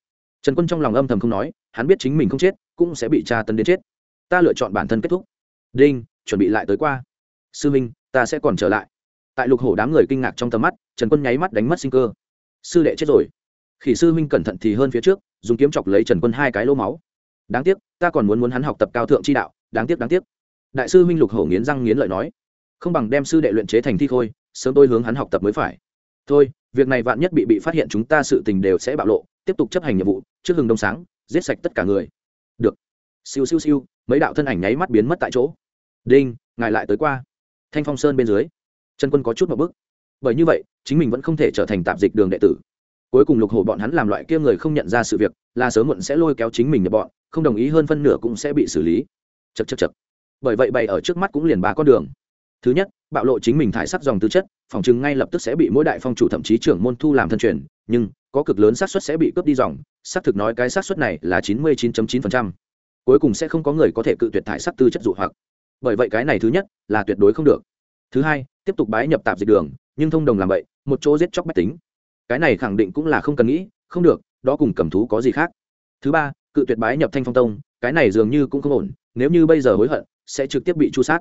Trần quân trong lòng âm thầm không nói, hắn biết chính mình không chết, cũng sẽ bị tra tấn đến chết. Ta lựa chọn bản thân kết thúc. Đinh, chuẩn bị lại tới qua. Sư minh ta sẽ còn trở lại tại lục hổ đám người kinh ngạc trong tầm mắt, trần quân nháy mắt đánh mất sinh cơ. Sư đệ chết rồi. Khỉ sư minh cẩn thận thì hơn phía trước, dùng kiếm chọc lấy trần quân hai cái lô máu. Đáng tiếc, ta còn muốn muốn hắn học tập cao thượng chi đạo, đáng tiếc đáng tiếc. Đại sư minh lục hổ nghiến răng nghiến lợi nói, không bằng đem sư đệ luyện chế thành thi khôi, sớm tôi hướng hắn học tập mới phải. Thôi, việc này vạn nhất bị bị phát hiện chúng ta sự tình đều sẽ bạo lộ, tiếp tục chấp hành nhiệm vụ, trước hừng đông sáng, giết sạch tất cả người. Được. Siêu siêu siêu, mấy đạo thân ảnh nháy mắt biến mất tại chỗ. Đinh, ngài lại tới qua. Thanh phong sơn bên dưới trần quân có chút một bức. Bởi như vậy, chính mình vẫn không thể trở thành tạp dịch đường đệ tử. Cuối cùng lục hổ bọn hắn làm loại kia người không nhận ra sự việc, là sớm muộn sẽ lôi kéo chính mình nhập bọn, không đồng ý hơn phân nửa cũng sẽ bị xử lý. Chật chật chật bởi vậy bày ở trước mắt cũng liền ba con đường. Thứ nhất, bạo lộ chính mình thải sắc dòng tư chất, phòng chứng ngay lập tức sẽ bị mỗi đại phong chủ thậm chí trưởng môn thu làm thân truyền, nhưng có cực lớn xác suất sẽ bị cướp đi dòng, xác thực nói cái xác suất này là chín mươi chín chín cuối cùng sẽ không có người có thể cự tuyệt thải sắc tư chất dụ hoặc. Bởi vậy cái này thứ nhất là tuyệt đối không được. Thứ hai tiếp tục bái nhập tạp dịch đường, nhưng thông đồng làm vậy, một chỗ giết chóc bách tính. Cái này khẳng định cũng là không cần nghĩ, không được, đó cùng cầm thú có gì khác. Thứ ba, cự tuyệt bái nhập thanh phong tông, cái này dường như cũng không ổn, nếu như bây giờ hối hận, sẽ trực tiếp bị chu sát.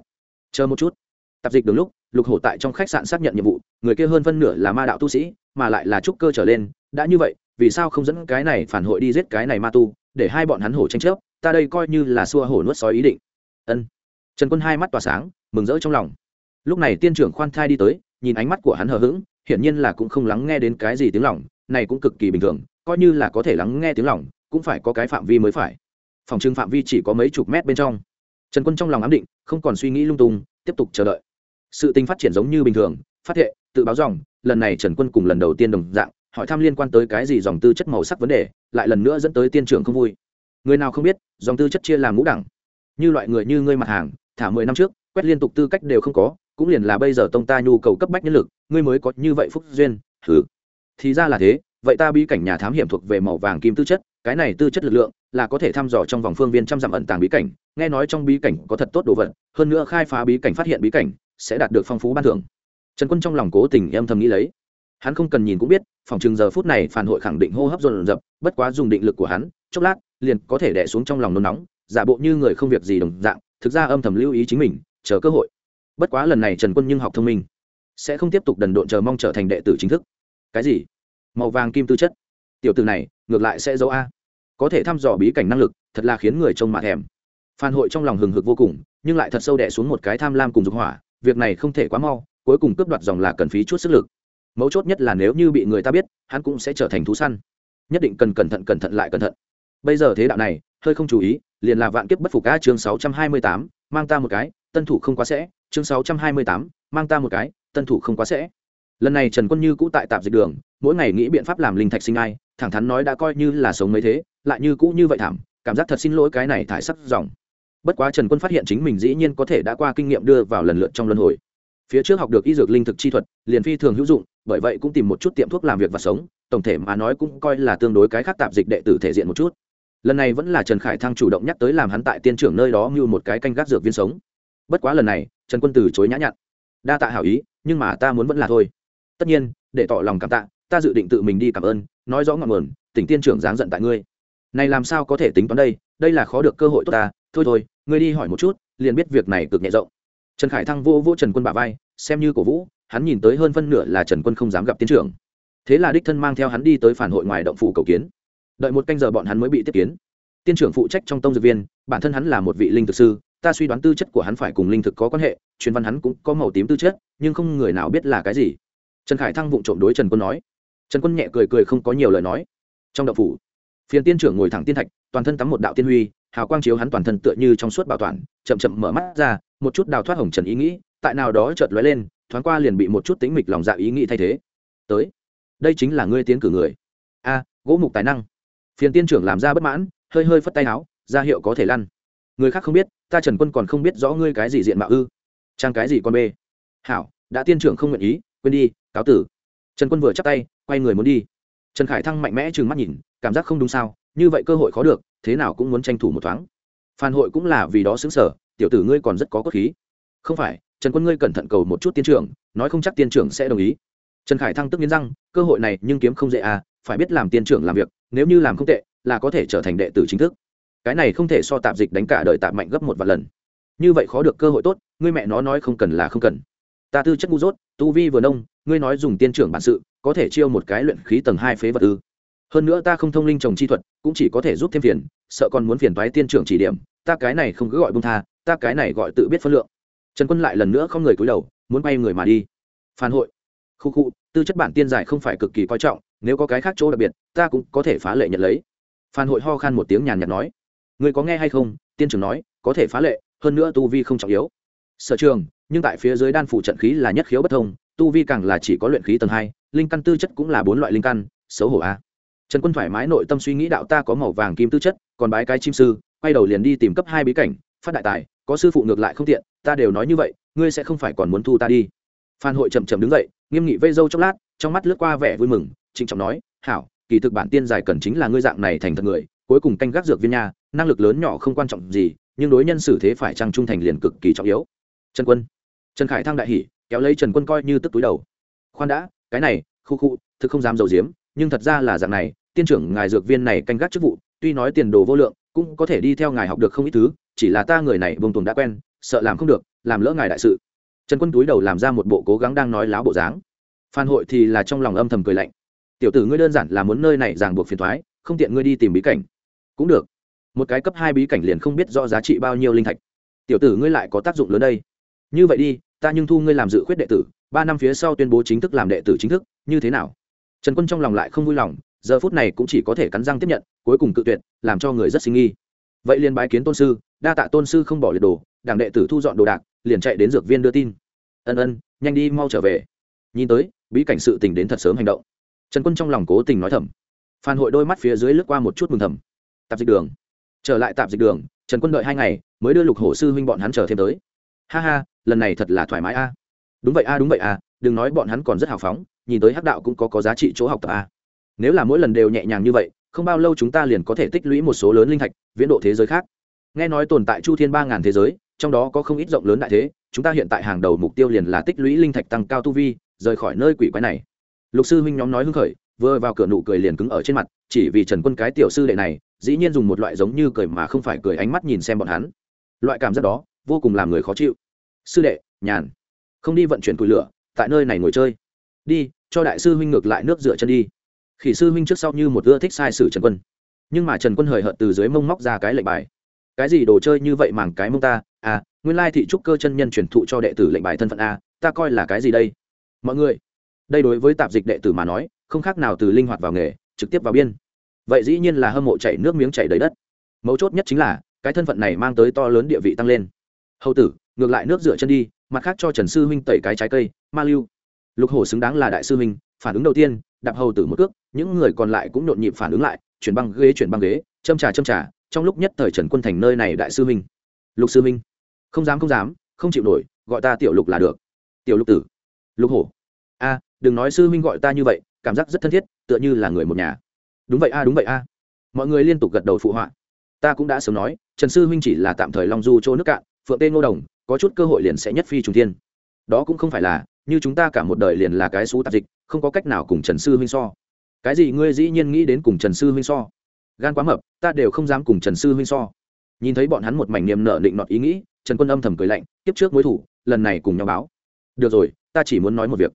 Chờ một chút. Tạp dịch đường lúc, lục hổ tại trong khách sạn xác nhận nhiệm vụ, người kia hơn phân nửa là ma đạo tu sĩ, mà lại là trúc cơ trở lên, đã như vậy, vì sao không dẫn cái này phản hội đi giết cái này ma tu, để hai bọn hắn hổ tranh chấp, ta đây coi như là xua hổ nuốt sói ý định. Ân. Trần quân hai mắt tỏa sáng, mừng rỡ trong lòng lúc này tiên trưởng khoan thai đi tới nhìn ánh mắt của hắn hờ hững hiển nhiên là cũng không lắng nghe đến cái gì tiếng lỏng, này cũng cực kỳ bình thường coi như là có thể lắng nghe tiếng lỏng, cũng phải có cái phạm vi mới phải. Phòng trưng phạm vi chỉ có mấy chục mét bên trong. Trần quân trong lòng ám định không còn suy nghĩ lung tung tiếp tục chờ đợi. Sự tình phát triển giống như bình thường phát hiện tự báo dòng lần này trần quân cùng lần đầu tiên đồng dạng hỏi thăm liên quan tới cái gì dòng tư chất màu sắc vấn đề lại lần nữa dẫn tới tiên trưởng không vui. Người nào không biết dòng tư chất chia làm ngũ đẳng. Như loại người như ngươi mặt hàng thả mười năm trước quét liên tục tư cách đều không có cũng liền là bây giờ tông ta nhu cầu cấp bách nhân lực, ngươi mới có như vậy phúc duyên thử thì ra là thế, vậy ta bí cảnh nhà thám hiểm thuộc về màu vàng kim tư chất, cái này tư chất lực lượng là có thể thăm dò trong vòng phương viên trăm dặm ẩn tàng bí cảnh, nghe nói trong bí cảnh có thật tốt đồ vật, hơn nữa khai phá bí cảnh phát hiện bí cảnh, sẽ đạt được phong phú ban thưởng. Trần quân trong lòng cố tình em thầm nghĩ lấy. Hắn không cần nhìn cũng biết, phòng chừng giờ phút này phản hội khẳng định hô hấp dồn dập, bất quá dùng định lực của hắn, chốc lát, liền có thể đẻ xuống trong lòng nôn nóng, giả bộ như người không việc gì đồng dạng, thực ra âm thầm lưu ý chính mình, chờ cơ hội bất quá lần này trần quân nhưng học thông minh, sẽ không tiếp tục đần độn chờ mong trở thành đệ tử chính thức. Cái gì? Màu vàng kim tư chất. Tiểu tử này, ngược lại sẽ giấu a. Có thể thăm dò bí cảnh năng lực, thật là khiến người trông mà thèm. Phan hội trong lòng hừng hực vô cùng, nhưng lại thật sâu đẻ xuống một cái tham lam cùng dục hỏa, việc này không thể quá mau, cuối cùng cướp đoạt dòng là cần phí chút sức lực. Mấu chốt nhất là nếu như bị người ta biết, hắn cũng sẽ trở thành thú săn. Nhất định cần cẩn thận cẩn thận lại cẩn thận. Bây giờ thế đạo này, hơi không chú ý, liền là vạn kiếp bất phục ca chương sáu trăm hai mươi tám, mang ta một cái, tân thủ không quá sẽ chương sáu trăm hai mươi tám, mang ta một cái, tân thủ không quá sẽ. Lần này trần quân như cũ tại tạp dịch đường, mỗi ngày nghĩ biện pháp làm linh thạch sinh ai, thẳng thắn nói đã coi như là sống mấy thế, lại như cũ như vậy thảm, cảm giác thật xin lỗi cái này thải sắc dòng. Bất quá trần quân phát hiện chính mình dĩ nhiên có thể đã qua kinh nghiệm đưa vào lần lượt trong luân hồi. Phía trước học được y dược linh thực chi thuật, liền phi thường hữu dụng, bởi vậy cũng tìm một chút tiệm thuốc làm việc và sống, tổng thể mà nói cũng coi là tương đối cái khác tạp dịch đệ tử thể diện một chút. Lần này vẫn là trần khải thăng chủ động nhắc tới làm hắn tại tiên trưởng nơi đó như một cái canh gác dược viên sống bất quá lần này, trần quân từ chối nhã nhặn. Đa tạ hảo ý, nhưng mà ta muốn vẫn là thôi. Tất nhiên, để tỏ lòng cảm tạ, ta dự định tự mình đi cảm ơn, nói rõ ngọn nguồn, tỉnh tiên trưởng giáng giận tại ngươi. Này làm sao có thể tính toán đây đây là khó được cơ hội tốt ta. Thôi thôi, ngươi đi hỏi một chút, liền biết việc này cực nhẹ rộng. Trần khải thăng vô vô trần quân bà vai, xem như cổ vũ, hắn nhìn tới hơn phân nửa là trần quân không dám gặp tiên trưởng. Thế là đích thân mang theo hắn đi tới phản hội ngoài động phủ cầu kiến. Đợi một canh giờ bọn hắn mới bị tiếp kiến. Tiên trưởng phụ trách trong tông dược viên, bản thân hắn là một vị linh thực sư ta suy đoán tư chất của hắn phải cùng linh thực có quan hệ, truyền văn hắn cũng có màu tím tư chất, nhưng không người nào biết là cái gì. Trần khải thăng vụng trộm đối trần quân nói. Trần quân nhẹ cười cười không có nhiều lời nói. Trong đậu phủ, phiền tiên trưởng ngồi thẳng tiên thạch, toàn thân tắm một đạo tiên huy, hào quang chiếu hắn toàn thân tựa như trong suốt bảo toàn, chậm chậm mở mắt ra, một chút đào thoát hồng trần ý nghĩ, tại nào đó chợt lóe lên, thoáng qua liền bị một chút tính mịch lòng dạ ý nghĩ thay thế. Tới, đây chính là ngươi tiến cử người. A, gỗ mục tài năng. Phiền tiên trưởng làm ra bất mãn, hơi hơi phất tay áo, ra hiệu có thể lăn. Người khác không biết ta trần quân còn không biết rõ ngươi cái gì diện mạo ư? Trang cái gì con bê? Hảo, đã tiên trưởng không nguyện ý, quên đi, cáo tử. Trần quân vừa chắc tay, quay người muốn đi. Trần khải thăng mạnh mẽ trừng mắt nhìn, cảm giác không đúng sao, như vậy cơ hội khó được, thế nào cũng muốn tranh thủ một thoáng. Phan hội cũng là vì đó xứng sở, tiểu tử ngươi còn rất có cốt khí. Không phải, trần quân ngươi cẩn thận cầu một chút tiên trưởng, nói không chắc tiên trưởng sẽ đồng ý. Trần khải thăng tức nghiến răng, cơ hội này nhưng kiếm không dễ à phải biết làm tiên trưởng làm việc, nếu như làm không tệ, là có thể trở thành đệ tử chính thức cái này không thể so tạp dịch đánh cả đời tạp mạnh gấp một vài lần. Như vậy khó được cơ hội tốt, ngươi mẹ nó nói không cần là không cần. Ta tư chất ngu dốt, tu vi vừa nông, ngươi nói dùng tiên trưởng bản sự, có thể chiêu một cái luyện khí tầng hai phế vật ư. Hơn nữa ta không thông linh trồng chi thuật, cũng chỉ có thể giúp thêm phiền, sợ còn muốn phiền thoái tiên trưởng chỉ điểm, ta cái này không cứ gọi bông tha, ta cái này gọi tự biết phân lượng. Trần quân lại lần nữa không người cúi đầu, muốn bay người mà đi. Phản hội. Khu khu, tư chất bản tiên giải không phải cực kỳ coi trọng, nếu có cái khác chỗ đặc biệt, ta cũng có thể phá lệ nhận lấy. Phan hội ho khan một tiếng nhàn nhạt nói người có nghe hay không? Tiên trưởng nói, có thể phá lệ, hơn nữa tu vi không trọng yếu. Sở trường, nhưng tại phía dưới đan phủ trận khí là nhất khiếu bất thông, tu vi càng là chỉ có luyện khí tầng hai, linh căn tư chất cũng là bốn loại linh căn, xấu hổ a. Trần quân thoải mái nội tâm suy nghĩ đạo ta có màu vàng kim tư chất, còn bái cái chim sư, quay đầu liền đi tìm cấp hai bí cảnh, phát đại tài, có sư phụ ngược lại không tiện, ta đều nói như vậy, ngươi sẽ không phải còn muốn thu ta đi. Phan hội chậm chậm đứng dậy, nghiêm nghị vây dâu chốc lát, trong mắt lướt qua vẻ vui mừng, trịnh trọng nói, hảo, kỳ thực bản tiên giải cần chính là ngươi dạng này thành thật người cuối cùng canh gác dược viên nha, năng lực lớn nhỏ không quan trọng gì, nhưng đối nhân xử thế phải trang trung thành liền cực kỳ trọng yếu. Trần quân. Trần khải thăng đại hỉ, kéo lấy trần quân coi như tức túi đầu. Khoan đã, cái này, khu khu, thực không dám dầu diếm, nhưng thật ra là dạng này, tiên trưởng ngài dược viên này canh gác chức vụ, tuy nói tiền đồ vô lượng, cũng có thể đi theo ngài học được không ít thứ, chỉ là ta người này vùng tuồng đã quen, sợ làm không được, làm lỡ ngài đại sự. Trần quân túi đầu làm ra một bộ cố gắng đang nói láo bộ dáng. Phan hội thì là trong lòng âm thầm cười lạnh. Tiểu tử ngươi đơn giản là muốn nơi này ràng buộc phiền thoái, không tiện ngươi đi tìm bí cảnh cũng được. Một cái cấp hai bí cảnh liền không biết rõ giá trị bao nhiêu linh thạch. Tiểu tử ngươi lại có tác dụng lớn đây. Như vậy đi, ta nhưng thu ngươi làm dự khuyết đệ tử, ba năm phía sau tuyên bố chính thức làm đệ tử chính thức, như thế nào? Trần quân trong lòng lại không vui lòng, giờ phút này cũng chỉ có thể cắn răng tiếp nhận, cuối cùng cự tuyệt, làm cho người rất sinh nghi. Vậy liền bái kiến tôn sư, đa tạ tôn sư không bỏ liệt đồ, đảng đệ tử thu dọn đồ đạc, liền chạy đến dược viên đưa tin. Ân ân, nhanh đi mau trở về. Nhìn tới, bí cảnh sự tình đến thật sớm hành động. Trần quân trong lòng cố tình nói thầm. Phan hội đôi mắt phía dưới lướt qua một chút mừng thầm tạp dịch đường. Trở lại tạp dịch đường, trần quân đợi hai ngày, mới đưa lục hổ sư huynh bọn hắn chờ thêm tới. Ha ha, lần này thật là thoải mái a. Đúng vậy a, đúng vậy a, đừng nói bọn hắn còn rất hào phóng, nhìn tới hắc đạo cũng có có giá trị chỗ học tập a. Nếu là mỗi lần đều nhẹ nhàng như vậy, không bao lâu chúng ta liền có thể tích lũy một số lớn linh thạch, viễn độ thế giới khác. Nghe nói tồn tại chu thiên ba ngàn thế giới, trong đó có không ít rộng lớn đại thế, chúng ta hiện tại hàng đầu mục tiêu liền là tích lũy linh thạch tăng cao tu vi, rời khỏi nơi quỷ quái này. Lục sư huynh nhóm nói hưng khởi vừa vào cửa nụ cười liền cứng ở trên mặt, chỉ vì trần quân cái tiểu sư đệ này, dĩ nhiên dùng một loại giống như cười mà không phải cười ánh mắt nhìn xem bọn hắn. Loại cảm giác đó, vô cùng làm người khó chịu. Sư đệ, nhàn. Không đi vận chuyển củi lửa, tại nơi này ngồi chơi. Đi, cho đại sư huynh ngược lại nước rửa chân đi. Khỉ sư huynh trước sau như một ưa thích sai sử trần quân. Nhưng mà trần quân hời hợt từ dưới mông móc ra cái lệnh bài. Cái gì đồ chơi như vậy màng cái mông ta? À nguyên lai thị trúc cơ chân nhân truyền thụ cho đệ tử lệnh bài thân phận a, ta coi là cái gì đây? Mọi người, đây đối với tạp dịch đệ tử mà nói không khác nào từ linh hoạt vào nghề, trực tiếp vào biên. Vậy dĩ nhiên là hâm mộ chảy nước miếng chảy đầy đất. Mấu chốt nhất chính là, cái thân phận này mang tới to lớn địa vị tăng lên. Hầu tử, ngược lại nước dựa chân đi, mặt khác cho trần sư huynh tẩy cái trái cây, ma lưu. Lục hổ xứng đáng là đại sư huynh, phản ứng đầu tiên, đạp hầu tử một cước, những người còn lại cũng nhộn nhịp phản ứng lại, chuyển băng ghế, chuyển băng ghế, châm trà châm trà, trong lúc nhất thời trần quân thành nơi này đại sư huynh. Lục sư huynh, không dám không dám, không chịu nổi, gọi ta tiểu lục là được. Tiểu lục tử. Lục hổ, a, đừng nói sư huynh gọi ta như vậy cảm giác rất thân thiết, tựa như là người một nhà. Đúng vậy a, đúng vậy a. Mọi người liên tục gật đầu phụ họa. Ta cũng đã sớm nói, trần sư huynh chỉ là tạm thời long du chỗ nước cạn, phượng tê ngô đồng, có chút cơ hội liền sẽ nhất phi trùng thiên. Đó cũng không phải là, như chúng ta cả một đời liền là cái xú tạp dịch, không có cách nào cùng trần sư huynh so. Cái gì ngươi dĩ nhiên nghĩ đến cùng trần sư huynh so? Gan quá mập, ta đều không dám cùng trần sư huynh so. Nhìn thấy bọn hắn một mảnh niềm nợ định nọt ý nghĩ, trần quân âm thầm cười lạnh, tiếp trước mối thủ, lần này cùng nhau báo. Được rồi, ta chỉ muốn nói một việc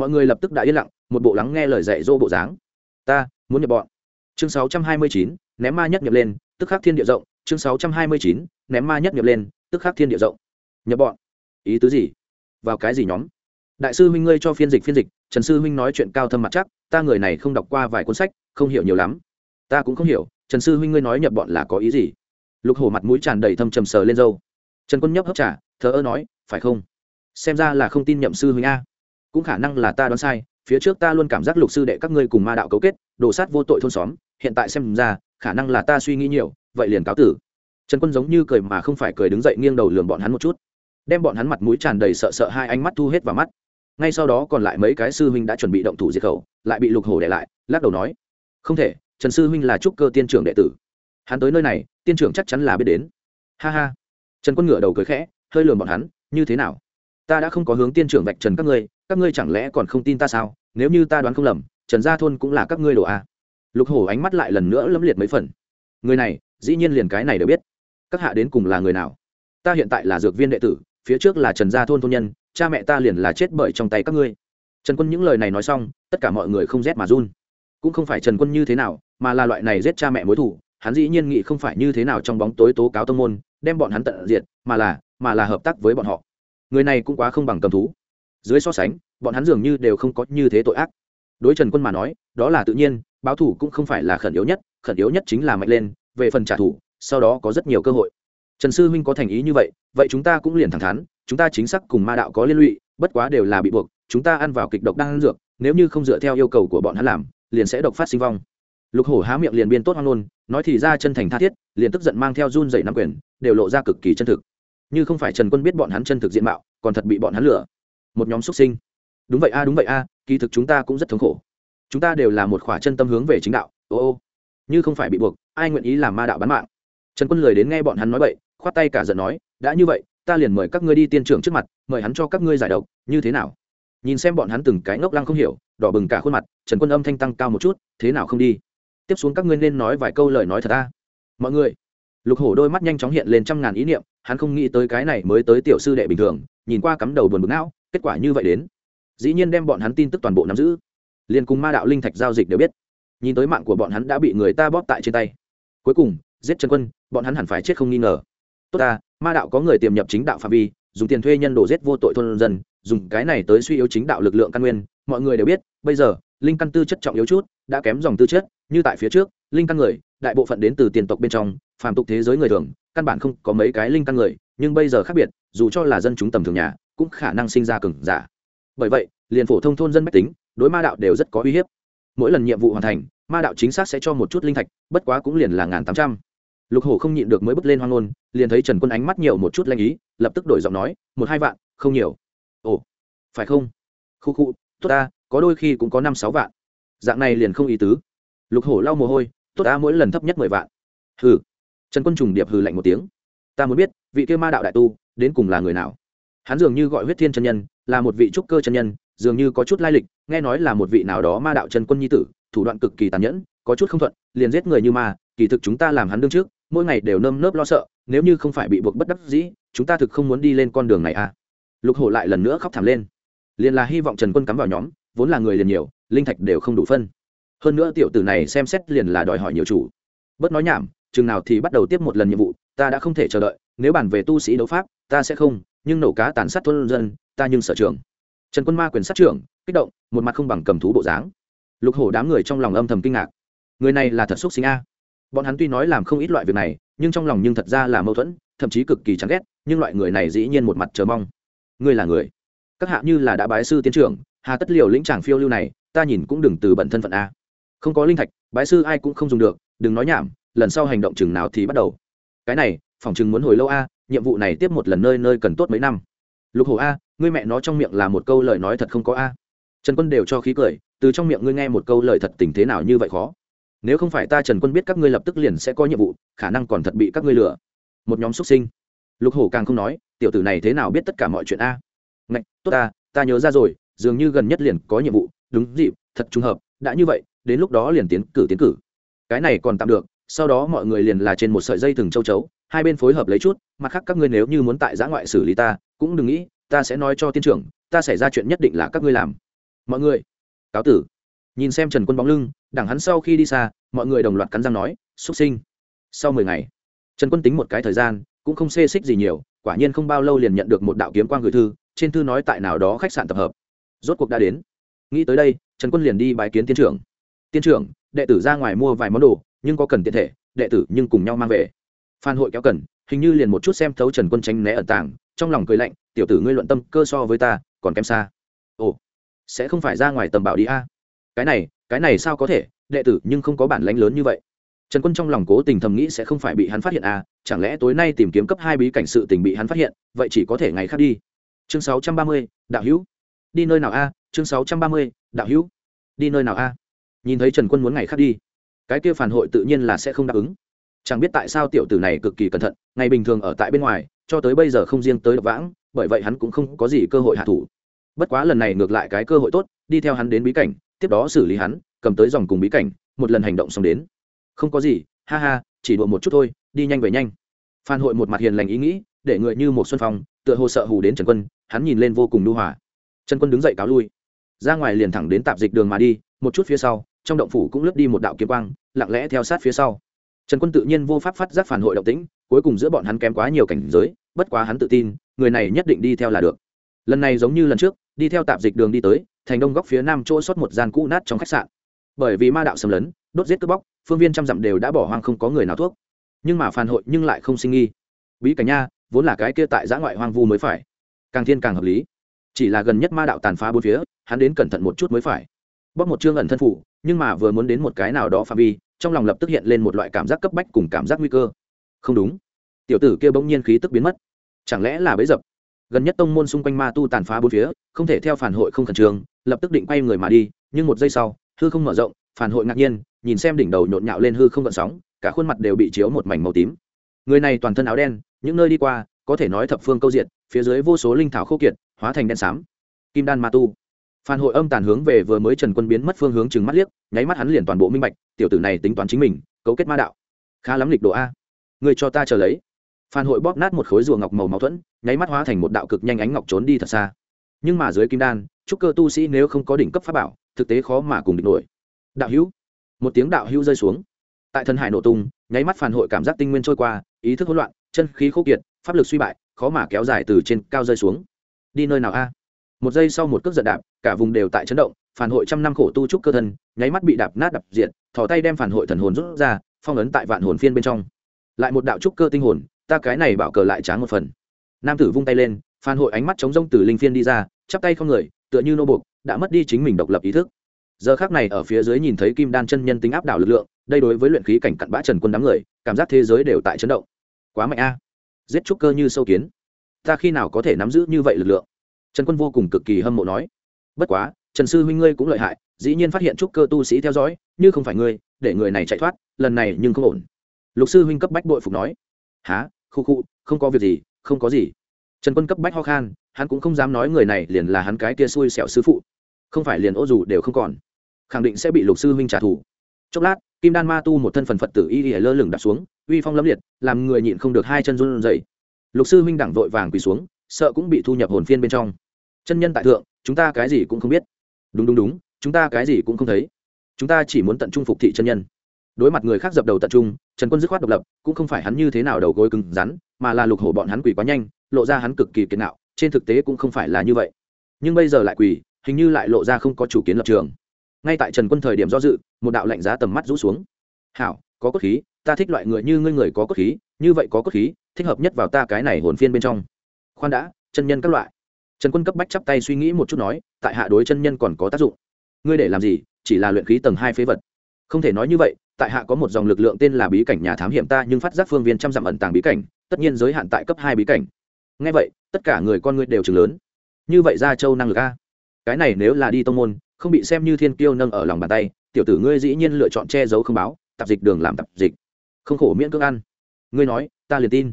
mọi người lập tức đã yên lặng một bộ lắng nghe lời dạy dỗ bộ dáng. Ta muốn nhập bọn. Chương 629, ném ma nhất nhập lên tức khắc thiên địa rộng. Chương 629, ném ma nhất nhập lên tức khắc thiên địa rộng. Nhập bọn. Ý tứ gì? Vào cái gì nhóm? Đại sư huynh ngươi cho phiên dịch phiên dịch trần sư huynh nói chuyện cao thâm mặt chắc ta người này không đọc qua vài cuốn sách không hiểu nhiều lắm. Ta cũng không hiểu trần sư huynh ngươi nói nhập bọn là có ý gì? Lục hổ mặt mũi tràn đầy thâm trầm sờ lên râu. Trần quân nhấp hấp trả thờ ơ nói phải không? Xem ra là không tin nhậm sư huynh a cũng khả năng là ta đoán sai, phía trước ta luôn cảm giác lục sư đệ các ngươi cùng ma đạo cấu kết đổ sát vô tội thôn xóm, hiện tại xem ra, khả năng là ta suy nghĩ nhiều, vậy liền cáo tử. Trần quân giống như cười mà không phải cười đứng dậy nghiêng đầu lường bọn hắn một chút. Đem bọn hắn mặt mũi tràn đầy sợ sợ hai ánh mắt thu hết vào mắt. Ngay sau đó còn lại mấy cái sư huynh đã chuẩn bị động thủ diệt khẩu, lại bị lục hổ để lại, lắc đầu nói, không thể, trần sư huynh là trúc cơ tiên trưởng đệ tử. Hắn tới nơi này, tiên trưởng chắc chắn là biết đến. Ha ha. Trần quân ngửa đầu cười khẽ, hơi lườm bọn hắn, như thế nào? Ta đã không có hướng tiên trưởng vạch trần các ngươi các ngươi chẳng lẽ còn không tin ta sao? Nếu như ta đoán không lầm, trần gia thôn cũng là các ngươi đồ a. Lục hổ ánh mắt lại lần nữa lâm liệt mấy phần. Người này, dĩ nhiên liền cái này đều biết. Các hạ đến cùng là người nào? Ta hiện tại là dược viên đệ tử, phía trước là trần gia thôn thôn nhân, cha mẹ ta liền là chết bởi trong tay các ngươi. Trần quân những lời này nói xong, tất cả mọi người không rét mà run. Cũng không phải trần quân như thế nào, mà là loại này giết cha mẹ mối thủ hắn dĩ nhiên nghĩ không phải như thế nào trong bóng tối tố cáo tông môn, đem bọn hắn tận diệt, mà là mà là hợp tác với bọn họ người này cũng quá không bằng cầm thú. Dưới so sánh, bọn hắn dường như đều không có như thế tội ác. Đối trần quân mà nói, đó là tự nhiên, báo thủ cũng không phải là khẩn yếu nhất, khẩn yếu nhất chính là mạnh lên, về phần trả thù, sau đó có rất nhiều cơ hội. Trần sư huynh có thành ý như vậy vậy chúng ta cũng liền thẳng thắn, chúng ta chính xác cùng ma đạo có liên lụy, bất quá đều là bị buộc, chúng ta ăn vào kịch độc đang ăn dược, nếu như không dựa theo yêu cầu của bọn hắn làm, liền sẽ độc phát sinh vong. Lục hổ há miệng liền biên tốt hoang nôn nói thì ra chân thành tha thiết, liền tức giận mang theo run dậy nắm quyền, đều lộ ra cực kỳ chân thực như không phải trần quân biết bọn hắn chân thực diện mạo, còn thật bị bọn hắn lừa. Một nhóm xuất sinh. Đúng vậy a, đúng vậy a, kỳ thực chúng ta cũng rất thống khổ. Chúng ta đều là một khỏa chân tâm hướng về chính đạo, ô ô. Như không phải bị buộc, ai nguyện ý làm ma đạo bán mạng? Trần quân lười đến nghe bọn hắn nói vậy, khoát tay cả giận nói, đã như vậy, ta liền mời các ngươi đi tiên trưởng trước mặt, mời hắn cho các ngươi giải độc, như thế nào? Nhìn xem bọn hắn từng cái ngốc lăng không hiểu, đỏ bừng cả khuôn mặt, trần quân âm thanh tăng cao một chút, thế nào không đi? Tiếp xuống các ngươi nên nói vài câu lời nói thật ta mọi người. Lục hổ đôi mắt nhanh chóng hiện lên trăm ngàn ý niệm hắn không nghĩ tới cái này mới tới tiểu sư đệ bình thường, nhìn qua cắm đầu buồn bực não, kết quả như vậy đến. Dĩ nhiên đem bọn hắn tin tức toàn bộ nắm giữ. Liền cùng ma đạo linh thạch giao dịch đều biết. Nhìn tới mạng của bọn hắn đã bị người ta bóp tại trên tay. Cuối cùng, giết trần quân, bọn hắn hẳn phải chết không nghi ngờ. Tốt ta, ma đạo có người tiềm nhập chính đạo phạm vi, dùng tiền thuê nhân đồ giết vô tội thôn dân, dùng cái này tới suy yếu chính đạo lực lượng căn nguyên, mọi người đều biết, bây giờ, linh căn tư chất trọng yếu chút, đã kém dòng tư chất, như tại phía trước, linh căn người, đại bộ phận đến từ tiền tộc bên trong, phàm tục thế giới người thường căn bản không có mấy cái linh căn người, nhưng bây giờ khác biệt, dù cho là dân chúng tầm thường nhà, cũng khả năng sinh ra cừng giả. Bởi vậy, liền phổ thông thôn dân mách tính, đối ma đạo đều rất có uy hiếp. Mỗi lần nhiệm vụ hoàn thành, ma đạo chính xác sẽ cho một chút linh thạch, bất quá cũng liền là ngàn tám trăm. Lục hổ không nhịn được mới bước lên hoang ngôn, liền thấy trần quân ánh mắt nhiều một chút lanh ý, lập tức đổi giọng nói, một hai vạn, không nhiều. Ồ, phải không? Khu khu, tốt ta, có đôi khi cũng có năm sáu vạn. Dạng này liền không ý tứ. Lục hổ lau mồ hôi, tốt ta, mỗi lần thấp nhất mười vạn. Hừ trần quân trùng điệp hừ lạnh một tiếng. Ta muốn biết, vị kia ma đạo đại tu, đến cùng là người nào? Hắn dường như gọi huyết thiên chân nhân, là một vị trúc cơ chân nhân, dường như có chút lai lịch, nghe nói là một vị nào đó ma đạo Trần quân nhi tử, thủ đoạn cực kỳ tàn nhẫn, có chút không thuận, liền giết người như ma, kỳ thực chúng ta làm hắn đương trước, mỗi ngày đều nơm nớp lo sợ, nếu như không phải bị buộc bất đắc dĩ, chúng ta thực không muốn đi lên con đường này à. Lục hổ lại lần nữa khóc thảm lên. Liền là hy vọng trần quân cắm vào nhóm, vốn là người liền nhiều, linh thạch đều không đủ phân. Hơn nữa tiểu tử này xem xét liền là đòi hỏi nhiều chủ. Bớt nói nhảm chừng nào thì bắt đầu tiếp một lần nhiệm vụ, ta đã không thể chờ đợi, nếu bàn về tu sĩ đấu pháp, ta sẽ không, nhưng nổ cá tàn sát thôn dân, ta nhưng sở trường. Trần quân ma quyền sát trưởng, kích động, một mặt không bằng cầm thú bộ dáng. Lục hổ đám người trong lòng âm thầm kinh ngạc. Người này là thật xúc sinh a. Bọn hắn tuy nói làm không ít loại việc này, nhưng trong lòng nhưng thật ra là mâu thuẫn, thậm chí cực kỳ chán ghét, nhưng loại người này dĩ nhiên một mặt chờ mong. Ngươi là người. Các hạ như là đã bái sư tiến trưởng, hà tất liều lĩnh tràng phiêu lưu này, ta nhìn cũng đừng từ bận thân phận a. Không có linh thạch, bái sư ai cũng không dùng được, đừng nói nhảm lần sau hành động chừng nào thì bắt đầu. Cái này, phòng chừng muốn hồi lâu a, nhiệm vụ này tiếp một lần nơi nơi cần tốt mấy năm. Lục hổ a, ngươi mẹ nó trong miệng là một câu lời nói thật không có a. Trần quân đều cho khí cười, từ trong miệng ngươi nghe một câu lời thật tình thế nào như vậy khó. Nếu không phải ta trần quân biết các ngươi lập tức liền sẽ có nhiệm vụ, khả năng còn thật bị các ngươi lừa. Một nhóm xuất sinh. Lục hổ càng không nói, tiểu tử này thế nào biết tất cả mọi chuyện a? Ngạch, tốt ta ta nhớ ra rồi, dường như gần nhất liền có nhiệm vụ, đúng dịp, thật trùng hợp, đã như vậy, đến lúc đó liền tiến cử tiến cử. Cái này còn tạm được sau đó mọi người liền là trên một sợi dây thừng châu chấu, hai bên phối hợp lấy chút, mặt khác các ngươi nếu như muốn tại giã ngoại xử lý ta, cũng đừng nghĩ, ta sẽ nói cho tiên trưởng, ta xảy ra chuyện nhất định là các ngươi làm. Mọi người, cáo tử. Nhìn xem trần quân bóng lưng đằng hắn sau khi đi xa, mọi người đồng loạt cắn răng nói xuất sinh. Sau mười ngày, trần quân tính một cái thời gian, cũng không xê xích gì nhiều, quả nhiên không bao lâu liền nhận được một đạo kiếm quan gửi thư, trên thư nói tại nào đó khách sạn tập hợp. Rốt cuộc đã đến. Nghĩ tới đây, trần quân liền đi bái kiến tiên trưởng. Tiên trưởng, đệ tử ra ngoài mua vài món đồ nhưng có cần tiện thể, đệ tử nhưng cùng nhau mang về. Phan hội kéo cần, hình như liền một chút xem thấu trần quân tránh né ẩn tàng, trong lòng cười lạnh, tiểu tử ngươi luận tâm, cơ so với ta, còn kém xa. Ồ, sẽ không phải ra ngoài tầm bảo đi a? Cái này cái này sao có thể, đệ tử nhưng không có bản lãnh lớn như vậy. Trần quân trong lòng cố tình thầm nghĩ sẽ không phải bị hắn phát hiện à chẳng lẽ tối nay tìm kiếm cấp hai bí cảnh sự tình bị hắn phát hiện, vậy chỉ có thể ngày khác đi. Chương sáu trăm ba mươi, đạo hữu. Đi nơi nào a? Chương sáu trăm ba mươi, đạo hữu. Đi nơi nào a? Nhìn thấy trần quân muốn ngày khác đi cái kia phản hội tự nhiên là sẽ không đáp ứng. Chẳng biết tại sao tiểu tử này cực kỳ cẩn thận, ngày bình thường ở tại bên ngoài, cho tới bây giờ không riêng tới đập vãng, bởi vậy hắn cũng không có gì cơ hội hạ thủ. Bất quá lần này ngược lại cái cơ hội tốt, đi theo hắn đến bí cảnh, tiếp đó xử lý hắn, cầm tới dòng cùng bí cảnh, một lần hành động xong đến. Không có gì, ha ha, chỉ đùa một chút thôi, đi nhanh về nhanh. Phan hội một mặt hiền lành ý nghĩ, để người như một xuân phong, tựa hồ sợ hù đến trần quân, hắn nhìn lên vô cùng nu hòa. Trần quân đứng dậy cáo lui. Ra ngoài liền thẳng đến tạp dịch đường mà đi, một chút phía sau trong động phủ cũng lướt đi một đạo kiếm quang, lặng lẽ theo sát phía sau. Trần quân tự nhiên vô pháp phát giác phản hội động tĩnh, cuối cùng giữa bọn hắn kém quá nhiều cảnh giới, bất quá hắn tự tin, người này nhất định đi theo là được. Lần này giống như lần trước, đi theo tạp dịch đường đi tới, thành đông góc phía nam chỗ xuất một gian cũ nát trong khách sạn. Bởi vì ma đạo xâm lấn, đốt giết cướp bóc, phương viên trăm dặm đều đã bỏ hoang không có người nào thuốc. Nhưng mà phản hội nhưng lại không sinh nghi. Bí cảnh nha, vốn là cái kia tại giã ngoại hoang vu mới phải. Càng thiên càng hợp lý. Chỉ là gần nhất ma đạo tàn phá bốn phía, hắn đến cẩn thận một chút mới phải. Bóc một chương ẩn thân phủ nhưng mà vừa muốn đến một cái nào đó phạm vi, trong lòng lập tức hiện lên một loại cảm giác cấp bách cùng cảm giác nguy cơ. Không đúng. Tiểu tử kia bỗng nhiên khí tức biến mất. Chẳng lẽ là bấy dập? Gần nhất tông môn xung quanh ma tu tàn phá bốn phía, không thể theo phản hội không khẩn trương, lập tức định quay người mà đi, nhưng một giây sau, hư không mở rộng, phản hội ngạc nhiên, nhìn xem đỉnh đầu nhộn nhạo lên hư không gợn sóng, cả khuôn mặt đều bị chiếu một mảnh màu tím. Người này toàn thân áo đen, những nơi đi qua, có thể nói thập phương câu diện phía dưới vô số linh thảo khô kiệt, hóa thành đen xám. Kim đan ma tu phan hội âm tàn hướng về vừa mới trần quân biến mất phương hướng chừng mắt liếc, nháy mắt hắn liền toàn bộ minh bạch, tiểu tử này tính toán chính mình, cấu kết ma đạo. Khá lắm lịch độ a. Người cho ta chờ lấy. Phan hội bóp nát một khối rùa ngọc màu máu thuẫn, nháy mắt hóa thành một đạo cực nhanh ánh ngọc trốn đi thật xa. Nhưng mà dưới kim đan, trúc cơ tu sĩ nếu không có đỉnh cấp pháp bảo, thực tế khó mà cùng địch nổi. Đạo hữu. Một tiếng đạo hữu rơi xuống. Tại thần hải nổ tung, nháy mắt phản hội cảm giác tinh nguyên trôi qua, ý thức hỗn loạn, chân khí khô kiệt, pháp lực suy bại, khó mà kéo dài từ trên cao rơi xuống. Đi nơi nào a? Một giây sau một cước giật đạp, cả vùng đều tại chấn động, phản hội trăm năm khổ tu trúc cơ thân, nháy mắt bị đạp nát đập diện thò tay đem phản hội thần hồn rút ra, phong ấn tại vạn hồn phiên bên trong. Lại một đạo trúc cơ tinh hồn, ta cái này bảo cờ lại tráng một phần. Nam tử vung tay lên, phản hội ánh mắt chống rông từ linh phiên đi ra, chắp tay không người, tựa như nô buộc, đã mất đi chính mình độc lập ý thức. Giờ khác này ở phía dưới nhìn thấy kim đan chân nhân tính áp đảo lực lượng, đây đối với luyện khí cảnh cặn bã trần quân đám người, cảm giác thế giới đều tại chấn động. Quá mạnh a. Giết trúc cơ như sâu kiến. Ta khi nào có thể nắm giữ như vậy lực lượng? Trần quân vô cùng cực kỳ hâm mộ nói, bất quá, trần sư huynh ngươi cũng lợi hại, dĩ nhiên phát hiện trúc cơ tu sĩ theo dõi, như không phải ngươi, để người này chạy thoát, lần này nhưng không ổn. Lục sư huynh cấp bách bội phục nói há khu khu, không có việc gì, không có gì. Trần quân cấp bách ho khan, hắn cũng không dám nói người này liền là hắn cái kia xui xẻo sư phụ. Không phải liền ô dù đều không còn. Khẳng định sẽ bị lục sư huynh trả thù. Chốc lát, kim đan ma tu một thân phần phật tử y y lơ lửng đặt xuống, uy phong lâm liệt, làm người nhịn không được hai chân run rẩy. Lục sư huynh đẳng vội vàng quỳ xuống sợ cũng bị thu nhập hồn phiên bên trong. Chân nhân tại thượng, chúng ta cái gì cũng không biết. Đúng đúng đúng, chúng ta cái gì cũng không thấy. Chúng ta chỉ muốn tận trung phục thị chân nhân. Đối mặt người khác dập đầu tận trung, trần quân dứt khoát độc lập, cũng không phải hắn như thế nào đầu gối cứng rắn, mà là lục hổ bọn hắn quỳ quá nhanh, lộ ra hắn cực kỳ kiệt nạo, trên thực tế cũng không phải là như vậy. Nhưng bây giờ lại quỳ, hình như lại lộ ra không có chủ kiến lập trường. Ngay tại trần quân thời điểm do dự, một đạo lạnh giá tầm mắt rũ xuống. Hảo, có cốt khí, ta thích loại người như ngươi người có cốt khí, như vậy có cốt khí, thích hợp nhất vào ta cái này hồn phiên bên trong khoan đã, chân nhân các loại. Trần quân cấp bách chắp tay suy nghĩ một chút nói, tại hạ đối chân nhân còn có tác dụng. Ngươi để làm gì, chỉ là luyện khí tầng hai phế vật. Không thể nói như vậy, tại hạ có một dòng lực lượng tên là bí cảnh nhà thám hiểm ta, nhưng phát giác phương viên trăm dặm ẩn tàng bí cảnh, tất nhiên giới hạn tại cấp hai bí cảnh. Ngay vậy, tất cả người con ngươi đều chừng lớn. Như vậy ra châu năng lực a? Cái này nếu là đi tông môn, không bị xem như thiên kiêu nâng ở lòng bàn tay, tiểu tử ngươi dĩ nhiên lựa chọn che giấu không báo, tạp dịch đường làm tạp dịch. Không khổ miễn cưỡng ăn. Ngươi nói, ta liền tin.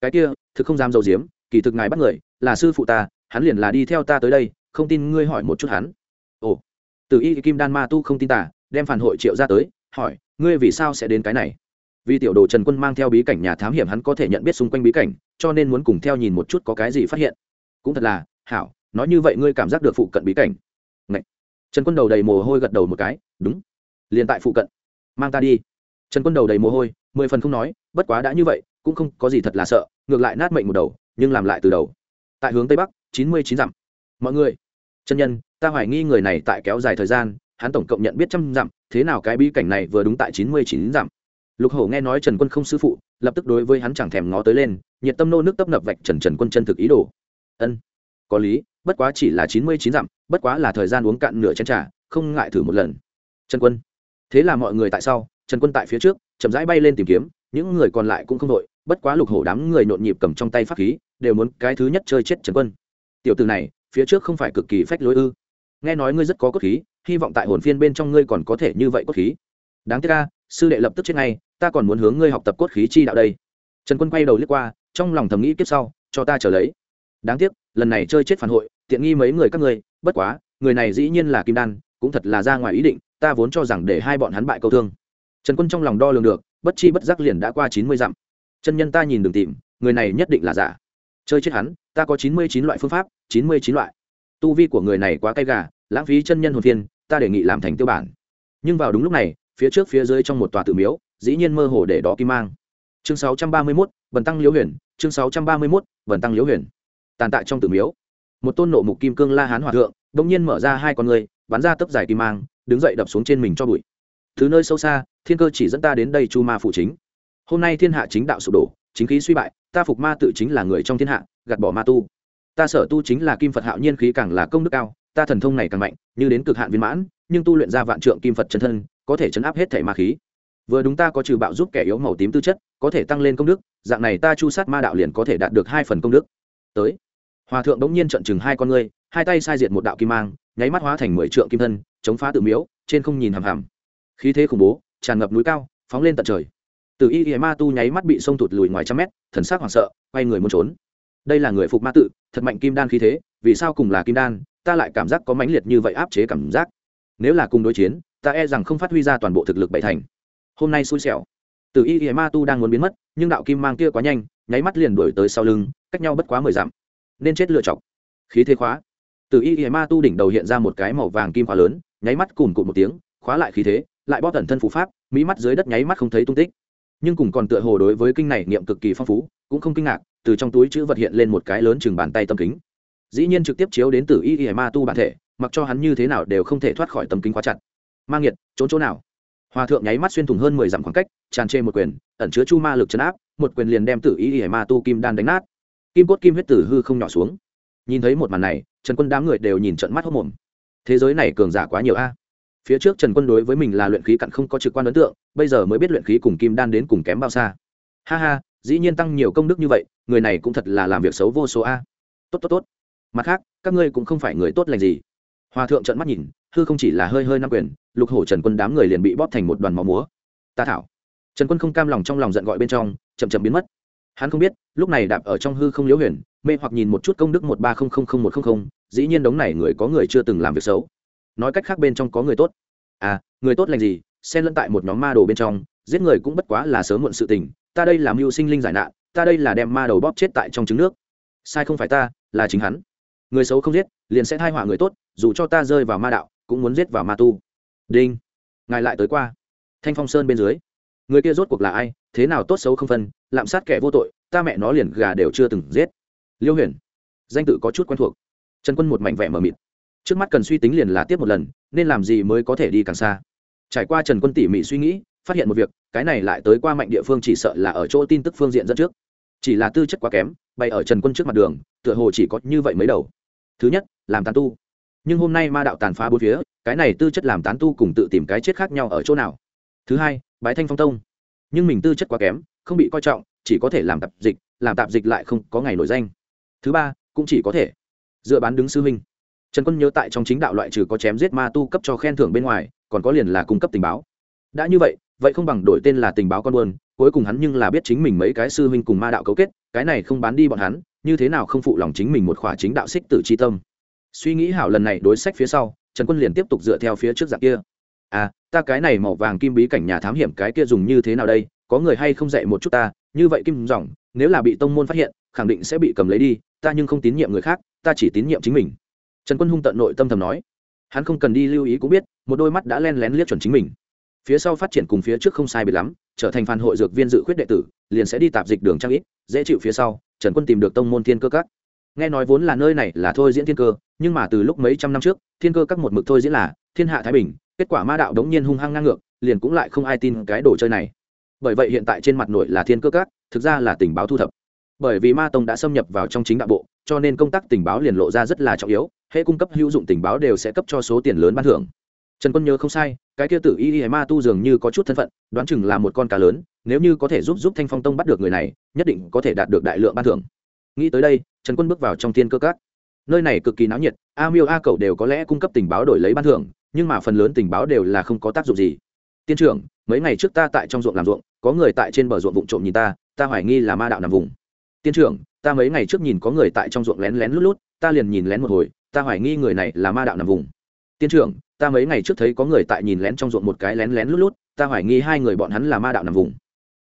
Cái kia, thực không dám dầu diếm kỳ thực ngài bắt người, là sư phụ ta, hắn liền là đi theo ta tới đây, không tin ngươi hỏi một chút hắn. Ồ. Từ y kim đan ma tu không tin tả đem phản hội triệu ra tới, hỏi, ngươi vì sao sẽ đến cái này? Vì tiểu đồ trần quân mang theo bí cảnh nhà thám hiểm hắn có thể nhận biết xung quanh bí cảnh, cho nên muốn cùng theo nhìn một chút có cái gì phát hiện. Cũng thật là, hảo, nói như vậy ngươi cảm giác được phụ cận bí cảnh. Ngậy. trần quân đầu đầy mồ hôi gật đầu một cái, đúng. Liền tại phụ cận. Mang ta đi. Trần quân đầu đầy mồ hôi, mười phần không nói, bất quá đã như vậy, cũng không có gì thật là sợ, ngược lại nát mệnh một đầu nhưng làm lại từ đầu. Tại hướng tây bắc, chín mươi chín dặm. Mọi người, chân nhân, ta hoài nghi người này tại kéo dài thời gian, hắn tổng cộng nhận biết trăm dặm, thế nào cái bi cảnh này vừa đúng tại chín mươi chín dặm. Lục hổ nghe nói trần quân không sư phụ, lập tức đối với hắn chẳng thèm ngó tới lên, nhiệt tâm nô nước tấp nập vạch trần trần quân chân thực ý đồ. Ân, có lý, bất quá chỉ là chín mươi chín dặm, bất quá là thời gian uống cạn nửa chén trà, không ngại thử một lần. Trần quân, thế là mọi người tại sau, trần quân tại phía trước, chậm rãi bay lên tìm kiếm những người còn lại cũng không đội, bất quá lục hổ đám người nhộn nhịp cầm trong tay pháp khí, đều muốn cái thứ nhất chơi chết trần quân. Tiểu từ này, phía trước không phải cực kỳ phách lối ư? Nghe nói ngươi rất có cốt khí, hy vọng tại hồn phiên bên trong ngươi còn có thể như vậy cốt khí. Đáng tiếc ca sư đệ lập tức chết ngay, ta còn muốn hướng ngươi học tập cốt khí chi đạo đây. Trần quân quay đầu liếc qua, trong lòng thầm nghĩ kiếp sau, cho ta trở lấy. Đáng tiếc, lần này chơi chết phản hội, tiện nghi mấy người các ngươi, bất quá, người này dĩ nhiên là kim đan, cũng thật là ra ngoài ý định, ta vốn cho rằng để hai bọn hắn bại câu thương. Trần quân trong lòng đo lường được bất chi bất giác liền đã qua chín mươi dặm. Chân nhân ta nhìn đường tìm người này nhất định là giả. Chơi chết hắn ta có chín mươi chín loại phương pháp chín mươi chín loại. Tu vi của người này quá cay gà lãng phí chân nhân hồn phiên ta đề nghị làm thành tiêu bản. Nhưng vào đúng lúc này phía trước phía dưới trong một tòa tự miếu dĩ nhiên mơ hồ để đó kim mang. Chương sáu trăm ba mươi 631, bần tăng liễu huyền chương sáu trăm ba mươi 631, bần tăng liễu huyền. Tàn tại trong tự miếu. Một tôn nộ mục kim cương la hán hòa thượng đông nhiên mở ra hai con người bắn ra tấp dài kim mang đứng dậy đập xuống trên mình cho bụi thứ nơi sâu xa, thiên cơ chỉ dẫn ta đến đây chu ma phụ chính. Hôm nay thiên hạ chính đạo sụp đổ, chính khí suy bại, ta phục ma tự chính là người trong thiên hạ, gạt bỏ ma tu. Ta sở tu chính là kim phật hạo nhiên khí càng là công đức cao, ta thần thông này càng mạnh, như đến cực hạn viên mãn, nhưng tu luyện ra vạn trượng kim phật chân thân, có thể chấn áp hết thể ma khí. Vừa đúng ta có trừ bạo giúp kẻ yếu màu tím tư chất, có thể tăng lên công đức, dạng này ta chu sát ma đạo liền có thể đạt được hai phần công đức. Tới. Hòa thượng bỗng nhiên trận chừng hai con ngươi, hai tay sai diệt một đạo kim mang, nháy mắt hóa thành mười trượng kim thân, chống phá tự miếu, trên không nhìn hằm hằm khí thế khủng bố, tràn ngập núi cao, phóng lên tận trời. Từ y y ma tu nháy mắt bị sông thụt lùi ngoài trăm mét, thần sắc hoảng sợ, quay người muốn trốn. Đây là người phục ma tự, thật mạnh kim đan khí thế, vì sao cùng là kim đan, ta lại cảm giác có mãnh liệt như vậy áp chế cảm giác. Nếu là cùng đối chiến, ta e rằng không phát huy ra toàn bộ thực lực bảy thành. Hôm nay xui xẻo. Từ y y ma tu đang muốn biến mất, nhưng đạo kim mang kia quá nhanh, nháy mắt liền đuổi tới sau lưng, cách nhau bất quá mười dặm. Nên chết lựa chọc khí thế khóa. Từ y y ma tu đỉnh đầu hiện ra một cái màu vàng kim khóa lớn, nháy mắt cùng cụt một tiếng, khóa lại khí thế lại bóp tẩn thân phù pháp mỹ mắt dưới đất nháy mắt không thấy tung tích. Nhưng cùng còn tựa hồ đối với kinh này niệm cực kỳ phong phú, cũng không kinh ngạc, từ trong túi chữ vật hiện lên một cái lớn chừng bàn tay tâm kính. Dĩ nhiên trực tiếp chiếu đến từ y y ma tu bản thể, mặc cho hắn như thế nào đều không thể thoát khỏi tấm kính quá chặt. Mang nhiệt trốn chỗ nào? Hòa thượng nháy mắt xuyên thủng hơn mười dặm khoảng cách, tràn trê một quyền, ẩn chứa chu ma lực chấn áp, một quyền liền đem tử y y ma tu kim đan đánh nát. Kim cốt kim huyết tử hư không nhỏ xuống. Nhìn thấy một màn này, trần quân đám người đều nhìn trận mắt hốc mồm. Thế giới này cường giả quá nhiều a phía trước trần quân đối với mình là luyện khí cặn không có trực quan ấn tượng, bây giờ mới biết luyện khí cùng kim đan đến cùng kém bao xa. Ha ha, dĩ nhiên tăng nhiều công đức như vậy, người này cũng thật là làm việc xấu vô số a. Tốt tốt tốt. Mặt khác, các ngươi cũng không phải người tốt lành gì. Hòa thượng trận mắt nhìn, hư không chỉ là hơi hơi năm quyền, lục hổ trần quân đám người liền bị bóp thành một đoàn máu múa. Ta thảo. Trần quân không cam lòng trong lòng giận gọi bên trong, chậm chậm biến mất. Hắn không biết, lúc này đạp ở trong hư không liễu huyền, mê hoặc nhìn một chút công đức một ba không không không một không không, dĩ nhiên đống này người có người chưa từng làm việc xấu nói cách khác bên trong có người tốt. À người tốt lành gì, xen lẫn tại một nhóm ma đồ bên trong, giết người cũng bất quá là sớm muộn sự tình, ta đây là mưu sinh linh giải nạn, ta đây là đem ma đầu bóp chết tại trong trứng nước. Sai không phải ta, là chính hắn. Người xấu không giết, liền sẽ thai họa người tốt, dù cho ta rơi vào ma đạo, cũng muốn giết vào ma tu. Đinh. Ngài lại tới qua. Thanh phong sơn bên dưới. Người kia rốt cuộc là ai, thế nào tốt xấu không phân, lạm sát kẻ vô tội, ta mẹ nó liền gà đều chưa từng giết. Liêu huyền. Danh tự có chút quen thuộc. Trần quân một mảnh vẻ mờ mịt trước mắt cần suy tính liền là tiếp một lần, nên làm gì mới có thể đi càng xa. Trải qua trần quân tỉ mỉ suy nghĩ, phát hiện một việc, cái này lại tới qua mạnh địa phương chỉ sợ là ở chỗ tin tức phương diện dẫn trước. Chỉ là tư chất quá kém, bay ở trần quân trước mặt đường, tựa hồ chỉ có như vậy mới đầu. Thứ nhất, làm tán tu. Nhưng hôm nay ma đạo tàn phá bốn phía, cái này tư chất làm tán tu cùng tự tìm cái chết khác nhau ở chỗ nào? Thứ hai, bái thanh phong tông. Nhưng mình tư chất quá kém, không bị coi trọng, chỉ có thể làm tạp dịch, làm tạp dịch lại không có ngày nổi danh. Thứ ba, cũng chỉ có thể dựa bán đứng sư huynh trần quân nhớ tại trong chính đạo loại trừ có chém giết ma tu cấp cho khen thưởng bên ngoài, còn có liền là cung cấp tình báo. Đã như vậy vậy không bằng đổi tên là tình báo con buôn, cuối cùng hắn nhưng là biết chính mình mấy cái sư huynh cùng ma đạo cấu kết, cái này không bán đi bọn hắn, như thế nào không phụ lòng chính mình một khỏa chính đạo xích tử c h i tâm. Suy nghĩ hảo lần này đối sách phía sau, trần quân liền tiếp tục dựa theo phía trước dạng kia. À ta cái này màu vàng kim bí cảnh nhà thám hiểm cái kia dùng như thế nào đây, có người hay không dạy một chút ta, như vậy kim dòng, nếu là bị tông môn phát hiện, khẳng định sẽ bị cầm lấy đi, ta nhưng không tín nhiệm người khác, ta chỉ tín nhiệm chính mình trần quân hung tận nội tâm thầm nói. Hắn không cần đi lưu ý cũng biết, một đôi mắt đã len lén liếc chuẩn chính mình. Phía sau phát triển cùng phía trước không sai biệt lắm, trở thành phản hội dược viên dự khuyết đệ tử, liền sẽ đi tạp dịch đường trang ít, dễ chịu phía sau, trần quân tìm được tông môn thiên cơ các. Nghe nói vốn là nơi này là thôi diễn thiên cơ, nhưng mà từ lúc mấy trăm năm trước, thiên cơ các một mực thôi diễn là thiên hạ thái bình, kết quả ma đạo đống nhiên hung hăng ngang ngược, liền cũng lại không ai tin cái đồ chơi này. Bởi vậy hiện tại trên mặt nội là thiên cơ các, thực ra là tình báo thu thập. Bởi vì ma tông đã xâm nhập vào trong chính đạo bộ, cho nên công tác tình báo liền lộ ra rất là trọng yếu hệ cung cấp hữu dụng tình báo đều sẽ cấp cho số tiền lớn ban thưởng. Trần quân nhớ không sai, cái kia tử y y ma tu dường như có chút thân phận, đoán chừng là một con cá lớn, nếu như có thể giúp giúp thanh phong tông bắt được người này, nhất định có thể đạt được đại lượng ban thưởng. Nghĩ tới đây, trần quân bước vào trong thiên cơ cát. nơi này cực kỳ náo nhiệt, a miêu a cậu đều có lẽ cung cấp tình báo đổi lấy ban thưởng, nhưng mà phần lớn tình báo đều là không có tác dụng gì. Tiên trưởng, mấy ngày trước ta tại trong ruộng làm ruộng, có người tại trên bờ ruộng vụng trộm nhìn ta ta hoài nghi là ma đạo nằm vùng. Tiên trưởng, ta mấy ngày trước nhìn có người tại trong ruộng lén lén lút lút, ta liền nhìn lén một hồi ta hoài nghi người này là ma đạo nằm vùng. Tiên trưởng, ta mấy ngày trước thấy có người tại nhìn lén trong ruộng một cái lén lén lút lút, ta hoài nghi hai người bọn hắn là ma đạo nằm vùng.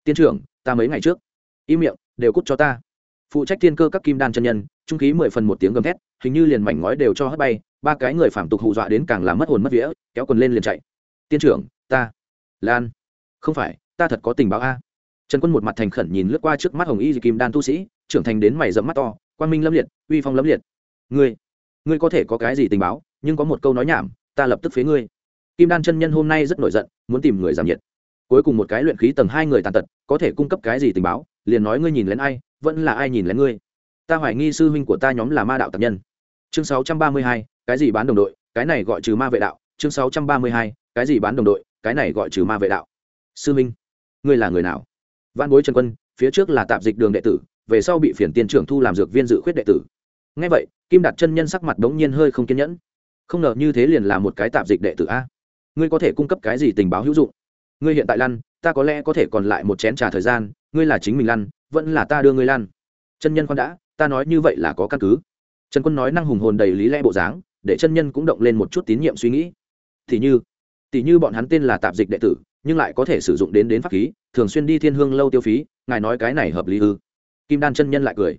Tiên trưởng, ta mấy ngày trước. Im miệng, đều cút cho ta. Phụ trách thiên cơ các kim đan chân nhân, trung khí mười phần một tiếng gầm thét, hình như liền mảnh ngói đều cho hất bay, ba cái người phạm tục hù dọa đến càng làm mất hồn mất vía, kéo quần lên liền chạy. Tiên trưởng, ta. Lan. Không phải, ta thật có tình báo a. Trần quân một mặt thành khẩn nhìn lướt qua trước mắt hồng y kim đan tu sĩ, trưởng thành đến mày dẫm mắt to, quang minh lâm liệt, uy phong lâm liệt. Ngươi ngươi có thể có cái gì tình báo, nhưng có một câu nói nhảm, ta lập tức phế ngươi. Kim đan chân nhân hôm nay rất nổi giận, muốn tìm người giảm nhiệt. Cuối cùng một cái luyện khí tầng hai người tàn tật, có thể cung cấp cái gì tình báo, liền nói ngươi nhìn lén ai, vẫn là ai nhìn lén ngươi. Ta hoài nghi sư huynh của ta nhóm là ma đạo tập nhân. Chương sáu trăm ba mươi hai, cái gì bán đồng đội, cái này gọi trừ ma vệ đạo. Chương sáu trăm ba mươi hai, cái gì bán đồng đội, cái này gọi trừ ma vệ đạo. Sư minh ngươi là người nào? Văn bối trần quân, phía trước là tạp dịch đường đệ tử, về sau bị phiền tiên trưởng thu làm dược viên dự khuyết đệ tử ngay vậy, kim đạt chân nhân sắc mặt đống nhiên hơi không kiên nhẫn. Không ngờ như thế liền là một cái tạp dịch đệ tử a. Ngươi có thể cung cấp cái gì tình báo hữu dụng? Ngươi hiện tại lăn, ta có lẽ có thể còn lại một chén trà thời gian, ngươi là chính mình lăn, vẫn là ta đưa ngươi lăn. Chân nhân khoan đã, ta nói như vậy là có căn cứ. Trần quân nói năng hùng hồn đầy lý lẽ bộ dáng, để chân nhân cũng động lên một chút tín nhiệm suy nghĩ. Thì như tỷ như bọn hắn tên là tạp dịch đệ tử, nhưng lại có thể sử dụng đến đến pháp khí, thường xuyên đi thiên hương lâu tiêu phí, ngài nói cái này hợp lý ư? Kim đan chân nhân lại cười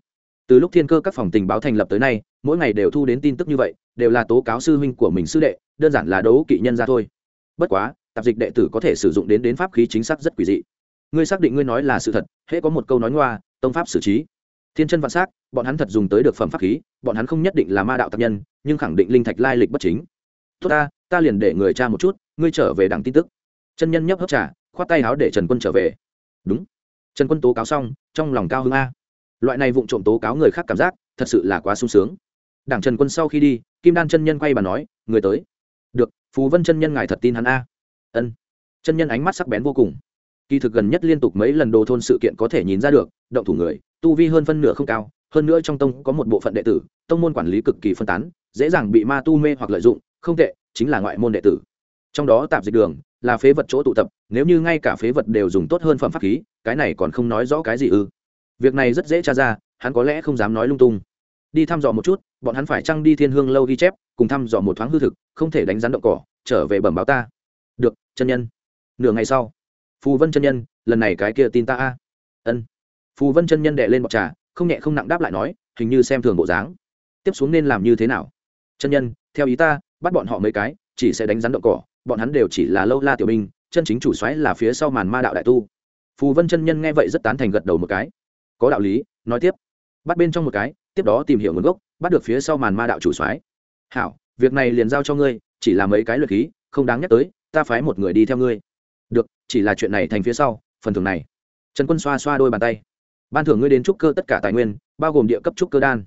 từ lúc thiên cơ các phòng tình báo thành lập tới nay, mỗi ngày đều thu đến tin tức như vậy, đều là tố cáo sư huynh của mình sư đệ, đơn giản là đấu kỵ nhân ra thôi. Bất quá, tạp dịch đệ tử có thể sử dụng đến đến pháp khí chính xác rất quỷ dị. Ngươi xác định ngươi nói là sự thật, hễ có một câu nói ngoa, tông pháp xử trí. Thiên chân vạn s á c bọn hắn thật dùng tới được phẩm pháp khí, bọn hắn không nhất định là ma đạo tạp nhân, nhưng khẳng định linh thạch lai lịch bất chính. Tốt ta ta liền để người cha một chút, ngươi trở về đảng tin tức. Chân nhân nhấp hấp trà, khoát tay áo để trần quân trở về. Đúng. Trần quân tố cáo xong, trong lòng cao hưng a loại này vụng trộm tố cáo người khác cảm giác, thật sự là quá sung sướng. Đảng trần quân sau khi đi, kim đan chân nhân quay bà nói, người tới. Được, phú vân chân nhân ngài thật tin hắn a. Ân. Chân nhân ánh mắt sắc bén vô cùng. Kỳ thực gần nhất liên tục mấy lần đồ thôn sự kiện có thể nhìn ra được, động thủ người, tu vi hơn phân nửa không cao, hơn nữa trong tông có một bộ phận đệ tử, tông môn quản lý cực kỳ phân tán, dễ dàng bị ma tu mê hoặc lợi dụng, không tệ, chính là ngoại môn đệ tử. Trong đó tạp dịch đường, là phế vật chỗ tụ tập, nếu như ngay cả phế vật đều dùng tốt hơn phẩm pháp khí, cái này còn không nói rõ cái gì ư? Việc này rất dễ tra ra, hắn có lẽ không dám nói lung tung. Đi thăm dò một chút, bọn hắn phải chăng đi thiên hương lâu ghi chép, cùng thăm dò một thoáng hư thực, không thể đánh rắn động cỏ, trở về bẩm báo ta. Được, chân nhân. Nửa ngày sau, phù vân chân nhân, lần này cái kia tin ta a. Ân. Phù vân chân nhân đệ lên bọc trà, không nhẹ không nặng đáp lại nói, hình như xem thường bộ dáng. Tiếp xuống nên làm như thế nào? Chân nhân, theo ý ta, bắt bọn họ mấy cái, chỉ sẽ đánh rắn động cỏ, bọn hắn đều chỉ là lâu la tiểu binh, chân chính chủ xoáy là phía sau màn ma đạo đại tu. Phù vân chân nhân nghe vậy rất tán thành gật đầu một cái có đạo lý, nói tiếp. Bắt bên trong một cái, tiếp đó tìm hiểu nguồn gốc, bắt được phía sau màn ma đạo chủ soái. Hảo, việc này liền giao cho ngươi, chỉ là mấy cái luật khí, không đáng nhắc tới, ta phái một người đi theo ngươi. Được, chỉ là chuyện này thành phía sau, phần thưởng này. Trần quân xoa xoa đôi bàn tay. Ban thưởng ngươi đến trúc cơ tất cả tài nguyên, bao gồm địa cấp trúc cơ đan.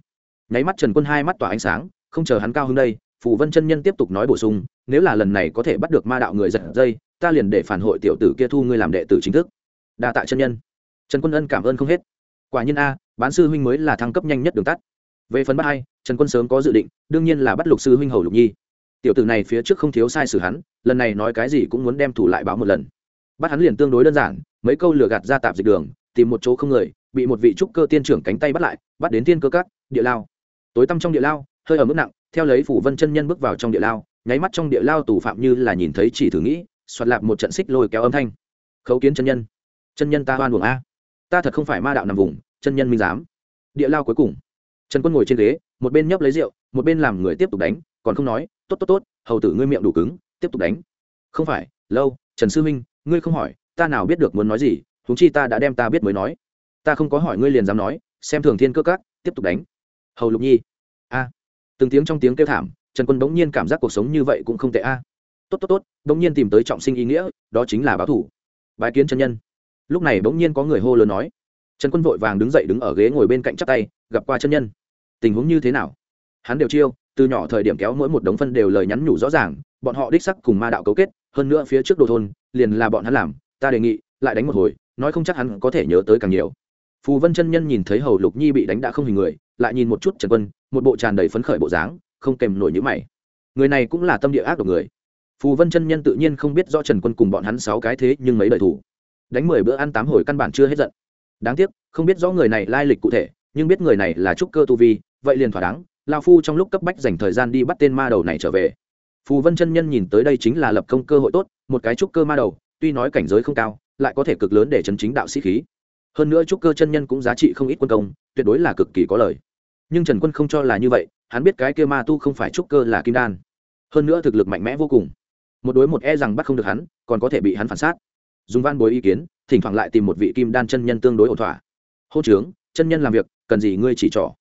Nháy mắt trần quân hai mắt tỏa ánh sáng, không chờ hắn cao hơn đây, phù vân chân nhân tiếp tục nói bổ sung, nếu là lần này có thể bắt được ma đạo người giật dây, ta liền để phản hội tiểu tử kia thu ngươi làm đệ tử chính thức. Đa tạ chân nhân. Trần quân ân cảm ơn không hết quả nhiên a, bán sư huynh mới là thăng cấp nhanh nhất đường tắt. Về phần bắt hai, trần quân sớm có dự định, đương nhiên là bắt lục sư huynh hầu lục nhi. Tiểu tử này phía trước không thiếu sai sử hắn, lần này nói cái gì cũng muốn đem thủ lại báo một lần. Bắt hắn liền tương đối đơn giản, mấy câu lừa gạt ra tạp dịch đường, tìm một chỗ không người, bị một vị trúc cơ tiên trưởng cánh tay bắt lại, bắt đến thiên cơ cắt địa lao. Tối tăm trong địa lao, hơi ở mức nặng, theo lấy phủ vân chân nhân bước vào trong địa lao, nháy mắt trong địa lao tù phạm như là nhìn thấy chỉ thử nghĩ, soạt lạp một trận xích lôi kéo âm thanh. Khấu kiến chân nhân. Chân nhân ta hoan buồng a ta thật không phải ma đạo nằm vùng, chân nhân minh giám. Địa lao cuối cùng. Trần quân ngồi trên ghế, một bên nhấp lấy rượu, một bên làm người tiếp tục đánh, còn không nói, tốt tốt tốt, hầu tử ngươi miệng đủ cứng, tiếp tục đánh. Không phải, lâu, trần sư minh ngươi không hỏi, ta nào biết được muốn nói gì, huống chi ta đã đem ta biết mới nói. Ta không có hỏi ngươi liền dám nói, xem thường thiên cơ các, tiếp tục đánh. Hầu lục nhi. A. Từng tiếng trong tiếng kêu thảm, trần quân bỗng nhiên cảm giác cuộc sống như vậy cũng không tệ a. Tốt tốt tốt, bỗng nhiên tìm tới trọng sinh ý nghĩa, đó chính là báo thủ. Bái kiến chân nhân lúc này bỗng nhiên có người hô lớn nói. Trần quân vội vàng đứng dậy đứng ở ghế ngồi bên cạnh chắp tay, gặp qua chân nhân. Tình huống như thế nào? Hắn đều chiêu, từ nhỏ thời điểm kéo mỗi một đống phân đều lời nhắn nhủ rõ ràng, bọn họ đích sắc cùng ma đạo cấu kết, hơn nữa phía trước đồ thôn, liền là bọn hắn làm, ta đề nghị, lại đánh một hồi, nói không chắc hắn có thể nhớ tới càng nhiều. Phù vân chân nhân nhìn thấy hầu lục nhi bị đánh đã không hình người, lại nhìn một chút trần quân, một bộ tràn đầy phấn khởi bộ dáng, không kèm nổi nhữ mày. Người này cũng là tâm địa ác độc người. Phù vân chân nhân tự nhiên không biết rõ trần quân cùng bọn hắn sáu cái thế nhưng mấy đời thủ đánh mười bữa ăn tám hồi căn bản chưa hết giận. Đáng tiếc, không biết rõ người này lai lịch cụ thể, nhưng biết người này là trúc cơ tu vi, vậy liền thỏa đáng lao phu trong lúc cấp bách dành thời gian đi bắt tên ma đầu này trở về. Phù vân chân nhân nhìn tới đây chính là lập công cơ hội tốt, một cái trúc cơ ma đầu, tuy nói cảnh giới không cao, lại có thể cực lớn để chấn chính đạo sĩ khí. Hơn nữa trúc cơ chân nhân cũng giá trị không ít quân công, tuyệt đối là cực kỳ có lời nhưng trần quân không cho là như vậy, hắn biết cái kia ma tu không phải trúc cơ là kim đan. Hơn nữa thực lực mạnh mẽ vô cùng. Một đối một e rằng bắt không được hắn, còn có thể bị hắn phản sát dùng van bối ý kiến, thỉnh thoảng lại tìm một vị kim đan chân nhân tương đối ổn thỏa. Hô trướng, chân nhân làm việc, cần gì ngươi chỉ trỏ?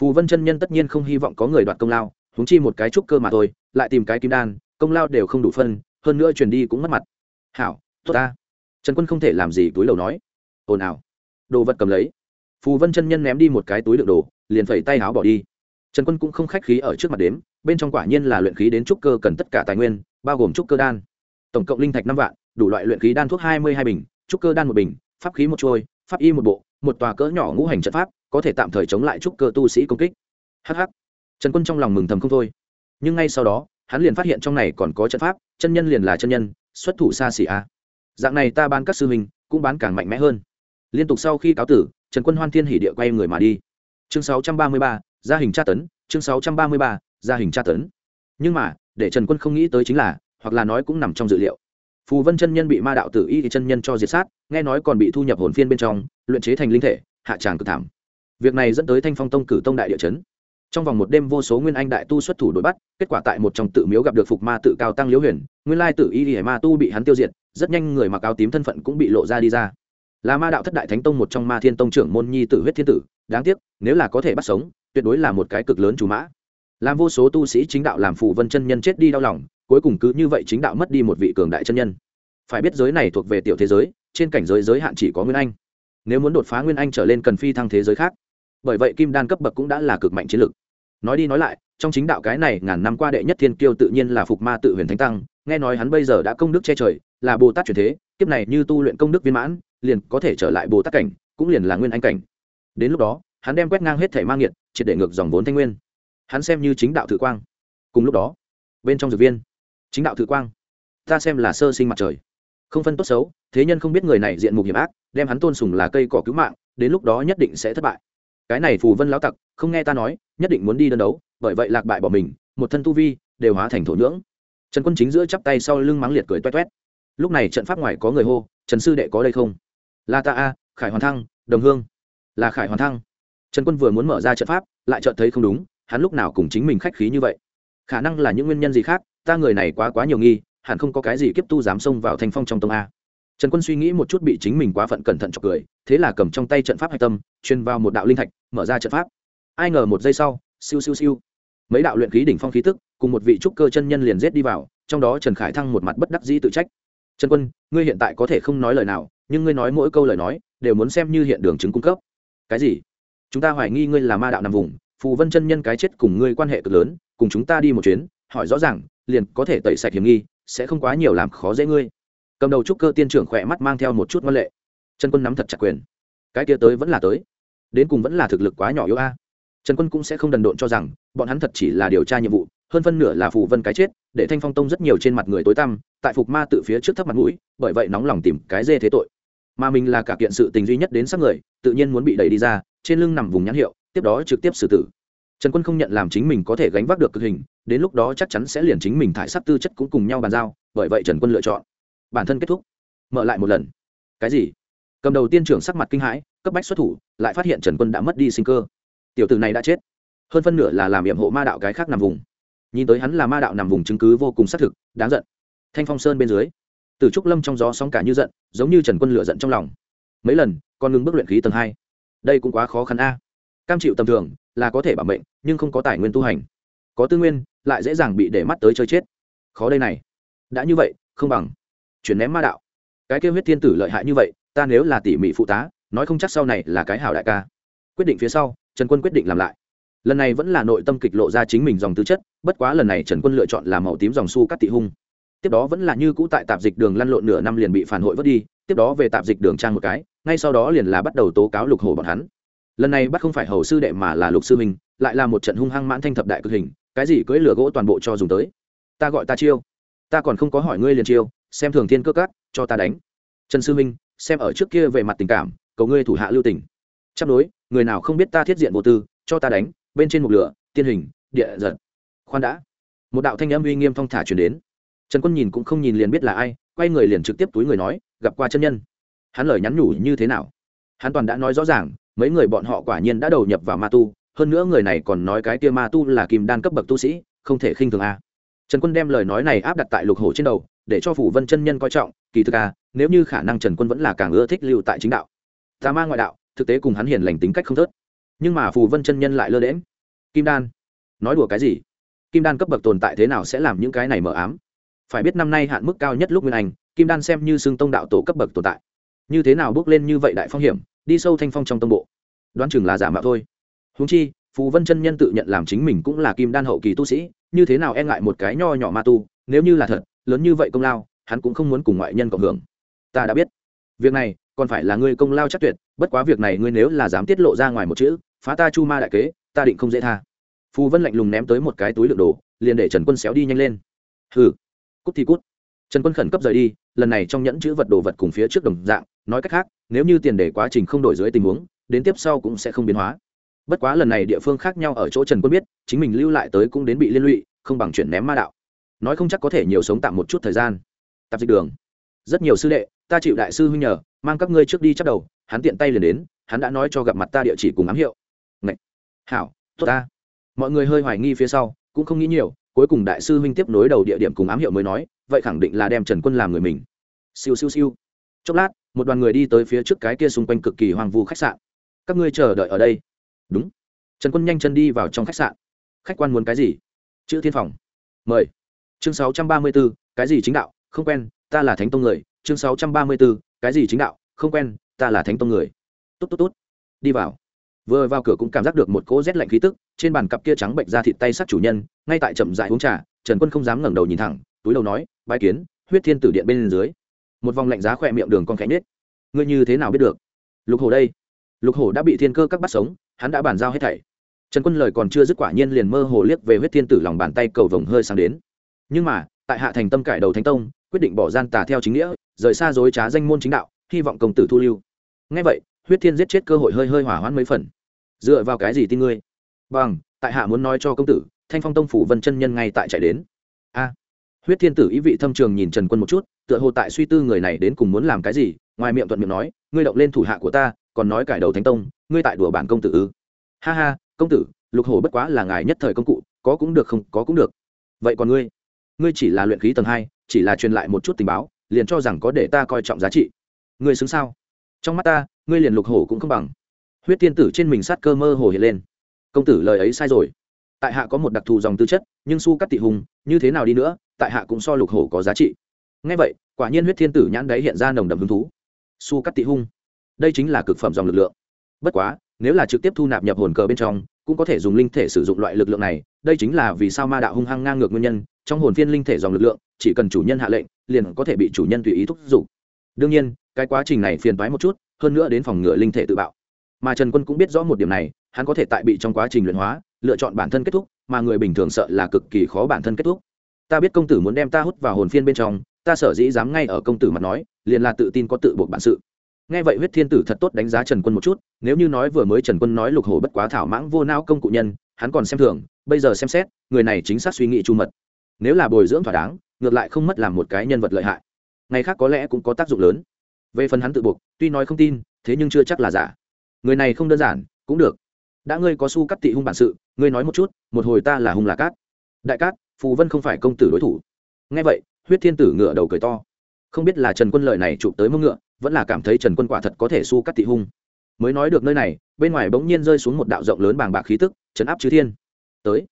Phù vân chân nhân tất nhiên không hy vọng có người đoạt công lao húng chi một cái trúc cơ mà thôi, lại tìm cái kim đan, công lao đều không đủ phân, hơn nữa truyền đi cũng mất mặt. Hảo, tốt ta. Trần quân không thể làm gì túi lầu nói. Ồn ào. Đồ vật cầm lấy. Phù vân chân nhân ném đi một cái túi đựng đồ, liền phẩy tay áo bỏ đi. Trần quân cũng không khách khí ở trước mặt đếm, bên trong quả nhiên là luyện khí đến trúc cơ cần tất cả tài nguyên, bao gồm trúc cơ đan tổng cộng linh thạch năm vạn đủ loại luyện khí đan thuốc hai mươi hai bình trúc cơ đan một bình pháp khí một trôi pháp y một bộ một tòa cỡ nhỏ ngũ hành trận pháp có thể tạm thời chống lại trúc cơ tu sĩ công kích. Hh trần quân trong lòng mừng thầm không thôi. Nhưng ngay sau đó hắn liền phát hiện trong này còn có trận pháp chân nhân liền là chân nhân xuất thủ xa xỉ a. Dạng này ta bán các sư huynh cũng bán càng mạnh mẽ hơn. Liên tục sau khi cáo tử trần quân hoan thiên hỉ địa quay người mà đi. Chương 633, gia hình tra tấn chương 633, gia hình tra tấn. Nhưng mà để trần quân không nghĩ tới chính là hoặc là nói cũng nằm trong dự liệu. Phù vân chân nhân bị ma đạo tử y chân nhân cho diệt sát, nghe nói còn bị thu nhập hồn phiên bên trong, luyện chế thành linh thể, hạ tràng cực thảm. Việc này dẫn tới thanh phong tông cử tông đại địa chấn. Trong vòng một đêm vô số nguyên anh đại tu xuất thủ đuổi bắt, kết quả tại một trong tự miếu gặp được phục ma tự cao tăng liễu huyền, nguyên lai tự y hải ma tu bị hắn tiêu diệt, rất nhanh người mặc áo tím thân phận cũng bị lộ ra đi ra. Là ma đạo thất đại thánh tông một trong ma thiên tông trưởng môn nhi tử huyết thiên tử, đáng tiếc, nếu là có thể bắt sống, tuyệt đối là một cái cực lớn chủ mã. Làm vô số tu sĩ chính đạo làm phù vân chân nhân chết đi đau lòng cuối cùng cứ như vậy chính đạo mất đi một vị cường đại chân nhân. Phải biết giới này thuộc về tiểu thế giới, trên cảnh giới giới hạn chỉ có nguyên anh. Nếu muốn đột phá nguyên anh trở lên cần phi thăng thế giới khác. Bởi vậy kim đan cấp bậc cũng đã là cực mạnh chiến lực. Nói đi nói lại, trong chính đạo cái này ngàn năm qua đệ nhất thiên kiêu tự nhiên là phục ma tự huyền thánh tăng, nghe nói hắn bây giờ đã công đức che trời, là bồ tát truyền thế, kiếp này như tu luyện công đức viên mãn, liền có thể trở lại bồ tát cảnh, cũng liền là nguyên anh cảnh. Đến lúc đó, hắn đem quét ngang hết thể mang nghiệt, triệt để ngược dòng vốn thanh nguyên. Hắn xem như chính đạo thử quang. Cùng lúc đó, bên trong dược viên chính đạo thử quang. Ta xem là sơ sinh mặt trời. Không phân tốt xấu, thế nhân không biết người này diện mục hiểm ác, đem hắn tôn sùng là cây cỏ cứu mạng, đến lúc đó nhất định sẽ thất bại. Cái này phù vân lão tặc, không nghe ta nói, nhất định muốn đi đơn đấu, bởi vậy lạc bại bỏ mình, một thân tu vi, đều hóa thành thổ nhưỡng. Trần quân chính giữa chắp tay sau lưng mắng liệt cười toét toét. Lúc này trận pháp ngoài có người hô, trần sư đệ có đây không? Là ta a, khải hoàn thăng, đồng hương. Là khải hoàn thăng. Trần quân vừa muốn mở ra trận pháp, lại chợt thấy không đúng, hắn lúc nào cùng chính mình khách khí như vậy? Khả năng là những nguyên nhân gì khác? Ta người này quá quá nhiều nghi, hẳn không có cái gì kiếp tu dám xông vào thanh phong trong tông a. Trần quân suy nghĩ một chút bị chính mình quá phận cẩn thận chọc cười, thế là cầm trong tay trận pháp hạch tâm, truyền vào một đạo linh thạch, mở ra trận pháp. Ai ngờ một giây sau, siêu siêu siêu. Mấy đạo luyện khí đỉnh phong khí tức, cùng một vị trúc cơ chân nhân liền giết đi vào, trong đó trần khải thăng một mặt bất đắc dĩ tự trách. Trần quân, ngươi hiện tại có thể không nói lời nào, nhưng ngươi nói mỗi câu lời nói, đều muốn xem như hiện đường chứng cung cấp. Cái gì? Chúng ta hoài nghi ngươi là ma đạo nằm vùng, phù vân chân nhân cái chết cùng ngươi quan hệ cực lớn, cùng chúng ta đi một chuyến, hỏi rõ ràng liền có thể tẩy sạch hiểm nghi, sẽ không quá nhiều làm khó dễ ngươi. Cầm đầu trúc cơ tiên trưởng khỏe mắt mang theo một chút ngân lệ. Chân quân nắm thật chặt quyền. Cái kia tới vẫn là tới. Đến cùng vẫn là thực lực quá nhỏ yếu a. Trần quân cũng sẽ không đần độn cho rằng, bọn hắn thật chỉ là điều tra nhiệm vụ, hơn phân nửa là phù vân cái chết, để thanh phong tông rất nhiều trên mặt người tối tăm, tại phục ma tự phía trước thấp mặt mũi, bởi vậy nóng lòng tìm cái dê thế tội. Mà mình là cả kiện sự tình duy nhất đến sắc người, tự nhiên muốn bị đẩy đi ra, trên lưng nằm vùng nhãn hiệu, tiếp đó trực tiếp xử tử trần quân không nhận làm chính mình có thể gánh vác được cực hình, đến lúc đó chắc chắn sẽ liền chính mình thải sắc tư chất cũng cùng nhau bàn giao, bởi vậy trần quân lựa chọn. Bản thân kết thúc. Mở lại một lần. Cái gì? Cầm đầu tiên trưởng sắc mặt kinh hãi, cấp bách xuất thủ, lại phát hiện trần quân đã mất đi sinh cơ. Tiểu tử này đã chết. Hơn phân nửa là làm nhiệm hộ ma đạo cái khác nằm vùng. Nhìn tới hắn là ma đạo nằm vùng chứng cứ vô cùng xác thực, đáng giận. Thanh phong sơn bên dưới từ trúc lâm trong gió sóng cả như giận, giống như trần quân lửa giận trong lòng. Mấy lần con ngừng bước luyện khí tầng hai. Đây cũng quá khó khăn a. Cam chịu tầm thường là có thể bảo mệnh, nhưng không có tài nguyên tu hành. Có tư nguyên, lại dễ dàng bị để mắt tới chơi chết. Khó đây này. Đã như vậy, không bằng. Chuyển ném ma đạo. Cái kêu huyết thiên tử lợi hại như vậy, ta nếu là tỉ mỉ phụ tá, nói không chắc sau này là cái hảo đại ca. Quyết định phía sau, trần quân quyết định làm lại. Lần này vẫn là nội tâm kịch lộ ra chính mình dòng tư chất, bất quá lần này trần quân lựa chọn là màu tím dòng su cắt tị hung. Tiếp đó vẫn là như cũ tại tạp dịch đường lăn lộn nửa năm liền bị phản hội vớt đi, tiếp đó về tạp dịch đường trang một cái, ngay sau đó liền là bắt đầu tố cáo lục hồ bọn hắn lần này bắt không phải hầu sư đệ mà là lục sư minh lại là một trận hung hăng mãn thanh thập đại cực hình, cái gì cưỡi lửa gỗ toàn bộ cho dùng tới. Ta gọi ta chiêu. Ta còn không có hỏi ngươi liền chiêu, xem thường thiên cơ cát cho ta đánh. Trần sư minh xem ở trước kia về mặt tình cảm, cầu ngươi thủ hạ lưu tình. Chắc đối, người nào không biết ta thiết diện vô tư, cho ta đánh, bên trên một lửa, tiên hình, địa giật. Khoan đã. Một đạo thanh âm uy nghiêm thong thả truyền đến. Trần quân nhìn cũng không nhìn liền biết là ai, quay người liền trực tiếp túi người nói, gặp qua chân nhân. Hắn lời nhắn nhủ như thế nào? Hắn toàn đã nói rõ ràng mấy người bọn họ quả nhiên đã đầu nhập vào ma tu, hơn nữa người này còn nói cái kia ma tu là kim đan cấp bậc tu sĩ, không thể khinh thường a. Trần quân đem lời nói này áp đặt tại lục hổ trên đầu, để cho phủ vân chân nhân coi trọng, kỳ thực a, nếu như khả năng trần quân vẫn là càng ưa thích lưu tại chính đạo. Tà ma ngoại đạo, thực tế cùng hắn hiền lành tính cách không thớt nhưng mà phù vân chân nhân lại lơ đễm kim đan, nói đùa cái gì? Kim đan cấp bậc tồn tại thế nào sẽ làm những cái này mờ ám? Phải biết năm nay hạn mức cao nhất lúc nguyên anh, kim đan xem như xương tông đạo tổ cấp bậc tồn tại. Như thế nào bước lên như vậy đại phong hiểm? Đi sâu thanh phong trong tông bộ. Đoán chừng là giả mạo thôi. Húng chi, phù vân chân nhân tự nhận làm chính mình cũng là kim đan hậu kỳ tu sĩ, như thế nào e ngại một cái nho nhỏ ma tu, nếu như là thật, lớn như vậy công lao, hắn cũng không muốn cùng ngoại nhân cộng hưởng. Ta đã biết. Việc này, còn phải là ngươi công lao chắc tuyệt, bất quá việc này ngươi nếu là dám tiết lộ ra ngoài một chữ, phá ta chu ma đại kế, ta định không dễ tha. Phù vân lạnh lùng ném tới một cái túi lượng đồ, liền để trần quân xéo đi nhanh lên. Hừ. Cút thì cút. Trần quân khẩn cấp rời đi, lần này trong nhẫn chữ vật đồ vật cùng phía trước đồng dạng, nói cách khác nếu như tiền đề quá trình không đổi dưới tình huống, đến tiếp sau cũng sẽ không biến hóa. Bất quá lần này địa phương khác nhau ở chỗ trần quân biết, chính mình lưu lại tới cũng đến bị liên lụy, không bằng chuyển ném ma đạo. Nói không chắc có thể nhiều sống tạm một chút thời gian. Tạp dịch đường. Rất nhiều sư đệ, ta chịu đại sư huynh nhờ, mang các ngươi trước đi chắc đầu, hắn tiện tay liền đến, hắn đã nói cho gặp mặt ta địa chỉ cùng ám hiệu. Ngậy! hảo, tốt ta. Mọi người hơi hoài nghi phía sau, cũng không nghĩ nhiều, cuối cùng đại sư huynh tiếp nối đầu địa điểm cùng ám hiệu mới nói, vậy khẳng định là đem trần quân làm người mình. Siêu siêu siêu. Chốc lát một đoàn người đi tới phía trước cái kia xung quanh cực kỳ hoang vu khách sạn. Các ngươi chờ đợi ở đây. Đúng. Trần quân nhanh chân đi vào trong khách sạn. Khách quan muốn cái gì? Chữ thiên phòng. Mời. Chương sáu trăm ba mươi 634, cái gì chính đạo? Không quen ta là thánh tông người. Chương sáu trăm ba mươi 634, cái gì chính đạo? Không quen ta là thánh tông người. Tốt tốt tốt. Đi vào. Vừa vào cửa cũng cảm giác được một cỗ rét lạnh khí tức trên bàn cặp kia trắng bệnh ra thịt tay sắc chủ nhân ngay tại chậm dại uống trà trần quân không dám ngẩng đầu nhìn thẳng túi đầu nói bái kiến huyết thiên tử điện bên dưới một vòng lạnh giá khỏe miệng đường con khẽ nết ngươi như thế nào biết được? Lục hổ đây. Lục hổ đã bị thiên cơ các bắt sống, hắn đã bàn giao hết thảy. Trần quân lời còn chưa dứt quả nhiên liền mơ hồ liếc về huyết thiên tử lòng bàn tay cầu vồng hơi sang đến. Nhưng mà, tại hạ thành tâm cải đầu thánh tông, quyết định bỏ gian tà theo chính nghĩa, rời xa dối trá danh môn chính đạo, hy vọng công tử thu lưu. Ngay vậy, huyết thiên giết chết cơ hội hơi hơi hỏa hoãn mấy phần. Dựa vào cái gì tin ngươi? Bằng, tại hạ muốn nói cho công tử, thanh phong tông phủ vân chân nhân ngay tại chạy đến. A. Huyết thiên tử ý vị thâm trường nhìn trần quân một chút tựa hồ tại suy tư người này đến cùng muốn làm cái gì, ngoài miệng thuận miệng nói, ngươi động lên thủ hạ của ta, còn nói cải đầu thánh tông, ngươi tại đùa bản công tử ư? Ha ha, công tử, lục hồ bất quá là ngài nhất thời công cụ, có cũng được không, có cũng được. Vậy còn ngươi? Ngươi chỉ là luyện khí tầng hai, chỉ là truyền lại một chút tình báo, liền cho rằng có để ta coi trọng giá trị. Ngươi xứng sao? Trong mắt ta, ngươi liền lục hổ cũng không bằng. Huyết tiên tử trên mình sát cơ mơ hồ hiện lên. Công tử, lời ấy sai rồi. Tại hạ có một đặc thù dòng tư chất, nhưng su cắt tị hùng, như thế nào đi nữa, tại hạ cũng so lục hổ có giá trị ngay vậy, quả nhiên huyết thiên tử nhãn đấy hiện ra nồng đậm hứng thú. Su cắt tị hung. Đây chính là cực phẩm dòng lực lượng. Bất quá, nếu là trực tiếp thu nạp nhập hồn cờ bên trong, cũng có thể dùng linh thể sử dụng loại lực lượng này. Đây chính là vì sao ma đạo hung hăng ngang ngược nguyên nhân. Trong hồn phiên linh thể dòng lực lượng, chỉ cần chủ nhân hạ lệnh, liền có thể bị chủ nhân tùy ý thúc giục. Đương nhiên, cái quá trình này phiền toái một chút, hơn nữa đến phòng ngừa linh thể tự bạo. Mà trần quân cũng biết rõ một điểm này, hắn có thể tại bị trong quá trình luyện hóa, lựa chọn bản thân kết thúc, mà người bình thường sợ là cực kỳ khó bản thân kết thúc. Ta biết công tử muốn đem ta hút vào hồn phiên bên trong ta sở dĩ dám ngay ở công tử mặt nói, liền là tự tin có tự buộc bản sự. Nghe vậy huyết thiên tử thật tốt đánh giá trần quân một chút, nếu như nói vừa mới trần quân nói lục hồ bất quá thảo mãng vô não công cụ nhân, hắn còn xem thường, bây giờ xem xét, người này chính xác suy nghĩ chu mật. Nếu là bồi dưỡng thỏa đáng, ngược lại không mất làm một cái nhân vật lợi hại. Ngày khác có lẽ cũng có tác dụng lớn. Về phần hắn tự buộc, tuy nói không tin, thế nhưng chưa chắc là giả. Người này không đơn giản, cũng được. Đã ngươi có su cắt tị hung bản sự, ngươi nói một chút, một hồi ta là hung là cát. Đại cát, phù vân không phải công tử đối thủ. Nghe vậy huyết thiên tử ngựa đầu cười to. Không biết là trần quân lợi này chụp tới mông ngựa, vẫn là cảm thấy trần quân quả thật có thể su cắt thị hung. Mới nói được nơi này, bên ngoài bỗng nhiên rơi xuống một đạo rộng lớn bàng bạc khí tức chấn áp chư thiên. Tới.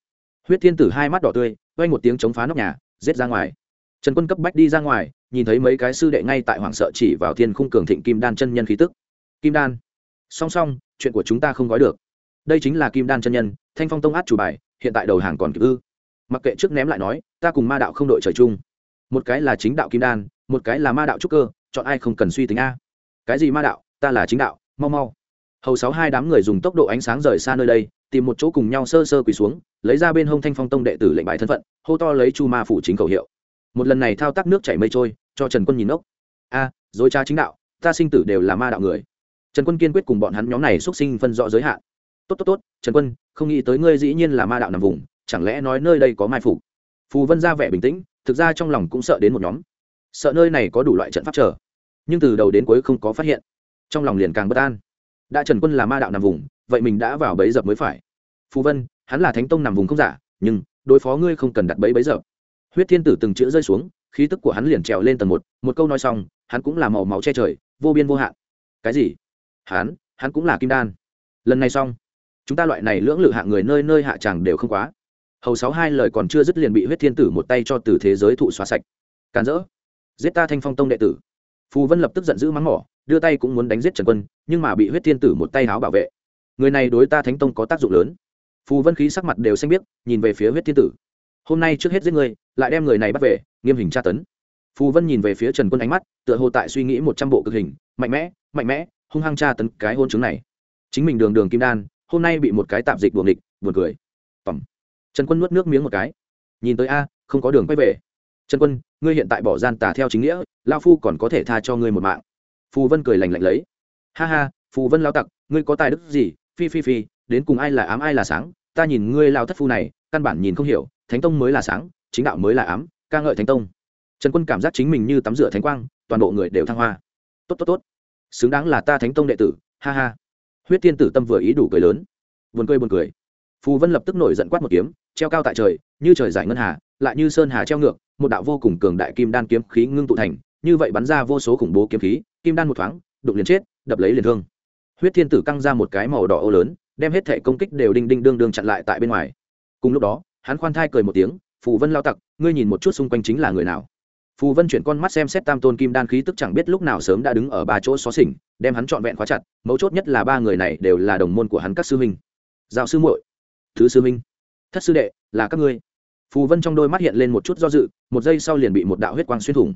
Huyết thiên tử hai mắt đỏ tươi quay một tiếng chống phá nóc nhà, giết ra ngoài. Trần quân cấp bách đi ra ngoài, nhìn thấy mấy cái sư đệ ngay tại hoảng sợ chỉ vào thiên khung cường thịnh kim đan chân nhân khí tức. Kim đan. Song song, chuyện của chúng ta không gói được. Đây chính là kim đan chân nhân, thanh phong tông át chủ bài, hiện tại đầu hàng còn kịp ư. Mặc kệ trước ném lại nói, ta cùng ma đạo không đội trời chung một cái là chính đạo kim đan, một cái là ma đạo trúc cơ, chọn ai không cần suy tính a. Cái gì ma đạo? Ta là chính đạo, mau mau. Hầu sáu hai đám người dùng tốc độ ánh sáng rời xa nơi đây, tìm một chỗ cùng nhau sơ sơ quỳ xuống, lấy ra bên hông thanh phong tông đệ tử lệnh bài thân phận, hô to lấy chu ma phủ chính khẩu hiệu. Một lần này thao tác nước chảy mây trôi, cho trần quân nhìn ốc a, dối cha chính đạo, ta sinh tử đều là ma đạo người. Trần quân kiên quyết cùng bọn hắn nhóm này xuất sinh phân rõ giới hạn. Tốt tốt tốt, trần quân, không nghĩ tới ngươi dĩ nhiên là ma đạo nằm vùng, chẳng lẽ nói nơi đây có mai phục phù vân ra vẻ bình tĩnh, thực ra trong lòng cũng sợ đến một nhóm. Sợ nơi này có đủ loại trận pháp trở nhưng từ đầu đến cuối không có phát hiện. Trong lòng liền càng bất an. Đã trần quân là ma đạo nằm vùng, vậy mình đã vào bẫy dập mới phải. Phù vân, hắn là thánh tông nằm vùng không giả, nhưng đối phó ngươi không cần đặt bẫy bẫy dập huyết thiên tử từng chữ rơi xuống, khí tức của hắn liền trèo lên tầng một một câu nói xong, hắn cũng là màu máu che trời, vô biên vô hạn. Cái gì? Hắn hắn cũng là kim đan. Lần này xong, chúng ta loại này lưỡng lự hạ người nơi nơi hạ chẳng đều không quá hầu sáu hai lời còn chưa dứt liền bị huyết thiên tử một tay cho từ thế giới thụ xóa sạch. Càn rỡ. Giết ta thanh phong tông đệ tử. Phù vân lập tức giận dữ mắng mỏ, đưa tay cũng muốn đánh giết trần quân, nhưng mà bị huyết thiên tử một tay áo bảo vệ. Người này đối ta thánh tông có tác dụng lớn. Phù vân khí sắc mặt đều xanh biết nhìn về phía huyết thiên tử. Hôm nay trước hết giết người, lại đem người này bắt về, nghiêm hình tra tấn. Phù vân nhìn về phía trần quân ánh mắt, tựa hồ tại suy nghĩ một trăm bộ cực hình, mạnh mẽ mạnh mẽ, hung hăng tra tấn cái hôn chứng này. Chính mình đường đường kim đan, hôm nay bị một cái tạp dịch buồng địch buồn cười trần quân nuốt nước miếng một cái. Nhìn tới a, không có đường quay về. Trần quân, ngươi hiện tại bỏ gian tà theo chính nghĩa lao phu còn có thể tha cho ngươi một mạng. Phù vân cười lành lạnh lấy. Ha ha, phù vân lao tặc, ngươi có tài đức gì? Phi phi phi, đến cùng ai là ám, ai là sáng? Ta nhìn ngươi lao thất phu này, căn bản nhìn không hiểu, thánh tông mới là sáng, chính đạo mới là ám, ca ngợi thánh tông. Trần quân cảm giác chính mình như tắm rửa thánh quang, toàn bộ người đều thăng hoa. Tốt tốt tốt. Xứng đáng là ta thánh tông đệ tử, ha ha. Huyết tiên tử tâm vừa ý đủ cười lớn. Buồn cười buồn cười phù vân lập tức nổi giận quát một kiếm, treo cao tại trời, như trời giải ngân hà, lại như sơn hà treo ngược, một đạo vô cùng cường đại kim đan kiếm khí ngưng tụ thành, như vậy bắn ra vô số khủng bố kiếm khí, kim đan một thoáng, đụng liền chết, đập lấy liền thương. Huyết thiên tử căng ra một cái màu đỏ ô lớn, đem hết thể công kích đều đinh đinh đương đương chặn lại tại bên ngoài. Cùng lúc đó, hắn khoan thai cười một tiếng, phù vân lao tặc, ngươi nhìn một chút xung quanh chính là người nào? Phù vân chuyển con mắt xem xét tam tôn kim đan khí tức chẳng biết lúc nào sớm đã đứng ở ba chỗ xó xỉnh, đem hắn trọn vẹn khóa chặt, mấu chốt nhất là ba người này đều là đồng môn của hắn các sư minh giáo sư muội thứ sư minh thất sư đệ, là các ngươi. Phù vân trong đôi mắt hiện lên một chút do dự, một giây sau liền bị một đạo huyết quang xuyên thủng.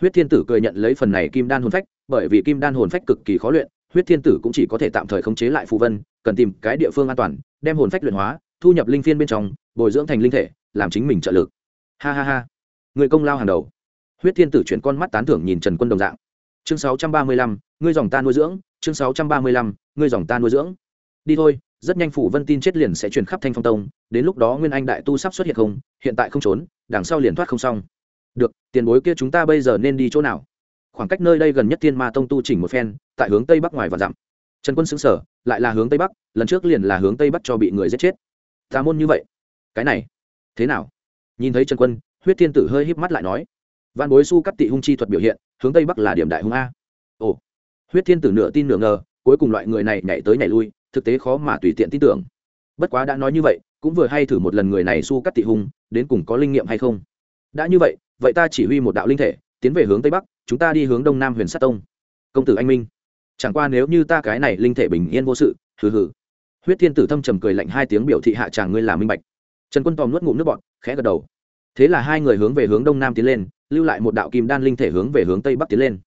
Huyết thiên tử cười nhận lấy phần này kim đan hồn phách, bởi vì kim đan hồn phách cực kỳ khó luyện, huyết thiên tử cũng chỉ có thể tạm thời khống chế lại phù vân, cần tìm cái địa phương an toàn, đem hồn phách luyện hóa, thu nhập linh phiên bên trong, bồi dưỡng thành linh thể, làm chính mình trợ lực. Ha ha ha. Người công lao hàng đầu. Huyết thiên tử chuyển con mắt tán thưởng nhìn trần quân đồng dạng. Chương sáu trăm ba mươi lăm, ngươi dòng ta nuôi dưỡng, chương sáu trăm ba mươi lăm, ngươi dòng ta nuôi dưỡng. Đi thôi rất nhanh phủ vân tin chết liền sẽ truyền khắp thanh phong tông, đến lúc đó nguyên anh đại tu sắp xuất hiện không, hiện tại không trốn, đằng sau liền thoát không xong. Được, tiền bối kia chúng ta bây giờ nên đi chỗ nào? Khoảng cách nơi đây gần nhất thiên ma tông tu chỉnh một phen, tại hướng tây bắc ngoài và dặm. Trần quân xứng sở lại là hướng tây bắc, lần trước liền là hướng tây bắc cho bị người giết chết. Tà môn như vậy, cái này, thế nào? Nhìn thấy trần quân, huyết thiên tử hơi híp mắt lại nói văn bối su cắt tị hung chi thuật biểu hiện, hướng tây bắc là điểm đại hung a. Ồ, huyết thiên tử nửa tin nửa ngờ, cuối cùng loại người này nhảy tới nhảy lui thực tế khó mà tùy tiện tin tưởng. Bất quá đã nói như vậy, cũng vừa hay thử một lần người này su cắt tị hung, đến cùng có linh nghiệm hay không? Đã như vậy vậy ta chỉ huy một đạo linh thể, tiến về hướng tây bắc, chúng ta đi hướng đông nam huyền sát tông. Công tử anh minh, chẳng qua nếu như ta cái này linh thể bình yên vô sự, hừ hừ. Huyết thiên tử thâm trầm cười lạnh hai tiếng biểu thị hạ chàng ngươi là minh bạch. Trần quân tòm nuốt ngụm nước bọt, khẽ gật đầu. Thế là hai người hướng về hướng đông nam tiến lên, lưu lại một đạo kim đan linh thể hướng về hướng tây bắc tiến lên.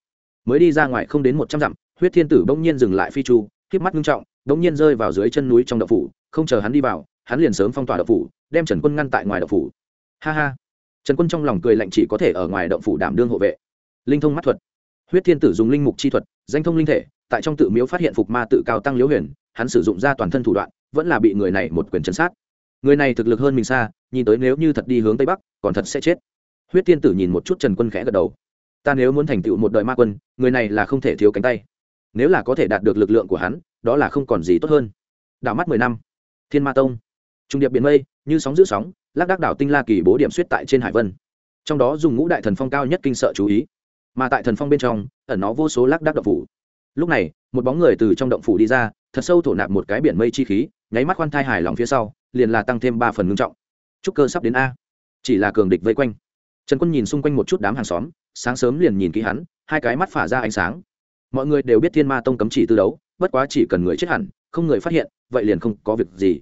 Mới đi ra ngoài không đến một trăm dặm, huyết thiên tử bỗng nhiên dừng lại phi chu kiếp mắt nghiêm trọng đ ỗ n g nhiên rơi vào dưới chân núi trong đậu phủ, không chờ hắn đi vào, hắn liền sớm phong tỏa đậu phủ, đem trần quân ngăn tại ngoài đậu phủ. Ha ha. Trần quân trong lòng cười lạnh chỉ có thể ở ngoài đậu phủ đảm đương hộ vệ. Linh thông mắt thuật. Huyết thiên tử dùng linh mục chi thuật, danh thông linh thể, tại trong tự miếu phát hiện phục ma tự cao tăng liễu huyền, hắn sử dụng ra toàn thân thủ đoạn, vẫn là bị người này một quyền chấn sát. Người này thực lực hơn mình xa, nhìn tới nếu như thật đi hướng tây bắc, còn thật sẽ chết. Huyết tiên tử nhìn một chút trần quân khẽ gật đầu. Ta nếu muốn thành tựu một đời ma quân, người này là không thể thiếu cánh tay. Nếu là có thể đạt được lực lượng của hắn đó là không còn gì tốt hơn. Đảo mắt mười năm. Thiên ma tông. Trung điệp biển mây, như sóng giữ sóng, lác đác đảo tinh la kỳ bố điểm suýt tại trên hải vân. Trong đó dùng ngũ đại thần phong cao nhất kinh sợ chú ý. Mà tại thần phong bên trong, ẩn nó vô số lác đác động phủ. Lúc này, một bóng người từ trong động phủ đi ra, thật sâu thổ nạp một cái biển mây chi khí, nháy mắt khoan thai hài lòng phía sau, liền là tăng thêm ba phần ngưng trọng. Trúc cơ sắp đến a. Chỉ là cường địch vây quanh. Trần quân nhìn xung quanh một chút đám hàng xóm, sáng sớm liền nhìn kỹ hắn, hai cái mắt phả ra ánh sáng. Mọi người đều biết thiên ma tông cấm chỉ tư đấu bất quá chỉ cần người chết hẳn, không người phát hiện, vậy liền không có việc gì.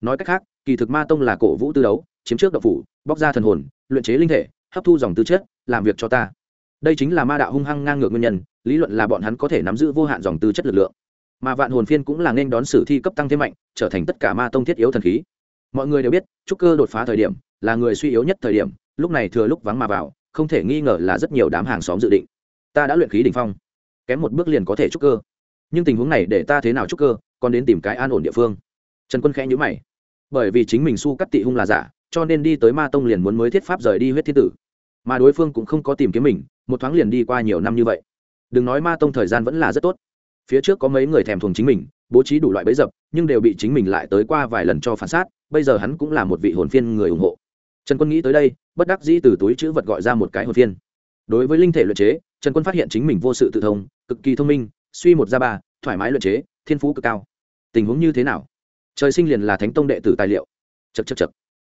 Nói cách khác, kỳ thực ma tông là cổ vũ tư đấu, chiếm trước độc phủ, bóc ra thần hồn, luyện chế linh thể, hấp thu dòng tư chất, làm việc cho ta. Đây chính là ma đạo hung hăng ngang ngược nguyên nhân, lý luận là bọn hắn có thể nắm giữ vô hạn dòng tư chất lực lượng. Mà vạn hồn phiên cũng là nên đón sử thi cấp tăng thêm mạnh, trở thành tất cả ma tông thiết yếu thần khí. Mọi người đều biết, trúc cơ đột phá thời điểm, là người suy yếu nhất thời điểm, lúc này thừa lúc vắng mà vào, không thể nghi ngờ là rất nhiều đám hàng xóm dự định. Ta đã luyện khí đ ỉ n h phong, kém một bước liền có thể trúc cơ nhưng tình huống này để ta thế nào chúc cơ, còn đến tìm cái an ổn địa phương. Trần quân khẽ nhữ mày. Bởi vì chính mình su cắt tị hung là giả, cho nên đi tới ma tông liền muốn mới thiết pháp rời đi huyết thiên tử. Mà đối phương cũng không có tìm kiếm mình, một thoáng liền đi qua nhiều năm như vậy. Đừng nói ma tông thời gian vẫn là rất tốt. Phía trước có mấy người thèm thuồng chính mình, bố trí đủ loại bẫy dập, nhưng đều bị chính mình lại tới qua vài lần cho phản sát bây giờ hắn cũng là một vị hồn phiên người ủng hộ. Trần quân nghĩ tới đây, bất đắc dĩ từ túi chữ vật gọi ra một cái hồn phiên. Đối với linh thể luyện chế, trần quân phát hiện chính mình vô sự tự thông, cực kỳ thông minh suy một ra ba, thoải mái luận chế, thiên phú cực cao. Tình huống như thế nào? Trời sinh liền là thánh tông đệ tử tài liệu. Chật chật chật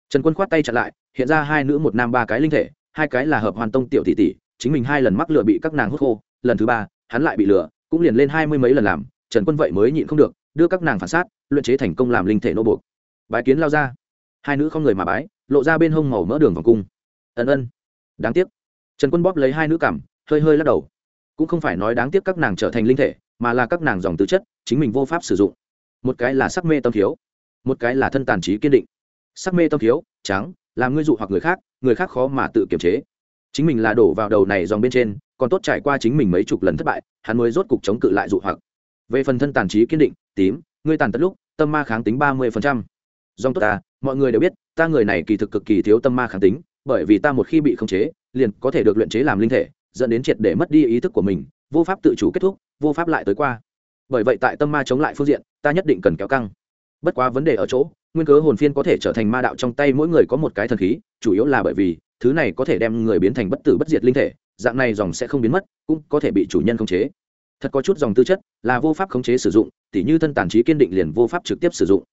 trần quân khoát tay chặn lại, hiện ra hai nữ một nam ba cái linh thể, hai cái là hợp hoàn tông tiểu tỷ tỷ, chính mình hai lần mắc lửa bị các nàng hút khô, lần thứ ba, hắn lại bị lửa, cũng liền lên hai mươi mấy lần làm, trần quân vậy mới nhịn không được, đưa các nàng phản sát, luyện chế thành công làm linh thể nô buộc. Bái kiến lao ra. Hai nữ không người mà bái, lộ ra bên hông màu mỡ đường vòng cung. Ân ân. Đáng tiếc. Trần quân bóp lấy hai nữ cảm, hơi hơi lắc đầu cũng không phải nói đáng tiếc các nàng trở thành linh thể, mà là các nàng dòng tư chất, chính mình vô pháp sử dụng. Một cái là sắc mê tâm thiếu, một cái là thân tàn trí kiên định. Sắc mê tâm thiếu, trắng, làm ngươi dụ hoặc người khác người khác khó mà tự kiềm chế. Chính mình là đổ vào đầu này dòng bên trên, còn tốt trải qua chính mình mấy chục lần thất bại, hắn mới rốt cục chống cự lại dụ hoặc. Về phần thân tàn trí kiên định, tím, ngươi tàn tật lúc, tâm ma kháng tính ba mươi dòng tốt ta, mọi người đều biết, ta người này kỳ thực cực kỳ thiếu tâm ma kháng tính, bởi vì ta một khi bị khống chế, liền có thể được luyện chế làm linh thể dẫn đến triệt để mất đi ý thức của mình, vô pháp tự chủ kết thúc, vô pháp lại tới qua. Bởi vậy tại tâm ma chống lại phương diện, ta nhất định cần kéo căng. Bất quá vấn đề ở chỗ, nguyên cớ hồn phiên có thể trở thành ma đạo trong tay mỗi người có một cái thần khí, chủ yếu là bởi vì, thứ này có thể đem người biến thành bất tử bất diệt linh thể, dạng này dòng sẽ không biến mất, cũng có thể bị chủ nhân khống chế. Thật có chút dòng tư chất, là vô pháp khống chế sử dụng, tỉ như thân tàn trí kiên định liền vô pháp trực tiếp sử dụng.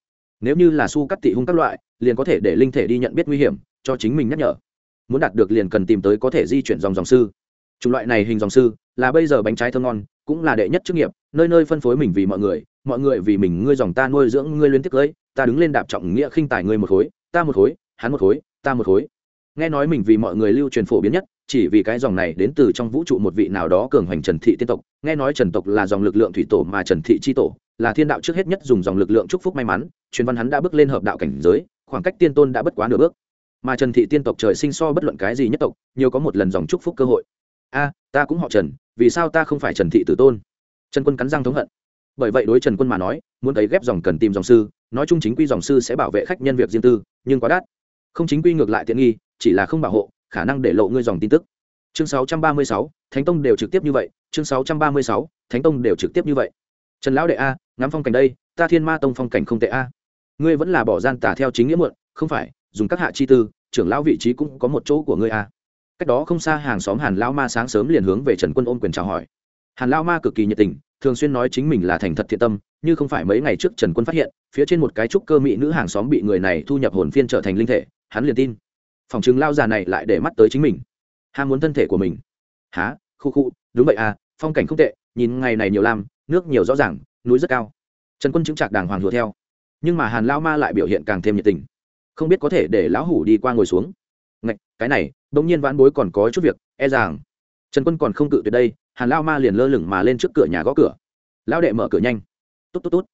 Nếu như là su cắt tị hung các loại, liền có thể để linh thể đi nhận biết nguy hiểm, cho chính mình nhắc nhở. Muốn đạt được liền cần tìm tới có thể di chuyển dòng dòng sư chủng loại này hình dòng sư, là bây giờ bánh trái thơm ngon, cũng là đệ nhất chức nghiệp, nơi nơi phân phối mình vì mọi người mọi người vì mình, ngươi dòng ta nuôi dưỡng, ngươi liên tiếp cưới, ta đứng lên đạp trọng nghĩa khinh tài ngươi một khối, ta một khối, hắn một khối, ta một khối. Nghe nói mình vì mọi người lưu truyền phổ biến nhất, chỉ vì cái dòng này đến từ trong vũ trụ một vị nào đó cường hoành trần thị tiên tộc. Nghe nói trần tộc là dòng lực lượng thủy tổ mà trần thị chi tổ, là thiên đạo trước hết nhất dùng dòng lực lượng chúc phúc may mắn, truyền văn hắn đã bước lên hợp đạo cảnh giới, khoảng cách tiên tôn đã bất quá nửa bước. Mà trần thị tiên tộc trời sinh so bất luận cái gì nhất tộc, nhiều có một lần dòng chúc phúc cơ hội a ta cũng họ trần vì sao ta không phải trần thị tử tôn? Trần quân cắn răng thống hận. Bởi vậy đối trần quân mà nói muốn thấy ghép dòng cần tìm dòng sư nói chung chính quy dòng sư sẽ bảo vệ khách nhân việc riêng tư nhưng quá đắt. Không chính quy ngược lại tiện nghi chỉ là không bảo hộ khả năng để lộ ngươi dòng tin tức. Chương 636, thánh tông đều trực tiếp như vậy chương 636, thánh tông đều trực tiếp như vậy. Trần lão đệ a ngắm phong cảnh đây ta thiên ma tông phong cảnh không tệ a. Ngươi vẫn là bỏ gian tả theo chính nghĩa muộn không phải dùng các hạ chi tư trưởng lão vị trí cũng có một chỗ của ngươi a cách đó không xa hàng xóm hàn lão ma sáng sớm liền hướng về trần quân ôm quyền chào hỏi. Hàn lão ma cực kỳ nhiệt tình, thường xuyên nói chính mình là thành thật thiện tâm, như không phải mấy ngày trước trần quân phát hiện, phía trên một cái trúc cơ mỹ nữ hàng xóm bị người này thu nhập hồn phiên trở thành linh thể, hắn liền tin. Phòng chứng lao già này lại để mắt tới chính mình. Ham muốn thân thể của mình. Há khu khu, đúng vậy à phong cảnh không tệ, nhìn ngày này nhiều lam, nước nhiều rõ ràng, núi rất cao. Trần quân chứng trạc đàng hoàng hùa theo. Nhưng mà hàn lao ma lại biểu hiện càng thêm nhiệt tình. Không biết có thể để lão hủ đi qua ngồi xuống. Ngạch, cái này bỗng nhiên vãn bối còn có chút việc e rằng trần quân còn không cự tuyệt đây, hàn lao ma liền lơ lửng mà lên trước cửa nhà gõ cửa. Lão đệ mở cửa nhanh. Tốt tốt tốt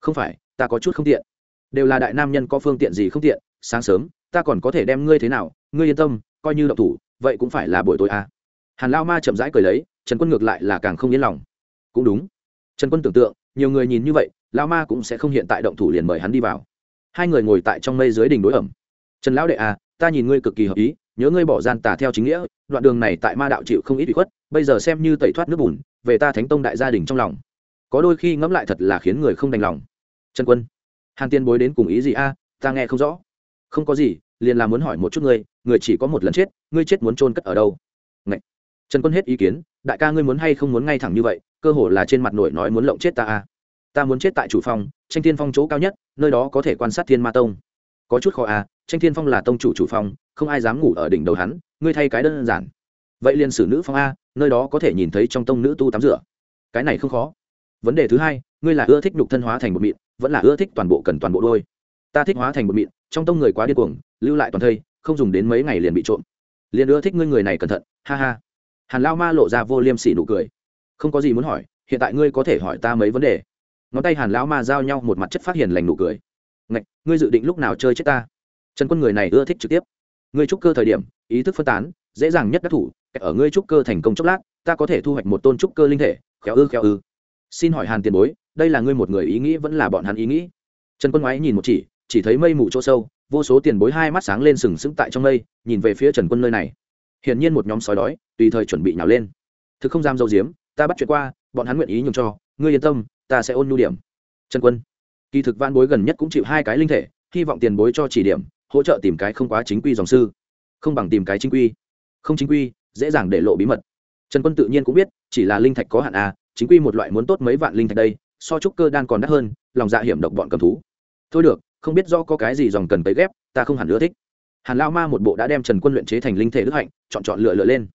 không phải, ta có chút không tiện. Đều là đại nam nhân có phương tiện gì không tiện, sáng sớm, ta còn có thể đem ngươi thế nào, ngươi yên tâm, coi như độc thủ, vậy cũng phải là buổi tối à. hàn lao ma chậm rãi cười lấy, trần quân ngược lại là càng không yên lòng. Cũng đúng. Trần quân tưởng tượng, nhiều người nhìn như vậy, lao ma cũng sẽ không hiện tại động thủ liền mời hắn đi vào. Hai người ngồi tại trong mây dưới đỉnh đối ẩm. Trần lão đệ à ta nhìn ngươi cực kỳ hợp ý nhớ ngươi bỏ gian tà theo chính nghĩa, đoạn đường này tại ma đạo chịu không ít bị khuất, bây giờ xem như tẩy thoát nước bùn, về ta thánh tông đại gia đình trong lòng. Có đôi khi ngẫm lại thật là khiến người không đành lòng. Trần quân, hàn tiên bối đến cùng ý gì a? Ta nghe không rõ. Không có gì, liền là muốn hỏi một chút ngươi, người chỉ có một lần chết, ngươi chết muốn trôn cất ở đâu? Ngậy. trần quân hết ý kiến, đại ca ngươi muốn hay không muốn ngay thẳng như vậy, cơ hồ là trên mặt nổi nói muốn lộng chết ta a. Ta muốn chết tại chủ phòng, tranh thiên phong chỗ cao nhất, nơi đó có thể quan sát thiên ma tông. Có chút khó à tranh thiên phong là tông chủ chủ phong, không ai dám ngủ ở đỉnh đầu hắn, ngươi thay cái đơn giản. Vậy liền xử nữ phong a, nơi đó có thể nhìn thấy trong tông nữ tu tắm rửa. Cái này không khó. Vấn đề thứ hai, ngươi là ưa thích nhục thân hóa thành một mịn, vẫn là ưa thích toàn bộ cần toàn bộ đôi. Ta thích hóa thành một mịn, trong tông người quá điên cuồng, lưu lại toàn thây, không dùng đến mấy ngày liền bị trộm. Liền ưa thích ngươi người này cẩn thận, ha ha. Hàn lao ma lộ ra vô liêm sỉ nụ cười. Không có gì muốn hỏi, hiện tại ngươi có thể hỏi ta mấy vấn đề? Ngón tay hàn lão ma giao nhau một mặt chất phát hiện lành nụ cười. Ngạch, ngươi dự định lúc nào chơi chết ta? Trần quân người này ưa thích trực tiếp. Ngươi trúc cơ thời điểm, ý thức phân tán, dễ dàng nhất đắc thủ ở ngươi trúc cơ thành công chốc lát, ta có thể thu hoạch một tôn trúc cơ linh thể, khéo ư khéo ư. Xin hỏi hàn tiền bối, đây là ngươi một người ý nghĩ vẫn là bọn hắn ý nghĩ? Trần quân ngoái nhìn một chỉ chỉ thấy mây mù chỗ sâu, vô số tiền bối hai mắt sáng lên sừng sững tại trong mây, nhìn về phía trần quân nơi này. Hiển nhiên một nhóm sói đói, tùy thời chuẩn bị nhào lên. Thực không dám dâu diếm ta bắt chuyện qua, bọn hắn nguyện ý nhường cho, ngươi yên tâm, ta sẽ ôn nhu điểm. Trần quân, kỳ thực van bối gần nhất cũng chịu hai cái linh thể, hy vọng tiền bối cho chỉ điểm hỗ trợ tìm cái không quá chính quy dòng sư. Không bằng tìm cái chính quy. Không chính quy, dễ dàng để lộ bí mật. Trần quân tự nhiên cũng biết, chỉ là linh thạch có hạn à chính quy một loại muốn tốt mấy vạn linh thạch đây, so trúc cơ đan còn đắt hơn, lòng dạ hiểm độc bọn cầm thú. Thôi được, không biết do có cái gì dòng cần tới ghép, ta không hẳn ưa thích. Hàn lao ma một bộ đã đem trần quân luyện chế thành linh thể đức hạnh, chọn chọn lựa lựa lên.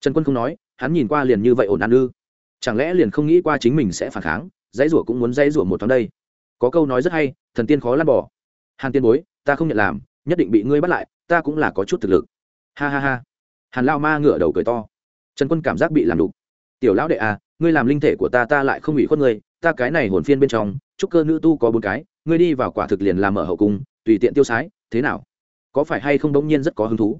Trần quân không nói, hắn nhìn qua liền như vậy ổn ăn ư. Chẳng lẽ liền không nghĩ qua chính mình sẽ phản kháng, dãy rủa cũng muốn dãy rủa một tháng đây. Có câu nói rất hay, thần tiên khó lăn bỏ. Hàn tiên bối, ta không nhận làm nhất định bị ngươi bắt lại, ta cũng là có chút thực lực. Ha ha ha. Hàn lao ma ngửa đầu cười to. Trần quân cảm giác bị làm đục. Tiểu lão đệ à ngươi làm linh thể của ta ta lại không ủy khuất ngươi, ta cái này hồn phiên bên trong trúc cơ nữ tu có bốn cái, ngươi đi vào quả thực liền làm ở hậu cung, tùy tiện tiêu sái, thế nào? Có phải hay không đống nhiên rất có hứng thú?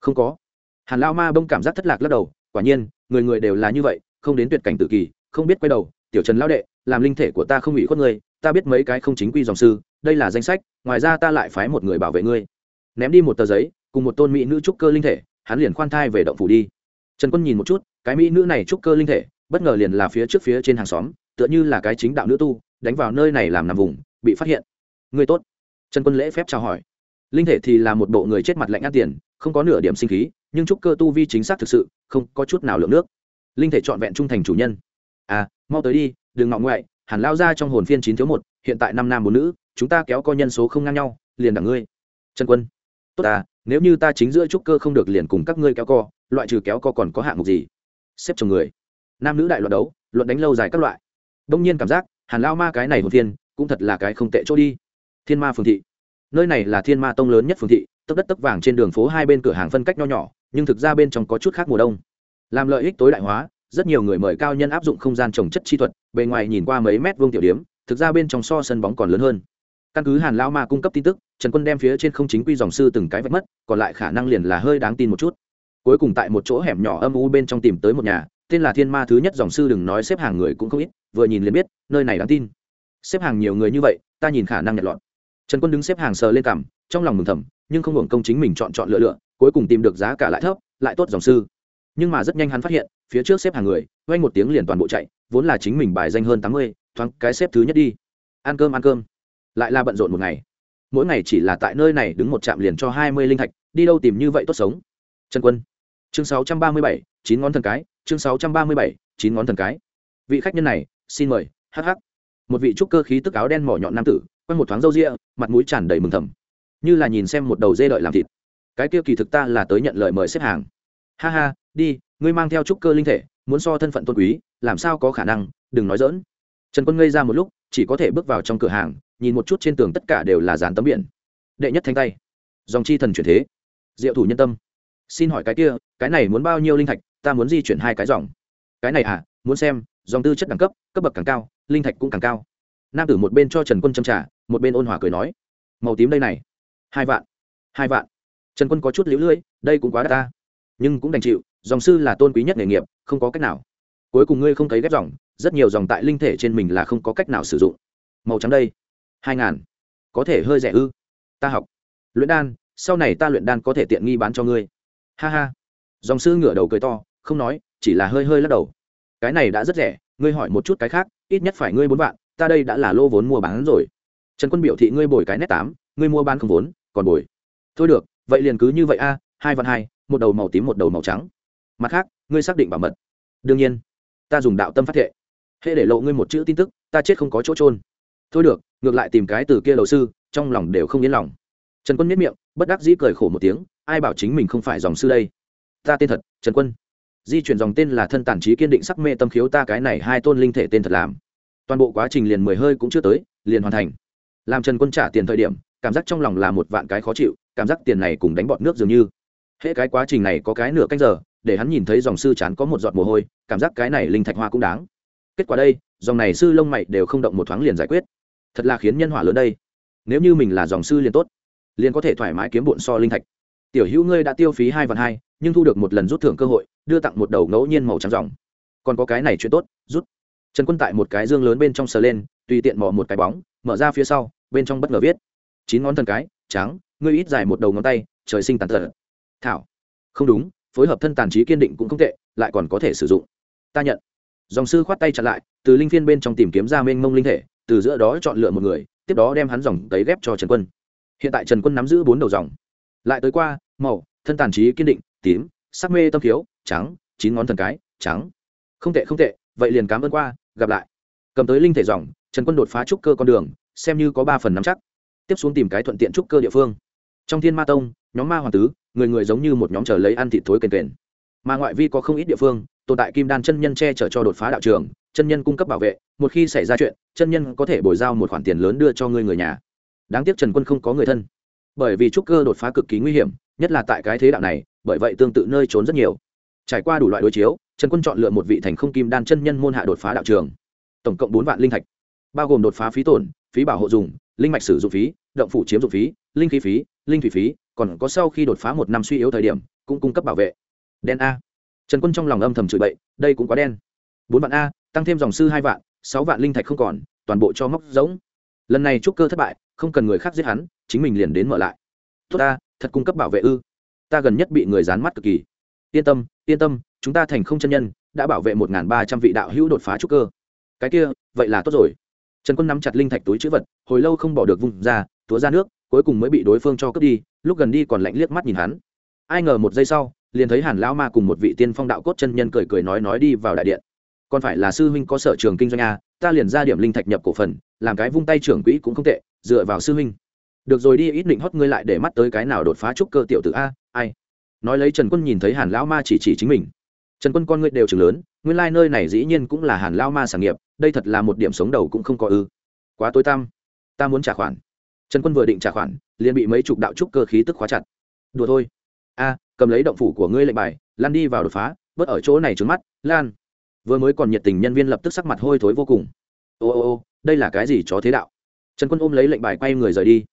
Không có. Hàn lao ma bông cảm giác thất lạc lắc đầu, quả nhiên, người người đều là như vậy, không đến tuyệt cảnh tự kỳ, không biết quay đầu. Tiểu trần lão đệ, làm linh thể của ta không ủy khuất ngươi, ta biết mấy cái không chính quy dòng sư đây là danh sách, ngoài ra ta lại phái một người bảo vệ ngươi. Ném đi một tờ giấy, cùng một tôn mỹ nữ trúc cơ linh thể, hắn liền khoan thai về động phủ đi. Trần quân nhìn một chút, cái mỹ nữ này trúc cơ linh thể, bất ngờ liền là phía trước phía trên hàng xóm, tựa như là cái chính đạo nữ tu, đánh vào nơi này làm nằm vùng, bị phát hiện. Ngươi tốt. Trần quân lễ phép chào hỏi. Linh thể thì là một bộ người chết mặt lạnh ăn tiền, không có nửa điểm sinh khí, nhưng trúc cơ tu vi chính xác thực sự, không có chút nào lượng nước. Linh thể trọn vẹn trung thành chủ nhân. À mau tới đi, đừng ngọng ngoại, hẳn lao ra trong hồn phiên chín thiếu một, hiện tại năm nam bốn nữ chúng ta kéo co nhân số không ngang nhau liền đẳng ngươi. Trần quân tốt à nếu như ta chính giữa trúc cơ không được liền cùng các ngươi kéo co loại trừ kéo co còn có hạng mục gì? Xếp chồng người. Nam nữ đại luận đấu luận đánh lâu dài các loại. Đông nhiên cảm giác hàn lao ma cái này hồn Thiên, cũng thật là cái không tệ chỗ đi. Thiên ma phường thị. Nơi này là thiên ma tông lớn nhất phường thị tấp đất tấp vàng trên đường phố hai bên cửa hàng phân cách nho nhỏ nhưng thực ra bên trong có chút khác mùa đông. Làm lợi ích tối đại hóa rất nhiều người mời cao nhân áp dụng không gian trồng chất chi thuật bề ngoài nhìn qua mấy mét vuông tiểu điếm thực ra bên trong so sân bóng còn lớn hơn căn cứ hàn lao ma cung cấp tin tức trần quân đem phía trên không chính quy dòng sư từng cái vạch mất còn lại khả năng liền là hơi đáng tin một chút cuối cùng tại một chỗ hẻm nhỏ âm u bên trong tìm tới một nhà tên là thiên ma thứ nhất dòng sư đừng nói xếp hàng người cũng không ít vừa nhìn liền biết nơi này đáng tin xếp hàng nhiều người như vậy ta nhìn khả năng nhận lọt trần quân đứng xếp hàng sờ lên cằm trong lòng mừng thầm nhưng không hưởng công chính mình chọn chọn lựa lựa cuối cùng tìm được giá cả lại thấp lại tốt dòng sư nhưng mà rất nhanh hắn phát hiện phía trước xếp hàng người quay một tiếng liền toàn bộ chạy vốn là chính mình bài danh hơn tám mươi thoáng cái xếp thứ nhất đi ăn cơm ăn cơm lại là bận rộn một ngày. Mỗi ngày chỉ là tại nơi này đứng một trạm liền cho hai mươi linh thạch, đi đâu tìm như vậy tốt sống. Trần quân. Chương sáu trăm ba mươi bảy, chín ngón thần cái, chương sáu trăm ba mươi bảy, chín ngón thần cái. Vị khách nhân này, xin mời hh một vị trúc cơ khí tức áo đen mỏ nhọn nam tử, quanh một thoáng râu ria, mặt mũi tràn đầy mừng thầm. Như là nhìn xem một đầu dê đợi làm thịt. Cái kia kỳ thực ta là tới nhận lời mời xếp hàng. Ha ha, đi, ngươi mang theo trúc cơ linh thể, muốn so thân phận tôn quý, làm sao có khả năng, đừng nói dỡn trần quân ngây ra một lúc, chỉ có thể bước vào trong cửa hàng nhìn một chút trên tường tất cả đều là dàn tấm biển. Đệ nhất thanh tay. Dòng chi thần chuyển thế. Diệu thủ nhân tâm. Xin hỏi cái kia, cái này muốn bao nhiêu linh thạch, ta muốn di chuyển hai cái dòng. Cái này à muốn xem, dòng tư chất đẳng cấp cấp bậc càng cao, linh thạch cũng càng cao. Nam tử một bên cho trần quân châm trả một bên ôn hòa cười nói. Màu tím đây này. Hai vạn. Hai vạn. Trần quân có chút lũ lưỡi, đây cũng quá đắt ta. Nhưng cũng đành chịu, dòng sư là tôn quý nhất nghề nghiệp, không có cách nào. Cuối cùng ngươi không thấy ghép dòng, rất nhiều dòng tại linh thể trên mình là không có cách nào sử dụng. Màu trắng đây hai ngàn. Có thể hơi rẻ ư? Ta học. Luyện đan, sau này ta luyện đan có thể tiện nghi bán cho ngươi. Ha ha. Dòng sư ngửa đầu cười to, không nói, chỉ là hơi hơi lắc đầu. Cái này đã rất rẻ, ngươi hỏi một chút cái khác, ít nhất phải ngươi bốn vạn, ta đây đã là lô vốn mua bán rồi. Trần quân biểu thị ngươi bồi cái nét tám, ngươi mua bán không vốn, còn bồi. Thôi được, vậy liền cứ như vậy a, hai vạn hai, một đầu màu tím, một đầu màu trắng. Mặt khác, ngươi xác định bảo mật. Đương nhiên, ta dùng đạo tâm phát thệ. Hễ để lộ ngươi một chữ tin tức, ta chết không có chỗ trôn thôi được ngược lại tìm cái từ kia đầu sư, trong lòng đều không yên lòng. Trần quân miết miệng, bất đắc dĩ cười khổ một tiếng, ai bảo chính mình không phải dòng sư đây? Ta tên thật, trần quân. Di chuyển dòng tên là thân tản trí kiên định sắc mê tâm khiếu ta cái này hai tôn linh thể tên thật làm. Toàn bộ quá trình liền mười hơi cũng chưa tới, liền hoàn thành. Làm trần quân trả tiền thời điểm, cảm giác trong lòng là một vạn cái khó chịu, cảm giác tiền này cùng đánh bọt nước dường như. Hễ cái quá trình này có cái nửa canh giờ, để hắn nhìn thấy dòng sư chán có một giọt mồ hôi, cảm giác cái này linh thạch hoa cũng đáng. Kết quả đây, dòng này sư lông mày đều không động một thoáng liền giải quyết thật là khiến nhân hỏa lớn đây. Nếu như mình là dòng sư liền tốt, liền có thể thoải mái kiếm bụn so linh thạch. Tiểu hữu ngươi đã tiêu phí hai vạn hai, nhưng thu được một lần rút thưởng cơ hội, đưa tặng một đầu ngẫu nhiên màu trắng dòng. Còn có cái này chuyện tốt, rút. Trần quân tại một cái dương lớn bên trong sờ lên, tùy tiện mò một cái bóng, mở ra phía sau, bên trong bất ngờ viết. Chín ngón thần cái, trắng, ngươi ít dài một đầu ngón tay, trời sinh tàn tật. Thảo. Không đúng, phối hợp thân tàn trí kiên định cũng không tệ, lại còn có thể sử dụng. Ta nhận. Dòng sư khoát tay chặn lại, từ linh phiên bên trong tìm kiếm ra mênh mông linh thể từ giữa đó chọn lựa một người, tiếp đó đem hắn dòng tấy ghép cho trần quân. Hiện tại trần quân nắm giữ bốn đầu dòng. Lại tới qua, màu, thân tàn trí, kiên định, tím, sắc mê tâm khiếu trắng, chín ngón thần cái, trắng. Không tệ không tệ, vậy liền cảm ơn qua, gặp lại. Cầm tới linh thể dòng, trần quân đột phá trúc cơ con đường, xem như có ba phần nắm chắc. Tiếp xuống tìm cái thuận tiện trúc cơ địa phương. Trong thiên ma tông, nhóm ma hoàng tứ, người người giống như một nhóm chờ lấy ăn thịt thối kền kền. Mà ngoại vi có không ít địa phương, tồn tại kim đan chân nhân che chở cho đột phá đạo trường chân nhân cung cấp bảo vệ, một khi xảy ra chuyện, chân nhân có thể bồi giao một khoản tiền lớn đưa cho người người nhà. Đáng tiếc trần quân không có người thân. Bởi vì trúc cơ đột phá cực kỳ nguy hiểm, nhất là tại cái thế đạo này, bởi vậy tương tự nơi trốn rất nhiều. Trải qua đủ loại đối chiếu, trần quân chọn lựa một vị thành không kim đan chân nhân môn hạ đột phá đạo trường. Tổng cộng bốn vạn linh thạch, bao gồm đột phá phí tổn, phí bảo hộ dùng, linh mạch sử dụng phí, động phủ chiếm dụng phí, linh khí phí, linh thủy phí, còn có sau khi đột phá một năm suy yếu thời điểm, cũng cung cấp bảo vệ. Đen a. Trần quân trong lòng âm thầm chửi bậy, đây cũng quá đen. Bốn vạn a tăng thêm dòng sư hai vạn, sáu vạn linh thạch không còn, toàn bộ cho móc giống. Lần này trúc cơ thất bại, không cần người khác giết hắn, chính mình liền đến mở lại. Tốt ta, thật cung cấp bảo vệ ư. Ta gần nhất bị người dán mắt cực kỳ. Yên tâm yên tâm, chúng ta thành không chân nhân, đã bảo vệ một ba trăm vị đạo hữu đột phá trúc cơ. Cái kia, vậy là tốt rồi. Trần quân nắm chặt linh thạch túi chữ vật, hồi lâu không bỏ được vùng ra, túa ra nước, cuối cùng mới bị đối phương cho cướp đi, lúc gần đi còn lạnh liếc mắt nhìn hắn. Ai ngờ một giây sau, liền thấy hàn lão ma cùng một vị tiên phong đạo cốt chân nhân cười cười nói nói đi vào đại điện còn phải là sư huynh có sở trường kinh doanh a, ta liền ra điểm linh thạch nhập cổ phần, làm cái vung tay trưởng quỹ cũng không tệ, dựa vào sư huynh. Được rồi đi, ít định hót ngươi lại để mắt tới cái nào đột phá trúc cơ tiểu tử a, ai? Nói lấy trần quân nhìn thấy hàn lão ma chỉ chỉ chính mình. Trần quân con ngươi đều chừng lớn, nguyên lai、like、nơi này dĩ nhiên cũng là hàn lão ma sản nghiệp, đây thật là một điểm sống đầu cũng không có ư. Quá tối tăm. Ta muốn trả khoản. Trần quân vừa định trả khoản, liền bị mấy chục đạo trúc cơ khí tức khóa chặt. Đùa thôi. A, cầm lấy động phủ của ngươi lệnh bài lan đi vào đột phá bớt ở chỗ này trứng mắt, lan vừa mới còn nhiệt tình nhân viên lập tức sắc mặt hôi thối vô cùng. Ô ô ô, đây là cái gì chó thế đạo? Trần quân ôm lấy lệnh bài quay người rời đi.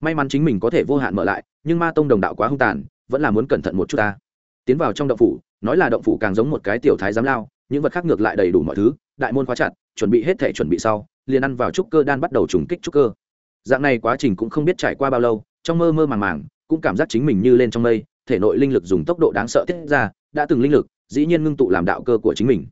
May mắn chính mình có thể vô hạn mở lại, nhưng ma tông đồng đạo quá hung tàn, vẫn là muốn cẩn thận một chút ta. Tiến vào trong động phủ, nói là động phủ càng giống một cái tiểu thái giám lao, những vật khác ngược lại đầy đủ mọi thứ, đại môn khóa chặt, chuẩn bị hết thể chuẩn bị sau, liền ăn vào trúc cơ đan bắt đầu trùng kích trúc cơ. Dạng này quá trình cũng không biết trải qua bao lâu, trong mơ mơ màng màng, cũng cảm giác chính mình như lên trong mây, thể nội linh lực dùng tốc độ đáng sợ tiết ra, đã từng linh lực, dĩ nhiên ngưng tụ làm đạo cơ của chính mình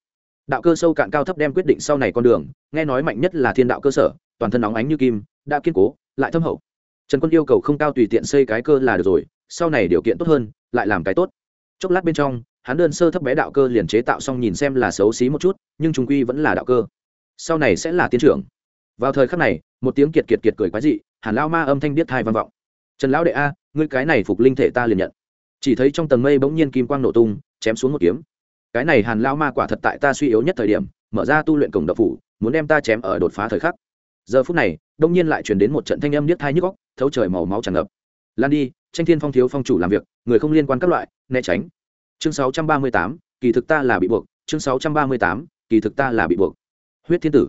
đạo cơ sâu cạn cao thấp đem quyết định sau này con đường, nghe nói mạnh nhất là thiên đạo cơ sở, toàn thân óng ánh như kim, đã kiên cố, lại thâm hậu. Trần quân yêu cầu không cao tùy tiện xây cái cơ là được rồi, sau này điều kiện tốt hơn, lại làm cái tốt. Chốc lát bên trong, hắn đơn sơ thấp bé đạo cơ liền chế tạo xong nhìn xem là xấu xí một chút, nhưng chúng quy vẫn là đạo cơ. Sau này sẽ là tiến trưởng. Vào thời khắc này, một tiếng kiệt kiệt kiệt cười quái dị, hàn lao ma âm thanh điếc thai vang vọng. Trần lão đệ a, ngươi cái này phục linh thể ta liền nhận. Chỉ thấy trong tầng mây bỗng nhiên kim quang nổ tung, chém xuống một kiếm cái này hàn lao ma quả thật tại ta suy yếu nhất thời điểm mở ra tu luyện cổng đậu phủ muốn đem ta chém ở đột phá thời khắc. Giờ phút này đông nhiên lại chuyển đến một trận thanh âm điếc thai nhức góc thấu trời màu máu tràn ngập. Lan đi tranh thiên phong thiếu phong chủ làm việc người không liên quan các loại né tránh. Chương 638, kỳ thực ta là bị buộc. Chương 638, kỳ thực ta là bị buộc. Huyết thiên tử.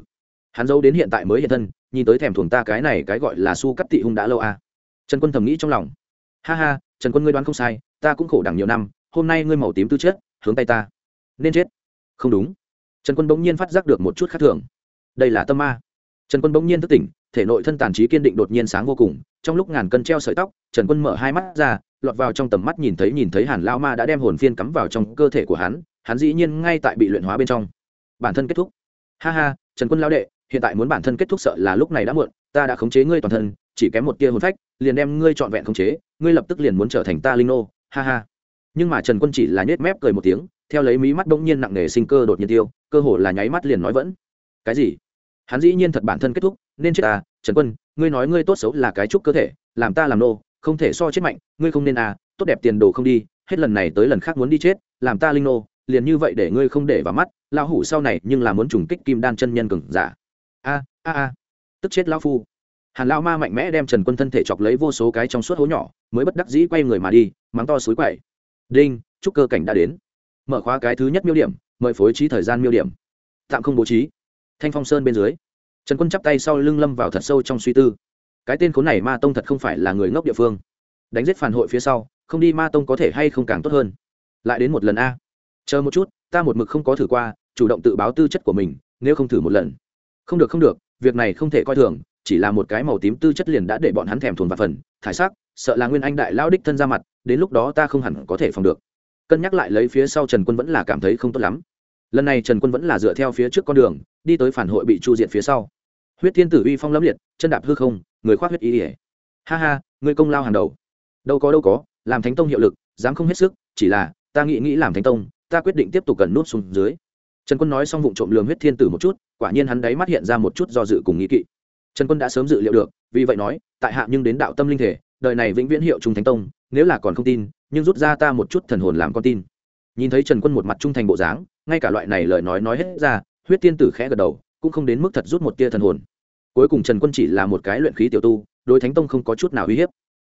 Hắn giấu đến hiện tại mới hiện thân nhìn tới thèm thuồng ta cái này cái gọi là su cắt tị hung đã lâu à. trần quân thầm nghĩ trong lòng. Ha ha trần quân ngươi đoán không sai ta cũng khổ đẳng nhiều năm hôm nay ngươi màu tím tư chết hướng tay ta nên chết. Không đúng. Trần quân bỗng nhiên phát giác được một chút khác thường. Đây là tâm ma. Trần quân bỗng nhiên thức tỉnh, thể nội thân tàn trí kiên định đột nhiên sáng vô cùng, trong lúc ngàn cân treo sợi tóc, trần quân mở hai mắt ra, lọt vào trong tầm mắt nhìn thấy nhìn thấy hàn lao ma đã đem hồn phiên cắm vào trong cơ thể của hắn hắn dĩ nhiên ngay tại bị luyện hóa bên trong. Bản thân kết thúc. Ha ha, trần quân lao đệ, hiện tại muốn bản thân kết thúc sợ là lúc này đã muộn, ta đã khống chế ngươi toàn thân, chỉ kém một tia hồn phách, liền đem ngươi trọn vẹn khống chế, ngươi lập tức liền muốn trở thành ta linh nô. Ha ha. Nhưng mà trần quân chỉ là nhếch mép cười một tiếng theo lấy mí mắt đông nhiên nặng nề sinh cơ đột nhiên tiêu, cơ hồ là nháy mắt liền nói vẫn. Cái gì? Hắn dĩ nhiên thật bản thân kết thúc, nên chết à trần quân, ngươi nói ngươi tốt xấu là cái trúc cơ thể, làm ta làm nô, không thể so chết mạnh, ngươi không nên à tốt đẹp tiền đồ không đi, hết lần này tới lần khác muốn đi chết, làm ta linh nô, liền như vậy để ngươi không để vào mắt, lão hủ sau này nhưng là muốn trùng kích kim đan chân nhân cường giả. A a a. Tức chết lão phu. Hàn lão ma mạnh mẽ đem trần quân thân thể chọc lấy vô số cái trong suốt hố nhỏ, mới bất đắc dĩ quay người mà đi, mắng to suối quậy. Đinh chúc cơ cảnh đã đến mở khóa cái thứ nhất miêu điểm, mời phối trí thời gian miêu điểm. Tạm không bố trí. Thanh phong sơn bên dưới. Trần quân chắp tay sau lưng lâm vào thật sâu trong suy tư. Cái tên khốn này ma tông thật không phải là người ngốc địa phương. Đánh giết phản hội phía sau, không đi ma tông có thể hay không càng tốt hơn. Lại đến một lần a. Chờ một chút, ta một mực không có thử qua, chủ động tự báo tư chất của mình, nếu không thử một lần. Không được không được, việc này không thể coi thường, chỉ là một cái màu tím tư chất liền đã để bọn hắn thèm thuồng và phần, thải sắc sợ là nguyên anh đại lao đích thân ra mặt, đến lúc đó ta không hẳn có thể phòng được cân nhắc lại lấy phía sau trần quân vẫn là cảm thấy không tốt lắm. Lần này trần quân vẫn là dựa theo phía trước con đường, đi tới phản hội bị chu diện phía sau. Huyết thiên tử uy phong lâm liệt, chân đạp hư không, người khoác huyết ý ỉa ha ha, người công lao hàng đầu. Đâu có đâu có, làm thánh tông hiệu lực, dám không hết sức, chỉ là, ta nghĩ nghĩ làm thánh tông, ta quyết định tiếp tục cần nút xuống dưới. Trần quân nói xong vụ trộm lường huyết thiên tử một chút, quả nhiên hắn đáy mắt hiện ra một chút do dự cùng nghĩ kỵ. Trần quân đã sớm dự liệu được, vì vậy nói, tại hạ nhưng đến đạo tâm linh thể, đời này vĩnh viễn hiệu trung thánh tông, nếu là còn không tin nhưng rút ra ta một chút thần hồn làm con tin. Nhìn thấy trần quân một mặt trung thành bộ dáng, ngay cả loại này lời nói nói hết ra, huyết tiên tử khẽ gật đầu, cũng không đến mức thật rút một tia thần hồn. Cuối cùng trần quân chỉ là một cái luyện khí tiểu tu, đối thánh tông không có chút nào uy hiếp.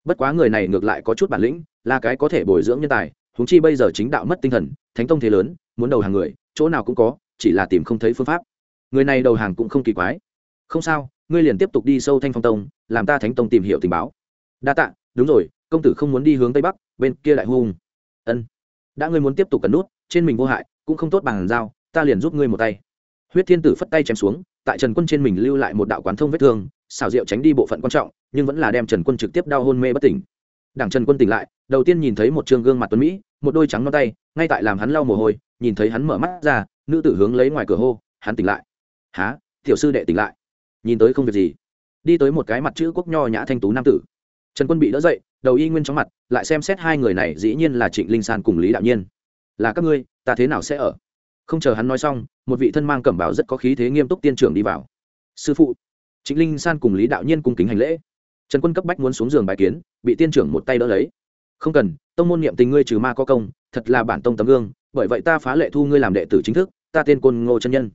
Bất quá người này ngược lại có chút bản lĩnh, là cái có thể bồi dưỡng nhân tài húng chi bây giờ chính đạo mất tinh thần, thánh tông thế lớn, muốn đầu hàng người, chỗ nào cũng có, chỉ là tìm không thấy phương pháp. Người này đầu hàng cũng không kỳ quái. Không sao, ngươi liền tiếp tục đi sâu thanh phong tông, làm ta thánh tông tìm hiểu tình báo. Đa tạ, đúng rồi, công tử không muốn đi hướng tây bắc bên kia lại hung. Ân. Đã ngươi muốn tiếp tục cần nút, trên mình vô hại, cũng không tốt bằng dao ta liền giúp ngươi một tay. Huyết thiên tử phất tay chém xuống, tại trần quân trên mình lưu lại một đạo quán thông vết thương, xảo diệu tránh đi bộ phận quan trọng, nhưng vẫn là đem trần quân trực tiếp đau hôn mê bất tỉnh. Đảng trần quân tỉnh lại, đầu tiên nhìn thấy một trương gương mặt tuấn mỹ, một đôi trắng non tay, ngay tại làm hắn lau mồ hôi, nhìn thấy hắn mở mắt ra, nữ tử hướng lấy ngoài cửa hô, hắn tỉnh lại. Há tiểu sư đệ tỉnh lại. Nhìn tới không việc gì. Đi tới một cái mặt chữ quốc nho nhã thanh tú nam tử trần quân bị đỡ dậy, đầu y nguyên chóng mặt, lại xem xét hai người này dĩ nhiên là trịnh linh san cùng lý đạo nhiên. Là các ngươi, ta thế nào sẽ ở? Không chờ hắn nói xong, một vị thân mang cẩm bào rất có khí thế nghiêm túc tiên trưởng đi vào. Sư phụ. Trịnh linh san cùng lý đạo nhiên cung kính hành lễ. Trần quân cấp bách muốn xuống giường bài kiến, bị tiên trưởng một tay đỡ lấy. Không cần, tông môn niệm tình ngươi trừ ma có công, thật là bản tông tấm gương, bởi vậy ta phá lệ thu ngươi làm đệ tử chính thức, ta tên côn ngô chân nhân.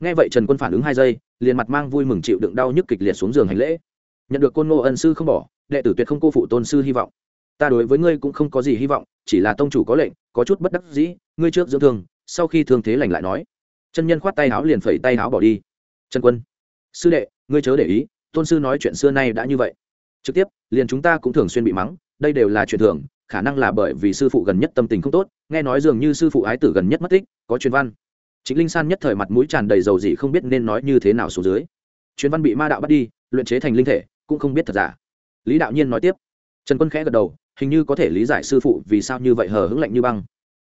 Nghe vậy trần quân phản ứng hai giây, liền mặt mang vui mừng chịu đựng đau nhức kịch liệt xuống giường hành lễ. Nhận được côn ngô ân sư không bỏ đệ tử tuyệt không cô phụ tôn sư hy vọng. Ta đối với ngươi cũng không có gì hy vọng, chỉ là tông chủ có lệnh, có chút bất đắc dĩ, ngươi trước dưỡng thương, sau khi thương thế lành lại nói. Chân nhân khoát tay áo liền phẩy tay áo bỏ đi. Trần quân, sư đệ, ngươi chớ để ý, tôn sư nói chuyện xưa nay đã như vậy. Trực tiếp, liền chúng ta cũng thường xuyên bị mắng, đây đều là chuyện thường, khả năng là bởi vì sư phụ gần nhất tâm tình không tốt, nghe nói dường như sư phụ ái tử gần nhất mất tích, có truyền văn. Chính linh san nhất thời mặt mũi tràn đầy dầu gì không biết nên nói như thế nào xuống dưới. Truyền văn bị ma đạo bắt đi, luyện chế thành linh thể, cũng không biết thật giả lý đạo nhiên nói tiếp trần quân khẽ gật đầu hình như có thể lý giải sư phụ vì sao như vậy hờ hững lạnh như băng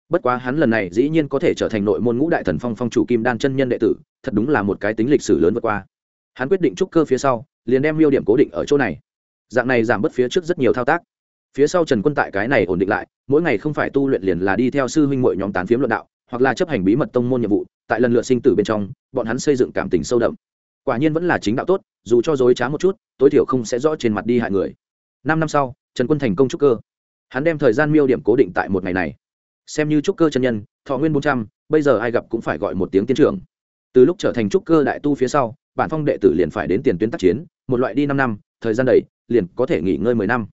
bất quá hắn lần này dĩ nhiên có thể trở thành nội môn ngũ đại thần phong phong chủ kim đan chân nhân đệ tử thật đúng là một cái tính lịch sử lớn vượt qua hắn quyết định trúc cơ phía sau liền đem miêu điểm cố định ở chỗ này dạng này giảm bớt phía trước rất nhiều thao tác phía sau trần quân tại cái này ổn định lại mỗi ngày không phải tu luyện liền là đi theo sư huynh mội nhóm tán phiếm luận đạo hoặc là chấp hành bí mật tông môn nhiệm vụ tại lần lượt sinh tử bên trong bọn hắn xây dựng cảm tình sâu đậm quả nhiên vẫn là chính đạo tốt, dù cho dối trá một chút, tối thiểu không sẽ rõ trên mặt đi hại người. Năm năm sau, trần quân thành công trúc cơ. Hắn đem thời gian miêu điểm cố định tại một ngày này. Xem như trúc cơ chân nhân, thọ nguyên bốn trăm, bây giờ ai gặp cũng phải gọi một tiếng tiến trưởng. Từ lúc trở thành trúc cơ đại tu phía sau, bản phong đệ tử liền phải đến tiền tuyến tác chiến, một loại đi năm năm, thời gian đầy, liền có thể nghỉ ngơi mười năm.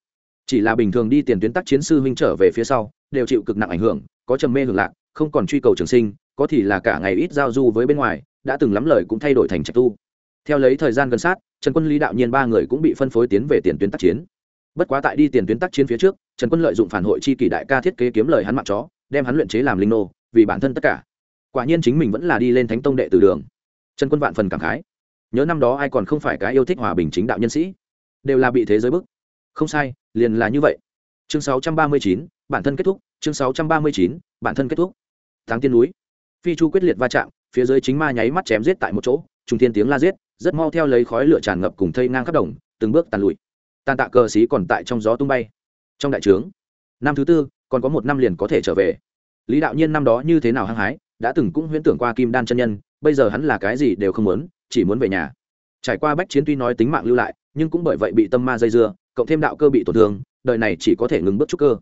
Chỉ là bình thường đi tiền tuyến tác chiến sư huynh trở về phía sau, đều chịu cực nặng ảnh hưởng, có trầm mê hưởng lạc, không còn truy cầu trường sinh, có thì là cả ngày ít giao du với bên ngoài, đã từng lắm lời cũng thay đổi thành trạch tu theo lấy thời gian gần sát trần quân lý đạo nhiên ba người cũng bị phân phối tiến về tiền tuyến tác chiến. Bất quá tại đi tiền tuyến tác chiến phía trước trần quân lợi dụng phản hội chi kỷ đại ca thiết kế kiếm lời hắn mạng chó đem hắn luyện chế làm linh nô vì bản thân tất cả. Quả nhiên chính mình vẫn là đi lên thánh tông đệ từ đường. Trần quân vạn phần cảm khái. Nhớ năm đó ai còn không phải cái yêu thích hòa bình chính đạo nhân sĩ đều là bị thế giới bức. Không sai liền là như vậy. Chương 639, bản thân kết thúc chương 639, bản thân kết thúc. Tháng tiên núi. Phi chu quyết liệt va chạm phía dưới chính ma nháy mắt chém giết tại một chỗ trung thiên tiếng la giết, rất mau theo lấy khói lửa tràn ngập cùng thây ngang khắp đồng, từng bước tàn lụi. Tàn tạ cờ xí còn tại trong gió tung bay. Trong đại trướng, năm thứ tư, còn có một năm liền có thể trở về. Lý đạo nhiên năm đó như thế nào hăng hái, đã từng cũng huyễn tưởng qua kim đan chân nhân, bây giờ hắn là cái gì đều không muốn, chỉ muốn về nhà. Trải qua bách chiến tuy nói tính mạng lưu lại, nhưng cũng bởi vậy bị tâm ma dây dưa, cộng thêm đạo cơ bị tổn thương, đời này chỉ có thể ngừng bước trúc cơ.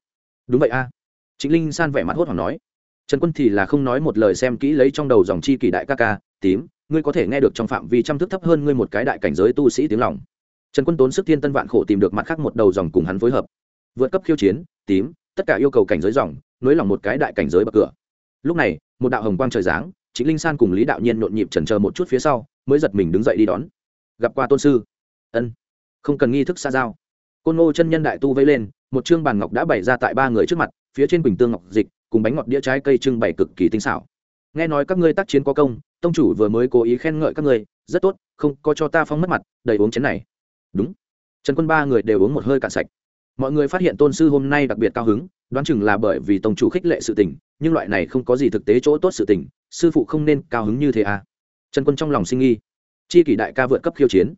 Đúng vậy a. À. chính linh san vẻ mặt hốt hoảng nói. Trần quân thì là không nói một lời xem kỹ lấy trong đầu dòng chi kỳ đại ca ca, tím ngươi có thể nghe được trong phạm vi trăm thước thấp hơn ngươi một cái đại cảnh giới tu sĩ tiếng lòng. Trần quân tốn sức thiên tân vạn khổ tìm được mặt khác một đầu dòng cùng hắn phối hợp. Vượt cấp khiêu chiến, tím, tất cả yêu cầu cảnh giới dòng, nối lòng một cái đại cảnh giới bậc cửa. Lúc này, một đạo hồng quang trời giáng chính linh san cùng lý đạo nhiên nhộn nhịp chần chờ một chút phía sau, mới giật mình đứng dậy đi đón. Gặp qua tôn sư. Ân. Không cần nghi thức xa giao. Côn ngô chân nhân đại tu vây lên, một chương bàn ngọc đã bày ra tại ba người trước mặt, phía trên bình tương ngọc dịch, cùng bánh ngọt đĩa trái cây trưng bày cực kỳ tinh xảo. Nghe nói các ngươi tác chiến có công tông chủ vừa mới cố ý khen ngợi các người, rất tốt không có cho ta phong mất mặt đầy uống chén này. Đúng. Trần quân ba người đều uống một hơi cạn sạch. Mọi người phát hiện tôn sư hôm nay đặc biệt cao hứng đoán chừng là bởi vì tông chủ khích lệ sự tình nhưng loại này không có gì thực tế chỗ tốt sự tình sư phụ không nên cao hứng như thế à. Trần quân trong lòng sinh nghi chi kỷ đại ca vượt cấp khiêu chiến.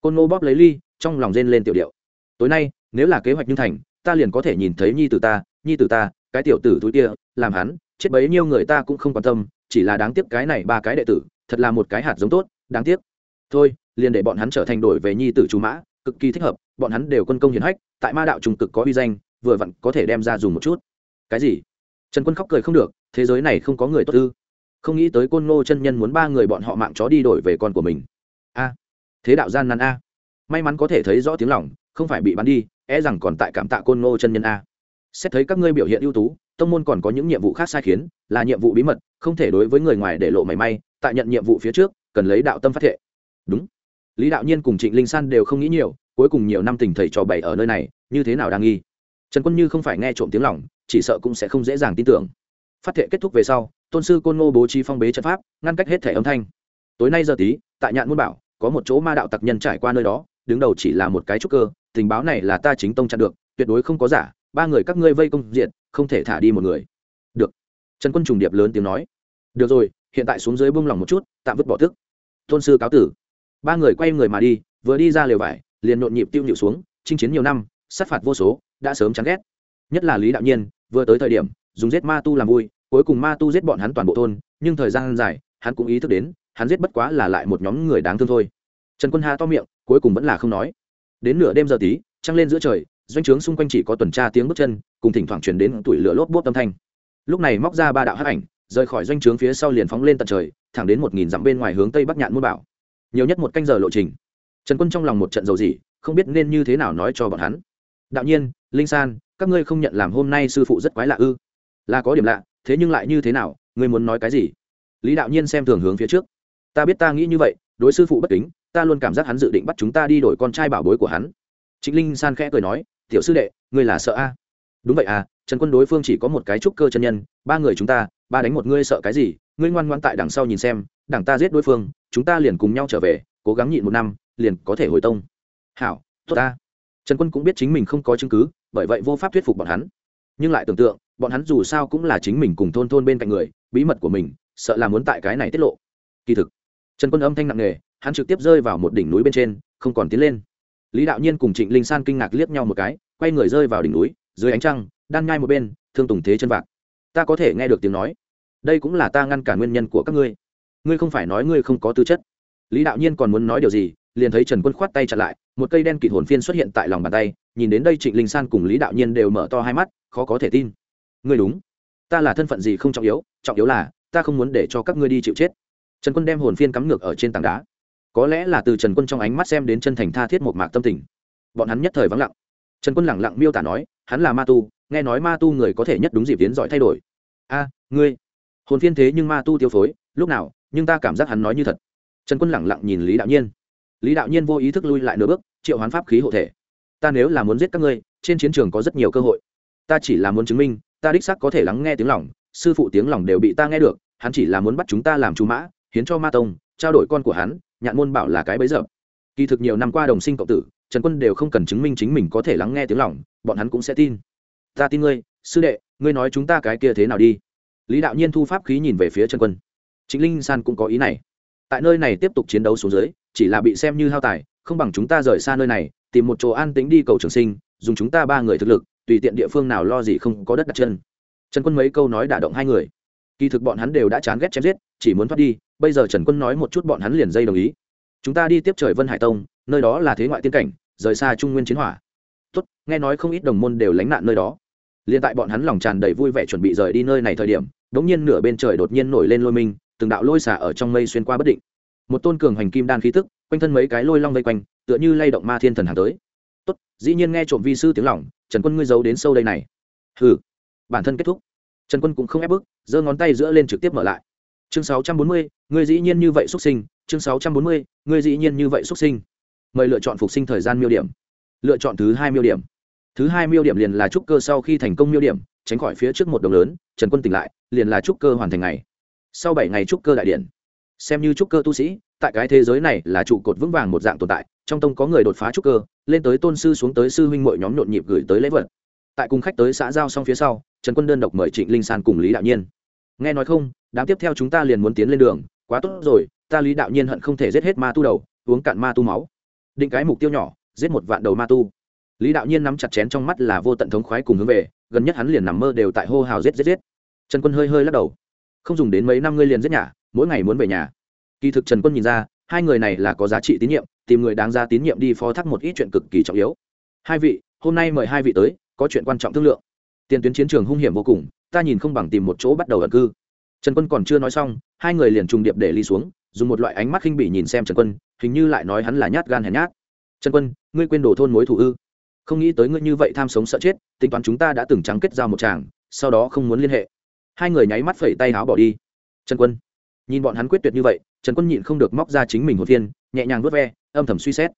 Côn ngô bóp lấy ly trong lòng rên lên tiểu điệu. Tối nay nếu là kế hoạch như thành ta liền có thể nhìn thấy nhi tử ta nhi tử ta cái tiểu tử túi kia làm hắn chết bấy nhiêu người ta cũng không quan tâm chỉ là đáng tiếc cái này ba cái đệ tử, thật là một cái hạt giống tốt, đáng tiếc. Thôi, liền để bọn hắn trở thành đổi về nhi tử chú mã, cực kỳ thích hợp, bọn hắn đều quân công hiển hách, tại ma đạo trùng cực có uy danh, vừa vặn có thể đem ra dùng một chút. Cái gì? Trần quân khóc cười không được, thế giới này không có người tốt ư? Không nghĩ tới côn ngô chân nhân muốn ba người bọn họ mạng chó đi đổi về con của mình. A, thế đạo gian nan a. May mắn có thể thấy rõ tiếng lòng, không phải bị bắn đi e rằng còn tại cảm tạ côn ngô chân nhân a. Xét thấy các ngươi biểu hiện ưu tú tông môn còn có những nhiệm vụ khác sai khiến, là nhiệm vụ bí mật, không thể đối với người ngoài để lộ mảy may, tại nhận nhiệm vụ phía trước, cần lấy đạo tâm phát thệ. Đúng. Lý đạo nhiên cùng trịnh linh san đều không nghĩ nhiều, cuối cùng nhiều năm tình thầy trò bày ở nơi này, như thế nào đang nghi? Trần quân như không phải nghe trộm tiếng lòng, chỉ sợ cũng sẽ không dễ dàng tin tưởng. Phát thệ kết thúc về sau, tôn sư côn ngô bố trí phong bế trận pháp, ngăn cách hết thẻ âm thanh. Tối nay giờ tí, tại nhạn muôn bảo, có một chỗ ma đạo tặc nhân trải qua nơi đó, đứng đầu chỉ là một cái trúc cơ, tình báo này là ta chính tông chặn được, tuyệt đối không có giả, ba người các ngươi vây công diện không thể thả đi một người. Được. Trần quân trùng điệp lớn tiếng nói. Được rồi, hiện tại xuống dưới bông lòng một chút, tạm vứt bỏ tức tôn sư cáo tử. Ba người quay người mà đi, vừa đi ra lều vải, liền nhộn nhịp tiêu nhịu xuống, chinh chiến nhiều năm, sát phạt vô số, đã sớm chán ghét. Nhất là lý đạo nhiên, vừa tới thời điểm, dùng giết ma tu làm vui, cuối cùng ma tu giết bọn hắn toàn bộ thôn, nhưng thời gian dài, hắn cũng ý thức đến, hắn giết bất quá là lại một nhóm người đáng thương thôi. Trần quân hà to miệng, cuối cùng vẫn là không nói. Đến nửa đêm giờ tí, trăng lên giữa trời doanh trướng xung quanh chỉ có tuần tra tiếng bước chân, cùng thỉnh thoảng chuyển đến tủi lửa lốp bốt âm thanh. Lúc này móc ra ba đạo hắc ảnh, rời khỏi doanh trướng phía sau liền phóng lên tận trời, thẳng đến một nghìn dặm bên ngoài hướng tây bắc nhạn muôn bảo. Nhiều nhất một canh giờ lộ trình. Trần quân trong lòng một trận dầu gì không biết nên như thế nào nói cho bọn hắn. Đạo nhiên, linh san, các ngươi không nhận làm hôm nay sư phụ rất quái lạ ư? Là có điểm lạ, thế nhưng lại như thế nào, ngươi muốn nói cái gì? Lý đạo nhiên xem thường hướng phía trước. Ta biết ta nghĩ như vậy, đối sư phụ bất kính, ta luôn cảm giác hắn dự định bắt chúng ta đi đổi con trai bảo bối của hắn. Trịnh linh san khẽ cười nói tiểu sư đệ, ngươi là sợ a? Đúng vậy à trần quân đối phương chỉ có một cái trúc cơ chân nhân, ba người chúng ta, ba đánh một ngươi sợ cái gì? Ngươi ngoan ngoan tại đằng sau nhìn xem, đảng ta giết đối phương, chúng ta liền cùng nhau trở về, cố gắng nhịn một năm, liền có thể hồi tông. Hảo, tốt ta. Trần quân cũng biết chính mình không có chứng cứ, bởi vậy vô pháp thuyết phục bọn hắn. Nhưng lại tưởng tượng, bọn hắn dù sao cũng là chính mình cùng thôn thôn bên cạnh người, bí mật của mình, sợ là muốn tại cái này tiết lộ. Kỳ thực, trần quân âm thanh nặng nề, hắn trực tiếp rơi vào một đỉnh núi bên trên, không còn tiến lên lý đạo nhiên cùng trịnh linh san kinh ngạc liếc nhau một cái, quay người rơi vào đỉnh núi, dưới ánh trăng, đan nhai một bên, thương tùng thế chân vạc. Ta có thể nghe được tiếng nói. Đây cũng là ta ngăn cản nguyên nhân của các ngươi. Ngươi không phải nói ngươi không có tư chất. Lý đạo nhiên còn muốn nói điều gì, liền thấy trần quân khoát tay chặt lại, một cây đen kịt hồn phiên xuất hiện tại lòng bàn tay, nhìn đến đây trịnh linh san cùng lý đạo nhiên đều mở to hai mắt, khó có thể tin. Ngươi đúng. Ta là thân phận gì không trọng yếu trọng yếu là, ta không muốn để cho các ngươi đi chịu chết. Trần quân đem hồn phiên cắm ngược ở trên tảng đá có lẽ là từ trần quân trong ánh mắt xem đến chân thành tha thiết một mạc tâm tình. Bọn hắn nhất thời vắng lặng. Trần quân lẳng lặng miêu tả nói, hắn là ma tu, nghe nói ma tu người có thể nhất đúng dịp tiến giỏi thay đổi. A, ngươi, hồn phiên thế nhưng ma tu tiêu phối, lúc nào, nhưng ta cảm giác hắn nói như thật. Trần quân lẳng lặng nhìn lý đạo nhiên. Lý đạo nhiên vô ý thức lui lại nửa bước, triệu hoán pháp khí hộ thể. Ta nếu là muốn giết các ngươi, trên chiến trường có rất nhiều cơ hội. Ta chỉ là muốn chứng minh, ta đích xác có thể lắng nghe tiếng lòng, sư phụ tiếng lòng đều bị ta nghe được, hắn chỉ là muốn bắt chúng ta làm chú mã, hiến cho ma tông, trao đổi con của hắn nhạn môn bảo là cái bấy giờ. Kỳ thực nhiều năm qua đồng sinh cộng tử, trần quân đều không cần chứng minh chính mình có thể lắng nghe tiếng lòng, bọn hắn cũng sẽ tin. Ta tin ngươi, sư đệ, ngươi nói chúng ta cái kia thế nào đi? Lý đạo nhiên thu pháp khí nhìn về phía trần quân. Chính linh san cũng có ý này. Tại nơi này tiếp tục chiến đấu xuống dưới, chỉ là bị xem như hao tài, không bằng chúng ta rời xa nơi này, tìm một chỗ an tính đi cầu trường sinh, dùng chúng ta ba người thực lực, tùy tiện địa phương nào lo gì không có đất đặt chân. Trần quân mấy câu nói đả động hai người kỳ thực bọn hắn đều đã chán ghét chém giết, chỉ muốn thoát đi, bây giờ trần quân nói một chút bọn hắn liền dây đồng ý. Chúng ta đi tiếp trời vân hải tông, nơi đó là thế ngoại tiên cảnh, rời xa trung nguyên chiến hỏa. Tốt, nghe nói không ít đồng môn đều lánh nạn nơi đó. Liền tại bọn hắn lòng tràn đầy vui vẻ chuẩn bị rời đi nơi này thời điểm, đống nhiên nửa bên trời đột nhiên nổi lên lôi minh, từng đạo lôi xả ở trong mây xuyên qua bất định. Một tôn cường hành kim đan khí tức, quanh thân mấy cái lôi long vây quanh, tựa như lay động ma thiên thần hàng tới. Tốt, dĩ nhiên nghe trộm vi sư tiếng lỏng trần quân ngươi giấu đến sâu đây này. Hừ, bản thân kết thúc. Trần quân cũng không ép bức giơ ngón tay giữa lên trực tiếp mở lại. Chương 640, ngươi dĩ nhiên như vậy xuất sinh. Chương 640, ngươi dĩ nhiên như vậy xuất sinh. Mời lựa chọn phục sinh thời gian miêu điểm. Lựa chọn thứ hai miêu điểm. Thứ hai miêu điểm liền là trúc cơ sau khi thành công miêu điểm tránh khỏi phía trước một đồng lớn trần quân tỉnh lại liền là trúc cơ hoàn thành ngày. Sau bảy ngày trúc cơ đại điện xem như trúc cơ tu sĩ tại cái thế giới này là trụ cột vững vàng một dạng tồn tại trong tông có người đột phá trúc cơ lên tới tôn sư xuống tới sư huynh mọi nhóm nhộn nhịp gửi tới lễ vật. Tại cùng khách tới xã giao xong phía sau trần quân đơn độc mời trịnh linh san cùng lý đạo nhiên. Nghe nói không, đám tiếp theo chúng ta liền muốn tiến lên đường, quá tốt rồi, ta lý đạo nhiên hận không thể giết hết ma tu đầu, uống cạn ma tu máu. Định cái mục tiêu nhỏ, giết một vạn đầu ma tu. Lý đạo nhiên nắm chặt chén trong mắt là vô tận thống khoái cùng hướng về, gần nhất hắn liền nằm mơ đều tại hô hào giết giết giết. Trần quân hơi hơi lắc đầu. Không dùng đến mấy năm ngươi liền giết nhà, mỗi ngày muốn về nhà. Kỳ thực trần quân nhìn ra, hai người này là có giá trị tín nhiệm, tìm người đáng ra tín nhiệm đi phó thác một ít chuyện cực kỳ trọng yếu. Hai vị, hôm nay mời hai vị tới, có chuyện quan trọng thương lượng tiền tuyến chiến trường hung hiểm vô cùng, ta nhìn không bằng tìm một chỗ bắt đầu ẩn cư. Trần quân còn chưa nói xong, hai người liền trùng điệp để ly xuống, dùng một loại ánh mắt khinh bỉ nhìn xem trần quân, hình như lại nói hắn là nhát gan hèn nhát. Trần quân, ngươi quên đồ thôn mối thủ ư? Không nghĩ tới ngươi như vậy tham sống sợ chết, tính toán chúng ta đã từng trắng kết giao một chàng sau đó không muốn liên hệ. Hai người nháy mắt phẩy tay áo bỏ đi. Trần quân, nhìn bọn hắn quyết tuyệt như vậy, trần quân nhịn không được móc ra chính mình một viên nhẹ nhàng vớt ve, âm thầm suy xét.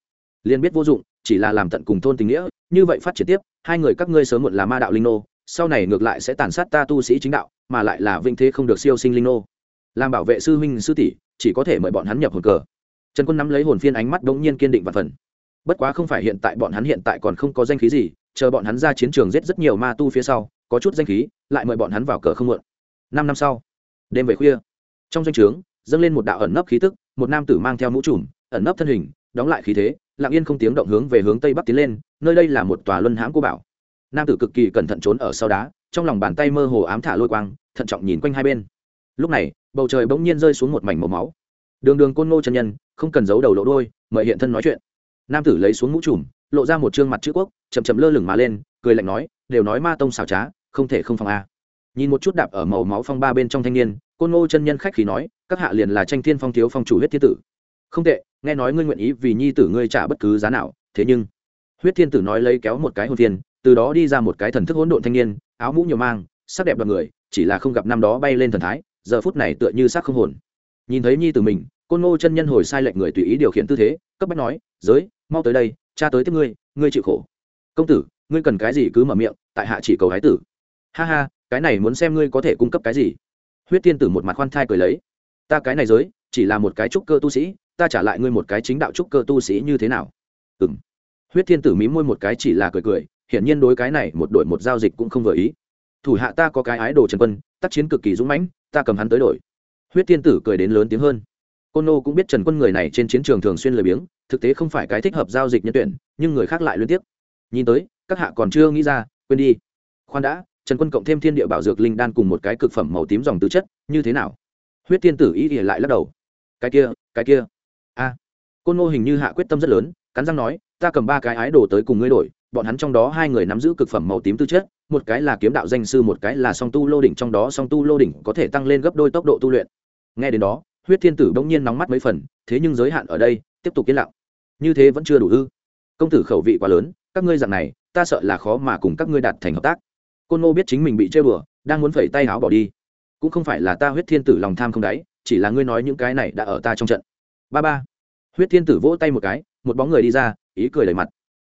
Liền biết vô dụng, chỉ là làm tận cùng thôn tình nghĩa, như vậy phát triển tiếp, hai người các ngươi sớm muộn là ma đạo linh nô sau này ngược lại sẽ tàn sát ta tu sĩ chính đạo, mà lại là vinh thế không được siêu sinh linh nô. Làm bảo vệ sư huynh sư tỷ, chỉ có thể mời bọn hắn nhập hồn cờ. Trần quân nắm lấy hồn phiên ánh mắt đống nhiên kiên định và phần bất quá không phải hiện tại bọn hắn hiện tại còn không có danh khí gì, chờ bọn hắn ra chiến trường giết rất nhiều ma tu phía sau, có chút danh khí, lại mời bọn hắn vào cờ không muộn. Năm năm sau, đêm về khuya, trong danh o trướng, dâng lên một đạo ẩn nấp khí tức, một nam tử mang theo mũ trùm, ẩn nấp thân hình, đóng lại khí thế, lặng yên không tiếng động hướng về hướng tây bắc tiến lên, nơi đây là một tòa luân hãm cô bảo nam tử cực kỳ cẩn thận trốn ở sau đá, trong lòng bàn tay mơ hồ ám thả lôi quang, thận trọng nhìn quanh hai bên. Lúc này, bầu trời bỗng nhiên rơi xuống một mảnh màu máu. Đường đường côn ngô chân nhân, không cần giấu đầu lộ đôi mời hiện thân nói chuyện. Nam tử lấy xuống mũ trùm, lộ ra một trương mặt chữ quốc, chậm chậm lơ lửng mà lên, cười lạnh nói, đều nói ma tông xảo trá, không thể không phòng a. Nhìn một chút đạp ở màu máu phong ba bên trong thanh niên, côn ngô chân nhân khách khí nói, các hạ liền là tranh thiên phong thiếu phong chủ huyết thiên tử. Không tệ, nghe nói ngươi nguyện ý vì nhi tử ngươi trả bất cứ giá nào, thế nhưng huyết thiên tử nói lấy kéo một cái hồn thiên từ đó đi ra một cái thần thức hỗn độn thanh niên, áo mũ nhiều mang, sắc đẹp đoàn người, chỉ là không gặp năm đó bay lên thần thái, giờ phút này tựa như xác không hồn. Nhìn thấy nhi tử mình, côn ngô chân nhân hồi sai lệnh người tùy ý điều khiển tư thế, cấp bách nói, giới, mau tới đây, cha tới tiếp ngươi ngươi chịu khổ. Công tử, ngươi cần cái gì cứ mở miệng, tại hạ chỉ cầu hái tử. Ha ha, cái này muốn xem ngươi có thể cung cấp cái gì. Huyết tiên tử một mặt khoan thai cười lấy, ta cái này giới, chỉ là một cái trúc cơ tu sĩ, ta trả lại ngươi một cái chính đạo trúc cơ tu sĩ như thế nào? Ừ m huyết thiên tử mí môi một cái chỉ là cười cười hiển nhiên đối cái này một đội một giao dịch cũng không vừa ý. Thủ hạ ta có cái ái đồ trần quân, tác chiến cực kỳ dũng mãnh, ta cầm hắn tới đổi. Huyết thiên tử cười đến lớn tiếng hơn. Côn nô cũng biết trần quân người này trên chiến trường thường xuyên lười biếng, thực tế không phải cái thích hợp giao dịch nhân tuyển, nhưng người khác lại liên tiếp. Nhìn tới, các hạ còn chưa nghĩ ra, quên đi. Khoan đã, trần quân cộng thêm thiên địa bảo dược linh đan cùng một cái cực phẩm màu tím dòng tứ chất, như thế nào? Huyết thiên tử ý ỉa lại lắc đầu. Cái kia cái kia. A. Côn ngô hình như hạ quyết tâm rất lớn, cắn răng nói, ta cầm ba cái ái đồ tới cùng ngươi đổi bọn hắn trong đó hai người nắm giữ cực phẩm màu tím tư chất, một cái là kiếm đạo danh sư, một cái là song tu lô đỉnh, trong đó song tu lô đỉnh có thể tăng lên gấp đôi tốc độ tu luyện. Nghe đến đó, huyết thiên tử bỗng nhiên nóng mắt mấy phần, thế nhưng giới hạn ở đây, tiếp tục yên lặng. Như thế vẫn chưa đủ ư? Công tử khẩu vị quá lớn, các ngươi dạng này, ta sợ là khó mà cùng các ngươi đạt thành hợp tác. Côn ngô biết chính mình bị chơi bừa đang muốn phẩy tay áo bỏ đi. Cũng không phải là ta huyết thiên tử lòng tham không đáy, chỉ là ngươi nói những cái này đã ở ta trong trận. Ba ba. Huyết thiên tử vỗ tay một cái, một bóng người đi ra, ý cười đầy mặt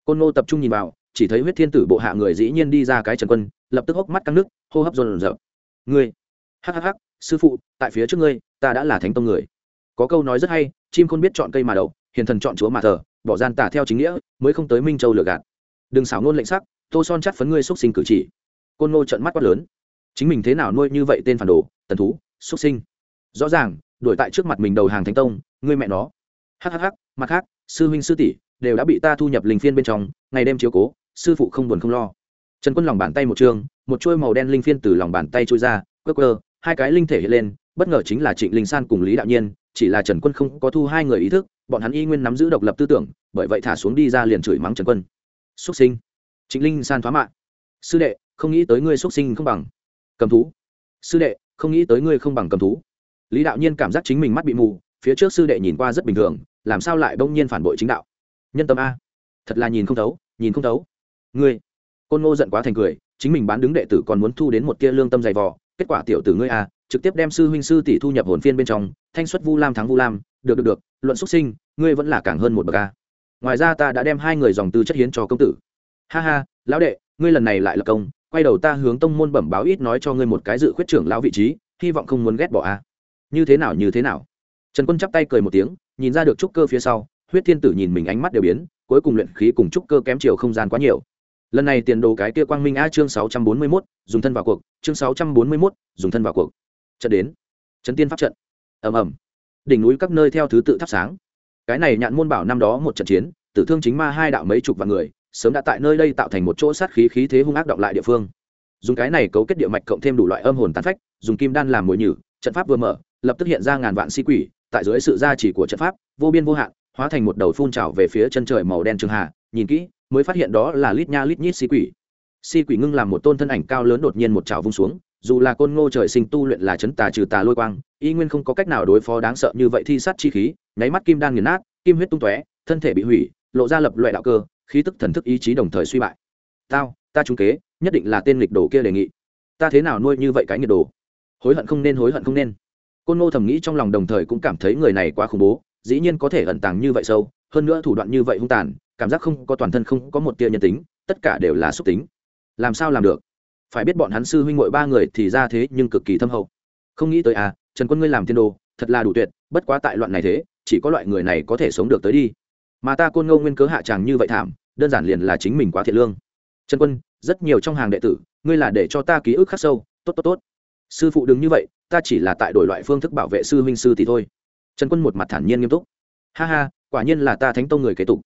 côn ngô tập trung nhìn vào, chỉ thấy huyết thiên tử bộ hạ người dĩ nhiên đi ra cái trần quân, lập tức hốc mắt căng nước, hô hấp dồn dập ngươi hhh sư phụ, tại phía trước ngươi, ta đã là thánh tông người. Có câu nói rất hay, chim không biết chọn cây mà đậu, hiền thần chọn chúa mà thờ, bỏ gian tả theo chính nghĩa, mới không tới minh châu lừa gạt. Đừng xảo ngôn lệnh sắc, tô son chắt phấn ngươi xúc sinh cử chỉ. Côn ngô trận mắt quát lớn. Chính mình thế nào nuôi như vậy tên phản đồ, tần thú, xúc sinh? Rõ ràng, đuổi tại trước mặt mình đầu hàng thánh tông, ngươi mẹ nó. Hhh mặt khác, sư huynh sư tỷ đều đã bị ta thu nhập linh phiên bên trong, ngày đêm chiếu cố, sư phụ không buồn không lo. Trần quân lòng bàn tay một chương một chuôi màu đen linh phiên từ lòng bàn tay trôi ra, quơ quơ, hai cái linh thể hiện lên, bất ngờ chính là trịnh linh san cùng lý đạo nhiên, chỉ là trần quân không có thu hai người ý thức, bọn hắn y nguyên nắm giữ độc lập tư tưởng, bởi vậy thả xuống đi ra liền chửi mắng trần quân. Xuất sinh. Trịnh linh san thoá mạng sư đệ, không nghĩ tới ngươi xuất sinh không bằng cầm thú. Sư đệ, không nghĩ tới ngươi không bằng cầm thú. Lý đạo nhiên cảm giác chính mình mắt bị mù, phía trước sư đệ nhìn qua rất bình thường, làm sao lại bỗng nhiên phản bội chính đạo? Nhân tâm a. Thật là nhìn không thấu, nhìn không thấu. Ngươi, côn ngô giận quá thành cười, chính mình bán đứng đệ tử còn muốn thu đến một tia lương tâm dày vò. Kết quả tiểu tử ngươi a, trực tiếp đem sư huynh sư tỷ thu nhập hồn phiên bên trong, thanh xuất vu lam thắng vu lam. Được được được, luận xuất sinh, ngươi vẫn là càng hơn một bậc a. Ngoài ra ta đã đem hai người dòng tư chất hiến cho công tử. Ha ha, lão đệ, ngươi lần này lại là công, quay đầu ta hướng tông môn bẩm báo ít nói cho ngươi một cái dự khuyết trưởng lão vị trí, hy vọng không muốn ghét bỏ a. Như thế nào, như thế nào? Trần quân chắp tay cười một tiếng, nhìn ra được trúc cơ phía sau huyết thiên tử nhìn mình ánh mắt đều biến cuối cùng luyện khí cùng trúc cơ kém chiều không gian quá nhiều. Lần này tiền đồ cái kia quang minh a chương sáu trăm bốn mươi 641, dùng thân vào cuộc chương sáu trăm bốn mươi 641, dùng thân vào cuộc. Trận đến. Trấn tiên pháp trận. Ầm ầm. Đỉnh núi các nơi theo thứ tự thắp sáng. Cái này nhạn môn bảo năm đó một trận chiến tử thương chính ma hai đạo mấy chục vạn người sớm đã tại nơi đây tạo thành một chỗ sát khí khí thế hung ác động lại địa phương. Dùng cái này cấu kết địa mạch cộng thêm đủ loại âm hồn tán phách dùng kim đan làm mồi nhử trận pháp vừa mở lập tức hiện ra ngàn vạn si quỷ tại dưới sự gia trì của trận pháp vô biên vô hạn hóa thành một đầu phun trào về phía chân trời màu đen trường hà, nhìn kỹ, mới phát hiện đó là lít nha lít nhít si quỷ. Si quỷ ngưng làm một tôn thân ảnh cao lớn đột nhiên một trào vung xuống, dù là côn ngô trời sinh tu luyện là chấn tà trừ tà lôi quang, y nguyên không có cách nào đối phó đáng sợ như vậy thi sát chi khí, nháy mắt kim đan nghiền nát, kim huyết tung tóe, thân thể bị hủy, lộ ra lập loại đạo cơ, khí tức thần thức ý chí đồng thời suy bại. Tao, ta trúng kế, nhất định là tên lịch đồ kia đề nghị. Ta thế nào nuôi như vậy cái nhiệt đồ? Hối hận không nên, hối hận không nên. Côn ngô thầm nghĩ trong lòng đồng thời cũng cảm thấy người này quá khủng bố dĩ nhiên có thể ẩn tàng như vậy sâu, hơn nữa thủ đoạn như vậy hung tàn, cảm giác không có toàn thân không có một tia nhân tính, tất cả đều là xúc tính. Làm sao làm được? Phải biết bọn hắn sư huynh ngội ba người thì ra thế nhưng cực kỳ thâm hậu. Không nghĩ tới à trần quân ngươi làm tiên đồ, thật là đủ tuyệt, bất quá tại loạn này thế, chỉ có loại người này có thể sống được tới đi. Mà ta côn ngô nguyên cớ hạ tràng như vậy thảm, đơn giản liền là chính mình quá thiệt lương. Trần quân, rất nhiều trong hàng đệ tử, ngươi là để cho ta ký ức khắc sâu, tốt tốt tốt. Sư phụ đừng như vậy, ta chỉ là tại đổi loại phương thức bảo vệ sư huynh sư thì thôi trần quân một mặt thản nhiên nghiêm túc. Ha ha, quả nhiên là ta thánh tông người kế tục.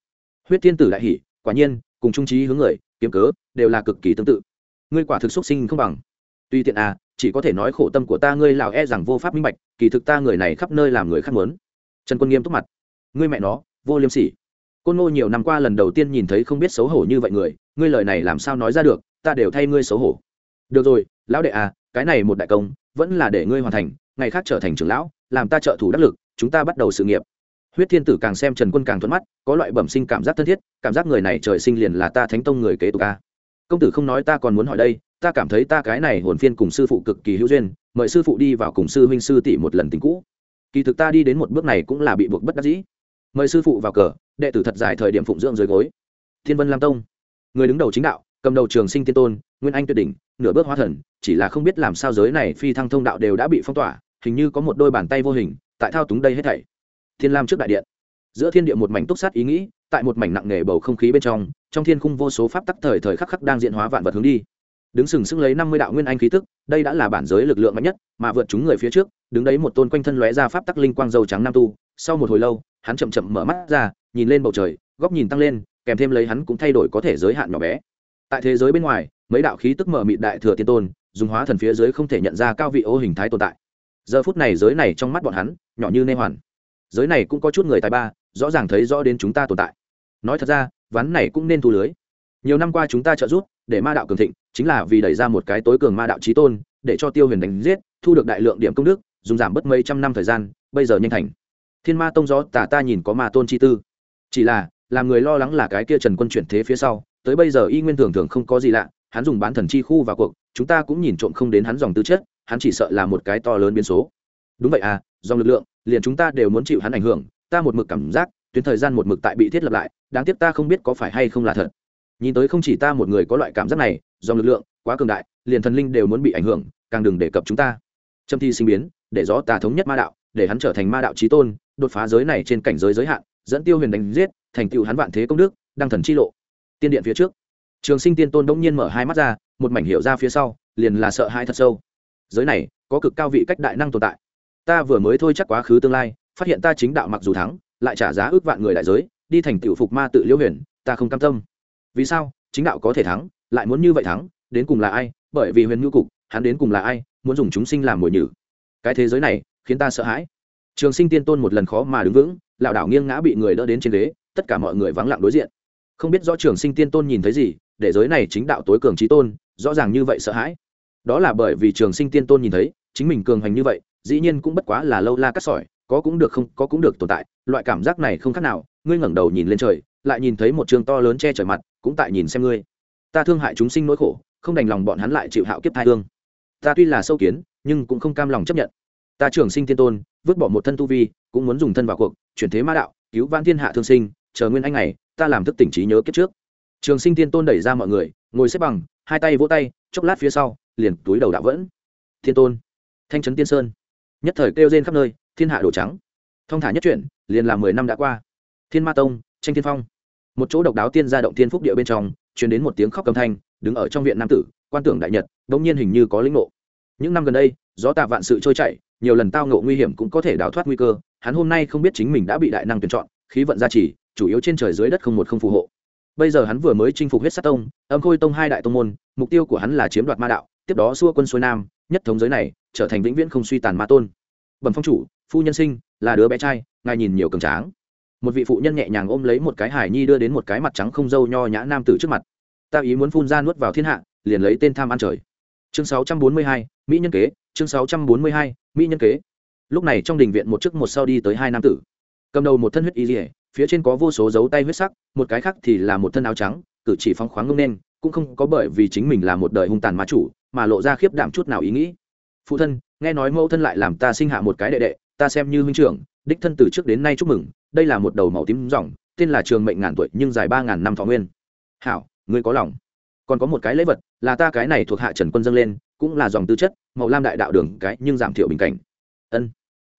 Huyết thiên tử đại hỷ quả nhiên, cùng trung trí hướng người, kiếm cớ, đều là cực kỳ tương tự. Ngươi quả thực xuất sinh không bằng. Tuy tiện à chỉ có thể nói khổ tâm của ta ngươi lào e rằng vô pháp minh bạch, kỳ thực ta người này khắp nơi làm người khác muốn. Trần quân nghiêm túc mặt. Ngươi mẹ nó, vô liêm sỉ. Côn ngô nhiều năm qua lần đầu tiên nhìn thấy không biết xấu hổ như vậy người, ngươi lời này làm sao nói ra được, ta đều thay ngươi xấu hổ. Được rồi, lão đệ à cái này một đại công, vẫn là để ngươi hoàn thành, ngày khác trở thành trưởng lão, làm ta trợ thủ đắc lực chúng ta bắt đầu sự nghiệp. Huyết thiên tử càng xem trần quân càng thuận mắt, có loại bẩm sinh cảm giác thân thiết, cảm giác người này trời sinh liền là ta thánh tông người kế tục ta công tử không nói ta còn muốn hỏi đây, ta cảm thấy ta cái này hồn phiên cùng sư phụ cực kỳ hữu duyên, mời sư phụ đi vào cùng sư huynh sư tỷ một lần tình cũ. Kỳ thực ta đi đến một bước này cũng là bị buộc bất đắc dĩ. Mời sư phụ vào cờ, đệ tử thật dài thời điểm phụng dưỡng dưới gối. Thiên vân lam tông. Người đứng đầu chính đạo, cầm đầu trường sinh tiên tôn, nguyên anh tuyệt đỉnh, nửa bước hóa thần, chỉ là không biết làm sao giới này phi thăng thông đạo đều đã bị phong tỏa, hình như có một đôi bàn tay vô hình tại thao túng đây hết thảy. Thiên lam trước đại điện. Giữa thiên địa một mảnh túc sát ý nghĩ, tại một mảnh nặng nề bầu không khí bên trong trong thiên khung vô số pháp tắc thời thời khắc khắc đang diễn hóa vạn vật hướng đi. Đứng sừng sững lấy năm mươi đạo nguyên anh khí tức, đây đã là bản giới lực lượng mạnh nhất, mà vượt chúng người phía trước, đứng đấy một tôn quanh thân lóe ra pháp tắc linh quang dâu trắng nam tu. Sau một hồi lâu, hắn chậm chậm mở mắt ra, nhìn lên bầu trời, góc nhìn tăng lên, kèm thêm lấy hắn cũng thay đổi có thể giới hạn nhỏ bé. Tại thế giới bên ngoài, mấy đạo khí tức mở mịt đại thừa tiên tôn, dùng hóa thần phía dưới không thể nhận ra cao vị ô hình thái tồn tại giờ phút này giới này trong mắt bọn hắn, nhỏ như nê hoàn. Giới này cũng có chút người tài ba, rõ ràng thấy rõ đến chúng ta tồn tại. Nói thật ra, ván này cũng nên thu lưới. Nhiều năm qua chúng ta trợ giúp, để ma đạo cường thịnh, chính là vì đẩy ra một cái tối cường ma đạo trí tôn, để cho tiêu huyền đánh giết, thu được đại lượng điểm công đức, dùng giảm bớt mấy trăm năm thời gian, bây giờ nhanh thành. Thiên ma tông gió tả ta nhìn có ma tôn chi tư. Chỉ là, làm người lo lắng là cái kia trần quân chuyển thế phía sau, tới bây giờ y nguyên thường thường không có gì lạ, hắn dùng bán thần chi khu vào cuộc, chúng ta cũng nhìn trộm không đến hắn dòng tư chất hắn chỉ sợ là một cái to lớn biến số. Đúng vậy à dòng lực lượng, liền chúng ta đều muốn chịu hắn ảnh hưởng, ta một mực cảm giác, tuyến thời gian một mực tại bị thiết lập lại, đáng tiếc ta không biết có phải hay không là thật. Nhìn tới không chỉ ta một người có loại cảm giác này do lực lượng, quá cường đại, liền thần linh đều muốn bị ảnh hưởng, càng đừng đề cập chúng ta. Trâm thi sinh biến, để gió tà thống nhất ma đạo, để hắn trở thành ma đạo trí tôn, đột phá giới này trên cảnh giới giới hạn, dẫn tiêu huyền đánh giết, thành tựu hắn vạn thế công đức, đăng thần chi lộ. Tiên điện phía trước. Trường sinh tiên tôn đông nhiên mở hai mắt ra, một mảnh hiệu ra phía sau, liền là sợ hãi thật sâu giới này có cực cao vị cách đại năng tồn tại. Ta vừa mới thôi chắc quá khứ tương lai, phát hiện ta chính đạo mặc dù thắng, lại trả giá ước vạn người đại giới, đi thành tiểu phục ma tự liễu huyền, ta không cam tâm. Vì sao? Chính đạo có thể thắng, lại muốn như vậy thắng, đến cùng là ai? Bởi vì huyền ngưu cục, hắn đến cùng là ai, muốn dùng chúng sinh làm mồi nhử. Cái thế giới này, khiến ta sợ hãi. Trường sinh tiên tôn một lần khó mà đứng vững lảo đảo nghiêng ngã bị người đỡ đến trên ghế, tất cả mọi người vắng lặng đối diện. Không biết rõ trường sinh tiên tôn nhìn thấy gì, để giới này chính đạo tối cường trí tôn, rõ ràng như vậy sợ hãi đó là bởi vì trường sinh tiên tôn nhìn thấy, chính mình cường hành như vậy, dĩ nhiên cũng bất quá là lâu la cắt sỏi, có cũng được không, có cũng được tồn tại, loại cảm giác này không khác nào, ngươi ngẩng đầu nhìn lên trời, lại nhìn thấy một trường to lớn che trời mặt, cũng tại nhìn xem ngươi. Ta thương hại chúng sinh nỗi khổ, không đành lòng bọn hắn lại chịu hạo kiếp thai thương ta tuy là sâu kiến, nhưng cũng không cam lòng chấp nhận. Ta trường sinh tiên tôn, vứt bỏ một thân tu vi, cũng muốn dùng thân vào cuộc, chuyển thế ma đạo, cứu vãn thiên hạ thương sinh, chờ nguyên anh này ta làm thức tỉnh trí nhớ kiếp trước. Trường sinh tiên tôn đẩy ra mọi người, ngồi xếp bằng, hai tay vỗ tay, chốc lát phía sau liền túi đầu đạo vẫn. Thiên tôn, thanh trấn tiên sơn. Nhất thời kêu rên khắp nơi, thiên hạ đổ trắng. Thông thả nhất chuyển, liền là mười năm đã qua. Thiên ma tông, tranh thiên phong. Một chỗ độc đáo tiên gia động thiên phúc địa bên trong, truyền đến một tiếng khóc cầm thanh, đứng ở trong viện nam tử, quan tưởng đại nhật đ ỗ n g nhiên hình như có lĩnh ngộ. Những năm gần đây, gió tạ vạn sự trôi chảy, nhiều lần tao ngộ nguy hiểm cũng có thể đào thoát nguy cơ, hắn hôm nay không biết chính mình đã bị đại năng tuyển chọn, khí vận gia trì, chủ yếu trên trời dưới đất không một không phù hộ. Bây giờ hắn vừa mới chinh phục huyết sát tông, âm khôi tông hai đại tông môn, mục tiêu của hắn là chiếm đoạt ma đạo tiếp đó xua quân xuôi nam nhất thống giới này trở thành vĩnh viễn không suy tàn ma tôn. Bẩm phong chủ phu nhân sinh là đứa bé trai ngài nhìn nhiều cường tráng. Một vị phụ nhân nhẹ nhàng ôm lấy một cái hải nhi đưa đến một cái mặt trắng không dâu nho nhã nam tử trước mặt. Ta ý muốn phun ra nuốt vào thiên hạ liền lấy tên tham ăn trời. Chương 642, mỹ nhân kế chương 642, mỹ nhân kế. Lúc này trong đình viện một trước một sau đi tới hai nam tử. Cầm đầu một thân huyết y dỉa phía trên có vô số dấu tay huyết sắc một cái khác thì là một thân áo trắng cử chỉ phong khoáng ngông nên cũng không có bởi vì chính mình là một đời hung tàn ma chủ mà lộ ra khiếp đảm chút nào ý nghĩ. Phụ thân, nghe nói mẫu thân lại làm ta sinh hạ một cái đệ đệ, ta xem như huynh trưởng, đích thân từ trước đến nay chúc mừng, đây là một đầu màu tím ròng, tên là trường mệnh ngàn tuổi nhưng dài ba ngàn năm thọ nguyên. Hảo, ngươi có lòng. Còn có một cái lễ vật, là ta cái này thuộc hạ trần quân dâng lên, cũng là dòng tư chất, màu lam đại đạo đường, cái nhưng giảm thiểu bình cảnh. Ân.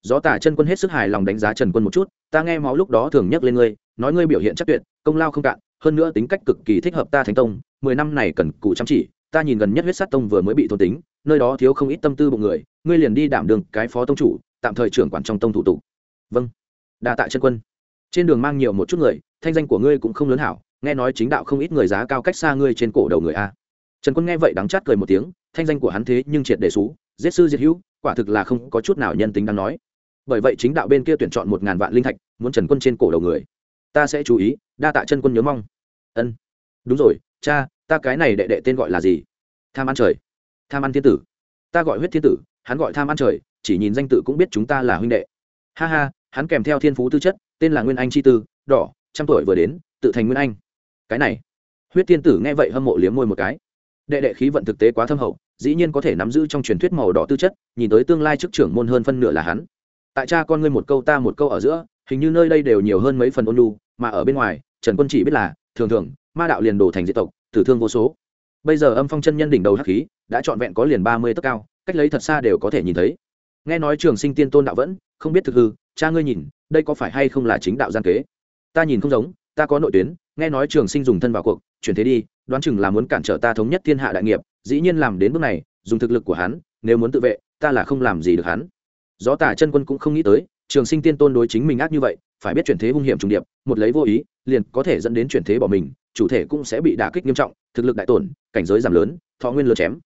Gió tả chân quân hết sức hài lòng đánh giá trần quân một chút, ta nghe máu lúc đó thường nhắc lên ngươi, nói ngươi biểu hiện chắc tuyệt, công lao không cạn, hơn nữa tính cách cực kỳ thích hợp ta thánh tông, mười năm này cần cụ chăm chỉ ta nhìn gần nhất huyết sát tông vừa mới bị thôn tính, nơi đó thiếu không ít tâm tư bụng người, ngươi liền đi đảm đường cái phó tông chủ, tạm thời trưởng quản trong tông thủ tục. Vâng. Đa tạ chân quân. Trên đường mang nhiều một chút người, thanh danh của ngươi cũng không lớn hảo, nghe nói chính đạo không ít người giá cao cách xa ngươi trên cổ đầu người a. Trần quân nghe vậy đắng chát cười một tiếng, thanh danh của hắn thế nhưng triệt để xú, giết sư diệt hữu, quả thực là không có chút nào nhân tính đáng nói. Bởi vậy chính đạo bên kia tuyển chọn một ngàn vạn linh thạch, muốn trần quân trên cổ đầu người. Ta sẽ chú ý, đa tạ chân quân nhớ mong. Ân. Đúng rồi, cha ta cái này đệ đệ tên gọi là gì? Tham ăn trời. Tham ăn thiên tử. Ta gọi huyết thiên tử, hắn gọi tham ăn trời, chỉ nhìn danh tự cũng biết chúng ta là huynh đệ. Ha ha, hắn kèm theo thiên phú tư chất, tên là nguyên anh chi tư, đỏ, trăm tuổi vừa đến, tự thành nguyên anh. Cái này. Huyết thiên tử nghe vậy hâm mộ liếm môi một cái. Đệ đệ khí vận thực tế quá thâm hậu, dĩ nhiên có thể nắm giữ trong truyền thuyết màu đỏ tư chất, nhìn tới tương lai chức trưởng môn hơn phân nửa là hắn. Tại cha con ngươi một câu ta một câu ở giữa, hình như nơi đây đều nhiều hơn mấy phần ôn lu mà ở bên ngoài, trần quân chỉ biết là, thường thường, ma đạo liền đổ thành diệt tộc tử thương vô số. Bây giờ âm phong chân nhân đỉnh đầu hắc khí đã trọn vẹn có liền ba mươi tấc cao, cách lấy thật xa đều có thể nhìn thấy. Nghe nói trường sinh tiên tôn đạo vẫn, không biết thực hư, cha ngươi nhìn, đây có phải hay không là chính đạo gian kế? Ta nhìn không giống, ta có nội tuyến, nghe nói trường sinh dùng thân vào cuộc, chuyển thế đi, đoán chừng là muốn cản trở ta thống nhất thiên hạ đại nghiệp, dĩ nhiên làm đến bước này, dùng thực lực của hắn, nếu muốn tự vệ, ta là không làm gì được hắn. Gió tả chân quân cũng không nghĩ tới, trường sinh tiên tôn đối chính mình ác như vậy, phải biết chuyển thế hung hiểm trùng điệp, một lấy vô ý, liền có thể dẫn đến chuyển thế bỏ mình chủ thể cũng sẽ bị đả kích nghiêm trọng, thực lực đại tổn, cảnh giới giảm lớn, thọ nguyên lừa chém.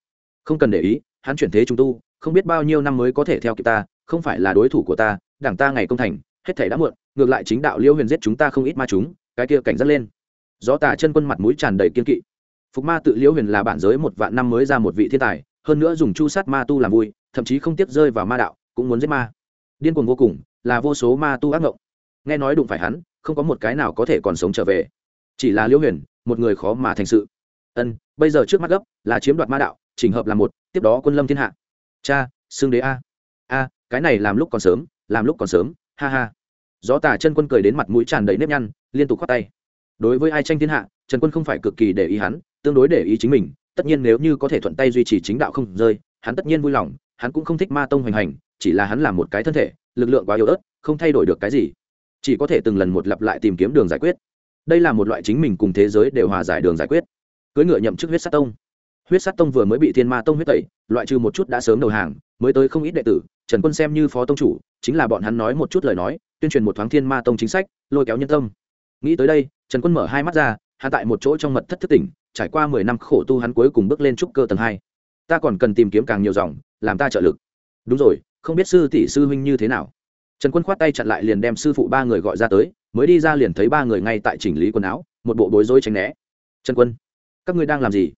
Không cần để ý, hắn chuyển thế trung tu, không biết bao nhiêu năm mới có thể theo kịp ta, không phải là đối thủ của ta, đảng ta ngày công thành, hết thể đã muộn, ngược lại chính đạo liêu huyền giết chúng ta không ít ma chúng, cái kia cảnh giác lên. Gió tả chân quân mặt mũi tràn đầy kiên kỵ. Phục ma tự liễu huyền là bản giới một vạn năm mới ra một vị thiên tài, hơn nữa dùng chu sát ma tu làm vui, thậm chí không tiếp rơi vào ma đạo, cũng muốn giết ma. Điên cuồng vô cùng, là vô số ma tu ác ngộng. Nghe nói đụng phải hắn, không có một cái nào có thể còn sống trở về chỉ là liễu huyền, một người khó mà thành sự. Ân, bây giờ trước mắt gấp, là chiếm đoạt ma đạo, chỉnh hợp là một, tiếp đó quân lâm thiên hạ. Cha xương đế a. A, cái này làm lúc còn sớm, làm lúc còn sớm, ha ha. Gió tà chân quân cười đến mặt mũi tràn đầy nếp nhăn, liên tục khoát tay. Đối với ai tranh thiên hạ, trần quân không phải cực kỳ để ý hắn, tương đối để ý chính mình, tất nhiên nếu như có thể thuận tay duy trì chính đạo không rơi, hắn tất nhiên vui lòng, hắn cũng không thích ma tông hoành hành, chỉ là hắn làm một cái thân thể, lực lượng quá yếu ớt, không thay đổi được cái gì. Chỉ có thể từng lần một lặp lại tìm kiếm đường giải quyết đây là một loại chính mình cùng thế giới đều hòa giải đường giải quyết. Cưới ngựa nhậm chức huyết sát tông. Huyết sát tông vừa mới bị thiên ma tông huyết tẩy, loại trừ một chút đã sớm đầu hàng, mới tới không ít đệ tử, trần quân xem như phó tông chủ, chính là bọn hắn nói một chút lời nói, tuyên truyền một thoáng thiên ma tông chính sách, lôi kéo nhân tâm. Nghĩ tới đây, trần quân mở hai mắt ra hạ tại một chỗ trong mật thất thất tỉnh, trải qua mười năm khổ tu hắn cuối cùng bước lên trúc cơ tầng hai. Ta còn cần tìm kiếm càng nhiều dòng, làm ta trợ lực. Đúng rồi, không biết sư tỷ sư huynh như thế nào. Trần quân khoát tay chặn lại liền đem sư phụ ba người gọi ra tới mới đi ra liền thấy ba người ngay tại chỉnh lý quần áo, một bộ bối rối tránh né. Trần quân, các ngươi đang làm gì?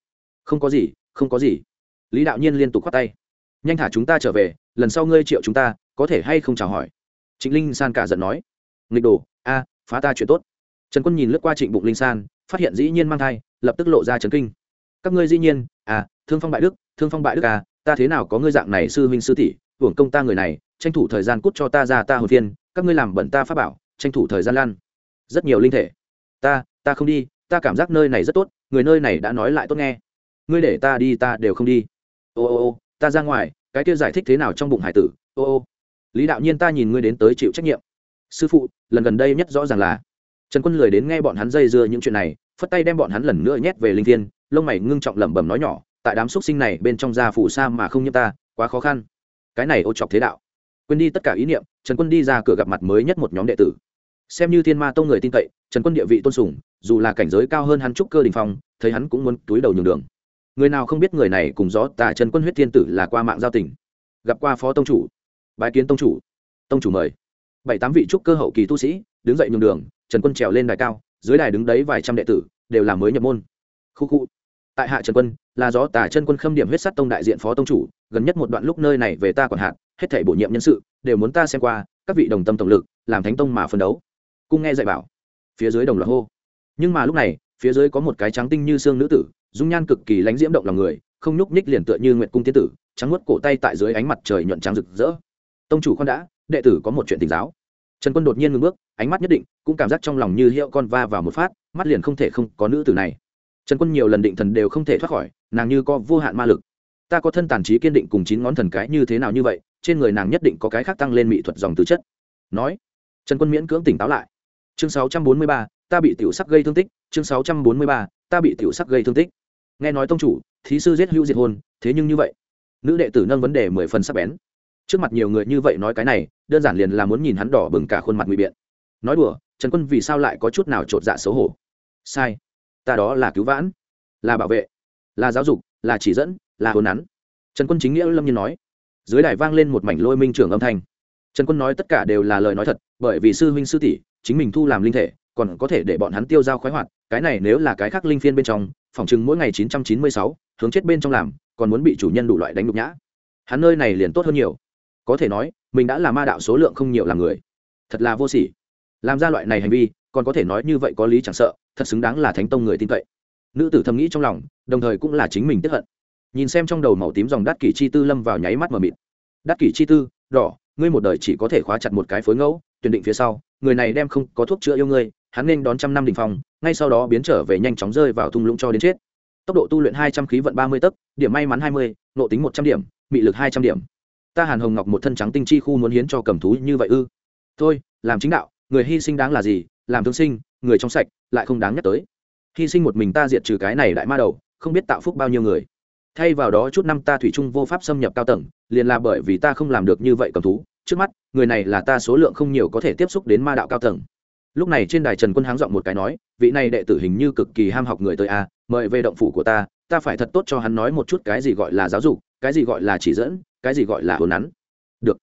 Không có gì, không có gì. Lý đạo nhiên liên tục khoát tay. Nhanh thả chúng ta trở về, lần sau ngươi triệu chúng ta, có thể hay không chào hỏi? Trịnh linh san cả giận nói. Nghịch đồ, a, phá ta chuyện tốt. Trần quân nhìn lướt qua trịnh bụng linh san, phát hiện dĩ nhiên mang thai, lập tức lộ ra trấn kinh. Các ngươi dĩ nhiên à thương phong bại đức, thương phong bại đức à ta thế nào có ngươi dạng này sư huynh sư tỷ, hưởng công ta người này, tranh thủ thời gian cút cho ta ra ta hồi phiên các ngươi làm bẩn ta pháp bảo tranh thủ thời gian lan. Rất nhiều linh thể. Ta ta không đi, ta cảm giác nơi này rất tốt, người nơi này đã nói lại tốt nghe. Ngươi để ta đi, ta đều không đi. Ô ô ô, ta ra ngoài, cái kia giải thích thế nào trong bụng hải tử? Ô ô. Lý đạo nhiên ta nhìn ngươi đến tới chịu trách nhiệm. Sư phụ, lần gần đây nhất rõ ràng là, trần quân lười đến nghe bọn hắn dây dưa những chuyện này, phất tay đem bọn hắn lần nữa nhét về linh thiên, lông mày ngưng trọng lẩm bẩm nói nhỏ, tại đám xúc sinh này bên trong da phủ sa mà không nhiễm ta, quá khó khăn. Cái này ô chọc thế đạo. Quên đi tất cả ý niệm, trần quân đi ra cửa gặp mặt mới nhất một nhóm đệ tử xem như thiên ma tông người tin cậy, trần quân địa vị tôn sùng, dù là cảnh giới cao hơn hắn trúc cơ đình phong, thấy hắn cũng muốn túi đầu nhường đường. Người nào không biết người này cùng gió tà trần quân huyết thiên tử là qua mạng giao tình. Gặp qua phó tông chủ, bái kiến tông chủ. Tông chủ mời. Bảy tám vị trúc cơ hậu kỳ tu sĩ, đứng dậy nhường đường, trần quân trèo lên đài cao, dưới đài đứng đấy vài trăm đệ tử, đều là mới nhập môn. Khu khu. Tại hạ trần quân, là gió tà chân quân khâm điểm huyết sắt tông đại diện phó tông chủ, gần nhất một đoạn lúc nơi này về ta còn hạn hết thể bổ nhiệm nhân sự, đều muốn ta xem qua, các vị đồng tâm tổng lực, làm thánh tông mà phân đấu cung nghe dạy bảo. Phía dưới đồng loạt hô. Nhưng mà lúc này, phía dưới có một cái trắng tinh như xương nữ tử, dung nhan cực kỳ lánh diễm động lòng người, không nhúc nhích liền tựa như nguyện cung tiên tử, trắng nuốt cổ tay tại dưới ánh mặt trời nhuận trắng rực rỡ. Tông chủ con đã, đệ tử có một chuyện tình giáo. Trần quân đột nhiên ngừng bước, ánh mắt nhất định, cũng cảm giác trong lòng như hiệu con va vào một phát, mắt liền không thể không có nữ tử này. Trần quân nhiều lần định thần đều không thể thoát khỏi, nàng như có vô hạn ma lực. Ta có thân tàn trí kiên định cùng chín ngón thần cái như thế nào như vậy, trên người nàng nhất định có cái khác tăng lên mỹ thuật dòng tứ chất. Nói, trần quân miễn cưỡng tỉnh táo lại chương 643, ta bị tiểu sắc gây thương tích. Chương 643, ta bị tiểu sắc gây thương tích. Nghe nói tông chủ thí sư giết hữu diệt hôn thế nhưng như vậy nữ đệ tử nâng vấn đề mười phần sắc bén. Trước mặt nhiều người như vậy nói cái này đơn giản liền là muốn nhìn hắn đỏ bừng cả khuôn mặt ngụy biện. Nói đùa trần quân vì sao lại có chút nào t r ộ t dạ xấu hổ? Sai ta đó là cứu vãn là bảo vệ là giáo dục là chỉ dẫn là hồn nắn. Trần quân chính nghĩa lâm nhiên nói. Dưới đài vang lên một mảnh lôi minh trưởng âm thanh. Trần quân nói tất cả đều là lời nói thật bởi vì sư huynh sư tỷ chính mình thu làm linh thể, còn có thể để bọn hắn tiêu dao khoái hoạt, cái này nếu là cái khác linh phiên bên trong, phòng chừng mỗi ngày chín trăm chín mươi sáu, hướng chết bên trong làm, còn muốn bị chủ nhân đủ loại đánh đục nhã. Hắn nơi này liền tốt hơn nhiều. Có thể nói, mình đã là ma đạo số lượng không nhiều làm người. Thật là vô sỉ. Làm ra loại này hành vi, còn có thể nói như vậy có lý chẳng sợ, thật xứng đáng là thánh tông người tin cậy. Nữ tử thầm nghĩ trong lòng, đồng thời cũng là chính mình tiếp hận. Nhìn xem trong đầu màu tím dòng đắt kỷ chi tư lâm vào nháy mắt mờ mịt. Đắt kỷ chi tư, đỏ, ngươi một đời chỉ có thể khóa chặt một cái phối ngẫu tuyển định phía sau người này đem không có thuốc chữa yêu ngươi hắn nên đón trăm năm đình phòng, ngay sau đó biến trở về nhanh chóng rơi vào thung lũng cho đến chết. Tốc độ tu luyện hai trăm khí vận ba mươi tấc điểm may mắn hai mươi nộ tính một trăm điểm mị lực hai trăm điểm. Ta hàn hồng ngọc một thân trắng tinh chi khu muốn hiến cho cầm thú như vậy ư? Thôi làm chính đạo người hy sinh đáng là gì? Làm thương sinh người trong sạch lại không đáng nhắc tới. Hy sinh một mình ta diệt trừ cái này đại ma đầu không biết tạo phúc bao nhiêu người. Thay vào đó chút năm ta thủy chung vô pháp xâm nhập cao tầng liền là bởi vì ta không làm được như vậy cầm thú trước mắt, người này là ta số lượng không nhiều có thể tiếp xúc đến ma đạo cao tầng. Lúc này trên đài trần quân háng giọng một cái nói, vị này đệ tử hình như cực kỳ ham học người tới a, mời về động phủ của ta ta phải thật tốt cho hắn nói một chút cái gì gọi là giáo dục, cái gì gọi là chỉ dẫn, cái gì gọi là hồn nắn. Được.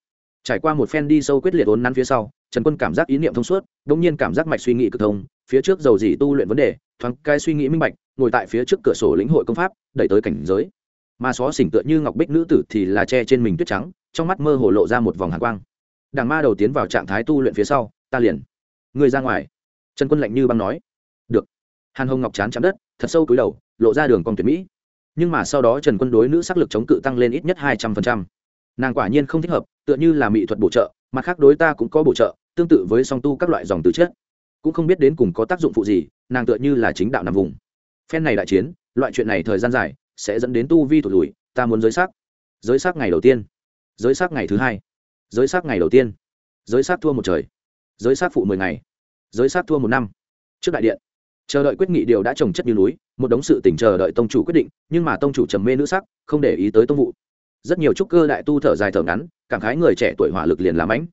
Trải qua một phen đi sâu quyết liệt hồn nắn phía sau, trần quân cảm giác ý niệm thông suốt đ ỗ n g nhiên cảm giác mạch suy nghĩ cực thông, phía trước dầu gì tu luyện vấn đề, thoáng cái suy nghĩ minh bạch, ngồi tại phía trước cửa sổ lĩnh hội công pháp, đẩy tới cảnh giới. Mà xó xỉnh tựa như ngọc bích nữ tử thì là che trên mình tuyết trắng trong mắt mơ hồ lộ ra một vòng hàn quang. Đảng ma đầu tiến vào trạng thái tu luyện phía sau, ta liền. Người ra ngoài. Trần quân lạnh như băng nói. Được. Hàn hồng ngọc chán chạm đất, thật sâu túi đầu, lộ ra đường con tuyệt mỹ. Nhưng mà sau đó trần quân đối nữ sắc lực chống cự tăng lên ít nhất hai trăm phần trăm. Nàng quả nhiên không thích hợp, tựa như là mỹ thuật bổ trợ, mặt khác đối ta cũng có bổ trợ, tương tự với song tu các loại dòng từ chết cũng không biết đến cùng có tác dụng phụ gì, nàng tựa như là chính đạo nằm vùng. Phen này đại chiến, loại chuyện này thời gian dài, sẽ dẫn đến tu vi thụt lùi, ta muốn giới sắc giới sắc ngày đầu tiên giới sắc ngày thứ hai. Giới sắc ngày đầu tiên. Giới sắc thua một trời. Giới sắc phụ mười ngày. Giới sắc thua một năm. Trước đại điện. Chờ đợi quyết nghị điều đã trồng chất như núi, một đống sự tỉnh chờ đợi tông chủ quyết định, nhưng mà tông chủ trầm mê nữ sắc, không để ý tới tông vụ. Rất nhiều trúc cơ đại tu thở dài thở ngắn, cảm khái người trẻ tuổi hỏa lực liền làm ánh.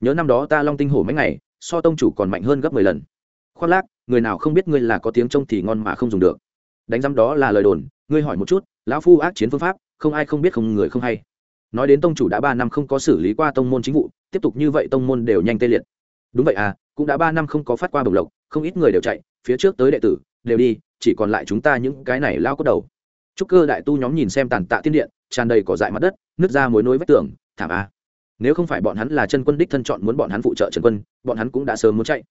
Nhớ năm đó ta long tinh hổ mấy ngày, so tông chủ còn mạnh hơn gấp mười lần. Khoác lác, người nào không biết ngươi là có tiếng trông thì ngon mà không dùng được. Đánh giám đó là lời đồn, ngươi hỏi một chút, lão phu ác chiến phương pháp, không ai không biết không người không hay nói đến tông chủ đã ba năm không có xử lý qua tông môn chính vụ, tiếp tục như vậy tông môn đều nhanh tê liệt. Đúng vậy à cũng đã ba năm không có phát qua bồng lộc, không ít người đều chạy, phía trước tới đệ tử, đều đi, chỉ còn lại chúng ta những cái này lao cốt đầu. Trúc cơ đại tu nhóm nhìn xem tàn tạ tiên điện, tràn đầy cỏ dại mặt đất, nứt ra mối nối vách tường, thảm a nếu không phải bọn hắn là chân quân đích thân chọn muốn bọn hắn phụ trợ trần quân, bọn hắn cũng đã sớm muốn chạy.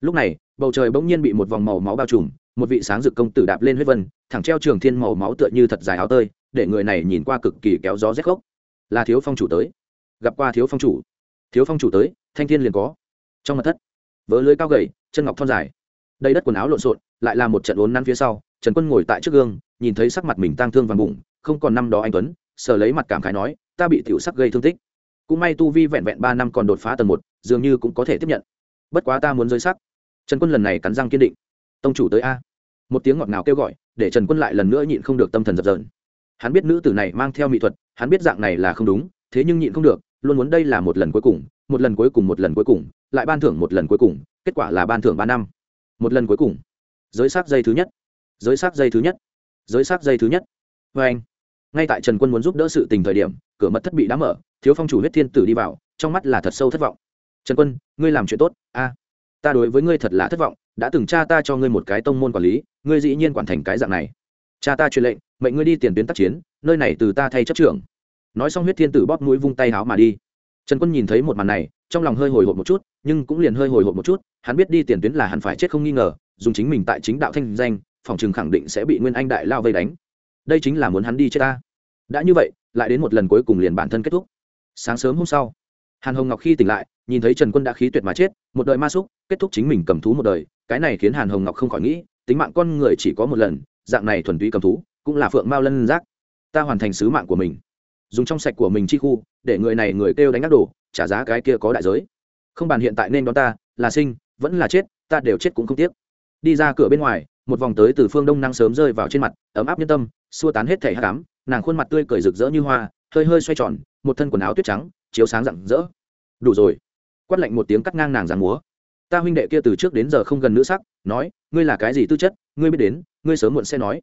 Lúc này, bầu trời bỗng nhiên bị một vòng màu máu bao trùm, một vị sáng dự công tử đạp lên huyết vân, thẳng treo trường thiên màu máu tựa như thật dài áo tơi, để người này nhìn qua cực kỳ kéo gió rét gốc là thiếu phong chủ tới. Gặp qua thiếu phong chủ. Thiếu phong chủ tới, thanh thiên liền có. Trong mặt thất, vỡ lưới cao gầy, chân ngọc thon dài. Đây đất quần áo lộn xộn, lại là một trận uốn nắn phía sau, trần quân ngồi tại trước gương, nhìn thấy sắc mặt mình tang thương vàng bụng, không còn năm đó anh tuấn, sờ lấy mặt cảm khái nói, ta bị tiểu sắc gây thương tích. Cũng may tu vi vẹn vẹn ba năm còn đột phá tầng một, dường như cũng có thể tiếp nhận. Bất quá ta muốn rơi sắc. Trần quân lần này cắn răng kiên định. Tông chủ tới a. Một tiếng ngọt ngào kêu gọi, để trần quân lại lần nữa nhịn không được tâm thần dập dờn hắn biết nữ tử này mang theo mỹ thuật, hắn biết dạng này là không đúng, thế nhưng nhịn không được, luôn muốn đây là một lần cuối cùng, một lần cuối cùng, một lần cuối cùng, lại ban thưởng một lần cuối cùng, kết quả là ban thưởng ba năm. Một lần cuối cùng. Giới sắc dây thứ nhất. Giới sắc dây thứ nhất. Giới sắc dây thứ nhất. Vê anh, ngay tại trần quân muốn giúp đỡ sự tình thời điểm, cửa mật thất bị đá mở, thiếu phong chủ huyết thiên tử đi vào, trong mắt là thật sâu thất vọng. Trần quân, ngươi làm chuyện tốt, a. Ta đối với ngươi thật là thất vọng, đã từng cha ta cho ngươi một cái tông môn quản lý, ngươi dĩ nhiên quản thành cái dạng này. Cha ta truyền lệnh mệnh ngươi đi tiền tuyến tác chiến, nơi này từ ta thay chấp trưởng. Nói xong huyết thiên tử bóp mũi vung tay háo mà đi. Trần quân nhìn thấy một màn này, trong lòng hơi hồi hộp một chút, nhưng cũng liền hơi hồi hộp một chút, hắn biết đi tiền tuyến là hắn phải chết không nghi ngờ, dùng chính mình tại chính đạo thanh danh, phòng trường khẳng định sẽ bị nguyên anh đại lao vây đánh. Đây chính là muốn hắn đi chết ta. Đã như vậy, lại đến một lần cuối cùng liền bản thân kết thúc. Sáng sớm hôm sau, hàn hồng ngọc khi tỉnh lại, nhìn thấy trần quân đã khí tuyệt mà chết, một đời ma súc kết thúc chính mình cầm thú một đời, cái này khiến hàn hồng ngọc không khỏi nghĩ, tính mạng con người chỉ có một lần, dạng này thuần túy cầm thú cũng là phượng mao lân giác. Ta hoàn thành sứ mạng của mình. Dùng trong sạch của mình chi khu, để người này người kêu đánh ác đồ, trả giá cái kia có đại giới. Không bàn hiện tại nên đón ta, là sinh, vẫn là chết, ta đều chết cũng không tiếc. Đi ra cửa bên ngoài, một vòng tới từ phương đông năng sớm rơi vào trên mặt, ấm áp nhân tâm, xua tán hết thể hát cám nàng khuôn mặt tươi cười rực rỡ như hoa, hơi hơi xoay tròn, một thân quần áo tuyết trắng, chiếu sáng rạng rỡ. Đủ rồi. Quát lạnh một tiếng cắt ngang nàng giàn múa. Ta huynh đệ kia từ trước đến giờ không gần nữ sắc, nói, ngươi là cái gì tư chất, ngươi biết đến, ngươi sớm muộn sẽ nói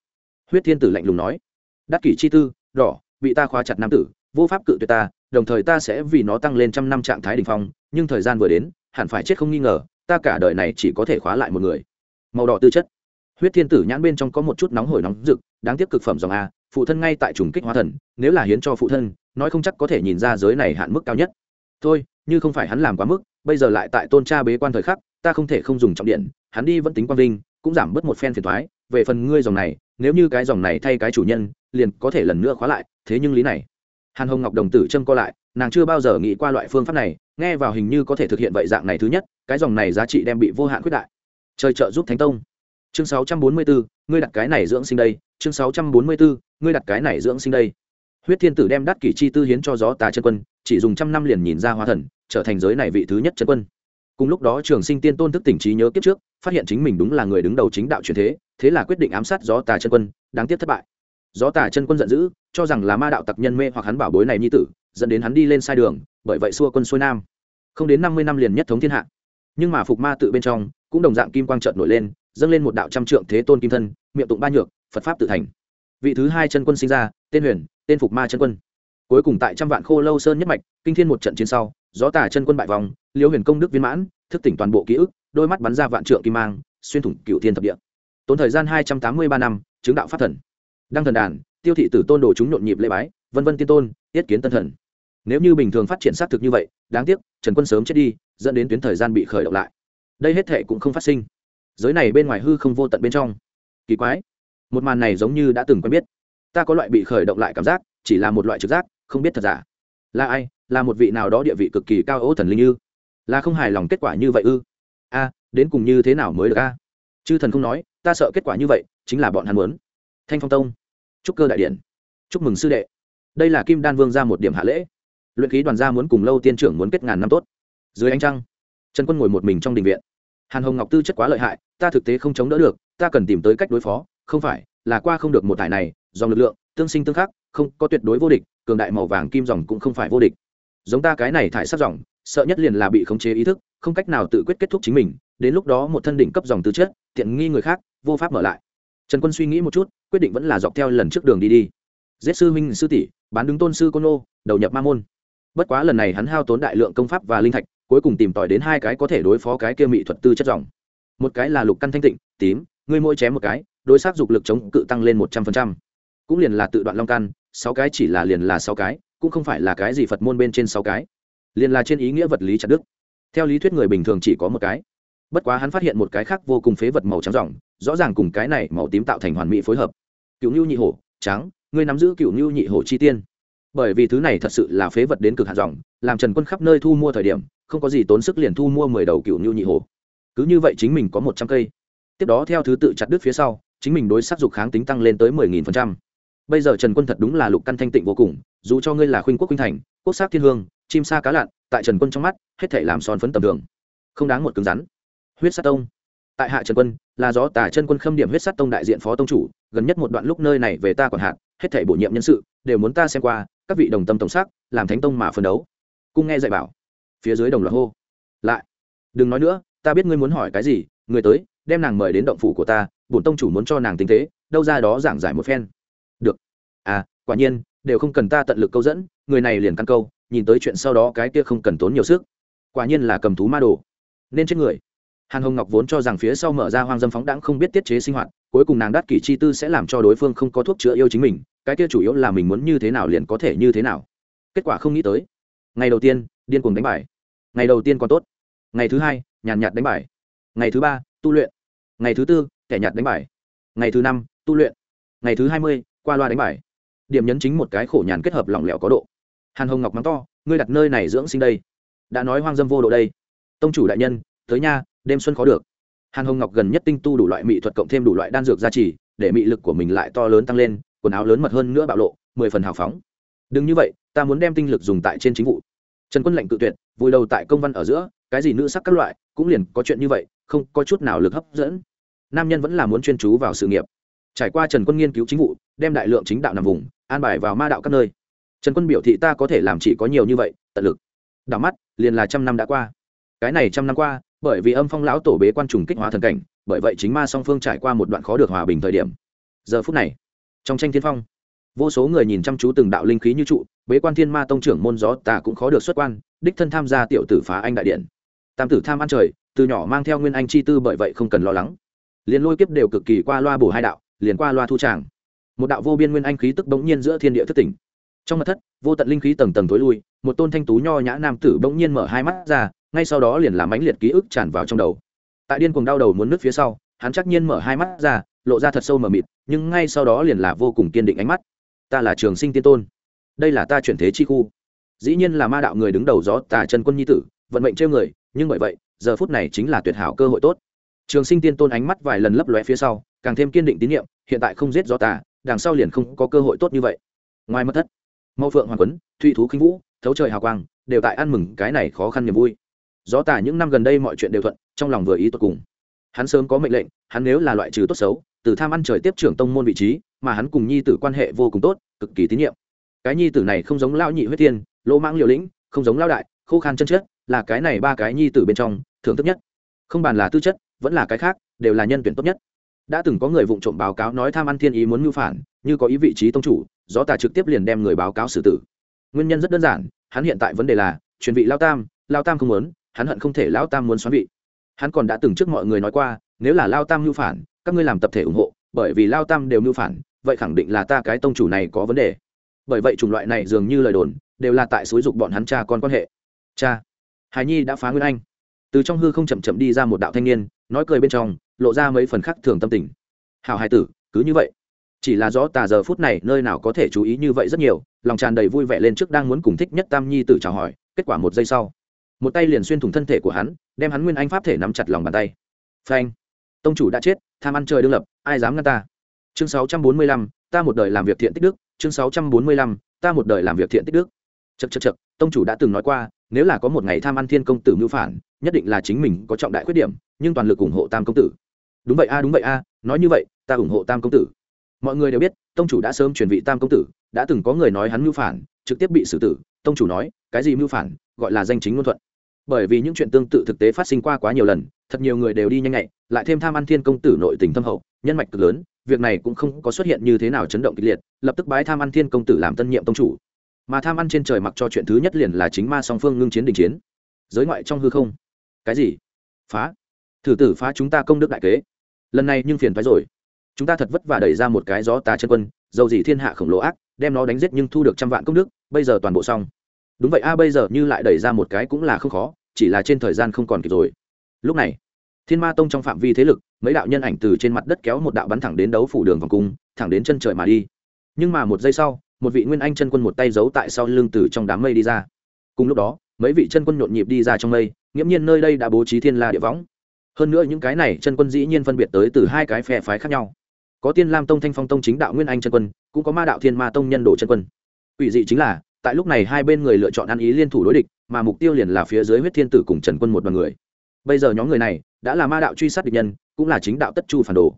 huyết thiên tử lạnh lùng nói. Đắc kỷ chi tư, đỏ, bị ta khóa chặt nam tử, vô pháp cự tuyệt ta, đồng thời ta sẽ vì nó tăng lên trăm năm trạng thái đ ỉ n h phong, nhưng thời gian vừa đến, hẳn phải chết không nghi ngờ, ta cả đời này chỉ có thể khóa lại một người. Màu đỏ tư chất. Huyết thiên tử nhãn bên trong có một chút nóng hổi nóng rực, đáng tiếc cực phẩm dòng a, phụ thân ngay tại trùng kích hóa thần, nếu là hiến cho phụ thân, nói không chắc có thể nhìn ra giới này hạn mức cao nhất. Thôi, như không phải hắn làm quá mức, bây giờ lại tại tôn cha bế quan thời khắc, ta không thể không dùng trọng điện, hắn đi vẫn tính quang vinh, cũng giảm bớt một phen phiền thoái, về phần ngươi dòng này nếu như cái dòng này thay cái chủ nhân liền có thể lần nữa khóa lại thế nhưng lý này. Hàn hồng ngọc đồng tử châm co lại nàng chưa bao giờ nghĩ qua loại phương pháp này nghe vào hình như có thể thực hiện vậy dạng này thứ nhất cái dòng này giá trị đem bị vô hạn quyết đại. Trời trợ giúp thánh tông. Chương 644, ngươi đặt cái này dưỡng sinh đây chương 644, ngươi đặt cái này dưỡng sinh đây. Huyết thiên tử đem đắt kỷ chi tư hiến cho gió tà chân quân chỉ dùng trăm năm liền nhìn ra hóa thần trở thành giới này vị thứ nhất chân quân. Cùng lúc đó trường sinh tiên tôn thức tỉnh trí nhớ kiếp trước phát hiện chính mình đúng là người đứng đầu chính đạo truyền thế thế là quyết định ám sát gió tà chân quân, đáng tiếc thất bại. Gió tà chân quân giận dữ, cho rằng là ma đạo tặc nhân mê hoặc hắn bảo bối này nhi tử, dẫn đến hắn đi lên sai đường, bởi vậy xua quân xuôi nam. Không đến năm mươi năm liền nhất thống thiên hạ. Nhưng mà phục ma tự bên trong, cũng đồng dạng kim quang trợn nổi lên, dâng lên một đạo trăm trượng thế tôn kim thân, miệng tụng ba nhược, phật pháp tự thành. Vị thứ hai chân quân sinh ra, tên huyền, tên phục ma chân quân. Cuối cùng tại trăm vạn khô lâu sơn nhất mạch, kinh thiên một trận chiến sau, gió tà chân quân bại vòng liễu huyền công đức viên mãn, thức tỉnh toàn bộ ký ức, đôi mắt bắn ra vạn trượng kim mang, xuyên thủng cựu thiên thập địa tốn thời gian hai trăm tám mươi ba năm, chứng đạo pháp thần. Đăng thần đàn, tiêu thị tử tôn đồ chúng nhộn nhịp lễ bái, vân vân tiên tôn tiết kiến tân thần. Nếu như bình thường phát triển xác thực như vậy, đáng tiếc, trần quân sớm chết đi, dẫn đến tuyến thời gian bị khởi động lại. Đây hết thệ cũng không phát sinh. Giới này bên ngoài hư không vô tận bên trong. Kỳ quái, một màn này giống như đã từng quen biết. Ta có loại bị khởi động lại cảm giác, chỉ là một loại trực giác, không biết thật giả. Là ai, là một vị nào đó địa vị cực kỳ cao ô thần linh như là không hài lòng kết quả như vậy ư? A, đến cùng như thế nào mới được a? Chư thần không nói ta sợ kết quả như vậy, chính là bọn hắn muốn. Thanh phong tông. Chúc cơ đại điện. Chúc mừng sư đệ. Đây là kim đan vương ra một điểm hạ lễ. Luyện khí đoàn gia muốn cùng lâu tiên trưởng muốn kết ngàn năm tốt. Dưới ánh trăng, trần quân ngồi một mình trong đình viện. Hàn hồng ngọc tư chất quá lợi hại, ta thực tế không chống đỡ được, ta cần tìm tới cách đối phó, không phải là qua không được một thải này, dòng lực lượng, tương sinh tương khắc, không, có tuyệt đối vô địch, cường đại màu vàng kim dòng cũng không phải vô địch. Giống ta cái này thải sát dòng, sợ nhất liền là bị khống chế ý thức, không cách nào tự quyết kết thúc chính mình, đến lúc đó một thân đỉnh cấp dòng tư chất, tiện nghi người khác vô pháp mở lại. Trần quân suy nghĩ một chút, quyết định vẫn là dọc theo lần trước đường đi đi. Giết sư huynh sư tỷ, bán đứng tôn sư côn ô đầu nhập ma môn. Bất quá lần này hắn hao tốn đại lượng công pháp và linh thạch, cuối cùng tìm tòi đến hai cái có thể đối phó cái kia mỹ thuật tư chất dòng một cái là lục căn thanh tịnh, tím, ngươi mỗi chém một cái, đối xác dục lực chống cự tăng lên một trăm phần trăm. Cũng liền là tự đoạn long căn, sáu cái chỉ là liền là sáu cái, cũng không phải là cái gì phật môn bên trên sáu cái. Liền là trên ý nghĩa vật lý chặt đức theo lý thuyết người bình thường chỉ có một cái. Bất quá hắn phát hiện một cái khác vô cùng phế vật màu trắng ròng rõ ràng cùng cái này màu tím tạo thành hoàn mỹ phối hợp. Cựu nhu nhị hổ trắng ngươi nắm giữ cựu nhu nhị hổ chi tiên. Bởi vì thứ này thật sự là phế vật đến cực hạt dòng, làm trần quân khắp nơi thu mua thời điểm, không có gì tốn sức liền thu mua mười đầu cựu nhu nhị hổ. Cứ như vậy chính mình có một trăm cây. Tiếp đó theo thứ tự chặt đứt phía sau, chính mình đối sắc dục kháng tính tăng lên tới mười nghìn phần trăm. Bây giờ trần quân thật đúng là lục căn thanh tịnh vô cùng, dù cho ngươi là khuynh quốc khuynh thành, quốc sắc thiên hương, chim sa cá lặn, tại trần quân trong mắt, hết thể làm son phấn tầm thường. Không đáng một cứng rắn. Huyết sát tông tại hạ trần quân, là do tả chân quân khâm điểm huyết sắt tông đại diện phó tông chủ, gần nhất một đoạn lúc nơi này về ta còn hạn hết thể bổ nhiệm nhân sự, đều muốn ta xem qua, các vị đồng tâm tổng sắc làm thánh tông mà phân đấu. Cung nghe dạy bảo. Phía dưới đồng loạt hô. Lại. Đừng nói nữa, ta biết ngươi muốn hỏi cái gì người tới, đem nàng mời đến động phủ của ta, bổn tông chủ muốn cho nàng tinh tế, đâu ra đó giảng giải một phen. Được. À quả nhiên, đều không cần ta tận lực câu dẫn, người này liền căn câu, nhìn tới chuyện sau đó cái kia không cần tốn nhiều sức. Quả nhiên là cầm thú ma đồ. Nên chết người hàn hồng ngọc vốn cho rằng phía sau mở ra hoang dâm phóng đãng không biết tiết chế sinh hoạt, cuối cùng nàng đắt kỷ chi tư sẽ làm cho đối phương không có thuốc chữa yêu chính mình, cái kia chủ yếu là mình muốn như thế nào liền có thể như thế nào. Kết quả không nghĩ tới. Ngày đầu tiên, điên cuồng đánh bài. Ngày đầu tiên còn tốt. Ngày thứ hai, nhàn nhạt đánh bài. Ngày thứ ba, tu luyện. Ngày thứ tư, kẻ nhạt đánh bài. Ngày thứ năm, tu luyện. Ngày thứ hai mươi, qua loa đánh bài. Điểm nhấn chính một cái khổ nhàn kết hợp lỏng lẻo có độ. Hàn hồng ngọc mắng to, ngươi đặt nơi này dưỡng sinh đây. Đã nói hoang dâm vô độ đây. Tông chủ đại nhân, tới nha đêm xuân khó được. Hàn hồng ngọc gần nhất tinh tu đủ loại mỹ thuật cộng thêm đủ loại đan dược gia trì, để mị lực của mình lại to lớn tăng lên, quần áo lớn mật hơn nữa bạo lộ, mười phần hào phóng. Đừng như vậy, ta muốn đem tinh lực dùng tại trên chính vụ. Trần quân lệnh cự tuyệt, vùi đầu tại công văn ở giữa, cái gì nữ sắc các loại, cũng liền có chuyện như vậy, không có chút nào lực hấp dẫn. Nam nhân vẫn là muốn chuyên chú vào sự nghiệp. Trải qua trần quân nghiên cứu chính vụ, đem đại lượng chính đạo nằm vùng, an bài vào ma đạo các nơi. Trần quân biểu thị ta có thể làm chỉ có nhiều như vậy, tận lực. Đảo mắt, liền là trăm năm đã qua. Cái này trăm năm qua bởi vì âm phong lão tổ bế quan trùng kích hóa thần cảnh, bởi vậy chính ma song phương trải qua một đoạn khó được hòa bình thời điểm. Giờ phút này, trong tranh thiên phong, vô số người nhìn chăm chú từng đạo linh khí như trụ, bế quan thiên ma tông trưởng môn gió tà cũng khó được xuất quan, đích thân tham gia tiểu tử phá anh đại điện. Tam tử tham ăn trời, từ nhỏ mang theo nguyên anh chi tư bởi vậy không cần lo lắng. Liền lôi kiếp đều cực kỳ qua loa bổ hai đạo, liền qua loa thu tràng. Một đạo vô biên nguyên anh khí tức bỗng nhiên giữa thiên địa thất tỉnh trong mặt thất, vô tận linh khí tầng tầng tối lui, một tôn thanh tú nho nhã nam tử bỗng nhiên mở hai mắt ra, ngay sau đó liền làm ánh liệt ký ức tràn vào trong đầu. Tại điên cuồng đau đầu muốn nước phía sau, hắn chắc nhiên mở hai mắt ra, lộ ra thật sâu mờ mịt, nhưng ngay sau đó liền là vô cùng kiên định ánh mắt. Ta là trường sinh tiên tôn. Đây là ta chuyển thế chi khu. Dĩ nhiên là ma đạo người đứng đầu gió tà chân quân nhi tử, vận mệnh trêu người, nhưng bởi vậy, giờ phút này chính là tuyệt hảo cơ hội tốt. Trường sinh tiên tôn ánh mắt vài lần lấp lóe phía sau, càng thêm kiên định tín nhiệm, hiện tại không giết gió tà, đằng sau liền không có cơ hội tốt như vậy. Ngoài mất thất mẫu phượng hoàng quấn thụy thú khinh vũ thấu trời hào quang đều tại ăn mừng cái này khó khăn niềm vui. Gió tả những năm gần đây mọi chuyện đều thuận trong lòng vừa ý tốt cùng. Hắn sớm có mệnh lệnh hắn nếu là loại trừ tốt xấu từ tham ăn trời tiếp trưởng tông môn vị trí mà hắn cùng nhi tử quan hệ vô cùng tốt cực kỳ tín nhiệm. Cái nhi tử này không giống lão nhị huyết tiên, lỗ mãng liều lĩnh không giống lão đại khô khan chân chất là cái này ba cái nhi tử bên trong thưởng thức nhất. Không bàn là tư chất vẫn là cái khác đều là nhân tuyển tốt nhất. Đã từng có người vụng trộm báo cáo nói tham ăn thiên ý muốn mưu phản như có ý vị trí tông chủ, gió tà trực tiếp liền đem người báo cáo xử tử. Nguyên nhân rất đơn giản, hắn hiện tại vấn đề là, truyền vị lao tam lao tam không muốn, hắn hận không thể lao tam muốn xoắn vị. Hắn còn đã từng trước mọi người nói qua, nếu là lao tam mưu phản, các ngươi làm tập thể ủng hộ, bởi vì lao tam đều mưu phản, vậy khẳng định là ta cái tông chủ này có vấn đề. Bởi vậy chủng loại này dường như lời đồn, đều là tại xúi dục bọn hắn cha con quan hệ. Cha hài nhi đã phá nguyên anh. Từ trong hư không chậm chậm đi ra một đạo thanh niên, nói cười bên trong, lộ ra mấy phần khác thường tâm tình. Hào hai tử, cứ như vậy chỉ là rõ tà giờ phút này nơi nào có thể chú ý như vậy rất nhiều lòng tràn đầy vui vẻ lên trước đang muốn cùng thích nhất tam nhi tử chào hỏi kết quả một giây sau một tay liền xuyên thủng thân thể của hắn đem hắn nguyên anh pháp thể nắm chặt lòng bàn tay. Phanh! Tông chủ đã chết tham ăn trời đương lập ai dám ngăn ta? Chương 645, ta một đời làm việc thiện tích đức chương 645, ta một đời làm việc thiện tích đức. Chật chật chật tông chủ đã từng nói qua nếu là có một ngày tham ăn thiên công tử mưu phản nhất định là chính mình có trọng đại khuyết điểm nhưng toàn lực ủng hộ tam công tử. Đúng vậy a đúng vậy a nói như vậy ta ủng hộ tam công tử mọi người đều biết, tông chủ đã sớm chuyển vị tam công tử, đã từng có người nói hắn mưu phản, trực tiếp bị xử tử. Tông chủ nói, cái gì mưu phản? Gọi là danh chính ngôn thuận. Bởi vì những chuyện tương tự thực tế phát sinh qua quá nhiều lần, thật nhiều người đều đi nhanh nhạy, lại thêm tham ăn thiên công tử nội tình thâm hậu, nhân mạch cực lớn, việc này cũng không có xuất hiện như thế nào chấn động kịch liệt, lập tức bái tham ăn thiên công tử làm tân nhiệm tông chủ. Mà tham ăn trên trời mặc cho chuyện thứ nhất liền là chính ma song phương ngưng chiến đình chiến. Giới ngoại trong hư không. Cái gì? Phá. Thử tử phá chúng ta công đức đại kế. Lần này nhưng phiền phái rồi chúng ta thật vất vả đẩy ra một cái gió tà chân quân, dầu gì thiên hạ khổng lồ ác, đem nó đánh giết nhưng thu được trăm vạn công đức, bây giờ toàn bộ xong. Đúng vậy a, bây giờ như lại đẩy ra một cái cũng là không khó, chỉ là trên thời gian không còn kịp rồi. Lúc này, thiên ma tông trong phạm vi thế lực, mấy đạo nhân ảnh từ trên mặt đất kéo một đạo bắn thẳng đến đấu phủ đường vòng cung, thẳng đến chân trời mà đi. Nhưng mà một giây sau, một vị nguyên anh chân quân một tay giấu tại sau lưng từ trong đám mây đi ra. Cùng lúc đó, mấy vị chân quân nhộn nhịp đi ra trong mây, nghiễm nhiên nơi đây đã bố trí thiên la địa võng. Hơn nữa những cái này chân quân dĩ nhiên phân biệt tới từ hai cái phe phái khác nhau có tiên lam tông thanh phong tông chính đạo nguyên anh chân quân, cũng có ma đạo thiên ma tông nhân đồ chân quân. Ủy dị chính là, tại lúc này hai bên người lựa chọn ăn ý liên thủ đối địch, mà mục tiêu liền là phía dưới huyết thiên tử cùng trần quân một đoàn người. Bây giờ nhóm người này, đã là ma đạo truy sát địch nhân, cũng là chính đạo tất chu phản đồ.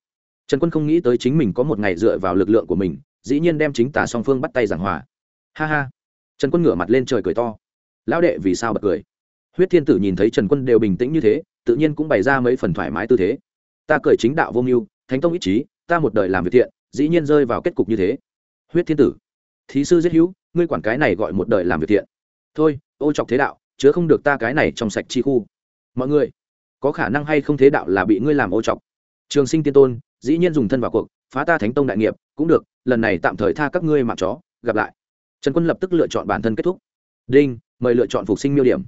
Trần quân không nghĩ tới chính mình có một ngày dựa vào lực lượng của mình, dĩ nhiên đem chính tả song phương bắt tay giảng hòa. Ha ha. Trần quân ngửa mặt lên trời cười to. Lão đệ vì sao bật cười? Huyết thiên tử nhìn thấy trần quân đều bình tĩnh như thế, tự nhiên cũng bày ra mấy phần thoải mái tư thế. Ta cười chính đạo vô mưu, thánh tông ít chí ta một đời làm việc thiện, dĩ nhiên rơi vào kết cục như thế. Huyết thiên tử, thí sư giết hữu, ngươi quản cái này gọi một đời làm việc thiện. Thôi, ô chọc thế đạo, chứa không được ta cái này trong sạch chi khu. Mọi người, có khả năng hay không thế đạo là bị ngươi làm ô chọc? Trường sinh tiên tôn, dĩ nhiên dùng thân vào cuộc, phá ta thánh tông đại nghiệp, cũng được, lần này tạm thời tha các ngươi mạng chó, gặp lại. Trần quân lập tức lựa chọn bản thân kết thúc. Đinh, mời lựa chọn phục sinh miêu điểm.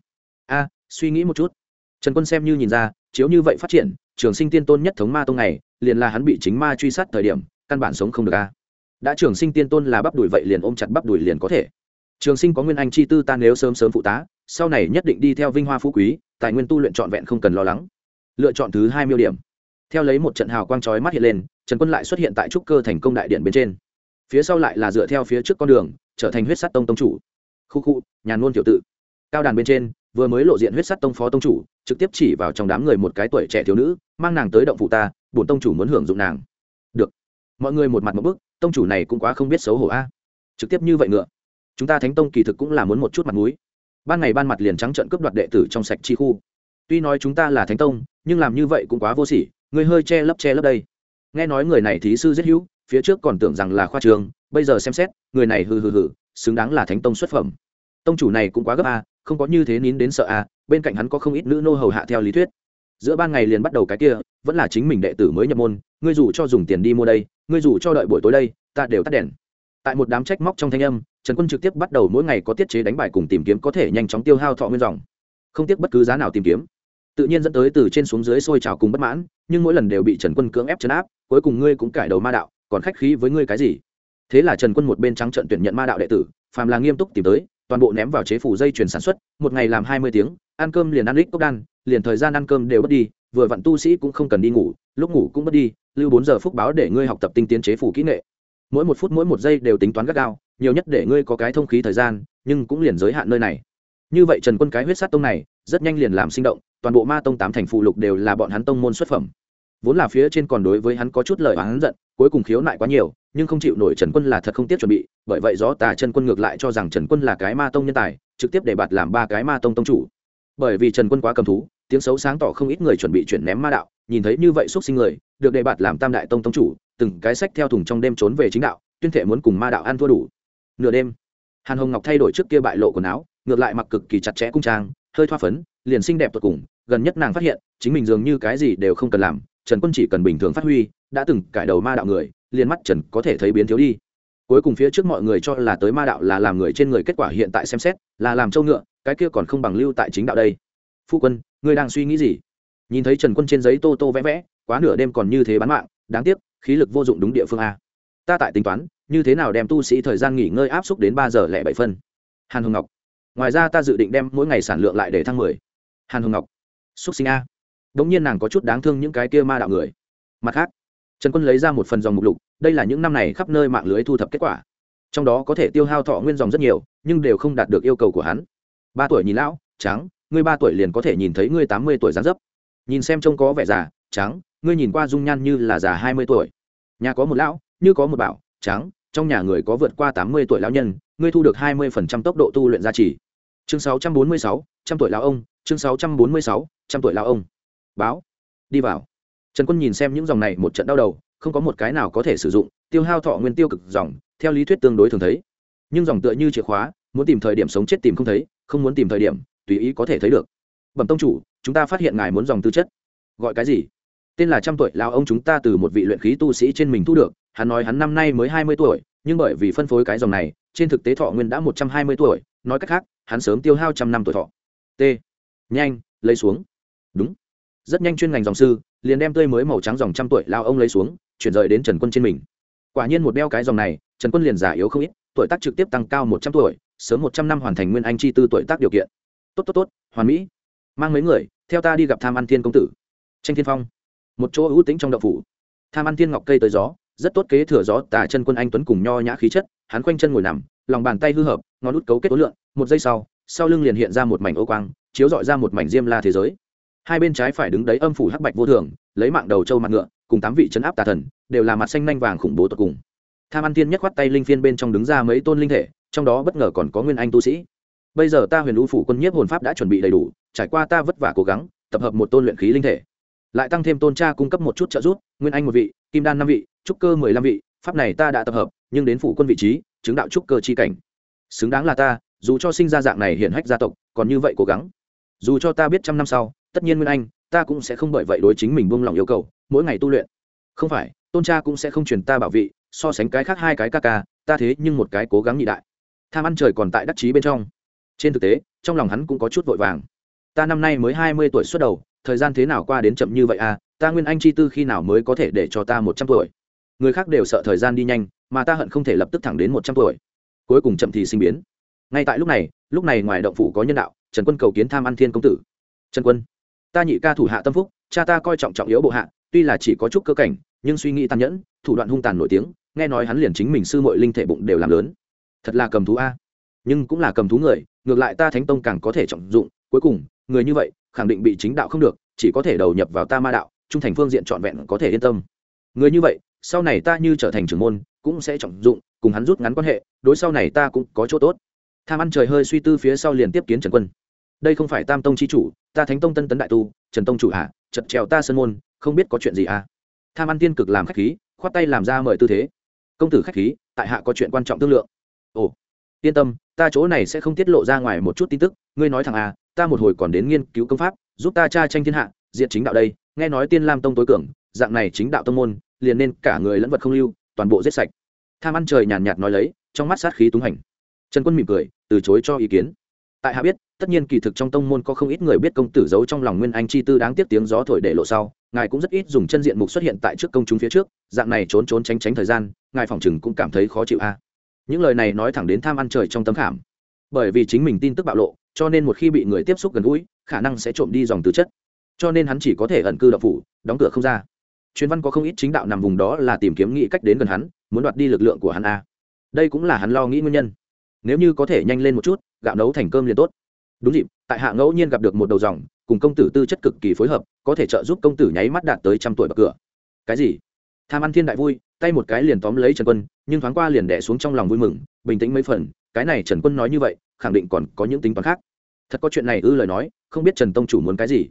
A, suy nghĩ một chút. Trần quân xem như nhìn ra chiếu như vậy phát triển, trường sinh tiên tôn nhất thống ma tông này, liền là hắn bị chính ma truy sát thời điểm, căn bản sống không được a. Đã trường sinh tiên tôn là bắp đùi vậy liền ôm chặt bắp đùi liền có thể. Trường sinh có nguyên anh chi tư ta nếu sớm sớm phụ tá, sau này nhất định đi theo vinh hoa phú quý, tài nguyên tu luyện trọn vẹn không cần lo lắng. Lựa chọn thứ hai miêu điểm. Theo lấy một trận hào quang chói mắt hiện lên, trần quân lại xuất hiện tại trúc cơ thành công đại điện bên trên. Phía sau lại là dựa theo phía trước con đường, trở thành huyết sắt tông tông chủ. Khu khu nhàn nôn tiểu tự. Cao đàn bên trên, vừa mới lộ diện huyết sắt tông phó tông chủ trực tiếp chỉ vào trong đám người một cái tuổi trẻ thiếu nữ, mang nàng tới động phụ ta, bổn tông chủ muốn hưởng dụng nàng. Được. Mọi người một mặt một bức, tông chủ này cũng quá không biết xấu hổ a. Trực tiếp như vậy ngựa. Chúng ta thánh tông kỳ thực cũng là muốn một chút mặt mũi. Ban ngày ban mặt liền trắng trận cướp đoạt đệ tử trong sạch chi khu. Tuy nói chúng ta là thánh tông, nhưng làm như vậy cũng quá vô sỉ, người hơi che lấp che lấp đây. Nghe nói người này thí sư rất hữu, phía trước còn tưởng rằng là khoa trường, bây giờ xem xét, người này hừ hừ hừ, xứng đáng là thánh tông xuất phẩm. Tông chủ này cũng quá gấp a, không có như thế nín đến sợ a bên cạnh hắn có không ít nữ nô hầu hạ theo lý thuyết. Giữa ban ngày liền bắt đầu cái kia, vẫn là chính mình đệ tử mới nhập môn, ngươi dù cho dùng tiền đi mua đây, ngươi dù cho đợi buổi tối đây, ta đều tắt đèn. Tại một đám trách móc trong thanh âm, trần quân trực tiếp bắt đầu mỗi ngày có tiết chế đánh bài cùng tìm kiếm có thể nhanh chóng tiêu hao thọ nguyên dòng. Không tiếc bất cứ giá nào tìm kiếm. Tự nhiên dẫn tới từ trên xuống dưới sôi trào cùng bất mãn, nhưng mỗi lần đều bị trần quân cưỡng ép chấn áp, cuối cùng ngươi cũng cải đầu ma đạo, còn khách khí với ngươi cái gì? Thế là trần quân một bên trắng trận tuyển nhận ma đạo đệ tử, phàm là nghiêm túc tìm tới, toàn bộ ném vào chế phủ dây chuyển sản xuất, một ngày làm hai mươi tiếng ăn cơm liền ăn lít cốc đan, liền thời gian ăn cơm đều mất đi, vừa vặn tu sĩ cũng không cần đi ngủ, lúc ngủ cũng mất đi, lưu bốn giờ phúc báo để ngươi học tập tinh tiến chế phủ kỹ nghệ. Mỗi một phút mỗi một giây đều tính toán gắt gao, nhiều nhất để ngươi có cái thông khí thời gian, nhưng cũng liền giới hạn nơi này. Như vậy trần quân cái huyết sát tông này, rất nhanh liền làm sinh động, toàn bộ ma tông tám thành phụ lục đều là bọn hắn tông môn xuất phẩm. Vốn là phía trên còn đối với hắn có chút lời hắn giận, cuối cùng khiếu nại quá nhiều, nhưng không chịu nổi trần quân là thật không tiếp chuẩn bị, bởi vậy gió tà chân quân ngược lại cho rằng trần quân là cái ma tông nhân tài, trực tiếp để bạt làm ba cái ma tông tông chủ bởi vì trần quân quá cầm thú, tiếng xấu sáng tỏ không ít người chuẩn bị chuyển ném ma đạo, nhìn thấy như vậy x sinh người, được đề bạt làm tam đại tông tông chủ, từng cái sách theo thùng trong đêm trốn về chính đạo, tuyên thể muốn cùng ma đạo ăn thua đủ. Nửa đêm, hàn hồng ngọc thay đổi trước kia bại lộ quần áo, ngược lại mặc cực kỳ chặt chẽ cung trang, hơi thoa phấn, liền xinh đẹp tột cùng, gần nhất nàng phát hiện, chính mình dường như cái gì đều không cần làm, trần quân chỉ cần bình thường phát huy, đã từng cải đầu ma đạo người, liền mắt trần có thể thấy biến thiếu đi cuối cùng phía trước mọi người cho là tới ma đạo là làm người trên người kết quả hiện tại xem xét, là làm trâu ngựa, cái kia còn không bằng lưu tại chính đạo đây. Phu quân, ngươi đang suy nghĩ gì? Nhìn thấy trần quân trên giấy tô tô vẽ vẽ, quá nửa đêm còn như thế bán mạng, đáng tiếc, khí lực vô dụng đúng địa phương a. Ta tại tính toán, như thế nào đem tu sĩ thời gian nghỉ ngơi áp suất đến ba giờ lẻ bảy phân? Hàn hồng ngọc, ngoài ra ta dự định đem mỗi ngày sản lượng lại để thăng mười. Hàn hồng ngọc, xúc sinh a. Đ ỗ n g nhiên nàng có chút đáng thương những cái kia ma đạo người. Mặt khác trần quân lấy ra một phần dòng mục lục, đây là những năm này khắp nơi mạng lưới thu thập kết quả. Trong đó có thể tiêu hao thọ nguyên dòng rất nhiều, nhưng đều không đạt được yêu cầu của hắn. Ba tuổi nhìn lão, trắng, ngươi ba tuổi liền có thể nhìn thấy ngươi tám mươi tuổi dán dấp. Nhìn xem trông có vẻ già, trắng, ngươi nhìn qua dung nhan như là già hai mươi tuổi. Nhà có một lão, như có một bảo, trắng, trong nhà người có vượt qua tám mươi tuổi lão nhân, ngươi thu được hai mươi phần trăm tốc độ tu luyện gia trì. Chương sáu trăm bốn mươi sáu, trăm tuổi lão ông, chương sáu trăm bốn mươi sáu, trăm tuổi lão ông. Báo. Đi vào trần quân nhìn xem những dòng này một trận đau đầu, không có một cái nào có thể sử dụng, tiêu hao thọ nguyên tiêu cực dòng, theo lý thuyết tương đối thường thấy. Nhưng dòng tựa như chìa khóa, muốn tìm thời điểm sống chết tìm không thấy, không muốn tìm thời điểm, tùy ý có thể thấy được. Bẩm tông chủ, chúng ta phát hiện ngài muốn dòng tư chất. Gọi cái gì? Tên là trăm tuổi, lão ông chúng ta từ một vị luyện khí tu sĩ trên mình thu được, hắn nói hắn năm nay mới hai mươi tuổi, nhưng bởi vì phân phối cái dòng này, trên thực tế thọ nguyên đã một trăm hai mươi tuổi, nói cách khác, hắn sớm tiêu hao trăm năm tuổi thọ. T. Nhanh, lấy xuống. Đúng. Rất nhanh chuyên ngành dòng sư liền đem tươi mới màu trắng dòng trăm tuổi lao ông lấy xuống, chuyển rời đến trần quân trên mình. Quả nhiên một đeo cái dòng này, trần quân liền già yếu không ít, tuổi tác trực tiếp tăng cao một trăm tuổi, sớm một trăm năm hoàn thành nguyên anh chi tư tuổi tác điều kiện. Tốt tốt tốt, hoàn mỹ. Mang mấy người, theo ta đi gặp tham ăn thiên công tử. Tranh thiên phong. Một chỗ ưu tính trong đậu phủ. Tham ăn thiên ngọc cây tới gió, rất tốt kế thừa gió tà chân quân anh tuấn cùng nho nhã khí chất, hắn khoanh chân ngồi nằm, lòng bàn tay hư hợp, ngón út cấu kết ối lượng, một giây sau sau lưng liền hiện ra một mảnh ô quang, chiếu dọi ra một mảnh diêm la thế giới hai bên trái phải đứng đấy âm phủ hắc bạch vô thường, lấy mạng đầu trâu mặt ngựa, cùng tám vị chấn áp tà thần, đều là mặt xanh nanh vàng khủng bố tột cùng. Tham ăn tiên nhất khoắt tay linh phiên bên trong đứng ra mấy tôn linh thể, trong đó bất ngờ còn có nguyên anh tu sĩ. Bây giờ ta huyền u phủ quân nhiếp hồn pháp đã chuẩn bị đầy đủ, trải qua ta vất vả cố gắng, tập hợp một tôn luyện khí linh thể. Lại tăng thêm tôn cha cung cấp một chút trợ giúp, nguyên anh một vị, kim đan năm vị, trúc cơ mười lăm vị, pháp này ta đã tập hợp, nhưng đến phủ quân vị trí, chứng đạo trúc cơ chi cảnh. Xứng đáng là ta, dù cho sinh ra dạng này hiện hách gia tộc, còn như vậy cố gắng. Dù cho ta biết trăm năm sau tất nhiên nguyên anh, ta cũng sẽ không bởi vậy đối chính mình buông lòng yêu cầu, mỗi ngày tu luyện. Không phải, tôn cha cũng sẽ không truyền ta bảo vị, so sánh cái khác hai cái ca ca, ta thế nhưng một cái cố gắng nhị đại. Tham ăn trời còn tại đắc chí bên trong. Trên thực tế, trong lòng hắn cũng có chút vội vàng. Ta năm nay mới hai mươi tuổi xuất đầu, thời gian thế nào qua đến chậm như vậy à ta nguyên anh chi tư khi nào mới có thể để cho ta một trăm tuổi? Người khác đều sợ thời gian đi nhanh, mà ta hận không thể lập tức thẳng đến một trăm tuổi. Cuối cùng chậm thì sinh biến. Ngay tại lúc này lúc này ngoài động phủ có nhân đạo, trần quân cầu kiến tham ăn thiên công tử. Trần quân ta nhị ca thủ hạ tâm phúc, cha ta coi trọng trọng yếu bộ hạ, tuy là chỉ có chút cơ cảnh, nhưng suy nghĩ tàn nhẫn, thủ đoạn hung tàn nổi tiếng, nghe nói hắn liền chính mình sư mội linh thể bụng đều làm lớn. Thật là cầm thú a. Nhưng cũng là cầm thú người, ngược lại ta thánh tông càng có thể trọng dụng, cuối cùng, người như vậy, khẳng định bị chính đạo không được, chỉ có thể đầu nhập vào ta ma đạo, trung thành phương diện trọn vẹn có thể yên tâm. Người như vậy, sau này ta như trở thành trưởng môn, cũng sẽ trọng dụng, cùng hắn rút ngắn quan hệ, đối sau này ta cũng có chỗ tốt. Tham ăn trời hơi suy tư phía sau liền tiếp kiến trần quân đây không phải tam tông c h i chủ, ta thánh tông tân tấn đại tu, trần tông chủ hạ, chật trèo ta sơn môn, không biết có chuyện gì à? Tham ăn tiên cực làm k h á c h khí, khoát tay làm ra mời tư thế. Công tử k h á c h khí, tại hạ có chuyện quan trọng thương lượng. Ồ, yên tâm, ta chỗ này sẽ không tiết lộ ra ngoài một chút tin tức, ngươi nói thằng à ta một hồi còn đến nghiên cứu công pháp, giúp ta tra tranh thiên hạ, diện chính đạo đây, nghe nói tiên lam tông tối cường, dạng này chính đạo tông môn, liền nên cả người lẫn vật không lưu, toàn bộ giết sạch. Tham ăn trời nhàn nhạt nói lấy, trong mắt sát khí túng hành. Trần quân mỉm cười, từ chối cho ý kiến. Tại hạ biết tất nhiên kỳ thực trong tông môn có không ít người biết công tử giấu trong lòng nguyên anh chi tư đáng tiếc tiếng gió thổi để lộ sau, ngài cũng rất ít dùng chân diện mục xuất hiện tại trước công chúng phía trước, dạng này trốn trốn tránh tránh thời gian, ngài phòng chừng cũng cảm thấy khó chịu a. Những lời này nói thẳng đến tham ăn trời trong tấm khảm. Bởi vì chính mình tin tức bạo lộ, cho nên một khi bị người tiếp xúc gần gũi, khả năng sẽ trộm đi dòng tứ chất. Cho nên hắn chỉ có thể ẩn cư đậu phủ, đóng cửa không ra. Chuyên văn có không ít chính đạo nằm vùng đó là tìm kiếm nghĩ cách đến gần hắn, muốn đoạt đi lực lượng của hắn a. Đây cũng là hắn lo nghĩ nguyên nhân. Nếu như có thể nhanh lên một chút, gạo nấu thành cơm liền tốt đúng dịp, tại hạ ngẫu nhiên gặp được một đầu dòng, cùng công tử tư chất cực kỳ phối hợp, có thể trợ giúp công tử nháy mắt đạt tới trăm tuổi bậc cửa. Cái gì? Tham ăn thiên đại vui, tay một cái liền tóm lấy trần quân, nhưng thoáng qua liền đẻ xuống trong lòng vui mừng, bình tĩnh mấy phần, cái này trần quân nói như vậy, khẳng định còn có những tính toán khác. Thật có chuyện này ư lời nói, không biết trần tông chủ muốn cái gì.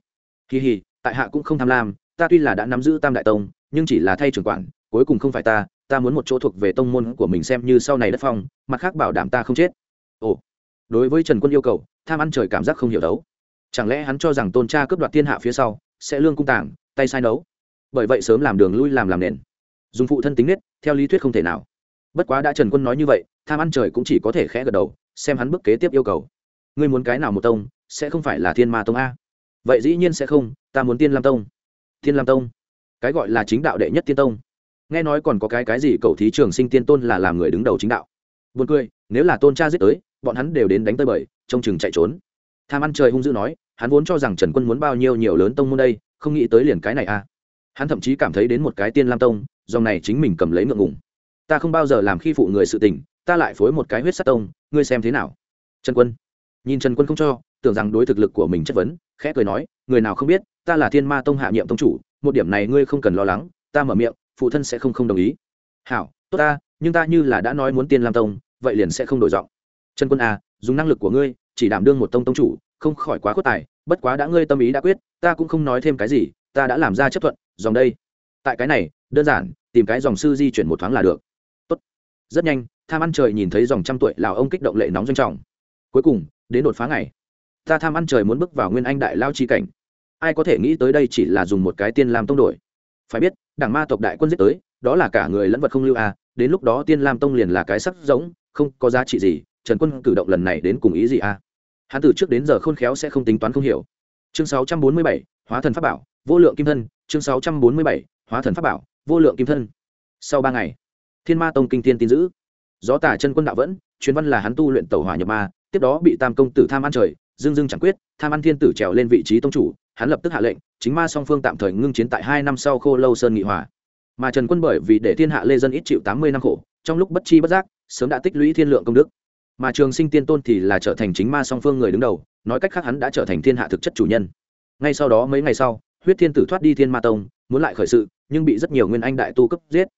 Kỳ hì, tại hạ cũng không tham lam, ta tuy là đã nắm giữ tam đại tông, nhưng chỉ là thay trưởng quản, cuối cùng không phải ta ta muốn một chỗ thuộc về tông môn của mình xem như sau này đất phong, mặt khác bảo đảm ta không chết. Ồ, đối với trần quân yêu cầu tham ăn trời cảm giác không hiểu đấu. Chẳng lẽ hắn cho rằng tôn cha cướp đoạt thiên hạ phía sau sẽ lương cung tàng, tay sai nấu? Bởi vậy sớm làm đường lui làm làm nền. Dùng phụ thân tính nết, theo lý thuyết không thể nào. Bất quá đã trần quân nói như vậy, tham ăn trời cũng chỉ có thể khẽ gật đầu, xem hắn bước kế tiếp yêu cầu. Ngươi muốn cái nào một tông, sẽ không phải là thiên ma tông a. Vậy dĩ nhiên sẽ không, ta muốn tiên lam tông. Thiên lam tông? Cái gọi là chính đạo đệ nhất tiên tông. Nghe nói còn có cái cái gì cầu thí trường sinh tiên tôn là làm người đứng đầu chính đạo. Buồn cười, nếu là tôn cha giết tới bọn hắn đều đến đánh tơi bời, trông chừng chạy trốn. Tham ăn trời hung dữ nói, hắn vốn cho rằng trần quân muốn bao nhiêu nhiều lớn tông môn đây, không nghĩ tới liền cái này a. Hắn thậm chí cảm thấy đến một cái tiên lam tông, dòng này chính mình cầm lấy ngượng ngùng. Ta không bao giờ làm khi phụ người sự tình, ta lại phối một cái huyết sắt tông, ngươi xem thế nào? Trần quân. Nhìn trần quân không cho, tưởng rằng đối thực lực của mình chất vấn, khẽ cười nói, người nào không biết, ta là thiên ma tông hạ nhiệm tông chủ, một điểm này ngươi không cần lo lắng, ta mở miệng, phụ thân sẽ không không đồng ý. Hảo, tốt ta, nhưng ta như là đã nói muốn tiên lam tông, vậy liền sẽ không đổi giọng trần quân à dùng năng lực của ngươi, chỉ đảm đương một tông tông chủ, không khỏi quá khuất tài, bất quá đã ngươi tâm ý đã quyết, ta cũng không nói thêm cái gì, ta đã làm ra chấp thuận, dòng đây. Tại cái này, đơn giản, tìm cái dòng sư di chuyển một thoáng là được. Tốt. rất nhanh, tham ăn trời nhìn thấy dòng trăm tuổi lào ông kích động lệ nóng doanh trọng. Cuối cùng, đến đột phá ngày. Ta tham ăn trời muốn bước vào nguyên anh đại lao chi cảnh. Ai có thể nghĩ tới đây chỉ là dùng một cái tiên lam tông đổi. Phải biết, đảng ma tộc đại quân giết tới, đó là cả người lẫn vật không lưu à đến lúc đó tiên lam tông liền là cái sắc giống không có giá trị gì trần quân cử động lần này đến cùng ý gì à? Hắn từ trước đến giờ khôn khéo sẽ không tính toán không hiểu. Chương 647, hóa thần pháp bảo vô lượng kim thân. Chương 647, hóa thần pháp bảo vô lượng kim thân. Sau ba ngày thiên ma tông kinh Thiên tin giữ. Gió tả chân quân đạo vẫn chuyến văn là hắn tu luyện tẩu hỏa nhập ma tiếp đó bị tam công tử tham ăn trời dương dương chẳng quyết tham ăn thiên tử trèo lên vị trí tông chủ hắn lập tức hạ lệnh chính ma song phương tạm thời ngưng chiến tại hai năm sau khô lâu sơn nghị hòa. Mà trần quân bởi vì để thiên hạ lê dân ít chịu tám mươi năm khổ trong lúc bất chi bất giác sớm đã tích lũy thiên lượng công đức mà trường sinh tiên tôn thì là trở thành chính ma song phương người đứng đầu, nói cách khác hắn đã trở thành thiên hạ thực chất chủ nhân. Ngay sau đó mấy ngày sau, huyết thiên tử thoát đi thiên ma tông, muốn lại khởi sự, nhưng bị rất nhiều nguyên anh đại tu cấp giết.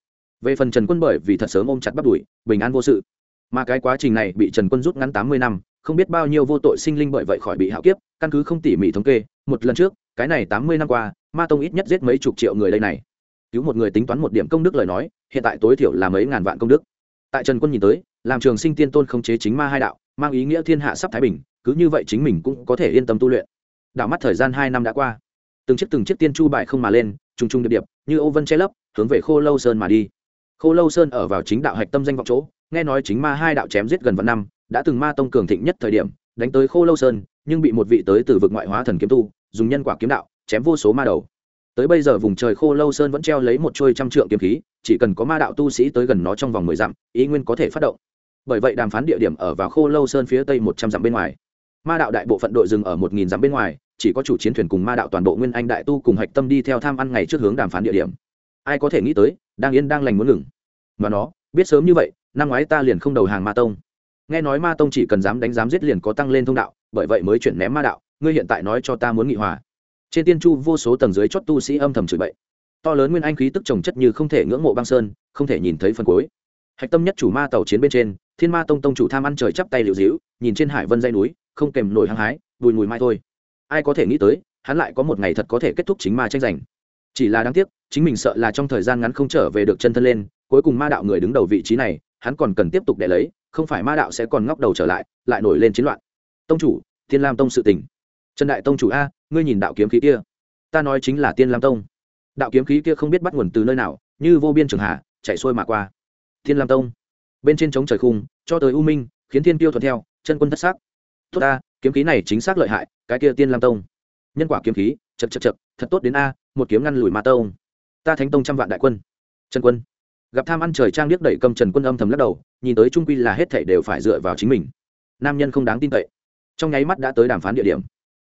Về phần trần quân bởi vì thật sớm ôm chặt bắt đuổi, bình an vô sự. Mà cái quá trình này bị trần quân rút ngắn tám mươi năm, không biết bao nhiêu vô tội sinh linh bởi vậy khỏi bị hạo kiếp, căn cứ không tỉ mỉ thống kê, một lần trước, cái này tám mươi năm qua, ma tông ít nhất giết mấy chục triệu người đây này. Cứu một người tính toán một điểm công đức lời nói, hiện tại tối thiểu là mấy ngàn vạn công đức tại trần quân nhìn tới, làm trường sinh tiên tôn không chế chính ma hai đạo, mang ý nghĩa thiên hạ sắp thái bình, cứ như vậy chính mình cũng có thể yên tâm tu luyện. Đảo mắt thời gian hai năm đã qua. Từng chiếc từng chiếc tiên chu bại không mà lên, trùng trùng điệp điệp, như ô vân che lấp, hướng về khô lâu sơn mà đi. Khô lâu sơn ở vào chính đạo hạch tâm danh vọng chỗ, nghe nói chính ma hai đạo chém giết gần vạn năm, đã từng ma tông cường thịnh nhất thời điểm, đánh tới khô lâu sơn, nhưng bị một vị tới từ vực ngoại hóa thần kiếm tu, dùng nhân quả kiếm đạo, chém vô số ma đầu tới bây giờ vùng trời khô lâu sơn vẫn treo lấy một trôi trăm trượng kiếm khí, chỉ cần có ma đạo tu sĩ tới gần nó trong vòng mười dặm, ý nguyên có thể phát động. Bởi vậy đàm phán địa điểm ở vào khô lâu sơn phía tây một trăm dặm bên ngoài. Ma đạo đại bộ phận đội dừng ở một nghìn dặm bên ngoài, chỉ có chủ chiến thuyền cùng ma đạo toàn bộ nguyên anh đại tu cùng hạch tâm đi theo tham ăn ngày trước hướng đàm phán địa điểm. Ai có thể nghĩ tới, đang yên đang lành muốn ngừng. Mà nó, biết sớm như vậy, năm ngoái ta liền không đầu hàng ma tông. Nghe nói ma tông chỉ cần dám đánh dám giết liền có tăng lên thông đạo, bởi vậy mới chuyển ném ma đạo, ngươi hiện tại nói cho ta muốn nghị hòa trên tiên chu vô số tầng dưới chót tu sĩ âm thầm chửi bậy. To lớn nguyên anh khí tức trồng chất như không thể ngưỡng mộ băng sơn, không thể nhìn thấy phần cuối. Hạch tâm nhất chủ ma tàu chiến bên trên, thiên ma tông tông chủ tham ăn trời chắp tay liệu dĩu nhìn trên hải vân dây núi, không kèm nổi hăng hái, bùi mùi mai thôi. Ai có thể nghĩ tới, hắn lại có một ngày thật có thể kết thúc chính ma tranh giành. Chỉ là đáng tiếc, chính mình sợ là trong thời gian ngắn không trở về được chân thân lên, cuối cùng ma đạo người đứng đầu vị trí này, hắn còn cần tiếp tục để lấy, không phải ma đạo sẽ còn ngóc đầu trở lại lại nổi lên chiến loạn. Tông chủ, thiên lam tông sự tình. Trần đại tông chủ a ngươi nhìn đạo kiếm khí kia. Ta nói chính là tiên lam tông. Đạo kiếm khí kia không biết bắt nguồn từ nơi nào như vô biên trường hạ chạy xuôi mà qua. Thiên lam tông. Bên trên trống trời khung cho tới u minh khiến thiên tiêu thuận theo chân quân thất xác tốt ta, kiếm khí này chính xác lợi hại cái kia tiên lam tông. Nhân quả kiếm khí chật chật chật thật tốt đến a một kiếm ngăn lùi ma tông. Ta thánh tông trăm vạn đại quân. Trần quân. Gặp tham ăn trời trang điếc đẩy cầm trần quân âm thầm lắc đầu nhìn tới trung quy là hết thảy đều phải dựa vào chính mình. Nam nhân không đáng tin cậy. Trong nháy mắt đã tới đàm phán địa điểm.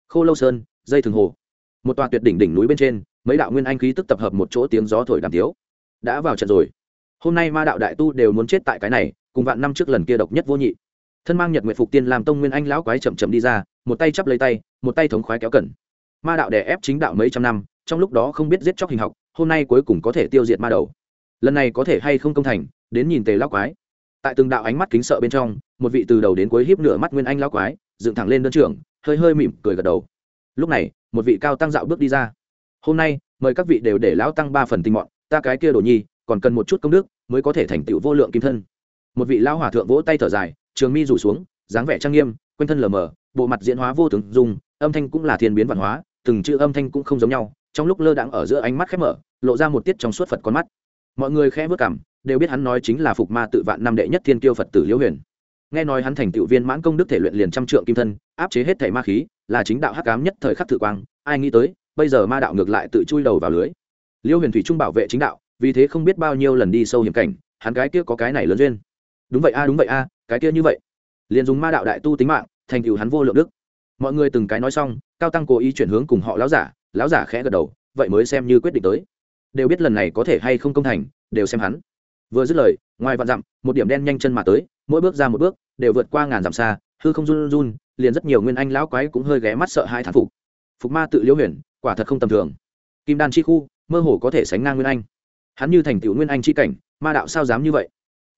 Khô lâu sơn dây thường hồ. Một tòa tuyệt đỉnh đỉnh núi bên trên, mấy đạo nguyên anh khí tức tập hợp một chỗ tiếng gió thổi đàm tiếu. Đã vào trận rồi. Hôm nay ma đạo đại tu đều muốn chết tại cái này, cùng vạn năm trước lần kia độc nhất vô nhị. Thân mang nhật nguyện phục tiên làm tông nguyên anh lão quái chậm chậm đi ra, một tay chắp lấy tay, một tay thống khoái kéo cẩn. Ma đạo đè ép chính đạo mấy trăm năm, trong lúc đó không biết giết chóc hình học, hôm nay cuối cùng có thể tiêu diệt ma đầu. Lần này có thể hay không công thành, đến nhìn tề lão quái. Tại từng đạo ánh mắt kính sợ bên trong, một vị từ đầu đến cuối hiếp nửa mắt nguyên anh lão quái, dựng thẳng lên đơn trưởng, hơi hơi mỉm cười gật đầu lúc này, một vị cao tăng dạo bước đi ra. Hôm nay, mời các vị đều để lão tăng ba phần tinh mọn, ta cái kia đồ nhi, còn cần một chút công đức, mới có thể thành tựu vô lượng kim thân. Một vị lão hòa thượng vỗ tay thở dài, trường mi rủ xuống, dáng vẻ trang nghiêm, quanh thân lờ mờ, bộ mặt diễn hóa vô tướng dùng âm thanh cũng là thiên biến văn hóa, từng chữ âm thanh cũng không giống nhau, trong lúc lơ đãng ở giữa ánh mắt khép mở, lộ ra một tiết trong suốt phật con mắt. Mọi người khẽ vớt cảm, đều biết hắn nói chính là phục ma tự vạn năm đệ nhất thiên kiêu phật tử liễu huyền. Nghe nói hắn thành tựu viên mãn công đức thể luyện liền trăm trượng kim thân, áp chế hết thể ma khí là chính đạo hắc cám nhất thời khắc thử quang, ai nghĩ tới, bây giờ ma đạo ngược lại tự chui đầu vào lưới. Liêu huyền thủy trung bảo vệ chính đạo, vì thế không biết bao nhiêu lần đi sâu hiểm cảnh, hắn cái kia có cái này lớn duyên. Đúng vậy a, đúng vậy a, cái kia như vậy. Liền dùng ma đạo đại tu tính mạng, thành cựu hắn vô lượng đức. Mọi người từng cái nói xong, cao tăng cố ý chuyển hướng cùng họ lão giả lão giả khẽ gật đầu, vậy mới xem như quyết định tới. Đều biết lần này có thể hay không công thành, đều xem hắn. Vừa dứt lời, ngoài vạn dặm, một điểm đen nhanh chân mà tới, mỗi bước ra một bước, đều vượt qua ngàn dặm xa hư không run run, liền rất nhiều nguyên anh lão quái cũng hơi ghé mắt sợ hai thán phục. Phục ma tự liễu huyền, quả thật không tầm thường. Kim đan chi khu, mơ hồ có thể sánh ngang nguyên anh. Hắn như thành tựu nguyên anh chi cảnh, ma đạo sao dám như vậy?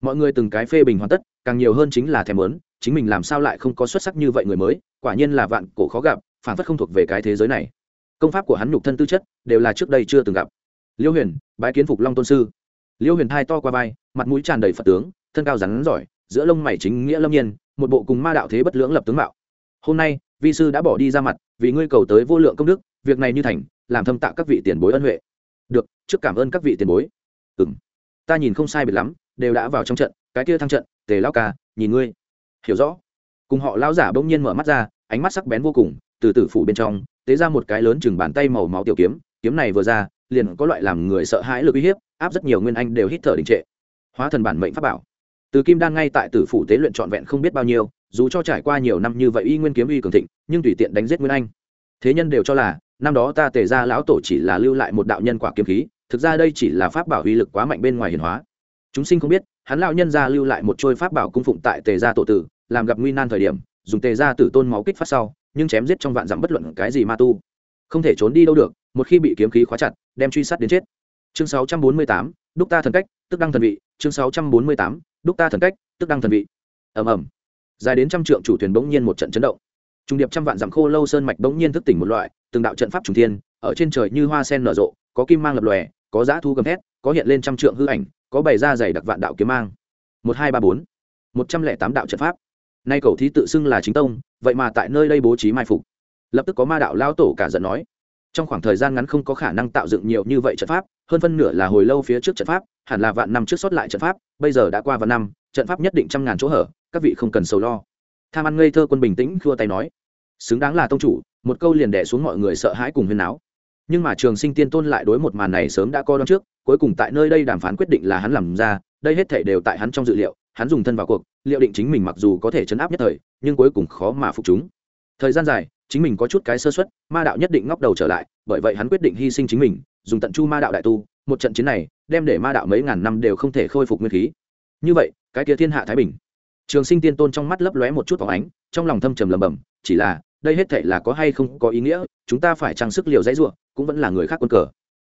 Mọi người từng cái phê bình hoàn tất, càng nhiều hơn chính là thèm lớn chính mình làm sao lại không có xuất sắc như vậy người mới, quả nhiên là vạn cổ khó gặp, phản phất không thuộc về cái thế giới này. Công pháp của hắn nhục thân tư chất, đều là trước đây chưa từng gặp. Liêu huyền, bái kiến phục long tôn sư. Liêu huyền thai to qua vai, mặt mũi tràn đầy phật tướng, thân cao rắn giỏi, giữa lông mày chính nghĩa lâm nhiên một bộ cùng ma đạo thế bất lưỡng lập tướng mạo. Hôm nay, vi sư đã bỏ đi ra mặt, vì ngươi cầu tới vô lượng công đức, việc này như thành, làm thâm tạ các vị tiền bối ân huệ. Được, trước cảm ơn các vị tiền bối. Ừ m ta nhìn không sai biệt lắm, đều đã vào trong trận, cái kia thăng trận, tề lao ca, nhìn ngươi. Hiểu rõ. Cùng họ lao giả bỗng nhiên mở mắt ra, ánh mắt sắc bén vô cùng, từ tử phủ bên trong, tế ra một cái lớn chừng bàn tay màu máu tiểu kiếm kiếm này vừa ra, liền có loại làm người sợ hãi lực uy hiếp, áp rất nhiều nguyên anh đều hít thở đình trệ. Hóa thần bản mệnh pháp bảo từ kim đan ngay tại tử phủ tế luyện trọn vẹn không biết bao nhiêu dù cho trải qua nhiều năm như vậy y nguyên kiếm uy cường thịnh nhưng tùy tiện đánh giết nguyên anh. Thế nhân đều cho là năm đó ta tề ra lão tổ chỉ là lưu lại một đạo nhân quả kiếm khí thực ra đây chỉ là pháp bảo uy lực quá mạnh bên ngoài hiền hóa. Chúng sinh không biết hắn lão nhân gia lưu lại một trôi pháp bảo cung phụng tại tề gia tổ tử làm gặp nguy nan thời điểm dùng tề gia tử tôn máu kích phát sau nhưng chém giết trong vạn dặm bất luận cái gì ma tu. Không thể trốn đi đâu được một khi bị kiếm khí khóa chặt đem truy sát đến chết. Chương 648, đúc ta thần cách tức đăng thần vị chương 648, đúc ta thần cách tức đăng thần vị. Ầm ầm. Dài đến trăm trượng chủ thuyền bỗng nhiên một trận chấn động. Trung điệp trăm vạn dặm khô lâu sơn mạch bỗng nhiên thức tỉnh một loại từng đạo trận pháp trùng thiên ở trên trời như hoa sen nở rộ có kim mang lập lòe có giã thu gầm thét có hiện lên trăm trượng hư ảnh có bày ra dày đặc vạn đạo kiếm mang. Một hai ba bốn. Một trăm lẻ tám đạo trận pháp. Nay cầu thí tự xưng là chính tông vậy mà tại nơi đây bố trí mai phục. Lập tức có ma đạo lao tổ cả giận nói. Trong khoảng thời gian ngắn không có khả năng tạo dựng nhiều như vậy trận pháp hơn phân nửa là hồi lâu phía trước trận pháp hẳn là vạn năm trước sót lại trận pháp, bây giờ đã qua vạn năm, trận pháp nhất định trăm ngàn chỗ hở, các vị không cần sầu lo. Tham ăn ngây thơ quân bình tĩnh khua tay nói. Xứng đáng là tông chủ, một câu liền đẻ xuống mọi người sợ hãi cùng huyên náo nhưng mà trường sinh tiên tôn lại đối một màn này sớm đã coi đón trước, cuối cùng tại nơi đây đàm phán quyết định là hắn làm ra, đây hết thể đều tại hắn trong dự liệu, hắn dùng thân vào cuộc, liệu định chính mình mặc dù có thể chấn áp nhất thời, nhưng cuối cùng khó mà phục chúng. Thời gian dài, chính mình có chút cái sơ xuất ma đạo nhất định ngóc đầu trở lại, bởi vậy hắn quyết định hy sinh chính mình, dùng tận chu ma đạo đại tu, một trận chiến này đem để ma đạo mấy ngàn năm đều không thể khôi phục nguyên khí. Như vậy, cái kia thiên hạ thái bình. Trường sinh tiên tôn trong mắt lấp lóe một chút phóng ánh, trong lòng thâm trầm lầm bầm chỉ là, đây hết thể là có hay không có ý nghĩa, chúng ta phải trang sức liều dãy ruộng, cũng vẫn là người khác quân cờ.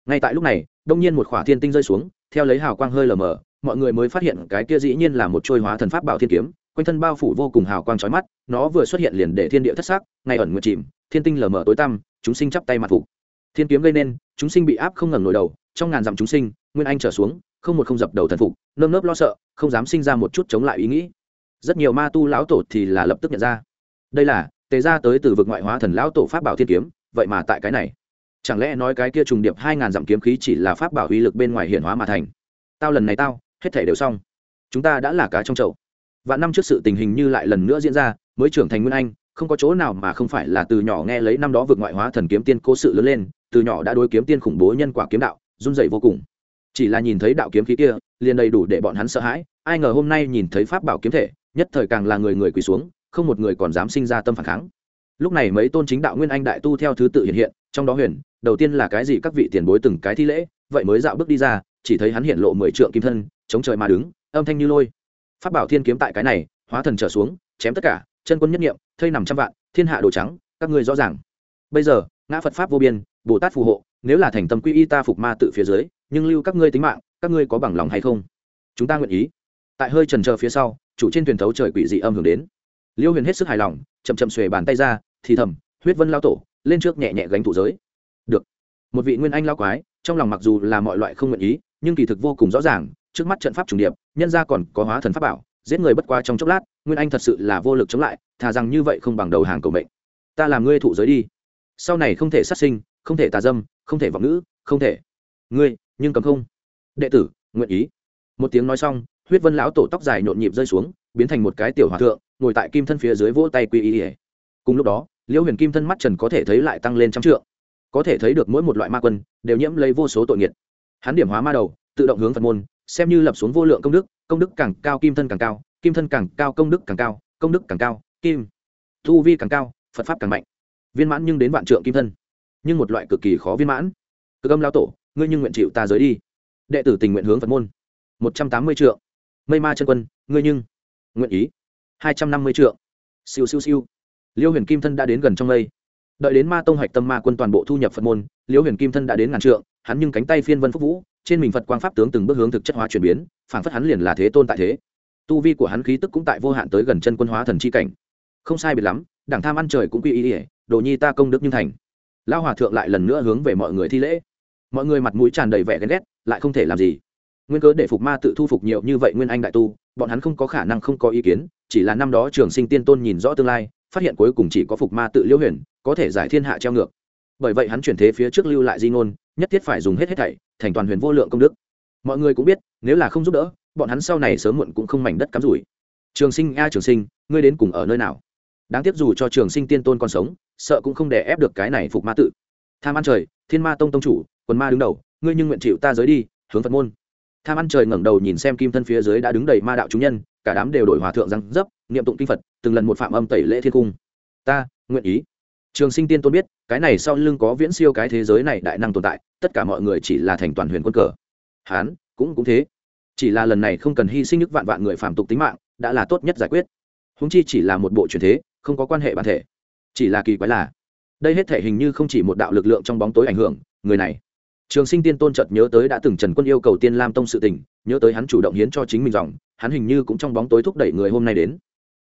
Ngay tại lúc này, đông nhiên một khỏa thiên tinh rơi xuống, theo lấy hào quang hơi lờ mờ, mọi người mới phát hiện cái kia dĩ nhiên là một trôi hóa thần pháp bảo thiên kiếm, quanh thân bao phủ vô cùng hào quang chói mắt, nó vừa xuất hiện liền để thiên địa thất sắc, ngay ẩn nguyệt chìm, thiên tinh lờ mờ tối tăm, chúng sinh chắp tay mặt phục. Thiên kiếm gây nên, chúng sinh bị áp không ngẩng nổi đầu, trong ngàn dặm chúng sinh nguyên anh trở xuống, không một không dập đầu thần phục, nơm nớp lo sợ, không dám sinh ra một chút chống lại ý nghĩ. Rất nhiều ma tu lão tổ thì là lập tức nhận ra. Đây là, tề ra tới từ vực ngoại hóa thần lão tổ pháp bảo thiên kiếm, vậy mà tại cái này. Chẳng lẽ nói cái kia trùng điệp hai ngàn dặm kiếm khí chỉ là pháp bảo uy lực bên ngoài hiển hóa mà thành? Tao lần này tao, hết thể đều xong. Chúng ta đã là cá trong chậu. Và năm trước sự tình hình như lại lần nữa diễn ra, mới trưởng thành nguyên anh, không có chỗ nào mà không phải là từ nhỏ nghe lấy năm đó vượt ngoại hóa thần kiếm tiên cố sự lớn lên, từ nhỏ đã đối kiếm tiên khủng bố nhân quả kiếm đạo, run dậy vô cùng chỉ là nhìn thấy đạo kiếm khí kia, liền đầy đủ để bọn hắn sợ hãi, ai ngờ hôm nay nhìn thấy pháp bảo kiếm thể, nhất thời càng là người người quỳ xuống, không một người còn dám sinh ra tâm phản kháng. Lúc này mấy tôn chính đạo nguyên anh đại tu theo thứ tự hiện hiện, trong đó huyền, đầu tiên là cái gì các vị tiền bối từng cái thi lễ, vậy mới dạo bước đi ra, chỉ thấy hắn hiện lộ mười trượng kim thân, chống trời mà đứng, âm thanh như lôi. Phát bảo thiên kiếm tại cái này, hóa thần trở xuống, chém tất cả, chân quân nhất nghiệm thây nằm trăm vạn, thiên hạ đồ trắng, các ngươi rõ ràng. Bây giờ, ngã phật pháp vô biên, bồ tát phù hộ, nếu là thành tâm quy y ta phục ma tự phía dưới nhưng lưu các ngươi tính mạng, các ngươi có bằng lòng hay không? Chúng ta nguyện ý. Tại hơi trần chờ phía sau, chủ trên thuyền thấu trời quỷ dị âm hưởng đến. Liêu huyền hết sức hài lòng, chậm chậm xuề bàn tay ra, thì thầm, huyết vân lao tổ, lên trước nhẹ nhẹ gánh thủ giới. Được. Một vị nguyên anh lao quái, trong lòng mặc dù là mọi loại không nguyện ý, nhưng kỳ thực vô cùng rõ ràng, trước mắt trận pháp trùng điệp, nhân ra còn có hóa thần pháp bảo, giết người bất qua trong chốc lát, nguyên anh thật sự là vô lực chống lại, thà rằng như vậy không bằng đầu hàng cầu mệnh. Ta làm ngươi thụ giới đi. Sau này không thể sát sinh, không thể tà dâm, không thể vọng ngữ, không thể. Ngươi nhưng cầm không. Đệ tử, nguyện ý. Một tiếng nói xong, huyết vân lão tổ tóc dài nhộn nhịp rơi xuống, biến thành một cái tiểu hòa thượng, ngồi tại kim thân phía dưới vỗ tay quy y cùng lúc đó, liễu huyền kim thân mắt trần có thể thấy lại tăng lên trăm trượng. Có thể thấy được mỗi một loại ma quân đều nhiễm lấy vô số tội nghiệt. Hắn điểm hóa ma đầu, tự động hướng phật môn, xem như lập xuống vô lượng công đức công đức càng cao kim thân càng cao, kim thân càng cao công đức càng cao, công đức càng cao, kim. Thu vi càng cao, phật pháp càng mạnh. Viên mãn nhưng đến vạn trượng kim thân. Nhưng một loại cực kỳ khó viên mãn. Cực âm lao tổ ngươi nhưng nguyện chịu ta giới đi. Đệ tử tình nguyện hướng phật môn. Một trăm tám mươi trượng mây ma chân quân, ngươi nhưng nguyện ý. Hai trăm năm mươi trượng siêu siêu siêu. Liêu huyền kim thân đã đến gần trong mây. Đợi đến ma tông hạch tâm ma quân toàn bộ thu nhập phật môn, liêu huyền kim thân đã đến ngàn trượng, hắn nhưng cánh tay phiên vân phúc vũ, trên mình phật quang pháp tướng từng bước hướng thực chất hóa chuyển biến, phảng phất hắn liền là thế tôn tại thế. Tu vi của hắn khí tức cũng tại vô hạn tới gần chân quân hóa thần chi cảnh. Không sai biệt lắm đảng tham ăn trời cũng quy ý ỉa đồ nhi ta công đức như thành. Lao hòa thượng lại lần nữa hướng về mọi người thi lễ mọi người mặt mũi tràn đầy vẻ ghen ghét, lại không thể làm gì. Nguyên cớ để phục ma tự thu phục nhiều như vậy nguyên anh đại tu, bọn hắn không có khả năng không có ý kiến, chỉ là năm đó trường sinh tiên tôn nhìn rõ tương lai, phát hiện cuối cùng chỉ có phục ma tự liễu huyền, có thể giải thiên hạ treo ngược. Bởi vậy hắn chuyển thế phía trước lưu lại di ngôn, nhất thiết phải dùng hết hết thảy, thành toàn huyền vô lượng công đức. Mọi người cũng biết, nếu là không giúp đỡ, bọn hắn sau này sớm muộn cũng không mảnh đất cắm rủi. Trường sinh, a trường sinh, ngươi đến cùng ở nơi nào? Đáng tiếc dù cho trường sinh tiên tôn còn sống, sợ cũng không để ép được cái này phục ma tự. Tham ăn trời, thiên ma tông tông chủ quần ma đứng đầu, ngươi nhưng nguyện chịu ta giới đi, hướng phật môn. Tham ăn trời ngẩng đầu nhìn xem kim thân phía dưới đã đứng đầy ma đạo chúng nhân, cả đám đều đổi hòa thượng răng dấp, niệm tụng kinh phật, từng lần một phạm âm tẩy lễ thiên cung. Ta, nguyện ý. Trường sinh tiên tôn biết, cái này sau lưng có viễn siêu cái thế giới này đại năng tồn tại, tất cả mọi người chỉ là thành toàn huyền quân cờ. Hán, cũng cũng thế. Chỉ là lần này không cần hy sinh nước vạn vạn người phạm tục tính mạng, đã là tốt nhất giải quyết. Húng chi chỉ là một bộ truyền thế, không có quan hệ bản thể. Chỉ là kỳ quái là, đây hết thể hình như không chỉ một đạo lực lượng trong bóng tối ảnh hưởng, người này trường sinh tiên tôn chợt nhớ tới đã từng trần quân yêu cầu tiên lam tông sự tình, nhớ tới hắn chủ động hiến cho chính mình dòng, hắn hình như cũng trong bóng tối thúc đẩy người hôm nay đến.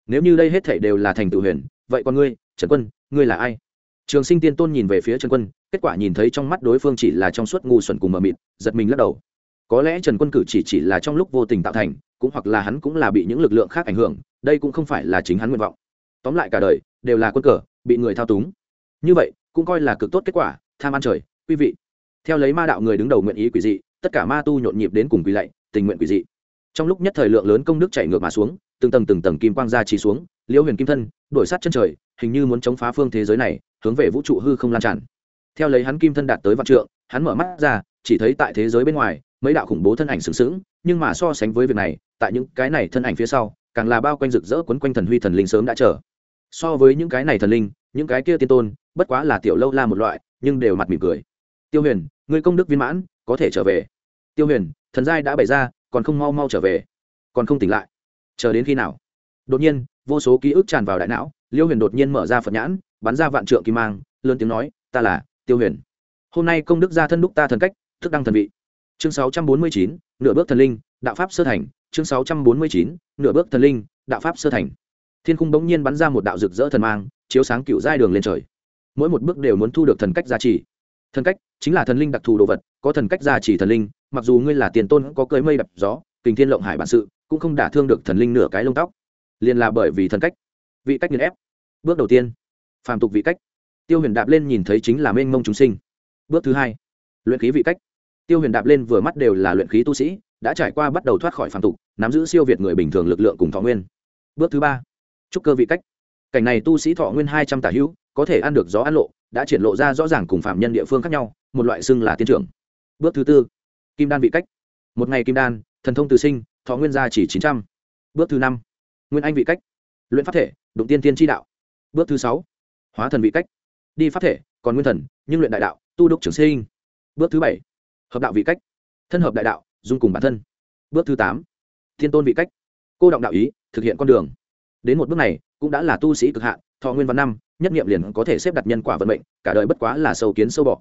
Nếu như đây hết thể đều là thành tự huyền, vậy con ngươi, trần quân, ngươi là ai? Trường sinh tiên tôn nhìn về phía trần quân, kết quả nhìn thấy trong mắt đối phương chỉ là trong suốt ngu xuẩn cùng mờ mịt, giật mình lắc đầu. Có lẽ trần quân cử chỉ chỉ là trong lúc vô tình tạo thành, cũng hoặc là hắn cũng là bị những lực lượng khác ảnh hưởng, đây cũng không phải là chính hắn nguyện vọng. Tóm lại cả đời, đều là quân cờ, bị người thao túng. Như vậy, cũng coi là cực tốt kết quả, tham ăn trời, quý vị theo lấy ma đạo người đứng đầu nguyện ý quỷ dị, tất cả ma tu nhộn nhịp đến cùng quỷ lạy, tình nguyện quỷ dị. Trong lúc nhất thời lượng lớn công đức chạy ngược mà xuống, từng tầng từng tầng kim quang ra chỉ xuống, liễu huyền kim thân, đổi sát chân trời, hình như muốn chống phá phương thế giới này, hướng về vũ trụ hư không lan tràn. Theo lấy hắn kim thân đạt tới vạn trượng, hắn mở mắt ra, chỉ thấy tại thế giới bên ngoài, mấy đạo khủng bố thân ảnh sừng sững, nhưng mà so sánh với việc này, tại những cái này thân ảnh phía sau, càng là bao quanh rực rỡ quấn quanh thần huy thần linh sớm đã chờ. So với những cái này thần linh, những cái kia tiên tôn, bất quá là tiểu lâu la một loại, nhưng đều mặt mỉm cười tiêu huyền người công đức viên mãn, có thể trở về. Tiêu huyền, thần giai đã bày ra, còn không mau mau trở về. Còn không tỉnh lại. Chờ đến khi nào? Đột nhiên, vô số ký ức tràn vào đại não, liêu huyền đột nhiên mở ra phật nhãn, bắn ra vạn trượng kim mang, lớn tiếng nói, ta là tiêu huyền. Hôm nay công đức ra thân đúc ta thần cách, thức đăng thần vị. Chương sáu trăm bốn mươi chín, nửa bước thần linh, đạo pháp sơ thành. Chương sáu trăm bốn mươi chín, nửa bước thần linh, đạo pháp sơ thành. Thiên cung bỗng nhiên bắn ra một đạo rực rỡ thần mang, chiếu sáng cựu giai đường lên trời. Mỗi một bước đều muốn thu được thần cách giá trị thần cách chính là thần linh đặc thù đồ vật, có thần cách gia trì thần linh, mặc dù ngươi là tiền tôn có cưới mây đập gió, kình thiên lộng hải bản sự, cũng không đả thương được thần linh nửa cái lông tóc. Liền là bởi vì thần cách. Vị cách nghiền ép. Bước đầu tiên, phàm tục vị cách. Tiêu huyền đạp lên nhìn thấy chính là mênh mông chúng sinh. Bước thứ hai, luyện khí vị cách. Tiêu huyền đạp lên vừa mắt đều là luyện khí tu sĩ, đã trải qua bắt đầu thoát khỏi phàm tục, nắm giữ siêu việt người bình thường lực lượng cùng thọ nguyên. Bước thứ ba, trúc cơ vị cách. Cảnh này tu sĩ thọ nguyên hai trăm tả hữu, có thể ăn được gió ăn lộ đã triển lộ ra rõ ràng cùng phạm nhân địa phương khác nhau, một loại xưng là tiên trưởng. Bước thứ tư, kim đan vị cách. Một ngày kim đan, thần thông từ sinh, thọ nguyên gia chỉ chín trăm. Bước thứ năm, nguyên anh vị cách. Luyện pháp thể, đụng tiên tiên tri đạo. Bước thứ sáu, hóa thần vị cách. Đi pháp thể, còn nguyên thần, nhưng luyện đại đạo, tu đúc trưởng sinh. Bước thứ bảy, hợp đạo vị cách. Thân hợp đại đạo, dung cùng bản thân. Bước thứ tám, thiên tôn vị cách. Cô động đạo ý, thực hiện con đường. Đến một bước này cũng đã là tu sĩ cực hạn, thọ nguyên văn năm, nhất nghiệm liền có thể xếp đặt nhân quả vận mệnh, cả đời bất quá là sâu kiến sâu bọ.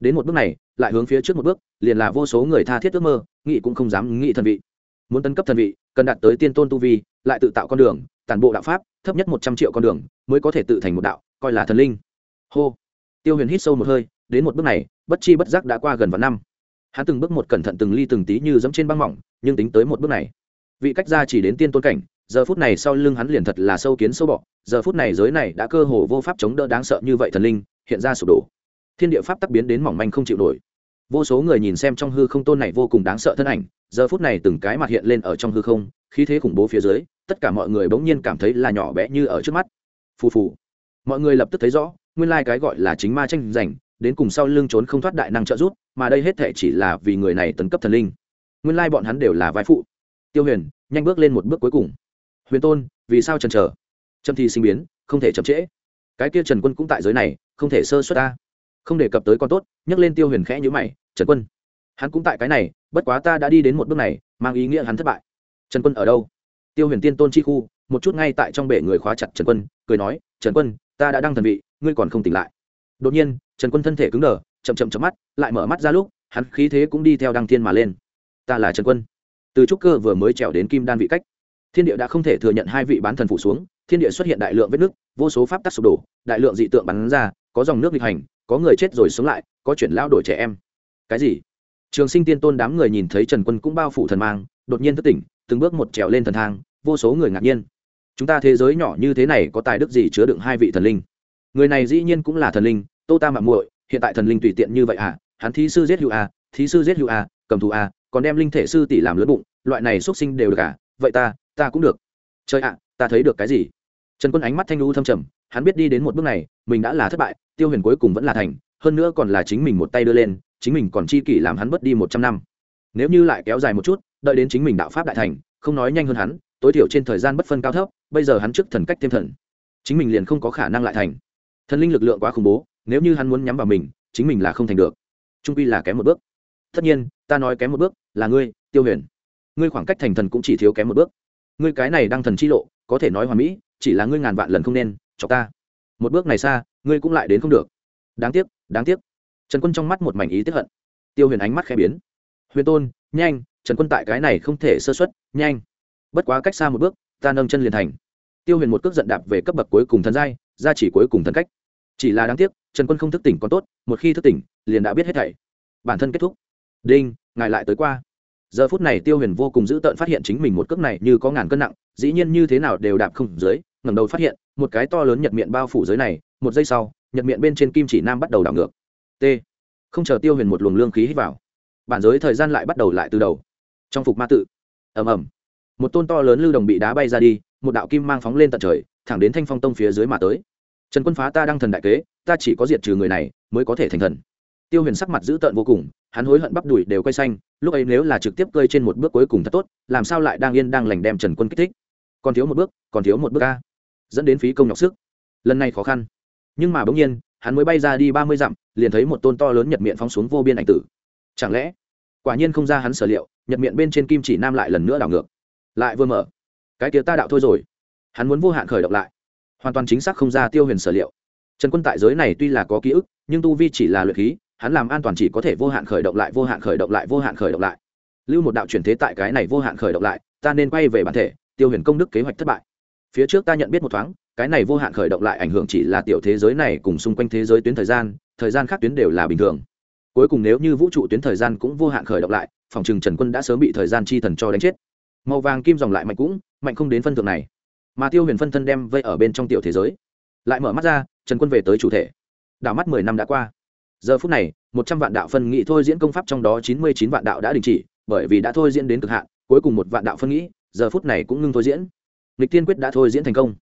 Đến một bước này, lại hướng phía trước một bước, liền là vô số người tha thiết ước mơ nghị cũng không dám nghĩ thần vị. Muốn tấn cấp thần vị, cần đạt tới tiên tôn tu vi, lại tự tạo con đường, tản bộ đạo pháp, thấp nhất một trăm triệu con đường, mới có thể tự thành một đạo, coi là thần linh. Hô. Tiêu huyền hít sâu một hơi, đến một bước này, bất chi bất giác đã qua gần vạn năm. Hắn từng bước một cẩn thận từng ly từng tí như dẫm trên băng mỏng, nhưng tính tới một bước này, vị cách ra chỉ đến tiên tôn cảnh giờ phút này sau lưng hắn liền thật là sâu kiến sâu bọ. Giờ phút này giới này đã cơ hồ vô pháp chống đỡ đáng sợ như vậy thần linh, hiện ra sụp đổ. Thiên địa pháp tắc biến đến mỏng manh không chịu nổi. Vô số người nhìn xem trong hư không tôn này vô cùng đáng sợ thân ảnh, giờ phút này từng cái mặt hiện lên ở trong hư không, khí thế khủng bố phía dưới, tất cả mọi người bỗng nhiên cảm thấy là nhỏ bé như ở trước mắt. Phù phù. Mọi người lập tức thấy rõ, nguyên lai cái gọi là chính ma tranh giành, đến cùng sau lưng trốn không thoát đại năng trợ giúp, mà đây hết thể chỉ là vì người này tấn cấp thần linh. Nguyên lai bọn hắn đều là vai phụ. Tiêu huyền, nhanh bước lên một bước cuối cùng huyền tôn, vì sao trần trở trâm thi sinh biến, không thể chậm trễ. Cái kia trần quân cũng tại giới này, không thể sơ xuất ta. Không đề cập tới con tốt, nhắc lên tiêu huyền khẽ nhữ mày, trần quân, hắn cũng tại cái này, bất quá ta đã đi đến một bước này, mang ý nghĩa hắn thất bại. Trần quân ở đâu? Tiêu huyền tiên tôn chi khu, một chút ngay tại trong bể người khóa chặt trần quân, cười nói, trần quân, ta đã đăng thần vị, ngươi còn không tỉnh lại. Đột nhiên, trần quân thân thể cứng đờ, chậm chậm chậm mắt, lại mở mắt ra lúc, hắn khí thế cũng đi theo đăng thiên mà lên. Ta là trần quân. Từ trúc cơ vừa mới trèo đến kim đan vị cách thiên địa đã không thể thừa nhận hai vị bán thần phủ xuống, thiên địa xuất hiện đại lượng vết nước vô số pháp tắc sụp đổ, đại lượng dị tượng bắn ra, có dòng nước lịch hành, có người chết rồi sống lại, có chuyển lao đổi trẻ em. Cái gì? Trường sinh tiên tôn đám người nhìn thấy trần quân cũng bao phủ thần mang, đột nhiên thức tỉnh, từng bước một trèo lên thần thang, vô số người ngạc nhiên. Chúng ta thế giới nhỏ như thế này có tài đức gì chứa đựng hai vị thần linh? Người này dĩ nhiên cũng là thần linh, tô ta mạng muội, hiện tại thần linh tùy tiện như vậy à? Hắn thí sư giết hữu à? Thí sư giết hữu à? Cầm thù à? Còn đem linh thể sư tỷ làm lớn bụng, loại này xuất sinh đều được à? Vậy ta ta cũng được. Chơi ạ, ta thấy được cái gì? Trần quân ánh mắt thanh lưu thâm trầm, hắn biết đi đến một bước này, mình đã là thất bại, tiêu huyền cuối cùng vẫn là thành, hơn nữa còn là chính mình một tay đưa lên, chính mình còn chi kỷ làm hắn mất đi một trăm năm. Nếu như lại kéo dài một chút, đợi đến chính mình đạo pháp đại thành, không nói nhanh hơn hắn, tối thiểu trên thời gian bất phân cao thấp, bây giờ hắn trước thần cách thêm thần, chính mình liền không có khả năng lại thành. Thần linh lực lượng quá khủng bố, nếu như hắn muốn nhắm vào mình, chính mình là không thành được. Trung pi là kém một bước. Tất nhiên, ta nói kém một bước là ngươi, tiêu huyền. Ngươi khoảng cách thành thần cũng chỉ thiếu kém một bước ngươi cái này đang thần chi lộ, có thể nói hoàn mỹ, chỉ là ngươi ngàn vạn lần không nên cho ta. Một bước này xa, ngươi cũng lại đến không được. Đáng tiếc đáng tiếc. Trần quân trong mắt một mảnh ý tiếp hận. Tiêu huyền ánh mắt khẽ biến. Huyền tôn, nhanh, trần quân tại cái này không thể sơ xuất nhanh. Bất quá cách xa một bước, ta nâng chân liền thành. Tiêu huyền một cước giận đạp về cấp bậc cuối cùng thần giai gia chỉ cuối cùng thần cách. Chỉ là đáng tiếc, trần quân không thức tỉnh còn tốt, một khi thức tỉnh, liền đã biết hết thảy. Bản thân kết thúc. Đinh, ngài lại tới qua giờ phút này tiêu huyền vô cùng dữ tợn phát hiện chính mình một cước này như có ngàn cân nặng, dĩ nhiên như thế nào đều đạp không dưới, ngẩng đầu phát hiện, một cái to lớn nhật miệng bao phủ dưới này, một giây sau, nhật miệng bên trên kim chỉ nam bắt đầu đảo ngược. T. Không chờ tiêu huyền một luồng lương khí hít vào, bản giới thời gian lại bắt đầu lại từ đầu. Trong phục ma tự, ầm ầm, một tôn to lớn lưu đồng bị đá bay ra đi, một đạo kim mang phóng lên tận trời, thẳng đến thanh phong tông phía dưới mà tới. Trần quân phá ta đang thần đại kế, ta chỉ có diệt trừ người này, mới có thể thành thần tiêu huyền sắc mặt dữ tợn vô cùng, hắn hối hận bắp đùi đều quay xanh, lúc ấy nếu là trực tiếp cơi trên một bước cuối cùng thật tốt, làm sao lại đang yên đang lành đem trần quân kích thích? Còn thiếu một bước, còn thiếu một bước ca dẫn đến phí công nhọc sức. Lần này khó khăn. Nhưng mà bỗng nhiên, hắn mới bay ra đi ba mươi dặm, liền thấy một tôn to lớn nhật miệng phóng xuống vô biên ảnh tử. Chẳng lẽ, quả nhiên không ra hắn sở liệu, nhật miệng bên trên kim chỉ nam lại lần nữa đảo ngược. Lại vừa mở. Cái kia ta đạo thôi rồi. Hắn muốn vô hạn khởi động lại. Hoàn toàn chính xác không ra tiêu huyền sở liệu. Trần quân tại giới này tuy là có ký ức, nhưng tu vi chỉ là luyện khí hắn làm an toàn chỉ có thể vô hạn khởi động lại, vô hạn khởi động lại, vô hạn khởi động lại. Lưu một đạo chuyển thế tại cái này vô hạn khởi động lại, ta nên quay về bản thể, tiêu huyền công đức kế hoạch thất bại. Phía trước ta nhận biết một thoáng, cái này vô hạn khởi động lại ảnh hưởng chỉ là tiểu thế giới này cùng xung quanh thế giới tuyến thời gian thời gian khác tuyến đều là bình thường. Cuối cùng nếu như vũ trụ tuyến thời gian cũng vô hạn khởi động lại, phòng trừng trần quân đã sớm bị thời gian chi thần cho đánh chết. Màu vàng kim dòng lại mạnh cũng, mạnh không đến phân thượng này. Mà tiêu huyền phân thân đem vây ở bên trong tiểu thế giới. Lại mở mắt ra, trần quân về tới chủ thể. Đảo mắt mười năm đã qua giờ phút này, một trăm vạn đạo phân nghị thôi diễn công pháp trong đó chín mươi chín vạn đạo đã đình chỉ, bởi vì đã thôi diễn đến cực hạn, cuối cùng một vạn đạo phân nghĩ giờ phút này cũng ngưng thôi diễn. Lịch tiên quyết đã thôi diễn thành công.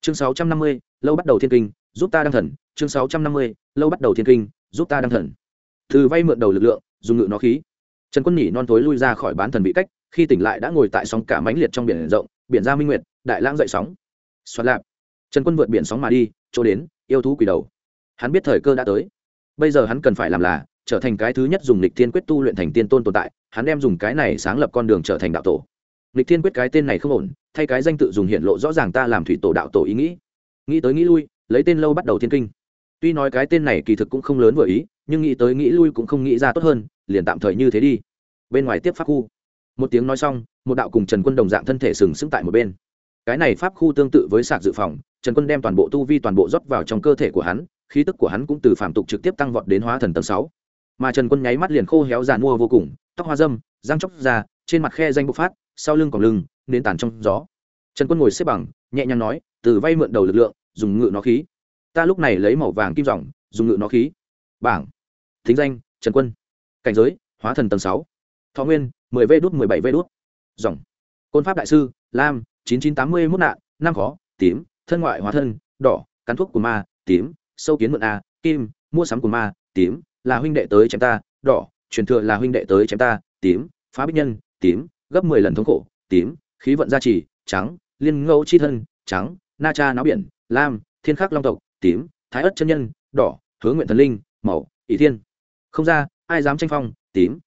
Chương sáu trăm năm mươi, lâu bắt đầu thiên kinh, giúp ta đăng thần. Chương sáu trăm năm mươi, lâu bắt đầu thiên kinh, giúp ta đăng thần. Từ vay mượn đầu lực lượng, dùng ngự nó khí. Trần quân nhỉ non tối lui ra khỏi bán thần bị cách, khi tỉnh lại đã ngồi tại sóng cả mãnh liệt trong biển rộng, biển ra minh nguyệt, đại lãng dậy sóng. Xoát lạp. Trần quân vượt biển sóng mà đi, chỗ đến, yêu thú quỷ đầu. Hắn biết thời cơ đã tới bây giờ hắn cần phải làm là, trở thành cái thứ nhất dùng lịch thiên quyết tu luyện thành tiên tôn tồn tại, hắn đem dùng cái này sáng lập con đường trở thành đạo tổ. Lịch thiên quyết cái tên này không ổn, thay cái danh tự dùng hiện lộ rõ ràng ta làm thủy tổ đạo tổ ý nghĩ. Nghĩ tới nghĩ lui, lấy tên lâu bắt đầu thiên kinh. Tuy nói cái tên này kỳ thực cũng không lớn vừa ý, nhưng nghĩ tới nghĩ lui cũng không nghĩ ra tốt hơn, liền tạm thời như thế đi. Bên ngoài tiếp pháp khu. Một tiếng nói xong, một đạo cùng trần quân đồng dạng thân thể sừng sững tại một bên. Cái này pháp khu tương tự với sạc dự phòng, trần quân đem toàn bộ tu vi toàn bộ rót vào trong cơ thể của hắn khí tức của hắn cũng từ phạm tục trực tiếp tăng vọt đến hóa thần tầng sáu. Mà trần quân nháy mắt liền khô héo giàn mua vô cùng, tóc hoa dâm, răng chóc ra, trên mặt khe danh bộc phát, sau lưng còn lưng nên tàn trong gió. Trần quân ngồi xếp bằng, nhẹ nhàng nói, từ vay mượn đầu lực lượng, dùng ngự nó khí. Ta lúc này lấy màu vàng kim dòng, dùng ngự nó khí. Bảng. Thính danh, trần quân. Cảnh giới, hóa thần tầng sáu. Thọ nguyên, mười vê đốt mười bảy vê đốt dòng. Côn pháp đại sư, lam, chín chín tám mươi mốt nạn, năm khó, tím, thân ngoại hóa thân, đỏ, cắn thuốc của ma, tím sâu kiến mượn a, kim, mua sắm của ma, tím, là huynh đệ tới chém ta, đỏ, truyền thừa là huynh đệ tới chém ta, tím, phá bích nhân, tím, gấp mười lần thống khổ, tím, khí vận gia trì, trắng, liên ngẫu chi thân, trắng, na cha náo biển, lam, thiên khắc long tộc, tím, thái ất chân nhân, đỏ hướng nguyện thần linh màu ỷ thiên. Không ra, ai dám tranh phong, tím.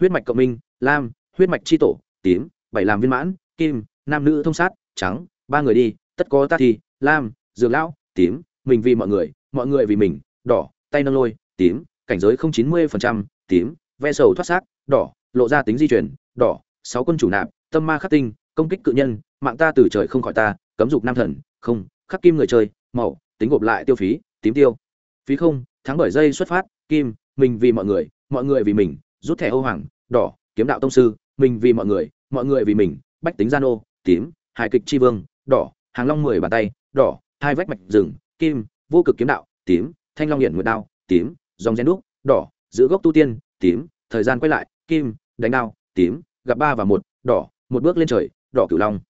Huyết mạch cộng minh, lam, huyết mạch c h i tổ, tím, bảy làm viên mãn, kim, nam nữ thông sát, trắng, ba người đi, tất có ta thì, lam, dược lão, tím, mình vì mọi người mọi người vì mình, đỏ, tay nâng lôi, tím, cảnh giới không chín mươi phần trăm, tím, ve sầu thoát xác, đỏ, lộ ra tính di chuyển, đỏ, sáu quân chủ nạp, tâm ma khắc tinh, công kích cự nhân, mạng ta từ trời không khỏi ta, cấm dục nam thần, không, khắc kim người chơi, màu, tính gộp lại tiêu phí, tím tiêu. Phí không, thắng bởi dây xuất phát, kim, mình vì mọi người mọi người vì mình, rút thẻ hô hoàng đỏ, kiếm đạo tông sư, mình vì mọi người mọi người vì mình, bách tính gian ô, tím, hài kịch tri vương, đỏ, hàng long mười bàn tay, đỏ, hai vách mạch rừng, kim vô cực kiếm đạo, tím, thanh long hiện nguyệt đao, tím, dòng gen đúc, đỏ, giữ gốc tu tiên, tím, thời gian quay lại, kim, đánh đao, tím, gặp ba và một, đỏ, một bước lên trời, đỏ cửu long.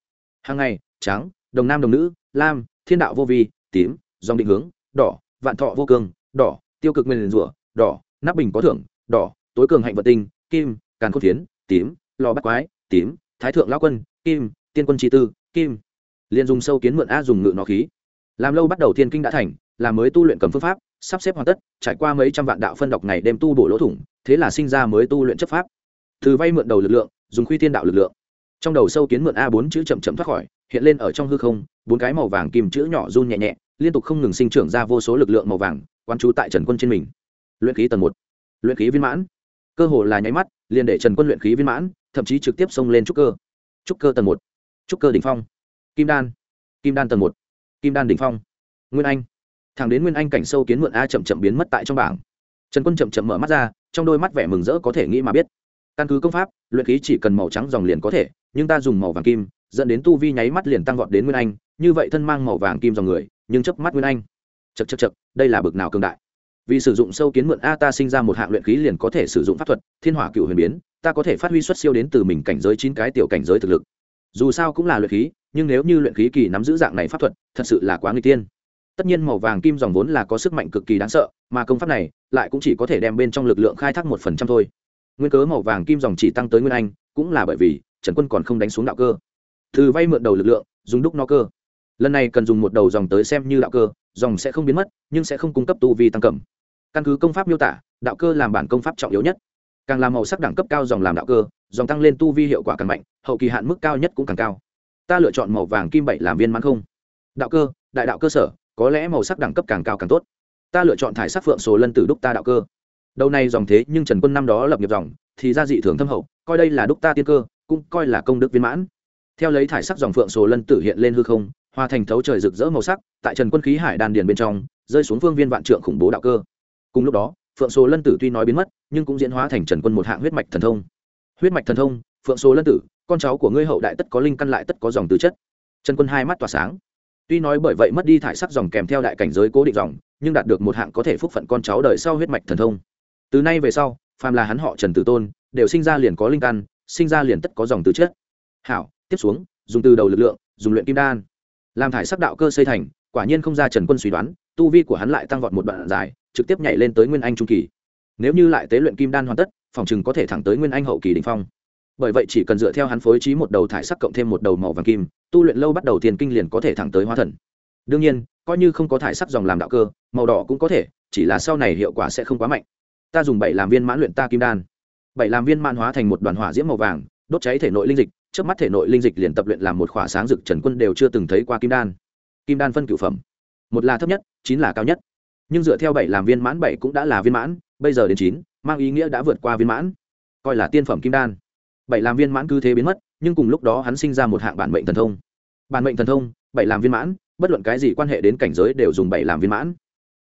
Hàng ngày, trắng, đồng nam đồng nữ, lam, thiên đạo vô vi, tím, dòng định hướng, đỏ, vạn thọ vô cương đỏ, tiêu cực nguyên rủa, đỏ, nắp bình có thưởng, đỏ, tối cường hạnh vật tinh, kim, càn khôn phiến, tím, lò bắt quái, tím, thái thượng lão quân, kim, tiên quân chi tư, kim. Liền dùng sâu kiến mượn a dùng ngự nó khí. Làm lâu bắt đầu thiên kinh đã thành là mới tu luyện cầm phương pháp, sắp xếp hoàn tất, trải qua mấy trăm vạn đạo phân đọc ngày đêm tu bổ lỗ thủng, thế là sinh ra mới tu luyện chấp pháp. Từ vay mượn đầu lực lượng, dùng khuy tiên đạo lực lượng. Trong đầu sâu kiến mượn a bốn chữ chậm chậm thoát khỏi, hiện lên ở trong hư không, bốn cái màu vàng kim chữ nhỏ run nhẹ nhẹ, liên tục không ngừng sinh trưởng ra vô số lực lượng màu vàng quan trú tại trần quân trên mình. Luyện khí tầng một. Luyện khí viên mãn. Cơ hồ là nháy mắt, liền để trần quân luyện khí viên mãn, thậm chí trực tiếp xông lên trúc cơ. Trúc cơ tầng một. Trúc cơ đ ỉ n h phong. Kim đan. Kim đan tầng một. Kim đan đ ỉ n h phong. Nguyên anh thằng đến nguyên anh cảnh sâu kiến mượn a chậm chậm biến mất tại trong bảng. Trần quân chậm chậm mở mắt ra, trong đôi mắt vẻ mừng rỡ có thể nghĩ mà biết. Căn cứ công pháp, luyện khí chỉ cần màu trắng dòng liền có thể, nhưng ta dùng màu vàng kim, dẫn đến tu vi nháy mắt liền tăng vọt đến nguyên anh, như vậy thân mang màu vàng kim dòng người, nhưng chớp mắt nguyên anh. Chật chật chật đây là bực nào cường đại. Vì sử dụng sâu kiến mượn a ta sinh ra một hạng luyện khí liền có thể sử dụng pháp thuật, thiên hỏa cựu huyền biến, ta có thể phát huy xuất siêu đến từ mình cảnh giới chín cái tiểu cảnh giới thực lực. Dù sao cũng là luyện khí, nhưng nếu như luyện khí kỳ nắm giữ dạng này pháp thuật, thật sự là quá người tiên tất nhiên màu vàng kim dòng vốn là có sức mạnh cực kỳ đáng sợ, mà công pháp này lại cũng chỉ có thể đem bên trong lực lượng khai thác một phần trăm thôi. Nguyên cớ màu vàng kim dòng chỉ tăng tới nguyên anh, cũng là bởi vì trần quân còn không đánh xuống đạo cơ. Từ vay mượn đầu lực lượng, dùng đúc no cơ. Lần này cần dùng một đầu dòng tới xem như đạo cơ, dòng sẽ không biến mất, nhưng sẽ không cung cấp tu vi tăng cầm căn cứ công pháp miêu tả, đạo cơ làm bản công pháp trọng yếu nhất. Càng làm màu sắc đẳng cấp cao dòng làm đạo cơ, dòng tăng lên tu vi hiệu quả càng mạnh, hậu kỳ hạn mức cao nhất cũng càng cao. Ta lựa chọn màu vàng kim bảy làm viên mãn không. Đạo cơ, đại đạo cơ sở có lẽ màu sắc đẳng cấp càng cao càng tốt. Ta lựa chọn thải sắc phượng số lân tử đúc ta đạo cơ. Đầu này dòng thế nhưng trần quân năm đó lập nghiệp dòng, thì ra dị thường thâm hậu, coi đây là đúc ta tiên cơ, cũng coi là công đức viên mãn. Theo lấy thải sắc dòng phượng số lân tử hiện lên hư không hoa thành thấu trời rực rỡ màu sắc, tại trần quân khí hải đan điền bên trong, rơi xuống phương viên vạn trượng khủng bố đạo cơ. Cùng lúc đó, phượng số lân tử tuy nói biến mất, nhưng cũng diễn hóa thành trần quân một hạng huyết mạch thần thông. Huyết mạch thần thông, phượng số lân tử, con cháu của ngươi hậu đại tất có linh căn lại tất có dòng tứ chất. Trần quân hai mắt tỏa sáng tuy nói bởi vậy mất đi thải sắc dòng kèm theo đại cảnh giới cố định dòng, nhưng đạt được một hạng có thể phúc phận con cháu đời sau huyết mạch thần thông. Từ nay về sau, phàm là hắn họ trần tử tôn, đều sinh ra liền có linh căn, sinh ra liền tất có dòng từ chất. Hảo, tiếp xuống, dùng từ đầu lực lượng, dùng luyện kim đan. Làm thải sắc đạo cơ xây thành, quả nhiên không ra trần quân suy đoán, tu vi của hắn lại tăng vọt một đoạn dài, trực tiếp nhảy lên tới nguyên anh trung kỳ. Nếu như lại tế luyện kim đan hoàn tất, phòng chừng có thể thẳng tới nguyên anh hậu kỳ đình phong. Bởi vậy chỉ cần dựa theo hắn phối trí một đầu thải sắc cộng thêm một đầu màu vàng kim tu luyện lâu bắt đầu tiền kinh liền có thể thẳng tới hóa thần. Đương nhiên, coi như không có thải sắc dòng làm đạo cơ, màu đỏ cũng có thể, chỉ là sau này hiệu quả sẽ không quá mạnh. Ta dùng bảy làm viên mãn luyện ta kim đan. Bảy làm viên mãn hóa thành một đoàn hỏa diễm màu vàng, đốt cháy thể nội linh dịch, trước mắt thể nội linh dịch liền tập luyện làm một khỏa sáng rực trần quân đều chưa từng thấy qua kim đan. Kim đan phân cửu phẩm. Một là thấp nhất, chín là cao nhất. Nhưng dựa theo bảy làm viên mãn, bảy cũng đã là viên mãn, bây giờ đến chín, mang ý nghĩa đã vượt qua viên mãn. Coi là tiên phẩm kim đan bảy làm viên mãn cứ thế biến mất, nhưng cùng lúc đó hắn sinh ra một hạng bản mệnh thần thông. Bản mệnh thần thông, bảy làm viên mãn, bất luận cái gì quan hệ đến cảnh giới đều dùng bảy làm viên mãn.